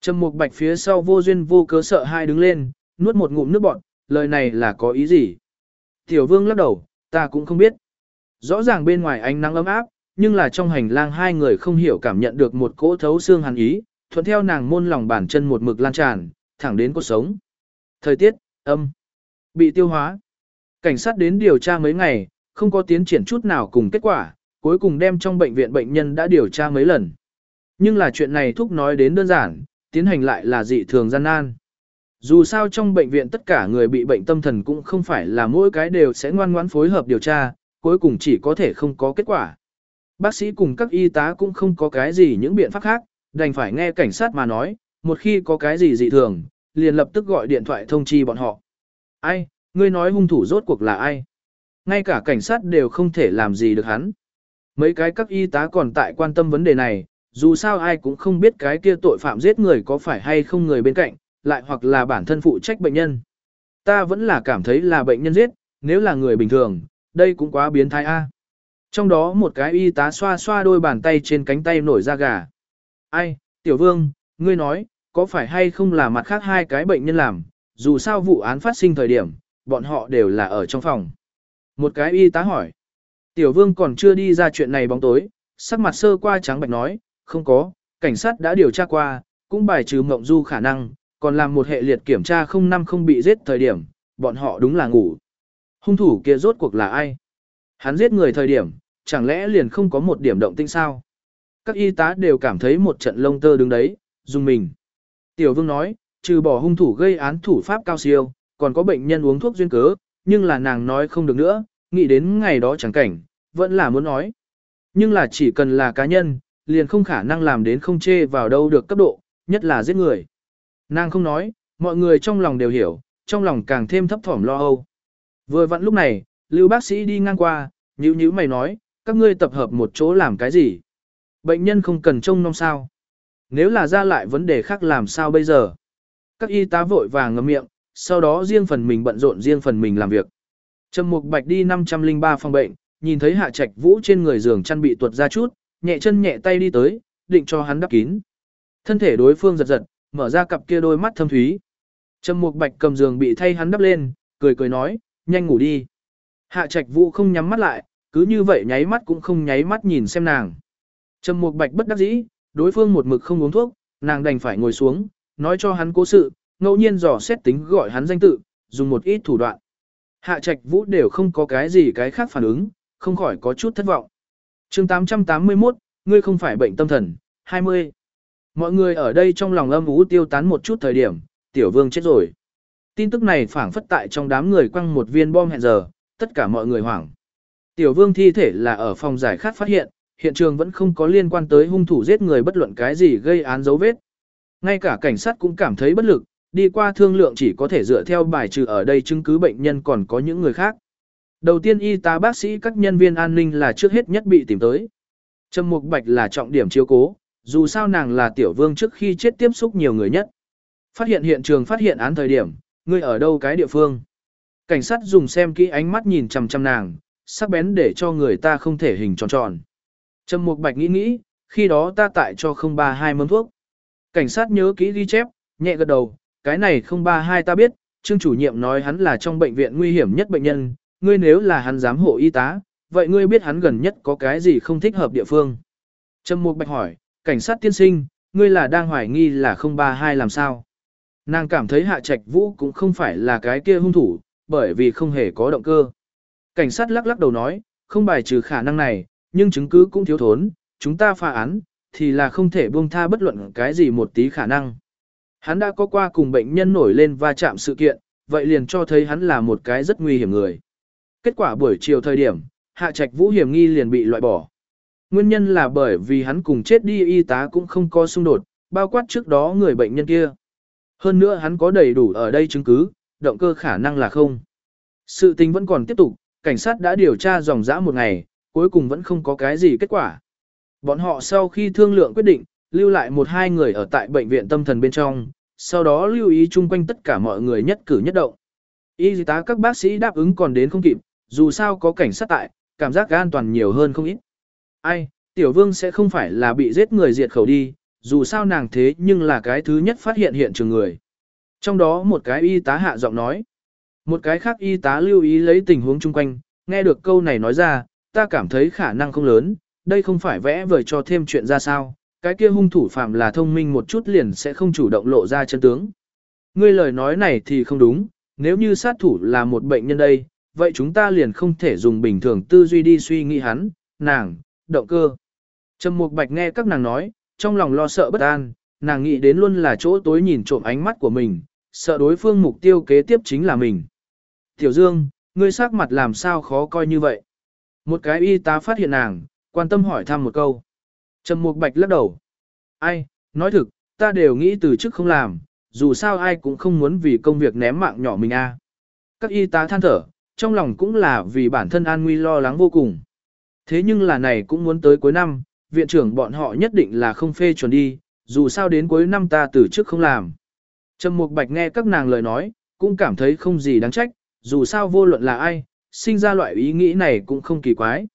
Trầm Mục Bạch phía sau vô duyên vô cớ sợ hai đứng lên, nuốt một ngụm nước bọt, lời này là có ý gì? Tiểu Vương lắc đầu, ta cũng không biết. Rõ ràng bên ngoài ánh nắng ấm áp, nhưng là trong hành lang hai người không hiểu cảm nhận được một cỗ thấu xương hàn ý, thuận theo nàng môn lòng bàn chân một mực lan tràn, thẳng đến cuộc sống. Thời tiết, âm, bị tiêu hóa. Cảnh sát đến điều tra mấy ngày, không có tiến triển chút nào cùng kết quả, cuối cùng đem trong bệnh viện bệnh nhân đã điều tra mấy lần. Nhưng là chuyện này thúc nói đến đơn giản, tiến hành lại là dị thường gian nan. Dù sao trong bệnh viện tất cả người bị bệnh tâm thần cũng không phải là mỗi cái đều sẽ ngoan ngoãn phối hợp điều tra, cuối cùng chỉ có thể không có kết quả. Bác sĩ cùng các y tá cũng không có cái gì những biện pháp khác, đành phải nghe cảnh sát mà nói, một khi có cái gì dị thường, liền lập tức gọi điện thoại thông chi bọn họ. Ai, ngươi nói hung thủ rốt cuộc là ai? Ngay cả cảnh sát đều không thể làm gì được hắn. Mấy cái các y tá còn tại quan tâm vấn đề này, dù sao ai cũng không biết cái kia tội phạm giết người có phải hay không người bên cạnh, lại hoặc là bản thân phụ trách bệnh nhân. Ta vẫn là cảm thấy là bệnh nhân giết, nếu là người bình thường, đây cũng quá biến thái A. Trong đó một cái y tá xoa xoa đôi bàn tay trên cánh tay nổi da gà. Ai, tiểu vương, ngươi nói, có phải hay không là mặt khác hai cái bệnh nhân làm, dù sao vụ án phát sinh thời điểm, bọn họ đều là ở trong phòng. Một cái y tá hỏi. Tiểu vương còn chưa đi ra chuyện này bóng tối, sắc mặt sơ qua trắng bạch nói, không có, cảnh sát đã điều tra qua, cũng bài trừ mộng du khả năng, còn làm một hệ liệt kiểm tra không năm không bị giết thời điểm, bọn họ đúng là ngủ. Hung thủ kia rốt cuộc là ai? Hắn giết người thời điểm, chẳng lẽ liền không có một điểm động tĩnh sao? Các y tá đều cảm thấy một trận lông tơ đứng đấy, dùng mình. Tiểu vương nói, trừ bỏ hung thủ gây án thủ pháp cao siêu, còn có bệnh nhân uống thuốc duyên cớ, nhưng là nàng nói không được nữa, nghĩ đến ngày đó chẳng cảnh, vẫn là muốn nói. Nhưng là chỉ cần là cá nhân, liền không khả năng làm đến không chê vào đâu được cấp độ, nhất là giết người. Nàng không nói, mọi người trong lòng đều hiểu, trong lòng càng thêm thấp thỏm lo âu. Vừa vặn lúc này, lưu bác sĩ đi ngang qua, nhíu nhíu mày nói, các ngươi tập hợp một chỗ làm cái gì? Bệnh nhân không cần trông nom sao? Nếu là ra lại vấn đề khác làm sao bây giờ? Các y tá vội vàng ngậm miệng, sau đó riêng phần mình bận rộn riêng phần mình làm việc. Trầm Mục Bạch đi 503 phòng bệnh, nhìn thấy Hạ Trạch Vũ trên người giường chăn bị tuột ra chút, nhẹ chân nhẹ tay đi tới, định cho hắn đắp kín. Thân thể đối phương giật giật, mở ra cặp kia đôi mắt thâm thúy. Trầm Mục Bạch cầm giường bị thay hắn đắp lên, cười cười nói, nhanh ngủ đi. Hạ Trạch Vũ không nhắm mắt lại, cứ như vậy nháy mắt cũng không nháy mắt nhìn xem nàng. Trầm Mục Bạch bất đắc dĩ, đối phương một mực không uống thuốc, nàng đành phải ngồi xuống, nói cho hắn cố sự, ngẫu nhiên dò xét tính gọi hắn danh tự, dùng một ít thủ đoạn. Hạ Trạch Vũ đều không có cái gì cái khác phản ứng, không khỏi có chút thất vọng. Chương 881, ngươi không phải bệnh tâm thần, 20. Mọi người ở đây trong lòng âm ú tiêu tán một chút thời điểm, tiểu vương chết rồi. Tin tức này phảng phất tại trong đám người quăng một viên bom hẹn giờ, tất cả mọi người hoảng. Tiểu vương thi thể là ở phòng giải khát phát hiện, hiện trường vẫn không có liên quan tới hung thủ giết người bất luận cái gì gây án dấu vết. Ngay cả cảnh sát cũng cảm thấy bất lực, đi qua thương lượng chỉ có thể dựa theo bài trừ ở đây chứng cứ bệnh nhân còn có những người khác. Đầu tiên y tá bác sĩ các nhân viên an ninh là trước hết nhất bị tìm tới. Trầm Mục Bạch là trọng điểm chiếu cố, dù sao nàng là tiểu vương trước khi chết tiếp xúc nhiều người nhất. Phát hiện hiện trường phát hiện án thời điểm, ngươi ở đâu cái địa phương. Cảnh sát dùng xem kỹ ánh mắt nhìn chằm chằm nàng, sắc bén để cho người ta không thể hình tròn tròn. Trầm Mục Bạch nghĩ nghĩ, khi đó ta tại cho 032 mâm thuốc. Cảnh sát nhớ kỹ ghi chép, nhẹ gật đầu, cái này 032 ta biết, Trương chủ nhiệm nói hắn là trong bệnh viện nguy hiểm nhất bệnh nhân, ngươi nếu là hắn giám hộ y tá, vậy ngươi biết hắn gần nhất có cái gì không thích hợp địa phương. Trầm Mục Bạch hỏi, cảnh sát tiên sinh, ngươi là đang hoài nghi là 032 làm sao? Nàng cảm thấy Hạ Trạch Vũ cũng không phải là cái kia hung thủ, bởi vì không hề có động cơ. Cảnh sát lắc lắc đầu nói, không bài trừ khả năng này, nhưng chứng cứ cũng thiếu thốn, chúng ta phá án, thì là không thể buông tha bất luận cái gì một tí khả năng. Hắn đã có qua cùng bệnh nhân nổi lên va chạm sự kiện, vậy liền cho thấy hắn là một cái rất nguy hiểm người. Kết quả buổi chiều thời điểm, hạ trạch vũ hiểm nghi liền bị loại bỏ. Nguyên nhân là bởi vì hắn cùng chết đi y tá cũng không có xung đột, bao quát trước đó người bệnh nhân kia. Hơn nữa hắn có đầy đủ ở đây chứng cứ, động cơ khả năng là không. Sự tình vẫn còn tiếp tục, cảnh sát đã điều tra dòng dã một ngày, cuối cùng vẫn không có cái gì kết quả. Bọn họ sau khi thương lượng quyết định, lưu lại một hai người ở tại bệnh viện tâm thần bên trong, sau đó lưu ý chung quanh tất cả mọi người nhất cử nhất động. Y tá các bác sĩ đáp ứng còn đến không kịp, dù sao có cảnh sát tại, cảm giác an toàn nhiều hơn không ít. Ai, tiểu vương sẽ không phải là bị giết người diệt khẩu đi, dù sao nàng thế nhưng là cái thứ nhất phát hiện hiện trường người. Trong đó một cái y tá hạ giọng nói. Một cái khác y tá lưu ý lấy tình huống chung quanh, nghe được câu này nói ra, ta cảm thấy khả năng không lớn, đây không phải vẽ vời cho thêm chuyện ra sao, cái kia hung thủ phạm là thông minh một chút liền sẽ không chủ động lộ ra chân tướng. Ngươi lời nói này thì không đúng, nếu như sát thủ là một bệnh nhân đây, vậy chúng ta liền không thể dùng bình thường tư duy đi suy nghĩ hắn, nàng, động cơ. Trầm Mục Bạch nghe các nàng nói, trong lòng lo sợ bất an, nàng nghĩ đến luôn là chỗ tối nhìn trộm ánh mắt của mình, sợ đối phương mục tiêu kế tiếp chính là mình. Tiểu Dương, ngươi sắc mặt làm sao khó coi như vậy? Một cái y tá phát hiện nàng, quan tâm hỏi thăm một câu. Trầm Mục Bạch lắc đầu. Ai, nói thực, ta đều nghĩ từ chức không làm, dù sao ai cũng không muốn vì công việc ném mạng nhỏ mình a. Các y tá than thở, trong lòng cũng là vì bản thân an nguy lo lắng vô cùng. Thế nhưng là này cũng muốn tới cuối năm, viện trưởng bọn họ nhất định là không phê chuẩn đi, dù sao đến cuối năm ta từ trước không làm. Trầm Mục Bạch nghe các nàng lời nói, cũng cảm thấy không gì đáng trách, dù sao vô luận là ai, sinh ra loại ý nghĩ này cũng không kỳ quái.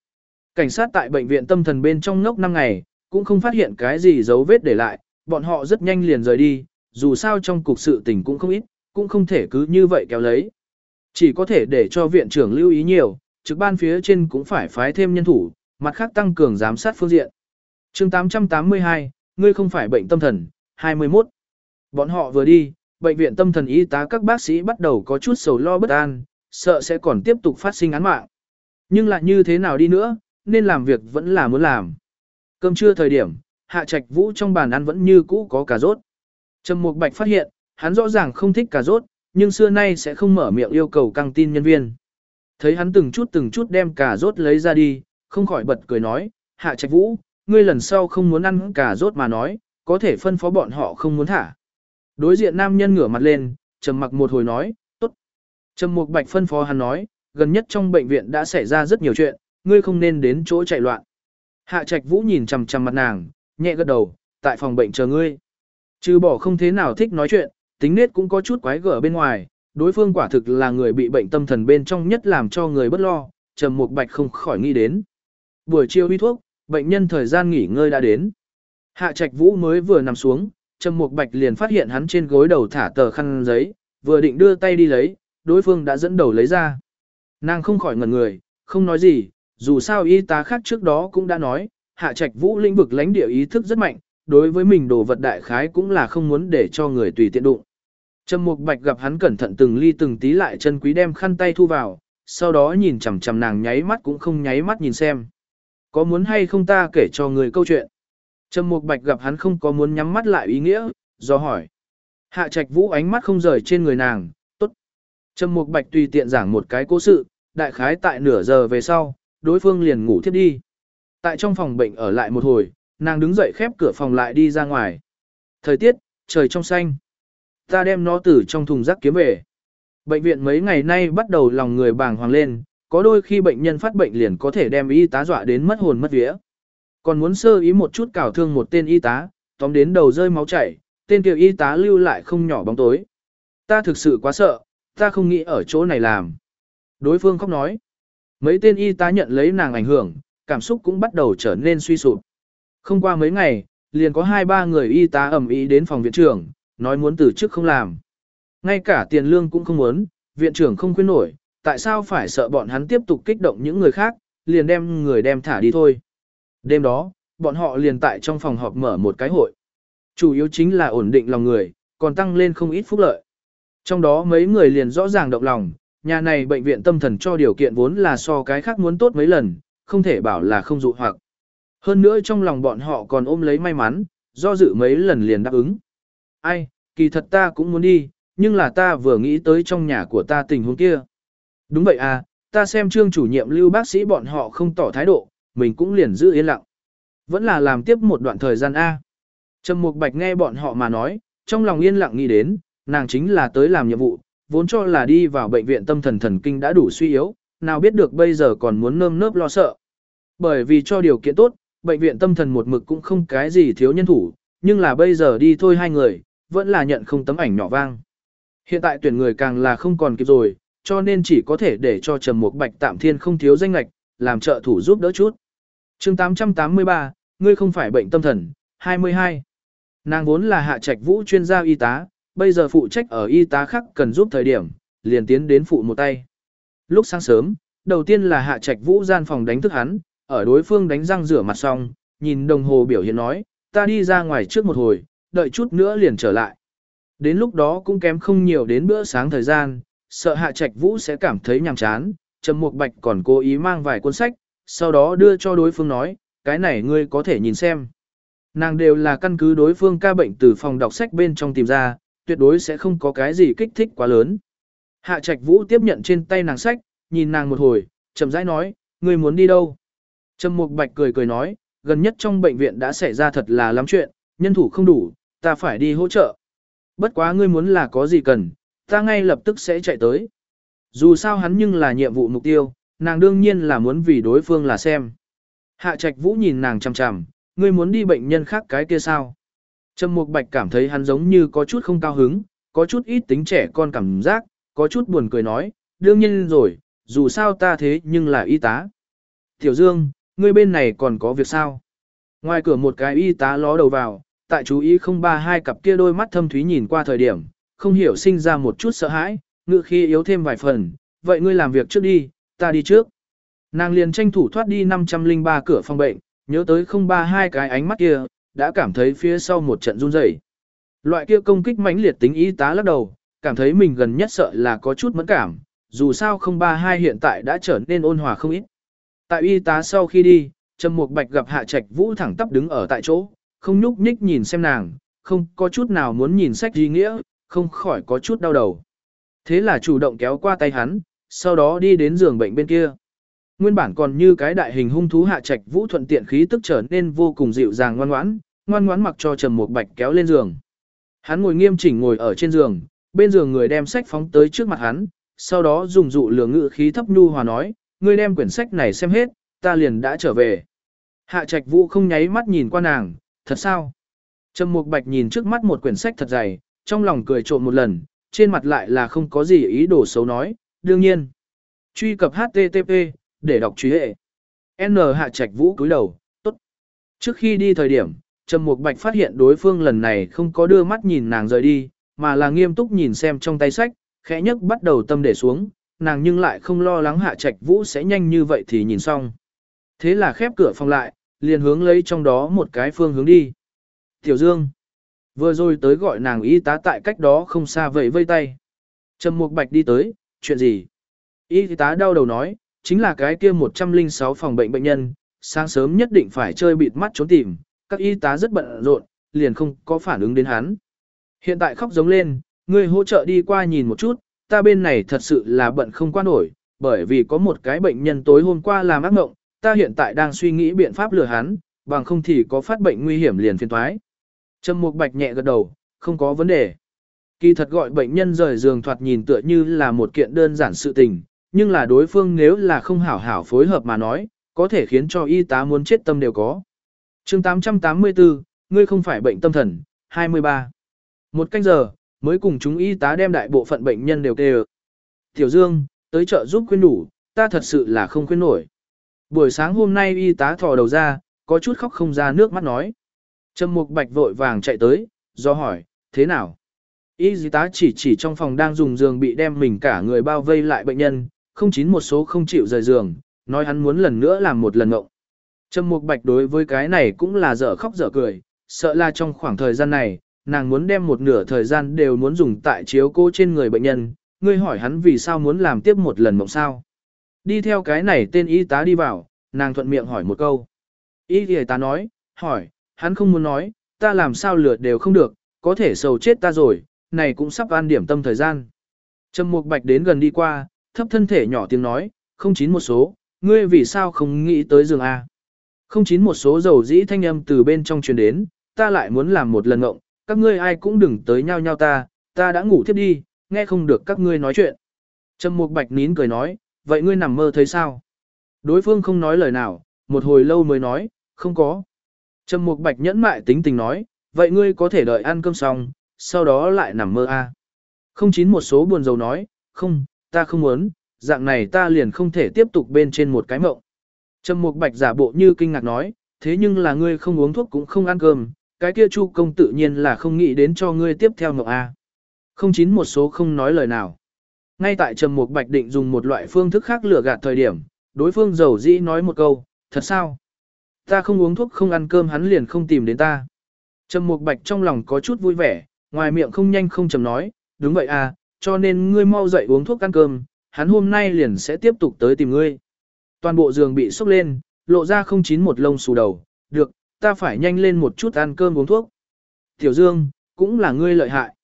Cảnh sát tại bệnh viện tâm thần bên trong ngốc 5 ngày, cũng không phát hiện cái gì dấu vết để lại, bọn họ rất nhanh liền rời đi, dù sao trong cục sự tình cũng không ít, cũng không thể cứ như vậy kéo lấy. Chỉ có thể để cho viện trưởng lưu ý nhiều, trực ban phía trên cũng phải phái thêm nhân thủ, mặt khác tăng cường giám sát phương diện. chương 882, ngươi không phải bệnh tâm thần, 21. Bọn họ vừa đi, bệnh viện tâm thần y tá các bác sĩ bắt đầu có chút sầu lo bất an, sợ sẽ còn tiếp tục phát sinh án mạng. Nhưng lại như thế nào đi nữa, nên làm việc vẫn là muốn làm. Cơm trưa thời điểm, Hạ Trạch Vũ trong bàn ăn vẫn như cũ có cà rốt. Trầm Mục Bạch phát hiện, hắn rõ ràng không thích cà rốt, nhưng xưa nay sẽ không mở miệng yêu cầu căng tin nhân viên. Thấy hắn từng chút từng chút đem cà rốt lấy ra đi, không khỏi bật cười nói, Hạ Trạch Vũ, ngươi lần sau không muốn ăn cà rốt mà nói, có thể phân phó bọn họ không muốn thả. Đối diện nam nhân ngửa mặt lên, trầm mặc một hồi nói, tốt. Trầm Mục Bạch phân phó hắn nói, gần nhất trong bệnh viện đã xảy ra rất nhiều chuyện, ngươi không nên đến chỗ chạy loạn. Hạ Trạch Vũ nhìn chằm chằm mặt nàng, nhẹ gật đầu, tại phòng bệnh chờ ngươi. Trừ bỏ không thế nào thích nói chuyện, tính nết cũng có chút quái gở bên ngoài, đối phương quả thực là người bị bệnh tâm thần bên trong nhất làm cho người bất lo, Trầm Mục Bạch không khỏi nghĩ đến. Buổi chiều huy thuốc, bệnh nhân thời gian nghỉ ngơi đã đến. Hạ Trạch Vũ mới vừa nằm xuống, Trầm Mục Bạch liền phát hiện hắn trên gối đầu thả tờ khăn giấy, vừa định đưa tay đi lấy, đối phương đã dẫn đầu lấy ra. Nàng không khỏi ngẩn người, không nói gì, dù sao y tá khác trước đó cũng đã nói, Hạ Trạch Vũ lĩnh vực lãnh địa ý thức rất mạnh, đối với mình đồ vật đại khái cũng là không muốn để cho người tùy tiện đụng. Trầm Mục Bạch gặp hắn cẩn thận từng ly từng tí lại chân quý đem khăn tay thu vào, sau đó nhìn chằm chằm nàng nháy mắt cũng không nháy mắt nhìn xem. Có muốn hay không ta kể cho người câu chuyện? Trầm Mục Bạch gặp hắn không có muốn nhắm mắt lại ý nghĩa, do hỏi. Hạ Trạch Vũ ánh mắt không rời trên người nàng, tốt. Trầm Mục Bạch tùy tiện giảng một cái cố sự, đại khái tại nửa giờ về sau, đối phương liền ngủ thiếp đi. Tại trong phòng bệnh ở lại một hồi, nàng đứng dậy khép cửa phòng lại đi ra ngoài. Thời tiết, trời trong xanh. Ta đem nó từ trong thùng rác kiếm về. Bệnh viện mấy ngày nay bắt đầu lòng người bàng hoàng lên, có đôi khi bệnh nhân phát bệnh liền có thể đem y tá dọa đến mất hồn mất vía. Còn muốn sơ ý một chút cào thương một tên y tá, tóm đến đầu rơi máu chảy, tên kia y tá lưu lại không nhỏ bóng tối. Ta thực sự quá sợ, ta không nghĩ ở chỗ này làm. Đối phương khóc nói. Mấy tên y tá nhận lấy nàng ảnh hưởng, cảm xúc cũng bắt đầu trở nên suy sụp. Không qua mấy ngày, liền có hai ba người y tá ẩm ý đến phòng viện trưởng, nói muốn từ chức không làm. Ngay cả tiền lương cũng không muốn, viện trưởng không khuyên nổi, tại sao phải sợ bọn hắn tiếp tục kích động những người khác, liền đem người đem thả đi thôi. Đêm đó, bọn họ liền tại trong phòng họp mở một cái hội. Chủ yếu chính là ổn định lòng người, còn tăng lên không ít phúc lợi. Trong đó mấy người liền rõ ràng động lòng, nhà này bệnh viện tâm thần cho điều kiện vốn là so cái khác muốn tốt mấy lần, không thể bảo là không dụ hoặc. Hơn nữa trong lòng bọn họ còn ôm lấy may mắn, do dự mấy lần liền đáp ứng. Ai, kỳ thật ta cũng muốn đi, nhưng là ta vừa nghĩ tới trong nhà của ta tình huống kia. Đúng vậy à, ta xem trương chủ nhiệm lưu bác sĩ bọn họ không tỏ thái độ, mình cũng liền giữ yên lặng. Vẫn là làm tiếp một đoạn thời gian A. Trầm Mục Bạch nghe bọn họ mà nói, trong lòng yên lặng nghĩ đến, nàng chính là tới làm nhiệm vụ, vốn cho là đi vào bệnh viện tâm thần thần kinh đã đủ suy yếu, nào biết được bây giờ còn muốn nơm nớp lo sợ. Bởi vì cho điều kiện tốt, bệnh viện tâm thần một mực cũng không cái gì thiếu nhân thủ, nhưng là bây giờ đi thôi hai người, vẫn là nhận không tấm ảnh nhỏ vang. Hiện tại tuyển người càng là không còn kịp rồi, cho nên chỉ có thể để cho Trầm Mục Bạch tạm thiên không thiếu danh lạch, làm trợ thủ giúp đỡ chút. chương 883, ngươi không phải bệnh tâm thần, 22. Nàng vốn là hạ trạch vũ chuyên gia y tá, bây giờ phụ trách ở y tá khác cần giúp thời điểm, liền tiến đến phụ một tay. Lúc sáng sớm, đầu tiên là hạ trạch vũ gian phòng đánh thức hắn, ở đối phương đánh răng rửa mặt xong, nhìn đồng hồ biểu hiện nói, ta đi ra ngoài trước một hồi, đợi chút nữa liền trở lại. Đến lúc đó cũng kém không nhiều đến bữa sáng thời gian, sợ hạ trạch vũ sẽ cảm thấy nhàm chán, Trầm Mục Bạch còn cố ý mang vài cuốn sách, sau đó đưa cho đối phương nói, cái này ngươi có thể nhìn xem. Nàng đều là căn cứ đối phương ca bệnh từ phòng đọc sách bên trong tìm ra, tuyệt đối sẽ không có cái gì kích thích quá lớn. Hạ Trạch Vũ tiếp nhận trên tay nàng sách, nhìn nàng một hồi, chậm rãi nói, ngươi muốn đi đâu? Trầm Mục Bạch cười cười nói, gần nhất trong bệnh viện đã xảy ra thật là lắm chuyện, nhân thủ không đủ, ta phải đi hỗ trợ. Bất quá ngươi muốn là có gì cần, ta ngay lập tức sẽ chạy tới. Dù sao hắn nhưng là nhiệm vụ mục tiêu, nàng đương nhiên là muốn vì đối phương là xem. Hạ Trạch Vũ nhìn nàng chằm chằm, ngươi muốn đi bệnh nhân khác cái kia sao? Trầm Mục Bạch cảm thấy hắn giống như có chút không cao hứng, có chút ít tính trẻ con cảm giác, có chút buồn cười nói, đương nhiên rồi, dù sao ta thế nhưng là y tá. Tiểu Dương, ngươi bên này còn có việc sao? Ngoài cửa một cái y tá ló đầu vào, tại chú ý không ba hai cặp kia đôi mắt thâm thúy nhìn qua thời điểm, không hiểu sinh ra một chút sợ hãi, ngựa khi yếu thêm vài phần, vậy ngươi làm việc trước đi, ta đi trước. Nàng liền tranh thủ thoát đi 503 cửa phòng bệnh, nhớ tới không ba hai cái ánh mắt kia, đã cảm thấy phía sau một trận run rẩy. Loại kia công kích mãnh liệt tính y tá lắc đầu, cảm thấy mình gần nhất sợ là có chút mẫn cảm, dù sao không ba hai hiện tại đã trở nên ôn hòa không ít. Tại y tá sau khi đi, Trầm Mục Bạch gặp Hạ Trạch Vũ thẳng tắp đứng ở tại chỗ, không nhúc nhích nhìn xem nàng, không có chút nào muốn nhìn sách gì nghĩa, không khỏi có chút đau đầu. Thế là chủ động kéo qua tay hắn, sau đó đi đến giường bệnh bên kia. Nguyên bản còn như cái đại hình hung thú Hạ Trạch Vũ thuận tiện khí tức trở nên vô cùng dịu dàng ngoan ngoãn, ngoan ngoãn mặc cho Trầm Mục Bạch kéo lên giường. Hắn ngồi nghiêm chỉnh ngồi ở trên giường, bên giường người đem sách phóng tới trước mặt hắn, sau đó dùng dụ lửa ngự khí thấp nhu hòa nói, ngươi đem quyển sách này xem hết, ta liền đã trở về. Hạ Trạch Vũ không nháy mắt nhìn qua nàng, thật sao? Trầm Mục Bạch nhìn trước mắt một quyển sách thật dày, trong lòng cười trộm một lần, trên mặt lại là không có gì ý đồ xấu nói, đương nhiên. Truy cập HTTP, để đọc truy hệ. N. Hạ Trạch Vũ cúi đầu, tốt. Trước khi đi thời điểm, Trầm Mục Bạch phát hiện đối phương lần này không có đưa mắt nhìn nàng rời đi, mà là nghiêm túc nhìn xem trong tay sách, khẽ nhấc bắt đầu tâm để xuống, nàng nhưng lại không lo lắng Hạ Trạch Vũ sẽ nhanh như vậy thì nhìn xong. Thế là khép cửa phòng lại, liền hướng lấy trong đó một cái phương hướng đi. Tiểu Dương. Vừa rồi tới gọi nàng y tá tại cách đó không xa vậy vây tay. Trầm Mục Bạch đi tới, chuyện gì? Y tá đau đầu nói, chính là cái kia 106 phòng bệnh bệnh nhân, sáng sớm nhất định phải chơi bịt mắt trốn tìm, các y tá rất bận rộn, liền không có phản ứng đến hắn. Hiện tại khóc giống lên, người hỗ trợ đi qua nhìn một chút, ta bên này thật sự là bận không qua nổi, bởi vì có một cái bệnh nhân tối hôm qua làm ác mộng, ta hiện tại đang suy nghĩ biện pháp lừa hắn, bằng không thì có phát bệnh nguy hiểm liền phiền toái. Trầm Mục Bạch nhẹ gật đầu, không có vấn đề. Kỳ thật gọi bệnh nhân rời giường thoạt nhìn tựa như là một kiện đơn giản sự tình, nhưng là đối phương nếu là không hảo hảo phối hợp mà nói, có thể khiến cho y tá muốn chết tâm đều có. chương 884, ngươi không phải bệnh tâm thần, 23. Một canh giờ, mới cùng chúng y tá đem đại bộ phận bệnh nhân đều kêu. Tiểu Dương, tới chợ giúp khuyên đủ, ta thật sự là không khuyên nổi. Buổi sáng hôm nay y tá thò đầu ra, có chút khóc không ra nước mắt nói. Trầm Mục Bạch vội vàng chạy tới, do hỏi, thế nào? Y tá chỉ chỉ trong phòng đang dùng giường bị đem mình cả người bao vây lại bệnh nhân, không chín một số không chịu rời giường, nói hắn muốn lần nữa làm một lần ngộng. Trầm Mục Bạch đối với cái này cũng là dở khóc dở cười, sợ là trong khoảng thời gian này, nàng muốn đem một nửa thời gian đều muốn dùng tại chiếu cố trên người bệnh nhân, ngươi hỏi hắn vì sao muốn làm tiếp một lần mộng sao. Đi theo cái này tên y tá đi vào, nàng thuận miệng hỏi một câu. Y y tá nói, hỏi, hắn không muốn nói, ta làm sao lừa đều không được, có thể sầu chết ta rồi, này cũng sắp an điểm tâm thời gian. Trầm Mục Bạch đến gần đi qua, thấp thân thể nhỏ tiếng nói, không chín một số, ngươi vì sao không nghĩ tới giường A. Không chín một số dầu dĩ thanh âm từ bên trong truyền đến, ta lại muốn làm một lần ngộng, các ngươi ai cũng đừng tới nhau nhau ta, ta đã ngủ thiếp đi, nghe không được các ngươi nói chuyện. Trầm Mục Bạch nín cười nói, vậy ngươi nằm mơ thấy sao? Đối phương không nói lời nào, một hồi lâu mới nói, không có. Trầm Mục Bạch nhẫn mại tính tình nói, vậy ngươi có thể đợi ăn cơm xong, sau đó lại nằm mơ a. À. Không chín một số buồn rầu nói, không, ta không muốn, dạng này ta liền không thể tiếp tục bên trên một cái mộng. Trầm Mục Bạch giả bộ như kinh ngạc nói, thế nhưng là ngươi không uống thuốc cũng không ăn cơm, cái kia Chu công tự nhiên là không nghĩ đến cho ngươi tiếp theo mộng a. Không chín một số không nói lời nào. Ngay tại Trầm Mục Bạch định dùng một loại phương thức khác lừa gạt thời điểm, đối phương giàu dĩ nói một câu, thật sao? Ta không uống thuốc không ăn cơm hắn liền không tìm đến ta. Trầm Mục Bạch trong lòng có chút vui vẻ, ngoài miệng không nhanh không chậm nói, đúng vậy à, cho nên ngươi mau dậy uống thuốc ăn cơm, hắn hôm nay liền sẽ tiếp tục tới tìm ngươi. Toàn bộ giường bị sốc lên, lộ ra không chín một lông xù đầu, được, ta phải nhanh lên một chút ăn cơm uống thuốc. Tiểu Dương, cũng là ngươi lợi hại.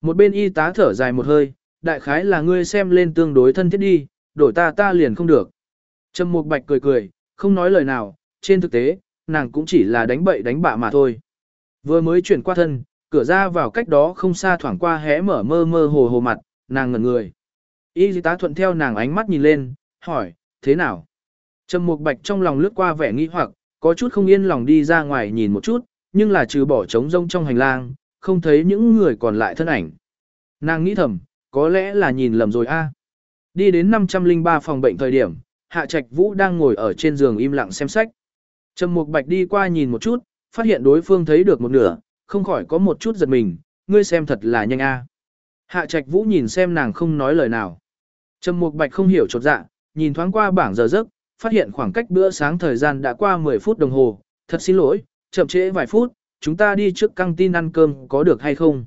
Một bên y tá thở dài một hơi, đại khái là ngươi xem lên tương đối thân thiết đi, đổi ta ta liền không được. Trầm Mục Bạch cười cười, không nói lời nào, trên thực tế, nàng cũng chỉ là đánh bậy đánh bạ mà thôi. Vừa mới chuyển qua thân, cửa ra vào cách đó không xa thoảng qua hé mở mơ mơ hồ hồ mặt, nàng ngẩn người. Y tá thuận theo nàng ánh mắt nhìn lên, hỏi, thế nào? Trầm Mục Bạch trong lòng lướt qua vẻ nghi hoặc, có chút không yên lòng đi ra ngoài nhìn một chút, nhưng là trừ bỏ trống rông trong hành lang, không thấy những người còn lại thân ảnh. Nàng nghĩ thầm, có lẽ là nhìn lầm rồi a. Đi đến 503 phòng bệnh thời điểm, Hạ Trạch Vũ đang ngồi ở trên giường im lặng xem sách. Trầm Mục Bạch đi qua nhìn một chút, phát hiện đối phương thấy được một nửa, không khỏi có một chút giật mình, ngươi xem thật là nhanh a. Hạ Trạch Vũ nhìn xem nàng không nói lời nào. Trầm Mục Bạch không hiểu chột dạ, nhìn thoáng qua bảng giờ giấc, phát hiện khoảng cách bữa sáng thời gian đã qua 10 phút đồng hồ, thật xin lỗi, chậm trễ vài phút, chúng ta đi trước căng tin ăn cơm có được hay không?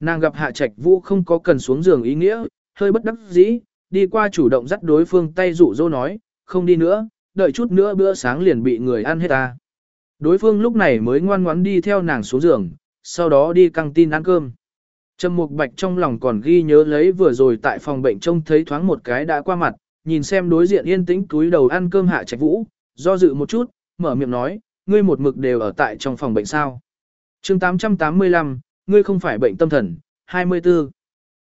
Nàng gặp Hạ Trạch Vũ không có cần xuống giường ý nghĩa, hơi bất đắc dĩ, đi qua chủ động dắt đối phương tay dụ dỗ nói, không đi nữa, đợi chút nữa bữa sáng liền bị người ăn hết ta. Đối phương lúc này mới ngoan ngoãn đi theo nàng xuống giường, sau đó đi căng tin ăn cơm. Trầm Mục Bạch trong lòng còn ghi nhớ lấy vừa rồi tại phòng bệnh trông thấy thoáng một cái đã qua mặt, nhìn xem đối diện yên tĩnh túi đầu ăn cơm hạ trạch vũ, do dự một chút, mở miệng nói, ngươi một mực đều ở tại trong phòng bệnh sao. chương 885, ngươi không phải bệnh tâm thần, 24.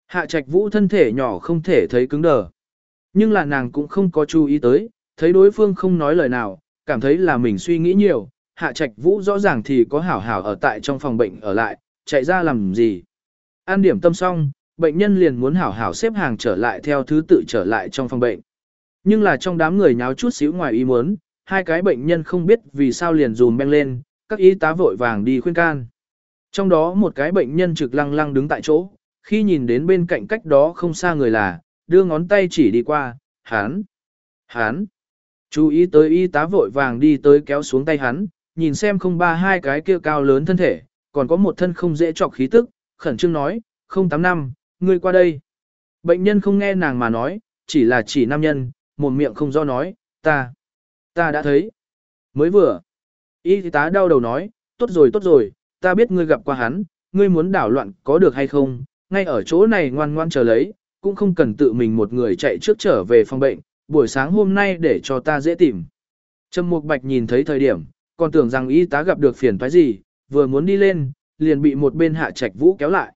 Hạ trạch vũ thân thể nhỏ không thể thấy cứng đờ. Nhưng là nàng cũng không có chú ý tới, thấy đối phương không nói lời nào, cảm thấy là mình suy nghĩ nhiều, hạ trạch vũ rõ ràng thì có hảo hảo ở tại trong phòng bệnh ở lại, chạy ra làm gì. An điểm tâm xong, bệnh nhân liền muốn hảo hảo xếp hàng trở lại theo thứ tự trở lại trong phòng bệnh. Nhưng là trong đám người nháo chút xíu ngoài ý muốn, hai cái bệnh nhân không biết vì sao liền dùm beng lên, các y tá vội vàng đi khuyên can. Trong đó một cái bệnh nhân trực lăng lăng đứng tại chỗ, khi nhìn đến bên cạnh cách đó không xa người là, đưa ngón tay chỉ đi qua, hán, hán. Chú ý tới y tá vội vàng đi tới kéo xuống tay hắn, nhìn xem không ba hai cái kia cao lớn thân thể, còn có một thân không dễ chọc khí tức, khẩn trương nói, không tám năm, ngươi qua đây. Bệnh nhân không nghe nàng mà nói, chỉ là chỉ nam nhân, một miệng không do nói, ta, ta đã thấy. Mới vừa, y tá đau đầu nói, tốt rồi tốt rồi, ta biết ngươi gặp qua hắn, ngươi muốn đảo loạn có được hay không, ngay ở chỗ này ngoan ngoan chờ lấy, cũng không cần tự mình một người chạy trước trở về phòng bệnh, buổi sáng hôm nay để cho ta dễ tìm. Trầm Mục Bạch nhìn thấy thời điểm, còn tưởng rằng y tá gặp được phiền toái gì, vừa muốn đi lên, liền bị một bên hạ trạch vũ kéo lại.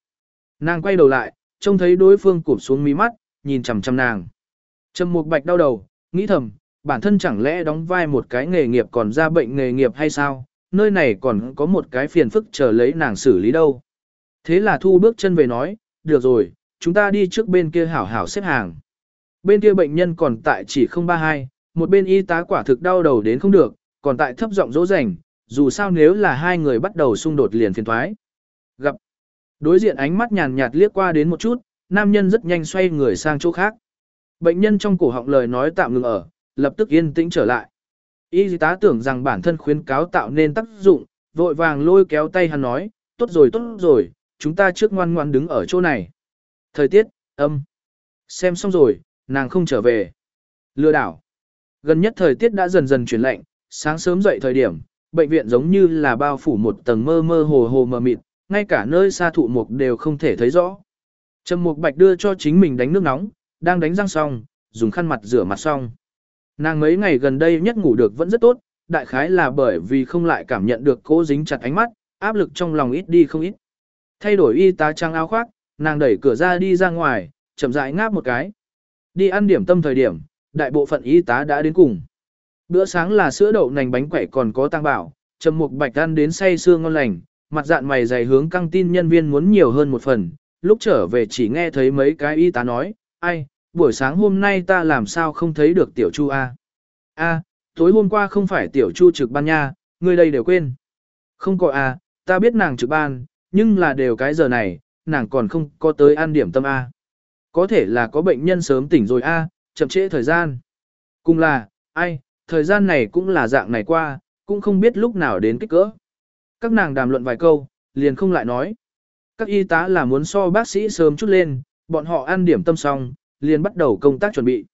Nàng quay đầu lại, trông thấy đối phương cụp xuống mí mắt, nhìn chằm chằm nàng. Trầm Mục Bạch đau đầu, nghĩ thầm, bản thân chẳng lẽ đóng vai một cái nghề nghiệp còn ra bệnh nghề nghiệp hay sao, nơi này còn có một cái phiền phức chờ lấy nàng xử lý đâu. Thế là thu bước chân về nói, được rồi, chúng ta đi trước bên kia hảo hảo xếp hàng. Bên kia bệnh nhân còn tại chỉ 032, một bên y tá quả thực đau đầu đến không được, còn tại thấp giọng dỗ dành, dù sao nếu là hai người bắt đầu xung đột liền phiền thoái. Gặp. Đối diện ánh mắt nhàn nhạt liếc qua đến một chút, nam nhân rất nhanh xoay người sang chỗ khác. Bệnh nhân trong cổ họng lời nói tạm ngừng ở, lập tức yên tĩnh trở lại. Y tá tưởng rằng bản thân khuyến cáo tạo nên tác dụng, vội vàng lôi kéo tay hắn nói, tốt rồi tốt rồi, chúng ta trước ngoan ngoan đứng ở chỗ này. Thời tiết, âm. Xem xong rồi, nàng không trở về. Lừa đảo. Gần nhất thời tiết đã dần dần chuyển lạnh, sáng sớm dậy thời điểm, bệnh viện giống như là bao phủ một tầng mơ mơ hồ hồ mờ mịt, ngay cả nơi xa thụ mục đều không thể thấy rõ. Trầm Mục Bạch đưa cho chính mình đánh nước nóng, đang đánh răng xong, dùng khăn mặt rửa mặt xong. Nàng mấy ngày gần đây nhất ngủ được vẫn rất tốt, đại khái là bởi vì không lại cảm nhận được cố dính chặt ánh mắt, áp lực trong lòng ít đi không ít. Thay đổi y tá trang áo khoác, nàng đẩy cửa ra đi ra ngoài, chậm rãi ngáp một cái. Đi ăn điểm tâm thời điểm, đại bộ phận y tá đã đến cùng. Bữa sáng là sữa đậu nành bánh quẩy còn có tăng bảo, trầm mục bạch ăn đến say sưa ngon lành, mặt dạn mày dày hướng căng tin nhân viên muốn nhiều hơn một phần, lúc trở về chỉ nghe thấy mấy cái y tá nói, ai, buổi sáng hôm nay ta làm sao không thấy được tiểu chu a a tối hôm qua không phải tiểu chu trực ban nha, người đây đều quên. Không có a ta biết nàng trực ban, nhưng là đều cái giờ này, nàng còn không có tới ăn điểm tâm a Có thể là có bệnh nhân sớm tỉnh rồi a chậm trễ thời gian. Cùng là, ai, thời gian này cũng là dạng này qua, cũng không biết lúc nào đến kích cỡ. Các nàng đàm luận vài câu, liền không lại nói. Các y tá là muốn so bác sĩ sớm chút lên, bọn họ ăn điểm tâm xong, liền bắt đầu công tác chuẩn bị.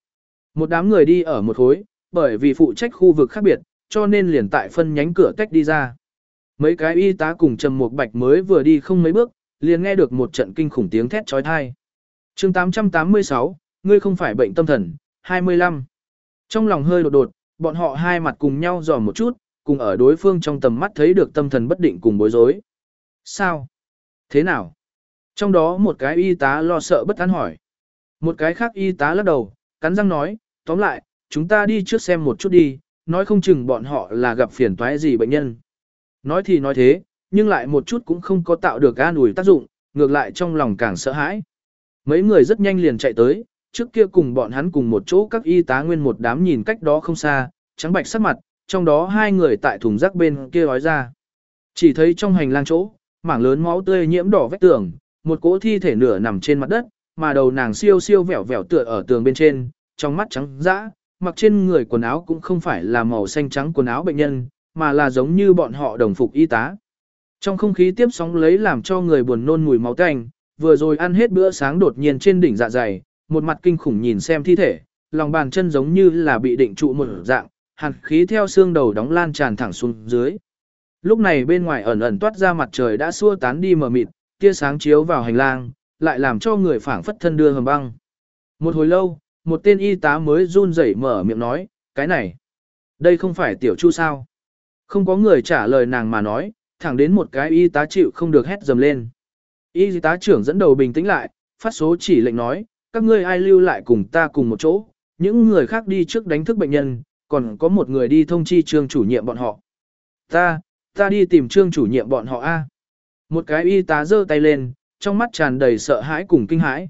Một đám người đi ở một khối, bởi vì phụ trách khu vực khác biệt, cho nên liền tại phân nhánh cửa tách đi ra. Mấy cái y tá cùng Trầm một Bạch mới vừa đi không mấy bước, liền nghe được một trận kinh khủng tiếng thét chói tai. Chương 886, ngươi không phải bệnh tâm thần, 25. Trong lòng hơi đột đột, bọn họ hai mặt cùng nhau dò một chút, cùng ở đối phương trong tầm mắt thấy được tâm thần bất định cùng bối rối. Sao? Thế nào? Trong đó một cái y tá lo sợ bất an hỏi. Một cái khác y tá lắc đầu, cắn răng nói, tóm lại, chúng ta đi trước xem một chút đi, nói không chừng bọn họ là gặp phiền toái gì bệnh nhân. Nói thì nói thế, nhưng lại một chút cũng không có tạo được an ủi tác dụng, ngược lại trong lòng càng sợ hãi. Mấy người rất nhanh liền chạy tới, trước kia cùng bọn hắn cùng một chỗ các y tá nguyên một đám nhìn cách đó không xa, trắng bạch sắc mặt, trong đó hai người tại thùng rác bên kia nói ra. Chỉ thấy trong hành lang chỗ, mảng lớn máu tươi nhiễm đỏ vách tường, một cỗ thi thể nửa nằm trên mặt đất, mà đầu nàng siêu siêu vẹo vẹo tựa ở tường bên trên, trong mắt trắng dã, mặc trên người quần áo cũng không phải là màu xanh trắng quần áo bệnh nhân, mà là giống như bọn họ đồng phục y tá. Trong không khí tiếp sóng lấy làm cho người buồn nôn mùi máu tanh, vừa rồi ăn hết bữa sáng đột nhiên trên đỉnh dạ dày, một mặt kinh khủng nhìn xem thi thể, lòng bàn chân giống như là bị định trụ một dạng, hàn khí theo xương đầu đóng lan tràn thẳng xuống dưới. Lúc này bên ngoài ẩn ẩn toát ra mặt trời đã xua tán đi mờ mịt, tia sáng chiếu vào hành lang, lại làm cho người phảng phất thân đưa hầm băng. Một hồi lâu, một tên y tá mới run rẩy mở miệng nói, cái này, đây không phải tiểu chu sao. Không có người trả lời nàng mà nói, thẳng đến một cái y tá chịu không được hét dầm lên. Y tá trưởng dẫn đầu bình tĩnh lại, phát số chỉ lệnh nói, các ngươi ai lưu lại cùng ta cùng một chỗ, những người khác đi trước đánh thức bệnh nhân, còn có một người đi thông chi trương chủ nhiệm bọn họ. Ta, ta đi tìm trương chủ nhiệm bọn họ a. Một cái y tá giơ tay lên, trong mắt tràn đầy sợ hãi cùng kinh hãi.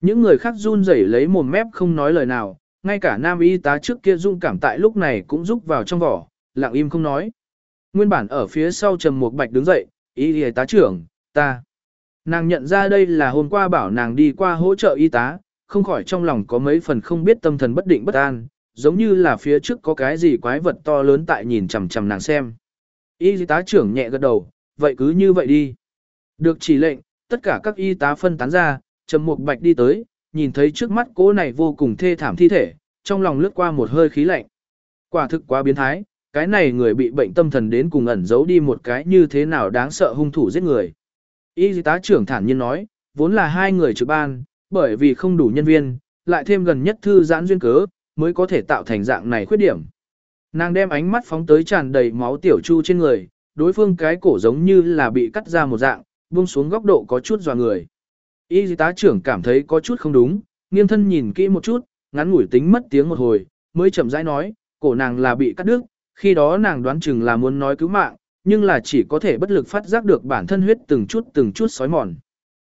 Những người khác run rẩy lấy mồm mép không nói lời nào, ngay cả nam y tá trước kia dung cảm tại lúc này cũng rúc vào trong vỏ, lặng im không nói. Nguyên bản ở phía sau trầm một bạch đứng dậy, y tá trưởng, ta. Nàng nhận ra đây là hôm qua bảo nàng đi qua hỗ trợ y tá, không khỏi trong lòng có mấy phần không biết tâm thần bất định bất an, giống như là phía trước có cái gì quái vật to lớn tại nhìn chằm chằm nàng xem. Y tá trưởng nhẹ gật đầu, vậy cứ như vậy đi. Được chỉ lệnh, tất cả các y tá phân tán ra, Trầm Mục Bạch đi tới, nhìn thấy trước mắt cô này vô cùng thê thảm thi thể, trong lòng lướt qua một hơi khí lạnh. Quả thực quá biến thái, cái này người bị bệnh tâm thần đến cùng ẩn giấu đi một cái như thế nào đáng sợ hung thủ giết người. Y tá trưởng thản nhiên nói, vốn là hai người trực ban, bởi vì không đủ nhân viên, lại thêm gần nhất thư giãn duyên cớ, mới có thể tạo thành dạng này khuyết điểm. Nàng đem ánh mắt phóng tới tràn đầy máu tiểu chu trên người, đối phương cái cổ giống như là bị cắt ra một dạng, buông xuống góc độ có chút dò người. Y tá trưởng cảm thấy có chút không đúng, nghiêng thân nhìn kỹ một chút, ngắn ngủi tính mất tiếng một hồi, mới chậm rãi nói, cổ nàng là bị cắt đứt, khi đó nàng đoán chừng là muốn nói cứu mạng, nhưng là chỉ có thể bất lực phát giác được bản thân huyết từng chút từng chút sói mòn.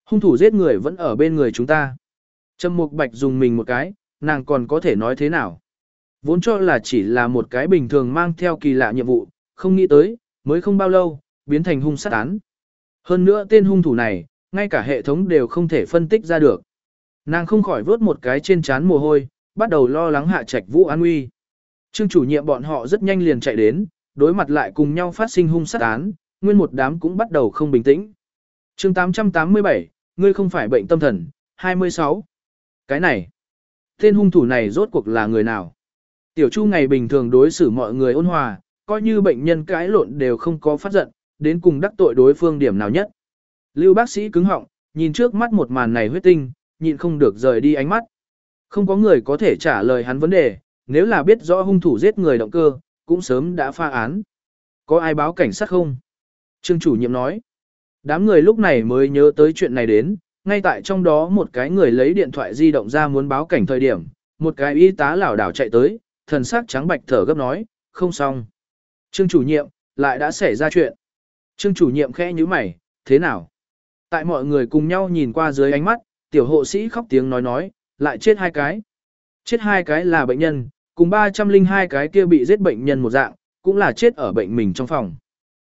Hung thủ giết người vẫn ở bên người chúng ta. Trầm Mục Bạch dùng mình một cái, nàng còn có thể nói thế nào? Vốn cho là chỉ là một cái bình thường mang theo kỳ lạ nhiệm vụ, không nghĩ tới, mới không bao lâu, biến thành hung sát án. Hơn nữa tên hung thủ này, ngay cả hệ thống đều không thể phân tích ra được. Nàng không khỏi vớt một cái trên trán mồ hôi, bắt đầu lo lắng hạ trạch vũ an nguy. Trương chủ nhiệm bọn họ rất nhanh liền chạy đến, đối mặt lại cùng nhau phát sinh hung sát án, nguyên một đám cũng bắt đầu không bình tĩnh. chương 887, ngươi không phải bệnh tâm thần, 26. Cái này, tên hung thủ này rốt cuộc là người nào? Tiểu Chu ngày bình thường đối xử mọi người ôn hòa, coi như bệnh nhân cãi lộn đều không có phát giận, đến cùng đắc tội đối phương điểm nào nhất. Lưu bác sĩ cứng họng, nhìn trước mắt một màn này huyết tinh, nhịn không được rời đi ánh mắt. Không có người có thể trả lời hắn vấn đề, nếu là biết rõ hung thủ giết người động cơ, cũng sớm đã pha án. Có ai báo cảnh sát không? Trương chủ nhiệm nói. Đám người lúc này mới nhớ tới chuyện này đến, ngay tại trong đó một cái người lấy điện thoại di động ra muốn báo cảnh thời điểm, một cái y tá lảo đảo chạy tới, thần sắc trắng bạch thở gấp nói, không xong. Trương chủ nhiệm, lại đã xảy ra chuyện. Trương chủ nhiệm khẽ như mày, thế nào? Tại mọi người cùng nhau nhìn qua dưới ánh mắt, tiểu hộ sĩ khóc tiếng nói nói, lại chết hai cái. Chết hai cái là bệnh nhân, cùng 302 cái kia bị giết bệnh nhân một dạng, cũng là chết ở bệnh mình trong phòng.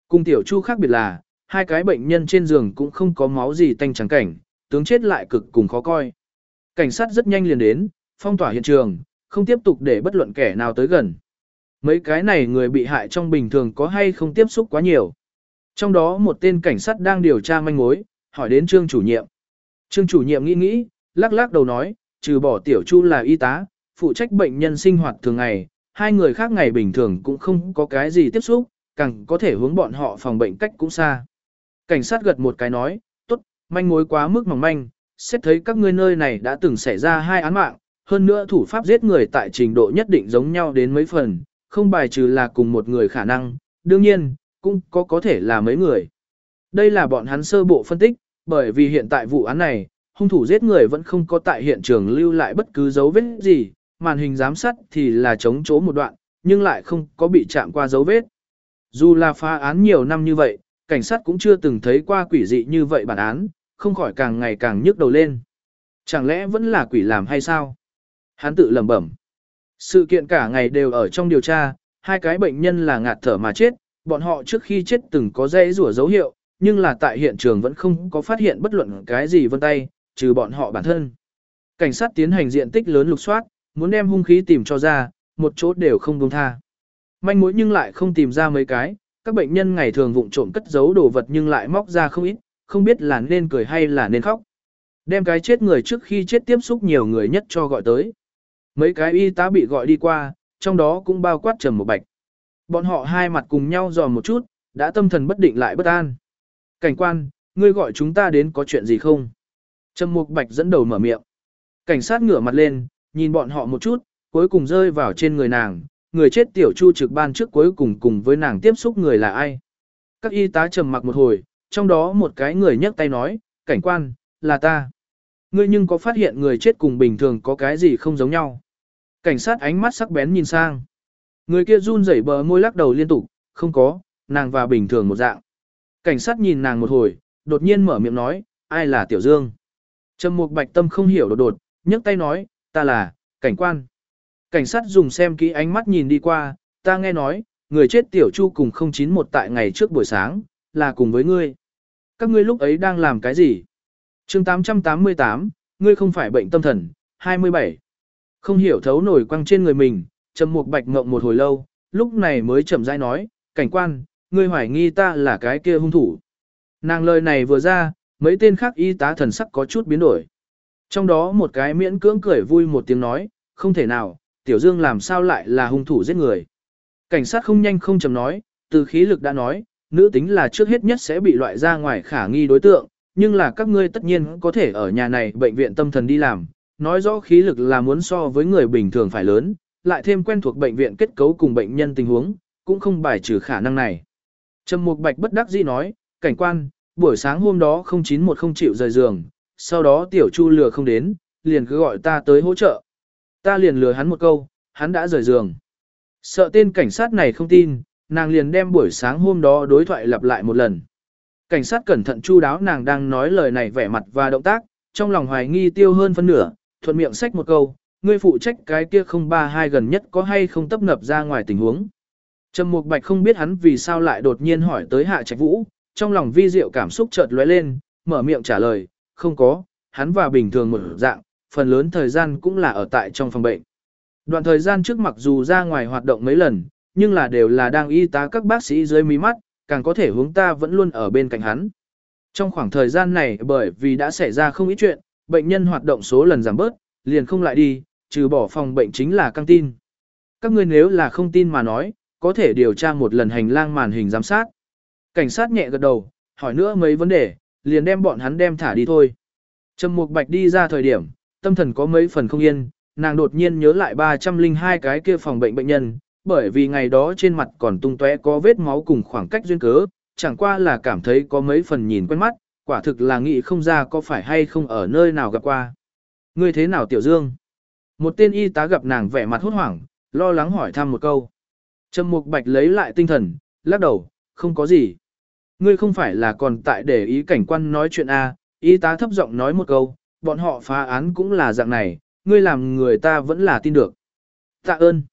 Cùng tiểu chu khác biệt là, hai cái bệnh nhân trên giường cũng không có máu gì tanh trắng cảnh, tướng chết lại cực cùng khó coi. Cảnh sát rất nhanh liền đến, phong tỏa hiện trường, không tiếp tục để bất luận kẻ nào tới gần. Mấy cái này người bị hại trong bình thường có hay không tiếp xúc quá nhiều. Trong đó một tên cảnh sát đang điều tra manh mối, hỏi đến trương chủ nhiệm. Trương chủ nhiệm nghĩ nghĩ, lắc lắc đầu nói, trừ bỏ tiểu chu là y tá, phụ trách bệnh nhân sinh hoạt thường ngày, hai người khác ngày bình thường cũng không có cái gì tiếp xúc, càng có thể hướng bọn họ phòng bệnh cách cũng xa. Cảnh sát gật một cái nói, tốt, manh mối quá mức mỏng manh, xét thấy các ngươi nơi này đã từng xảy ra hai án mạng, hơn nữa thủ pháp giết người tại trình độ nhất định giống nhau đến mấy phần, không bài trừ là cùng một người khả năng, đương nhiên, cũng có có thể là mấy người. Đây là bọn hắn sơ bộ phân tích, bởi vì hiện tại vụ án này, hung thủ giết người vẫn không có tại hiện trường lưu lại bất cứ dấu vết gì, màn hình giám sát thì là chống chỗ một đoạn, nhưng lại không có bị chạm qua dấu vết. Dù là phá án nhiều năm như vậy, cảnh sát cũng chưa từng thấy qua quỷ dị như vậy bản án, không khỏi càng ngày càng nhức đầu lên. Chẳng lẽ vẫn là quỷ làm hay sao? Hắn tự lẩm bẩm. Sự kiện cả ngày đều ở trong điều tra, hai cái bệnh nhân là ngạt thở mà chết, bọn họ trước khi chết từng có dây rủa dấu hiệu, nhưng là tại hiện trường vẫn không có phát hiện bất luận cái gì vân tay, trừ bọn họ bản thân. Cảnh sát tiến hành diện tích lớn lục soát, muốn đem hung khí tìm cho ra, một chỗ đều không buông tha. Manh mối nhưng lại không tìm ra mấy cái, các bệnh nhân ngày thường vụng trộm cất giấu đồ vật nhưng lại móc ra không ít, không biết là nên cười hay là nên khóc. Đem cái chết người trước khi chết tiếp xúc nhiều người nhất cho gọi tới. Mấy cái y tá bị gọi đi qua, trong đó cũng bao quát trầm một bạch. Bọn họ hai mặt cùng nhau dò một chút, đã tâm thần bất định lại bất an. Cảnh quan, ngươi gọi chúng ta đến có chuyện gì không? Trầm Mục Bạch dẫn đầu mở miệng. Cảnh sát ngửa mặt lên, nhìn bọn họ một chút, cuối cùng rơi vào trên người nàng, người chết tiểu chu trực ban trước cuối cùng cùng với nàng tiếp xúc người là ai. Các y tá trầm mặc một hồi, trong đó một cái người nhấc tay nói, cảnh quan, là ta. Ngươi nhưng có phát hiện người chết cùng bình thường có cái gì không giống nhau. Cảnh sát ánh mắt sắc bén nhìn sang. Người kia run rẩy bờ môi lắc đầu liên tục, không có, nàng và bình thường một dạng. Cảnh sát nhìn nàng một hồi, đột nhiên mở miệng nói, ai là Tiểu Dương. Trầm Mục Bạch Tâm không hiểu đột đột, nhấc tay nói, ta là, cảnh quan. Cảnh sát dùng xem kỹ ánh mắt nhìn đi qua, ta nghe nói, người chết Tiểu Chu cùng 091 tại ngày trước buổi sáng, là cùng với ngươi. Các ngươi lúc ấy đang làm cái gì? chương 888, ngươi không phải bệnh tâm thần, 27. Không hiểu thấu nổi quăng trên người mình, Trầm Mục Bạch ngộng một hồi lâu, lúc này mới chậm rãi nói, cảnh quan, ngươi hoài nghi ta là cái kia hung thủ. Nàng lời này vừa ra, mấy tên khác y tá thần sắc có chút biến đổi. Trong đó một cái miễn cưỡng cười vui một tiếng nói, không thể nào, Tiểu Dương làm sao lại là hung thủ giết người. Cảnh sát không nhanh không chậm nói, từ khí lực đã nói, nữ tính là trước hết nhất sẽ bị loại ra ngoài khả nghi đối tượng, nhưng là các ngươi tất nhiên có thể ở nhà này bệnh viện tâm thần đi làm, nói rõ khí lực là muốn so với người bình thường phải lớn, lại thêm quen thuộc bệnh viện kết cấu cùng bệnh nhân tình huống, cũng không bài trừ khả năng này. Trầm Mục Bạch bất đắc dĩ nói, cảnh quan, buổi sáng hôm đó 091 không chịu rời giường, sau đó tiểu chu lừa không đến, liền cứ gọi ta tới hỗ trợ. Ta liền lừa hắn một câu, hắn đã rời giường. Sợ tên cảnh sát này không tin, nàng liền đem buổi sáng hôm đó đối thoại lặp lại một lần. Cảnh sát cẩn thận chu đáo nàng đang nói lời này vẻ mặt và động tác, trong lòng hoài nghi tiêu hơn phân nửa, thuận miệng xách một câu, ngươi phụ trách cái kia không ba hai gần nhất có hay không tấp nập ra ngoài tình huống. Trầm Mục Bạch không biết hắn vì sao lại đột nhiên hỏi tới Hạ Trạch Vũ, trong lòng vi diệu cảm xúc chợt lóe lên, mở miệng trả lời, không có, hắn và bình thường một dạng, phần lớn thời gian cũng là ở tại trong phòng bệnh. Đoạn thời gian trước mặc dù ra ngoài hoạt động mấy lần, nhưng là đều là đang y tá các bác sĩ dưới mí mắt, càng có thể hướng ta vẫn luôn ở bên cạnh hắn. Trong khoảng thời gian này bởi vì đã xảy ra không ít chuyện, bệnh nhân hoạt động số lần giảm bớt, liền không lại đi, trừ bỏ phòng bệnh chính là căng tin. Các ngươi nếu là không tin mà nói, có thể điều tra một lần hành lang màn hình giám sát. Cảnh sát nhẹ gật đầu, hỏi nữa mấy vấn đề, liền đem bọn hắn đem thả đi thôi. Trầm Mục Bạch đi ra thời điểm, tâm thần có mấy phần không yên, nàng đột nhiên nhớ lại 302 cái kia phòng bệnh bệnh nhân, bởi vì ngày đó trên mặt còn tung tóe có vết máu cùng khoảng cách duyên cớ, chẳng qua là cảm thấy có mấy phần nhìn quen mắt, quả thực là nghĩ không ra có phải hay không ở nơi nào gặp qua. Ngươi thế nào Tiểu Dương? Một tên y tá gặp nàng vẻ mặt hốt hoảng, lo lắng hỏi thăm một câu. Trầm Mục Bạch lấy lại tinh thần, lắc đầu, không có gì. Ngươi không phải là còn tại để ý cảnh quan nói chuyện A, y tá thấp giọng nói một câu, bọn họ phá án cũng là dạng này, ngươi làm người ta vẫn là tin được. Tạ ơn.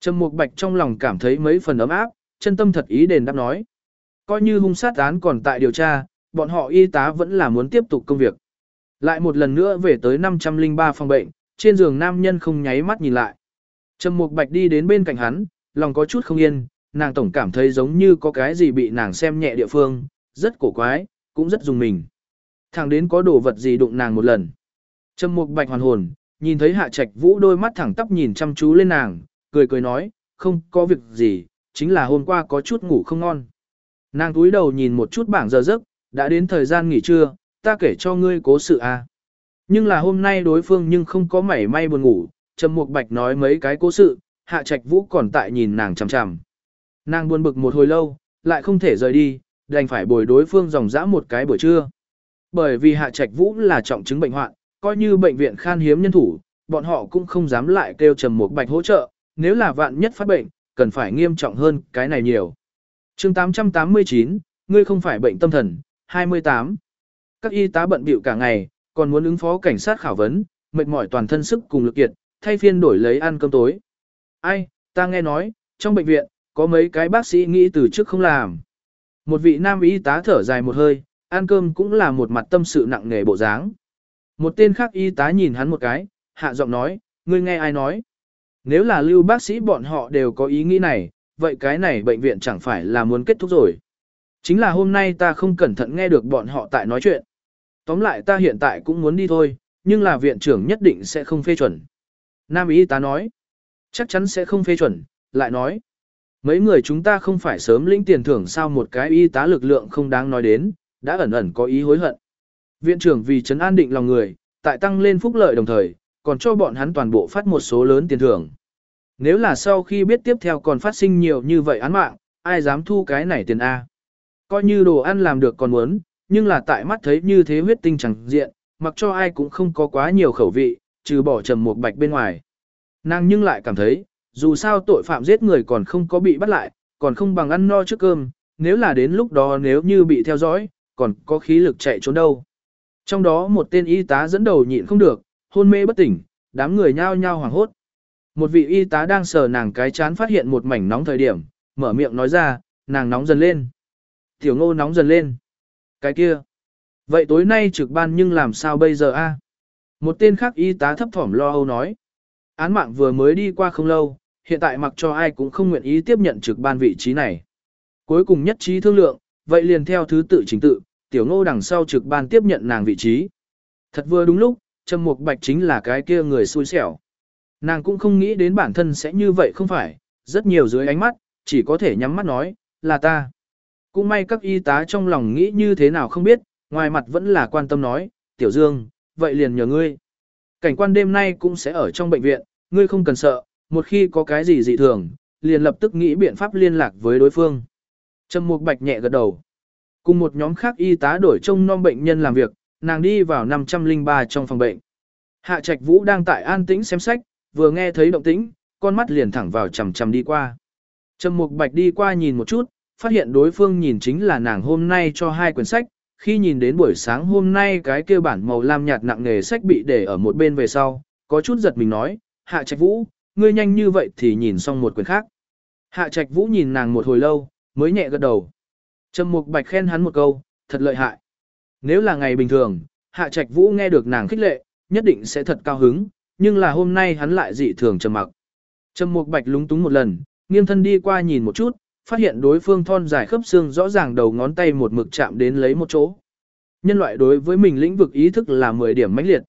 Trầm Mục Bạch trong lòng cảm thấy mấy phần ấm áp, chân tâm thật ý đền đáp nói. Coi như hung sát án còn tại điều tra, bọn họ y tá vẫn là muốn tiếp tục công việc. Lại một lần nữa về tới 503 phòng bệnh, trên giường nam nhân không nháy mắt nhìn lại. Trầm Mục Bạch đi đến bên cạnh hắn, lòng có chút không yên, nàng tổng cảm thấy giống như có cái gì bị nàng xem nhẹ địa phương, rất cổ quái, cũng rất dùng mình. Thẳng đến có đồ vật gì đụng nàng một lần. Trầm Mục Bạch hoàn hồn, nhìn thấy Hạ Trạch Vũ đôi mắt thẳng tắp nhìn chăm chú lên nàng, cười cười nói, không có việc gì, chính là hôm qua có chút ngủ không ngon. Nàng túi đầu nhìn một chút bảng giờ giấc, đã đến thời gian nghỉ trưa, ta kể cho ngươi cố sự à. Nhưng là hôm nay đối phương nhưng không có mảy may buồn ngủ, Trầm Mục Bạch nói mấy cái cố sự, Hạ Trạch Vũ còn tại nhìn nàng chằm chằm. Nàng buồn bực một hồi lâu, lại không thể rời đi, đành phải bồi đối phương dòng dã một cái buổi trưa. Bởi vì Hạ Trạch Vũ là trọng chứng bệnh hoạn, coi như bệnh viện khan hiếm nhân thủ, bọn họ cũng không dám lại kêu Trầm Mục Bạch hỗ trợ, nếu là vạn nhất phát bệnh, cần phải nghiêm trọng hơn cái này nhiều. chương 889, ngươi không phải bệnh tâm thần, 28. Các y tá bận bịu cả ngày, còn muốn ứng phó cảnh sát khảo vấn, mệt mỏi toàn thân sức cùng lực kiệt, thay phiên đổi lấy ăn cơm tối. Ai, ta nghe nói, trong bệnh viện, có mấy cái bác sĩ nghĩ từ trước không làm. Một vị nam y tá thở dài một hơi, ăn cơm cũng là một mặt tâm sự nặng nề bộ dáng. Một tên khác y tá nhìn hắn một cái, hạ giọng nói, ngươi nghe ai nói. Nếu là lưu bác sĩ bọn họ đều có ý nghĩ này, vậy cái này bệnh viện chẳng phải là muốn kết thúc rồi. Chính là hôm nay ta không cẩn thận nghe được bọn họ tại nói chuyện. Tóm lại ta hiện tại cũng muốn đi thôi, nhưng là viện trưởng nhất định sẽ không phê chuẩn. Nam y tá nói, chắc chắn sẽ không phê chuẩn, lại nói. Mấy người chúng ta không phải sớm lĩnh tiền thưởng sao một cái y tá lực lượng không đáng nói đến, đã ẩn ẩn có ý hối hận. Viện trưởng vì trấn an định lòng người, tại tăng lên phúc lợi đồng thời, còn cho bọn hắn toàn bộ phát một số lớn tiền thưởng. Nếu là sau khi biết tiếp theo còn phát sinh nhiều như vậy án mạng, ai dám thu cái này tiền A. Coi như đồ ăn làm được còn muốn, nhưng là tại mắt thấy như thế huyết tinh chẳng diện, mặc cho ai cũng không có quá nhiều khẩu vị, trừ bỏ trầm một bạch bên ngoài. Nàng nhưng lại cảm thấy, dù sao tội phạm giết người còn không có bị bắt lại, còn không bằng ăn no trước cơm, nếu là đến lúc đó nếu như bị theo dõi, còn có khí lực chạy trốn đâu. Trong đó một tên y tá dẫn đầu nhịn không được, hôn mê bất tỉnh, đám người nhao nhao hoảng hốt. Một vị y tá đang sờ nàng cái chán phát hiện một mảnh nóng thời điểm, mở miệng nói ra, nàng nóng dần lên. Tiểu ngô nóng dần lên. Cái kia. Vậy tối nay trực ban nhưng làm sao bây giờ a? Một tên khác y tá thấp thỏm lo âu nói. Án mạng vừa mới đi qua không lâu, hiện tại mặc cho ai cũng không nguyện ý tiếp nhận trực ban vị trí này. Cuối cùng nhất trí thương lượng, vậy liền theo thứ tự chính tự, tiểu ngô đằng sau trực ban tiếp nhận nàng vị trí. Thật vừa đúng lúc, Trầm Mục Bạch chính là cái kia người xui xẻo. Nàng cũng không nghĩ đến bản thân sẽ như vậy không phải, rất nhiều dưới ánh mắt, chỉ có thể nhắm mắt nói, là ta. Cũng may các y tá trong lòng nghĩ như thế nào không biết, ngoài mặt vẫn là quan tâm nói, tiểu dương, vậy liền nhờ ngươi. Cảnh quan đêm nay cũng sẽ ở trong bệnh viện, ngươi không cần sợ, một khi có cái gì dị thường, liền lập tức nghĩ biện pháp liên lạc với đối phương. Trầm Mục Bạch nhẹ gật đầu. Cùng một nhóm khác y tá đổi trông non bệnh nhân làm việc, nàng đi vào 503 trong phòng bệnh. Hạ Trạch Vũ đang tại an tĩnh xem sách, vừa nghe thấy động tĩnh, con mắt liền thẳng vào chằm chằm đi qua. Trầm Mục Bạch đi qua nhìn một chút, phát hiện đối phương nhìn chính là nàng hôm nay cho hai quyển sách, khi nhìn đến buổi sáng hôm nay cái kia bản màu lam nhạt nặng nghề sách bị để ở một bên về sau, có chút giật mình nói, Hạ Trạch Vũ, ngươi nhanh như vậy thì nhìn xong một quyển khác. Hạ Trạch Vũ nhìn nàng một hồi lâu, mới nhẹ gật đầu. Trầm Mục Bạch khen hắn một câu, thật lợi hại. Nếu là ngày bình thường, Hạ Trạch Vũ nghe được nàng khích lệ, nhất định sẽ thật cao hứng, nhưng là hôm nay hắn lại dị thường trầm mặc. Trầm Mục Bạch lúng túng một lần, nghiêng thân đi qua nhìn một chút, phát hiện đối phương thon dài khớp xương rõ ràng đầu ngón tay một mực chạm đến lấy một chỗ. Nhân loại đối với mình lĩnh vực ý thức là 10 điểm mãnh liệt.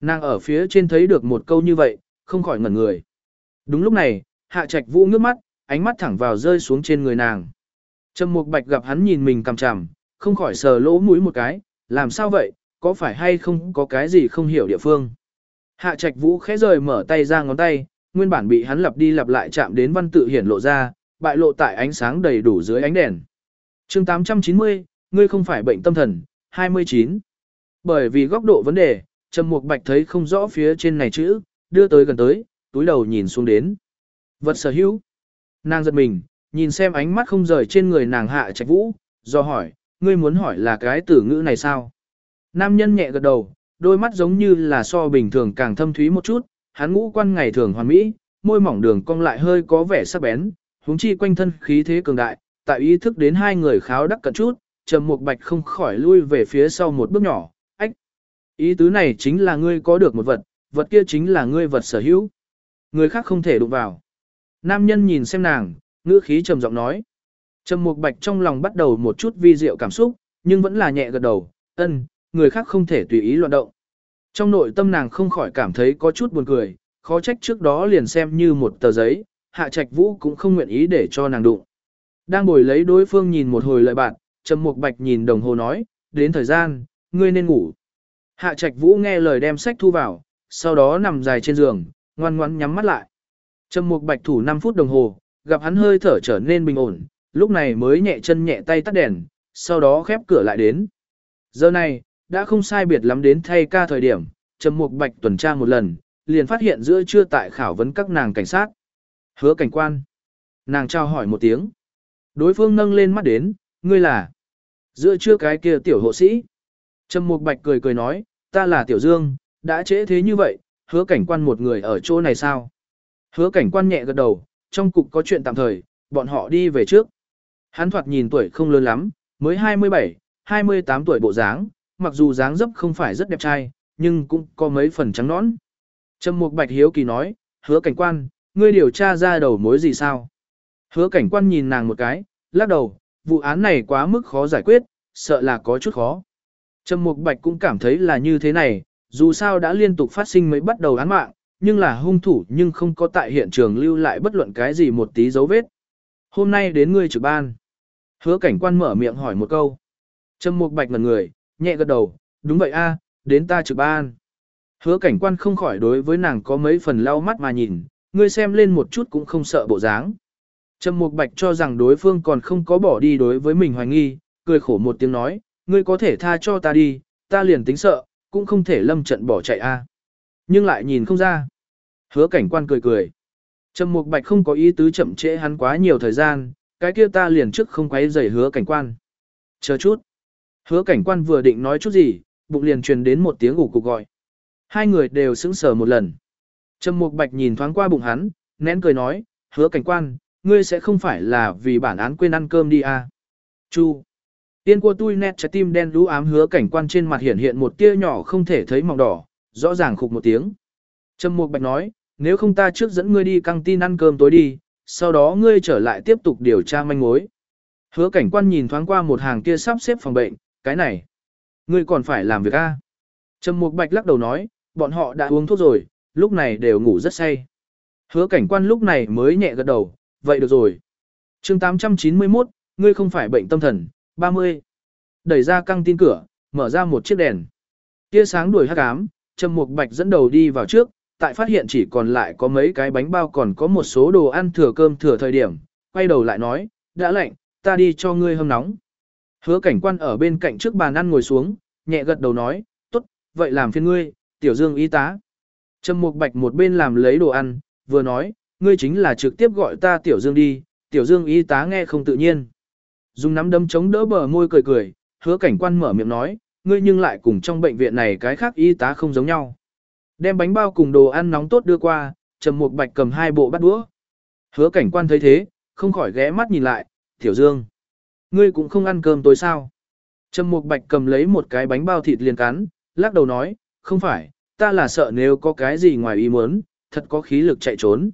Nàng ở phía trên thấy được một câu như vậy, không khỏi ngẩn người. Đúng lúc này, Hạ Trạch Vũ ngước mắt, ánh mắt thẳng vào rơi xuống trên người nàng. Trầm Mục Bạch gặp hắn nhìn mình cằm chằm, không khỏi sờ lỗ mũi một cái, làm sao vậy, có phải hay không có cái gì không hiểu địa phương. Hạ Trạch Vũ khẽ rời mở tay ra ngón tay, nguyên bản bị hắn lặp đi lặp lại chạm đến văn tự hiển lộ ra, bại lộ tại ánh sáng đầy đủ dưới ánh đèn. Chương 890, ngươi không phải bệnh tâm thần, 29. Bởi vì góc độ vấn đề, Trầm Mục Bạch thấy không rõ phía trên này chữ, đưa tới gần tới, túi đầu nhìn xuống đến. Vật sở hữu. Nàng giật mình, nhìn xem ánh mắt không rời trên người nàng hạ trạch vũ, do hỏi, ngươi muốn hỏi là cái tử ngữ này sao? Nam nhân nhẹ gật đầu, đôi mắt giống như là so bình thường càng thâm thúy một chút, hắn ngũ quan ngày thường hoàn mỹ, môi mỏng đường cong lại hơi có vẻ sắc bén, huống chi quanh thân khí thế cường đại, tại ý thức đến hai người kháo đắc cận chút, Trầm Mục Bạch không khỏi lui về phía sau một bước nhỏ, ách. Ý tứ này chính là ngươi có được một vật, vật kia chính là ngươi vật sở hữu. Người khác không thể đụng vào. Nam nhân nhìn xem nàng, ngữ khí trầm giọng nói. Trầm Mục Bạch trong lòng bắt đầu một chút vi diệu cảm xúc, nhưng vẫn là nhẹ gật đầu, ân, người khác không thể tùy ý loạn động. Trong nội tâm nàng không khỏi cảm thấy có chút buồn cười, khó trách trước đó liền xem như một tờ giấy, Hạ Trạch Vũ cũng không nguyện ý để cho nàng đụng. Đang ngồi lấy đối phương nhìn một hồi lợi bạn, Trầm Mục Bạch nhìn đồng hồ nói, đến thời gian, ngươi nên ngủ. Hạ Trạch Vũ nghe lời đem sách thu vào, sau đó nằm dài trên giường, ngoan ngoãn nhắm mắt lại. Trầm Mục Bạch thủ 5 phút đồng hồ, gặp hắn hơi thở trở nên bình ổn, lúc này mới nhẹ chân nhẹ tay tắt đèn, sau đó khép cửa lại đến. Giờ này, đã không sai biệt lắm đến thay ca thời điểm, Trầm Mục Bạch tuần tra một lần, liền phát hiện giữa trưa tại khảo vấn các nàng cảnh sát. Hứa cảnh quan. Nàng trao hỏi một tiếng. Đối phương nâng lên mắt đến, ngươi là. Giữa trưa cái kia tiểu hộ sĩ. Trầm Mục Bạch cười cười nói, ta là Tiểu Dương, đã trễ thế như vậy, hứa cảnh quan một người ở chỗ này sao? Hứa cảnh quan nhẹ gật đầu, trong cục có chuyện tạm thời, bọn họ đi về trước. Hắn thoạt nhìn tuổi không lớn lắm, mới 27, 28 tuổi bộ dáng, mặc dù dáng dấp không phải rất đẹp trai, nhưng cũng có mấy phần trắng nõn. Trầm Mục Bạch hiếu kỳ nói, hứa cảnh quan, ngươi điều tra ra đầu mối gì sao? Hứa cảnh quan nhìn nàng một cái, lắc đầu, vụ án này quá mức khó giải quyết, sợ là có chút khó. Trầm Mục Bạch cũng cảm thấy là như thế này, dù sao đã liên tục phát sinh mới bắt đầu án mạng, nhưng là hung thủ nhưng không có tại hiện trường lưu lại bất luận cái gì một tí dấu vết. Hôm nay đến ngươi trực ban. Hứa cảnh quan mở miệng hỏi một câu. Trầm Mục Bạch ngẩn người, nhẹ gật đầu, đúng vậy a, đến ta trực ban. Hứa cảnh quan không khỏi đối với nàng có mấy phần lau mắt mà nhìn, ngươi xem lên một chút cũng không sợ bộ dáng. Trầm Mục Bạch cho rằng đối phương còn không có bỏ đi đối với mình hoài nghi, cười khổ một tiếng nói, ngươi có thể tha cho ta đi, ta liền tính sợ, cũng không thể lâm trận bỏ chạy a. Nhưng lại nhìn không ra. Hứa cảnh quan cười cười. Trầm Mục Bạch không có ý tứ chậm trễ hắn quá nhiều thời gian, cái kia ta liền trước không quấy rầy hứa cảnh quan. Chờ chút. Hứa cảnh quan vừa định nói chút gì, bụng liền truyền đến một tiếng ủ cục gọi. Hai người đều sững sờ một lần. Trầm Mục Bạch nhìn thoáng qua bụng hắn, nén cười nói, hứa cảnh quan, ngươi sẽ không phải là vì bản án quên ăn cơm đi à. Chu. Tiên của tôi nét trái tim đen đú ám hứa cảnh quan trên mặt hiện hiện một tia nhỏ không thể thấy màu đỏ, rõ ràng khục một tiếng. Trầm Mục Bạch nói, nếu không ta trước dẫn ngươi đi căng tin ăn cơm tối đi, sau đó ngươi trở lại tiếp tục điều tra manh mối. Hứa cảnh quan nhìn thoáng qua một hàng kia sắp xếp phòng bệnh, cái này. Ngươi còn phải làm việc a? À? Trầm Mục Bạch lắc đầu nói, bọn họ đã uống thuốc rồi, lúc này đều ngủ rất say. Hứa cảnh quan lúc này mới nhẹ gật đầu, vậy được rồi. chương 891, ngươi không phải bệnh tâm thần, 30. Đẩy ra căng tin cửa, mở ra một chiếc đèn. Tia sáng đuổi hắc ám, Trầm Mục Bạch dẫn đầu đi vào trước, tại phát hiện chỉ còn lại có mấy cái bánh bao còn có một số đồ ăn thừa cơm thừa thời điểm, quay đầu lại nói, đã lạnh, ta đi cho ngươi hâm nóng. Hứa cảnh quan ở bên cạnh trước bàn ăn ngồi xuống, nhẹ gật đầu nói, tốt, vậy làm phiền ngươi, tiểu dương y tá. Trầm Mục Bạch một bên làm lấy đồ ăn, vừa nói, ngươi chính là trực tiếp gọi ta tiểu dương đi, tiểu dương y tá nghe không tự nhiên. Dùng nắm đấm chống đỡ bờ môi cười cười, hứa cảnh quan mở miệng nói, ngươi nhưng lại cùng trong bệnh viện này cái khác y tá không giống nhau. Đem bánh bao cùng đồ ăn nóng tốt đưa qua, Trầm Mục Bạch cầm hai bộ bát đũa. Hứa cảnh quan thấy thế, không khỏi ghé mắt nhìn lại, Tiểu Dương. Ngươi cũng không ăn cơm tối sao. Trầm Mục Bạch cầm lấy một cái bánh bao thịt liền cắn, lắc đầu nói, không phải, ta là sợ nếu có cái gì ngoài ý muốn, thật có khí lực chạy trốn.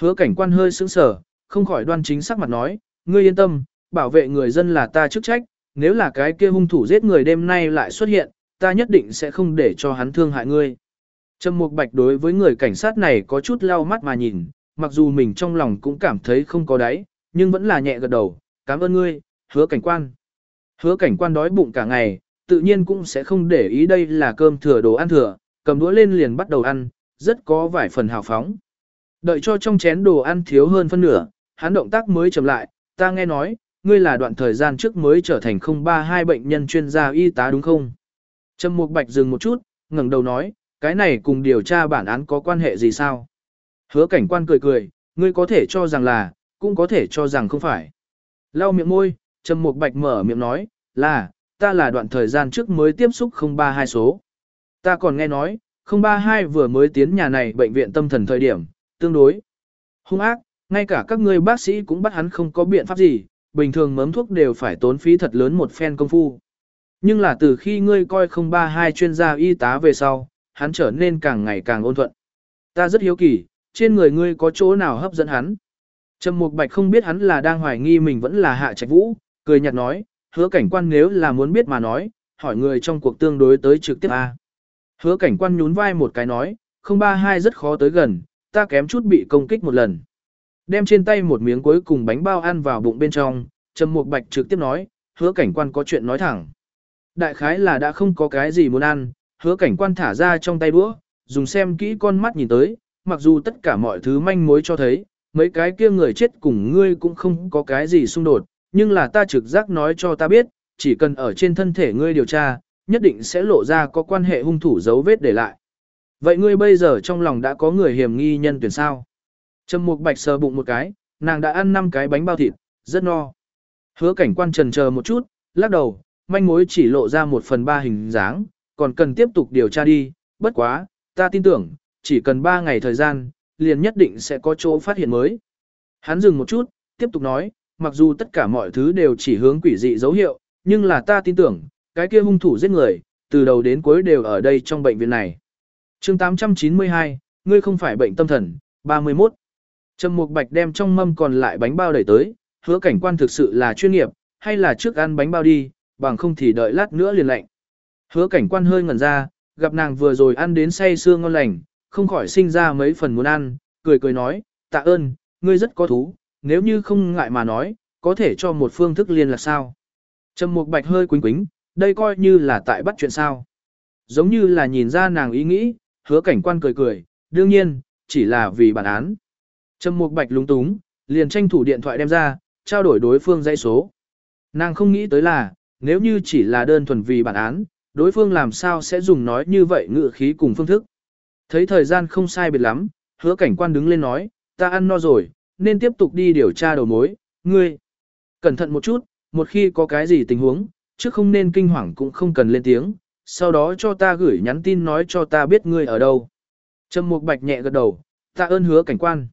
Hứa cảnh quan hơi sững sờ, không khỏi đoan chính sắc mặt nói, ngươi yên tâm, bảo vệ người dân là ta chức trách, nếu là cái kia hung thủ giết người đêm nay lại xuất hiện, ta nhất định sẽ không để cho hắn thương hại ngươi. Trầm Mục Bạch đối với người cảnh sát này có chút lau mắt mà nhìn, mặc dù mình trong lòng cũng cảm thấy không có đáy, nhưng vẫn là nhẹ gật đầu, cảm ơn ngươi, hứa cảnh quan. Hứa cảnh quan đói bụng cả ngày, tự nhiên cũng sẽ không để ý đây là cơm thừa đồ ăn thừa, cầm đũa lên liền bắt đầu ăn, rất có vài phần hào phóng. Đợi cho trong chén đồ ăn thiếu hơn phân nửa, hắn động tác mới chậm lại, ta nghe nói, ngươi là đoạn thời gian trước mới trở thành 032 bệnh nhân chuyên gia y tá đúng không? Trầm Mục Bạch dừng một chút, ngẩng đầu nói, cái này cùng điều tra bản án có quan hệ gì sao? Hứa cảnh quan cười cười, ngươi có thể cho rằng là, cũng có thể cho rằng không phải. Lau miệng môi, Trầm Mục Bạch mở miệng nói, là, ta là đoạn thời gian trước mới tiếp xúc 032 số. Ta còn nghe nói, 032 vừa mới tiến nhà này bệnh viện tâm thần thời điểm, tương đối. Hung ác, ngay cả các ngươi bác sĩ cũng bắt hắn không có biện pháp gì, bình thường mớm thuốc đều phải tốn phí thật lớn một phen công phu. Nhưng là từ khi ngươi coi 032 chuyên gia y tá về sau, hắn trở nên càng ngày càng ôn thuận. Ta rất hiếu kỳ, trên người ngươi có chỗ nào hấp dẫn hắn? Trầm Mục Bạch không biết hắn là đang hoài nghi mình vẫn là hạ trạch vũ, cười nhạt nói, hứa cảnh quan nếu là muốn biết mà nói, hỏi người trong cuộc tương đối tới trực tiếp A. Hứa cảnh quan nhún vai một cái nói, không ba hai rất khó tới gần, ta kém chút bị công kích một lần. Đem trên tay một miếng cuối cùng bánh bao ăn vào bụng bên trong, Trầm Mục Bạch trực tiếp nói, hứa cảnh quan có chuyện nói thẳng. Đại khái là đã không có cái gì muốn ăn, hứa cảnh quan thả ra trong tay đũa, dùng xem kỹ con mắt nhìn tới, mặc dù tất cả mọi thứ manh mối cho thấy, mấy cái kia người chết cùng ngươi cũng không có cái gì xung đột, nhưng là ta trực giác nói cho ta biết, chỉ cần ở trên thân thể ngươi điều tra, nhất định sẽ lộ ra có quan hệ hung thủ dấu vết để lại. Vậy ngươi bây giờ trong lòng đã có người hiểm nghi nhân tuyển sao? Trầm Mục Bạch sờ bụng một cái, nàng đã ăn 5 cái bánh bao thịt, rất no. Hứa cảnh quan trần chờ một chút, lắc đầu, manh mối chỉ lộ ra một phần ba hình dáng, còn cần tiếp tục điều tra đi, bất quá, ta tin tưởng, chỉ cần 3 ngày thời gian, liền nhất định sẽ có chỗ phát hiện mới. Hắn dừng một chút, tiếp tục nói, mặc dù tất cả mọi thứ đều chỉ hướng quỷ dị dấu hiệu, nhưng là ta tin tưởng, cái kia hung thủ giết người, từ đầu đến cuối đều ở đây trong bệnh viện này. chương 892, ngươi không phải bệnh tâm thần, 31. Trầm Mục Bạch đem trong mâm còn lại bánh bao đẩy tới, hứa cảnh quan thực sự là chuyên nghiệp, hay là trước ăn bánh bao đi, bằng không thì đợi lát nữa liền lạnh. Hứa cảnh quan hơi ngẩn ra, gặp nàng vừa rồi ăn đến say sưa ngon lành, không khỏi sinh ra mấy phần muốn ăn, cười cười nói, tạ ơn, ngươi rất có thú, nếu như không ngại mà nói, có thể cho một phương thức liên là sao. Trầm Mục Bạch hơi quính quính, đây coi như là tại bắt chuyện sao. Giống như là nhìn ra nàng ý nghĩ, hứa cảnh quan cười cười, đương nhiên, chỉ là vì bản án. Trầm Mục Bạch lúng túng, liền tranh thủ điện thoại đem ra, trao đổi đối phương dãy số. Nàng không nghĩ tới là, nếu như chỉ là đơn thuần vì bản án, đối phương làm sao sẽ dùng nói như vậy ngự khí cùng phương thức. Thấy thời gian không sai biệt lắm, hứa cảnh quan đứng lên nói, ta ăn no rồi, nên tiếp tục đi điều tra đầu mối, ngươi. Cẩn thận một chút, một khi có cái gì tình huống, chứ không nên kinh hoàng cũng không cần lên tiếng, sau đó cho ta gửi nhắn tin nói cho ta biết ngươi ở đâu. Trầm Mục Bạch nhẹ gật đầu, ta ơn hứa cảnh quan.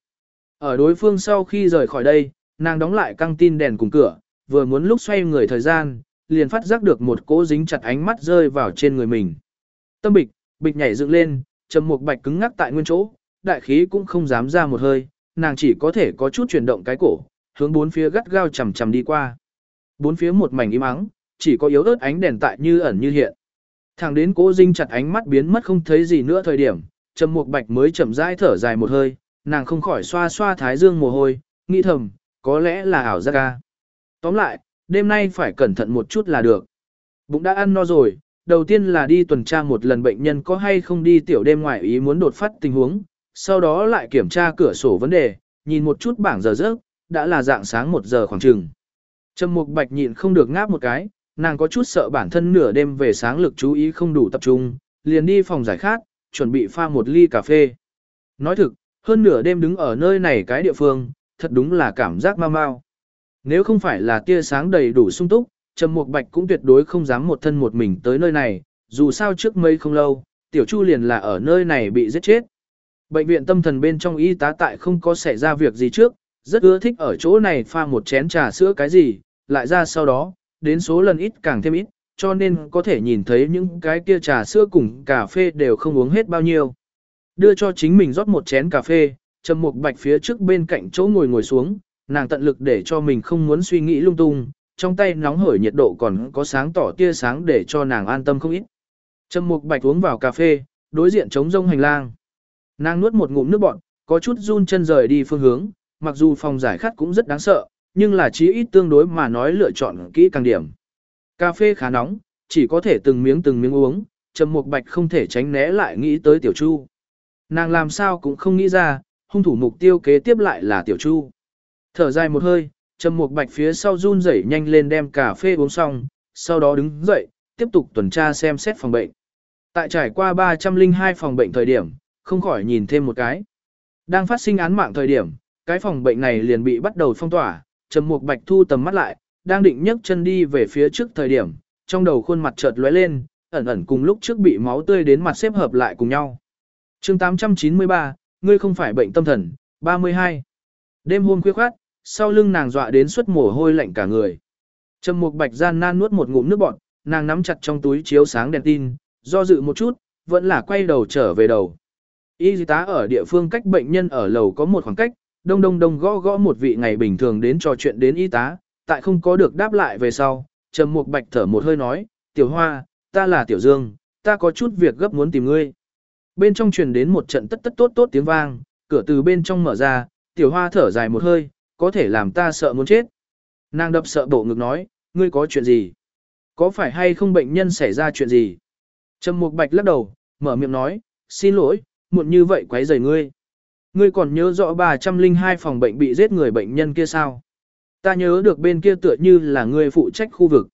Ở đối phương sau khi rời khỏi đây, nàng đóng lại căng tin đèn cùng cửa, vừa muốn lúc xoay người thời gian, liền phát giác được một cỗ dính chặt ánh mắt rơi vào trên người mình. Tâm bịch, bịch nhảy dựng lên, Trầm Mục Bạch cứng ngắc tại nguyên chỗ, đại khí cũng không dám ra một hơi, nàng chỉ có thể có chút chuyển động cái cổ, hướng bốn phía gắt gao chầm chầm đi qua. Bốn phía một mảnh im ắng, chỉ có yếu ớt ánh đèn tại như ẩn như hiện. Thẳng đến cố dinh chặt ánh mắt biến mất không thấy gì nữa thời điểm, Trầm Mục Bạch mới chậm rãi thở dài một hơi, nàng không khỏi xoa xoa thái dương mồ hôi, nghĩ thầm, có lẽ là ảo giác. Tóm lại, đêm nay phải cẩn thận một chút là được. Bụng đã ăn no rồi, đầu tiên là đi tuần tra một lần bệnh nhân có hay không đi tiểu đêm ngoài ý muốn đột phát tình huống, sau đó lại kiểm tra cửa sổ vấn đề, nhìn một chút bảng giờ giấc, đã là dạng sáng một giờ khoảng chừng. Trầm Mục Bạch nhịn không được ngáp một cái, nàng có chút sợ bản thân nửa đêm về sáng lực chú ý không đủ tập trung, liền đi phòng giải khát, chuẩn bị pha một ly cà phê. Nói thực, hơn nửa đêm đứng ở nơi này cái địa phương, thật đúng là cảm giác mau mau. Nếu không phải là tia sáng đầy đủ sung túc, Trầm Mục Bạch cũng tuyệt đối không dám một thân một mình tới nơi này, dù sao trước mấy không lâu, Tiểu Chu liền là ở nơi này bị giết chết. Bệnh viện tâm thần bên trong y tá tại không có xảy ra việc gì trước, rất ưa thích ở chỗ này pha một chén trà sữa cái gì, lại ra sau đó, đến số lần ít càng thêm ít, cho nên có thể nhìn thấy những cái kia trà sữa cùng cà phê đều không uống hết bao nhiêu. Đưa cho chính mình rót một chén cà phê, Trầm Mục Bạch phía trước bên cạnh chỗ ngồi ngồi xuống, nàng tận lực để cho mình không muốn suy nghĩ lung tung, trong tay nóng hổi nhiệt độ còn có sáng tỏ tia sáng để cho nàng an tâm không ít. Trầm Mục Bạch uống vào cà phê, đối diện trống rông hành lang. Nàng nuốt một ngụm nước bọt, có chút run chân rời đi phương hướng, mặc dù phòng giải khát cũng rất đáng sợ, nhưng là chí ít tương đối mà nói lựa chọn kỹ càng điểm. Cà phê khá nóng, chỉ có thể từng miếng từng miếng uống, Trầm Mục Bạch không thể tránh né lại nghĩ tới Tiểu Chu. Nàng làm sao cũng không nghĩ ra, hung thủ mục tiêu kế tiếp lại là Tiểu Chu. Thở dài một hơi, Trầm Mục Bạch phía sau run rẩy nhanh lên đem cà phê uống xong, sau đó đứng dậy, tiếp tục tuần tra xem xét phòng bệnh. Tại trải qua 302 phòng bệnh thời điểm, không khỏi nhìn thêm một cái. Đang phát sinh án mạng thời điểm, cái phòng bệnh này liền bị bắt đầu phong tỏa, Trầm Mục Bạch thu tầm mắt lại, đang định nhấc chân đi về phía trước thời điểm, trong đầu khuôn mặt chợt lóe lên, ẩn ẩn cùng lúc trước bị máu tươi đến mặt xếp hợp lại cùng nhau. Chương 893, ngươi không phải bệnh tâm thần, 32. Đêm hôm khuya khoát, sau lưng nàng dọa đến suốt mồ hôi lạnh cả người. Trầm Mục Bạch gian nan nuốt một ngụm nước bọt, nàng nắm chặt trong túi chiếu sáng đèn tin, do dự một chút, vẫn là quay đầu trở về đầu. Y tá ở địa phương cách bệnh nhân ở lầu có một khoảng cách, đông đông đông gõ gõ một vị ngày bình thường đến trò chuyện đến y tá, tại không có được đáp lại về sau, Trầm Mục Bạch thở một hơi nói, "Tiểu Hoa, ta là Tiểu Dương, ta có chút việc gấp muốn tìm ngươi." Bên trong truyền đến một trận tất tất tốt tốt tiếng vang, cửa từ bên trong mở ra, Tiểu Hoa thở dài một hơi, có thể làm ta sợ muốn chết. Nàng đập sợ bộ ngực nói, "Ngươi có chuyện gì? Có phải hay không bệnh nhân xảy ra chuyện gì?" Trầm Mục Bạch lắc đầu, mở miệng nói, "Xin lỗi, muộn như vậy quấy rầy ngươi." Ngươi còn nhớ rõ 302 phòng bệnh bị giết người bệnh nhân kia sao? Ta nhớ được bên kia tựa như là ngươi phụ trách khu vực.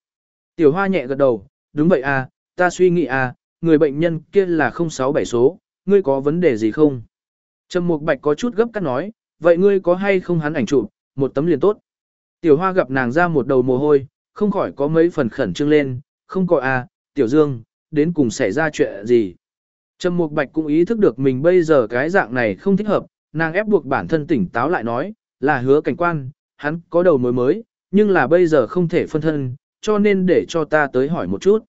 Tiểu Hoa nhẹ gật đầu, đúng vậy à, ta suy nghĩ à, người bệnh nhân kia là 067 số, ngươi có vấn đề gì không? Trầm Mục Bạch có chút gấp cắt nói, vậy ngươi có hay không hắn ảnh chụp, một tấm liền tốt. Tiểu Hoa gặp nàng ra một đầu mồ hôi, không khỏi có mấy phần khẩn trương lên, không có à, Tiểu Dương, đến cùng xảy ra chuyện gì. Trầm Mục Bạch cũng ý thức được mình bây giờ cái dạng này không thích hợp, nàng ép buộc bản thân tỉnh táo lại nói, là hứa cảnh quan, hắn có đầu mối mới, nhưng là bây giờ không thể phân thân, cho nên để cho ta tới hỏi một chút.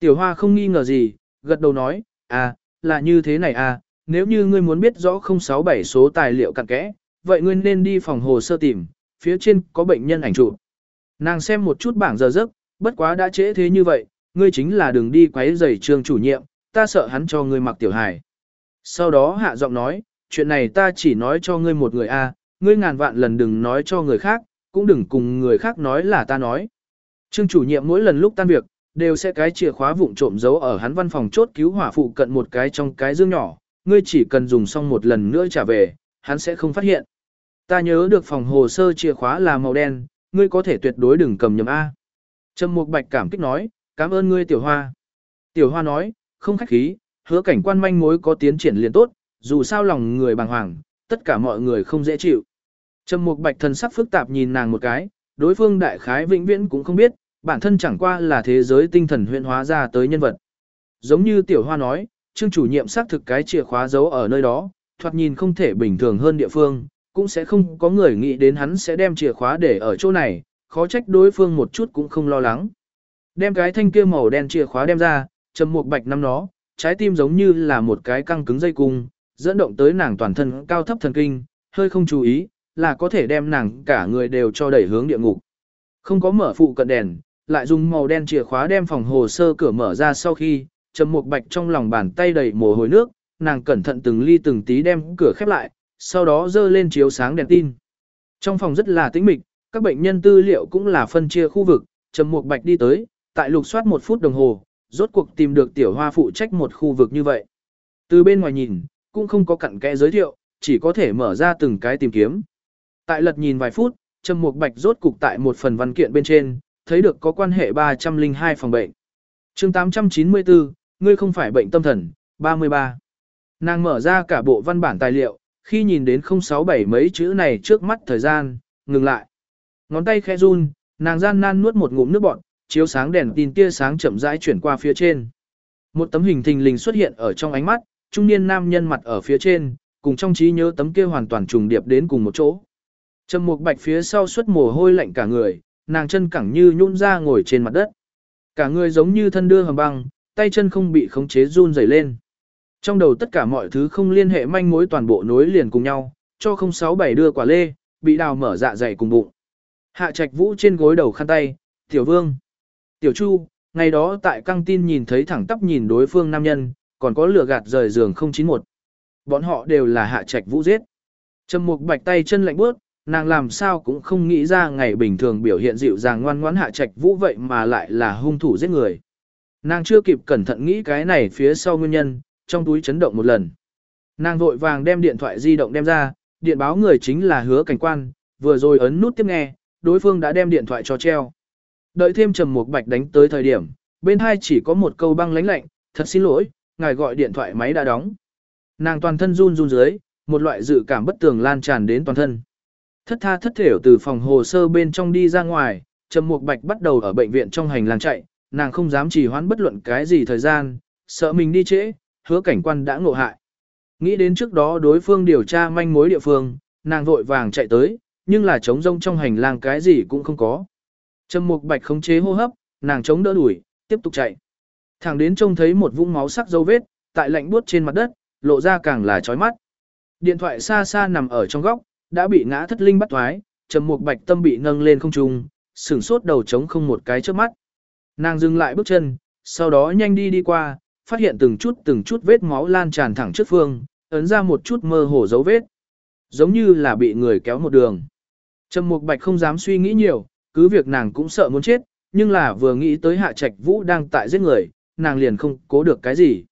Tiểu Hoa không nghi ngờ gì, gật đầu nói, à, là như thế này à, nếu như ngươi muốn biết rõ 067 số tài liệu cặn kẽ, vậy ngươi nên đi phòng hồ sơ tìm, phía trên có bệnh nhân ảnh chụp. Nàng xem một chút bảng giờ giấc, bất quá đã trễ thế như vậy, ngươi chính là đường đi quấy rầy trường chủ nhiệm, ta sợ hắn cho ngươi mặc tiểu hài. Sau đó hạ giọng nói, chuyện này ta chỉ nói cho ngươi một người a, ngươi ngàn vạn lần đừng nói cho người khác, cũng đừng cùng người khác nói là ta nói. Trương chủ nhiệm mỗi lần lúc tan việc, đều sẽ cái chìa khóa vụng trộm giấu ở hắn văn phòng chốt cứu hỏa phụ cận một cái trong cái dương nhỏ, ngươi chỉ cần dùng xong một lần nữa trả về, hắn sẽ không phát hiện. Ta nhớ được phòng hồ sơ chìa khóa là màu đen, ngươi có thể tuyệt đối đừng cầm nhầm A. Trầm Mục Bạch cảm kích nói, cảm ơn ngươi Tiểu Hoa. Tiểu Hoa nói, không khách khí, hứa cảnh quan manh mối có tiến triển liền tốt, dù sao lòng người bàng hoàng, tất cả mọi người không dễ chịu. Trầm Mục Bạch thần sắc phức tạp nhìn nàng một cái, đối phương đại khái vĩnh viễn cũng không biết, bản thân chẳng qua là thế giới tinh thần huyễn hóa ra tới nhân vật. Giống như Tiểu Hoa nói, Trương chủ nhiệm xác thực cái chìa khóa giấu ở nơi đó, thoạt nhìn không thể bình thường hơn địa phương, cũng sẽ không có người nghĩ đến hắn sẽ đem chìa khóa để ở chỗ này, khó trách đối phương một chút cũng không lo lắng. Đem cái thanh kia màu đen chìa khóa đem ra, trầm mục bạch năm nó, trái tim giống như là một cái căng cứng dây cung, dẫn động tới nàng toàn thân cao thấp thần kinh, hơi không chú ý, là có thể đem nàng cả người đều cho đẩy hướng địa ngục. Không có mở phụ cận đèn, lại dùng màu đen chìa khóa đem phòng hồ sơ cửa mở ra sau khi, trầm mục bạch trong lòng bàn tay đầy mồ hôi nước, nàng cẩn thận từng ly từng tí đem cửa khép lại, sau đó dơ lên chiếu sáng đèn tin. Trong phòng rất là tĩnh mịch, các bệnh nhân tư liệu cũng là phân chia khu vực, Trầm Mục Bạch đi tới, tại lục soát một phút đồng hồ, rốt cuộc tìm được tiểu hoa phụ trách một khu vực như vậy. Từ bên ngoài nhìn, cũng không có cặn kẽ giới thiệu, chỉ có thể mở ra từng cái tìm kiếm. Tại lật nhìn vài phút, Trầm Mục Bạch rốt cục tại một phần văn kiện bên trên, thấy được có quan hệ 302 phòng bệnh. Chương 894, ngươi không phải bệnh tâm thần, 33. Nàng mở ra cả bộ văn bản tài liệu, khi nhìn đến 067 mấy chữ này trước mắt thời gian, ngừng lại. Ngón tay khẽ run, nàng gian nan nuốt một ngụm nước bọt, chiếu sáng đèn tin tia sáng chậm rãi chuyển qua phía trên. Một tấm hình thình lình xuất hiện ở trong ánh mắt, trung niên nam nhân mặt ở phía trên, cùng trong trí nhớ tấm kia hoàn toàn trùng điệp đến cùng một chỗ. Trầm Mục Bạch phía sau xuất mồ hôi lạnh cả người, nàng chân cẳng như nhũn ra ngồi trên mặt đất. Cả người giống như thân đưa hầm băng, tay chân không bị khống chế run rẩy lên. Trong đầu tất cả mọi thứ không liên hệ manh mối toàn bộ nối liền cùng nhau, cho 067 đưa quả lê, bị đào mở dạ dày cùng bụng. Hạ Trạch Vũ trên gối đầu khăn tay, "Tiểu Vương, Tiểu Chu, ngày đó tại căng tin nhìn thấy thẳng tắp nhìn đối phương nam nhân, còn có lửa gạt rời giường 091. Bọn họ đều là Hạ Trạch Vũ giết." Trầm Mục Bạch tay chân lạnh bước, nàng làm sao cũng không nghĩ ra ngày bình thường biểu hiện dịu dàng ngoan ngoãn Hạ Trạch Vũ vậy mà lại là hung thủ giết người. Nàng chưa kịp cẩn thận nghĩ cái này phía sau nguyên nhân, trong túi chấn động một lần. Nàng vội vàng đem điện thoại di động đem ra, điện báo người chính là hứa cảnh quan, vừa rồi ấn nút tiếp nghe, đối phương đã đem điện thoại cho treo. Đợi thêm trầm một bạch đánh tới thời điểm, bên hai chỉ có một câu băng lãnh lạnh, thật xin lỗi, ngài gọi điện thoại máy đã đóng. Nàng toàn thân run run dưới, một loại dự cảm bất tường lan tràn đến toàn thân. Thất tha thất thểu từ phòng hồ sơ bên trong đi ra ngoài, Trầm Mục Bạch bắt đầu ở bệnh viện trong hành lang chạy, nàng không dám trì hoãn bất luận cái gì thời gian, sợ mình đi trễ, hứa cảnh quan đã ngộ hại. Nghĩ đến trước đó đối phương điều tra manh mối địa phương, nàng vội vàng chạy tới, nhưng là trống rông trong hành lang cái gì cũng không có. Trầm Mục Bạch khống chế hô hấp, nàng chống đỡ đuổi, tiếp tục chạy. Thẳng đến trông thấy một vũng máu sắc dấu vết, tại lạnh buốt trên mặt đất, lộ ra càng là chói mắt. Điện thoại xa xa nằm ở trong góc, đã bị ngã thất linh bắt thoái, Trầm Mục Bạch tâm bị nâng lên không trung, sửng sốt đầu trống không một cái trước mắt. Nàng dừng lại bước chân, sau đó nhanh đi đi qua, phát hiện từng chút từng chút vết máu lan tràn thẳng trước phương, ấn ra một chút mơ hồ dấu vết. Giống như là bị người kéo một đường. Trầm Mục Bạch không dám suy nghĩ nhiều, cứ việc nàng cũng sợ muốn chết, nhưng là vừa nghĩ tới Hạ Trạch Vũ đang tại giết người, nàng liền không cố được cái gì.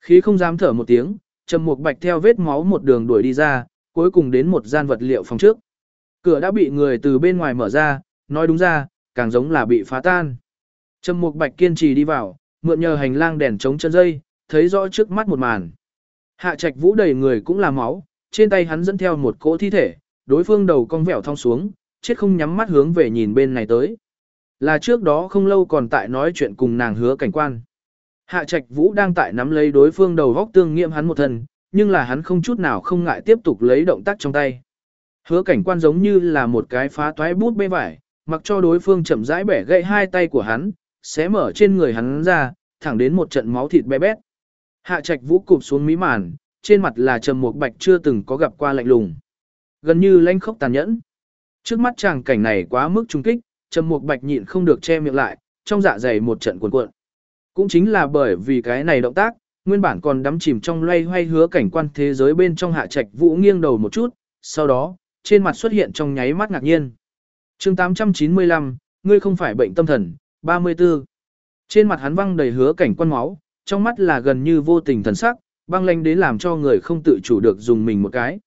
Khí không dám thở một tiếng, Trầm Mục Bạch theo vết máu một đường đuổi đi ra, cuối cùng đến một gian vật liệu phòng trước. Cửa đã bị người từ bên ngoài mở ra, nói đúng ra, càng giống là bị phá tan. Trầm Mục Bạch kiên trì đi vào, mượn nhờ hành lang đèn chống chân dây, thấy rõ trước mắt một màn. Hạ Trạch Vũ đầy người cũng là máu, trên tay hắn dẫn theo một cỗ thi thể, đối phương đầu cong vẹo thong xuống, chết không nhắm mắt hướng về nhìn bên này tới. Là trước đó không lâu còn tại nói chuyện cùng nàng hứa cảnh quan. Hạ Trạch Vũ đang tại nắm lấy đối phương đầu góc tương nghiệm hắn một thân, nhưng là hắn không chút nào không ngại tiếp tục lấy động tác trong tay. Hứa cảnh quan giống như là một cái phá toái bút bê vải, mặc cho đối phương chậm rãi bẻ gãy hai tay của hắn, xé mở trên người hắn ra, thẳng đến một trận máu thịt bé bét. Hạ Trạch Vũ cụp xuống mí màn, trên mặt là trầm một bạch chưa từng có gặp qua lạnh lùng. Gần như lanh khốc tàn nhẫn. Trước mắt chàng cảnh này quá mức trung kích, trầm mục bạch nhịn không được che miệng lại, trong dạ dày một trận cuộn cuộn. Cũng chính là bởi vì cái này động tác, nguyên bản còn đắm chìm trong loay hoay hứa cảnh quan thế giới bên trong hạ trạch vũ nghiêng đầu một chút, sau đó, trên mặt xuất hiện trong nháy mắt ngạc nhiên. chương 895, ngươi không phải bệnh tâm thần, 34. Trên mặt hắn văng đầy hứa cảnh quan máu, trong mắt là gần như vô tình thần sắc, băng lanh đến làm cho người không tự chủ được dùng mình một cái.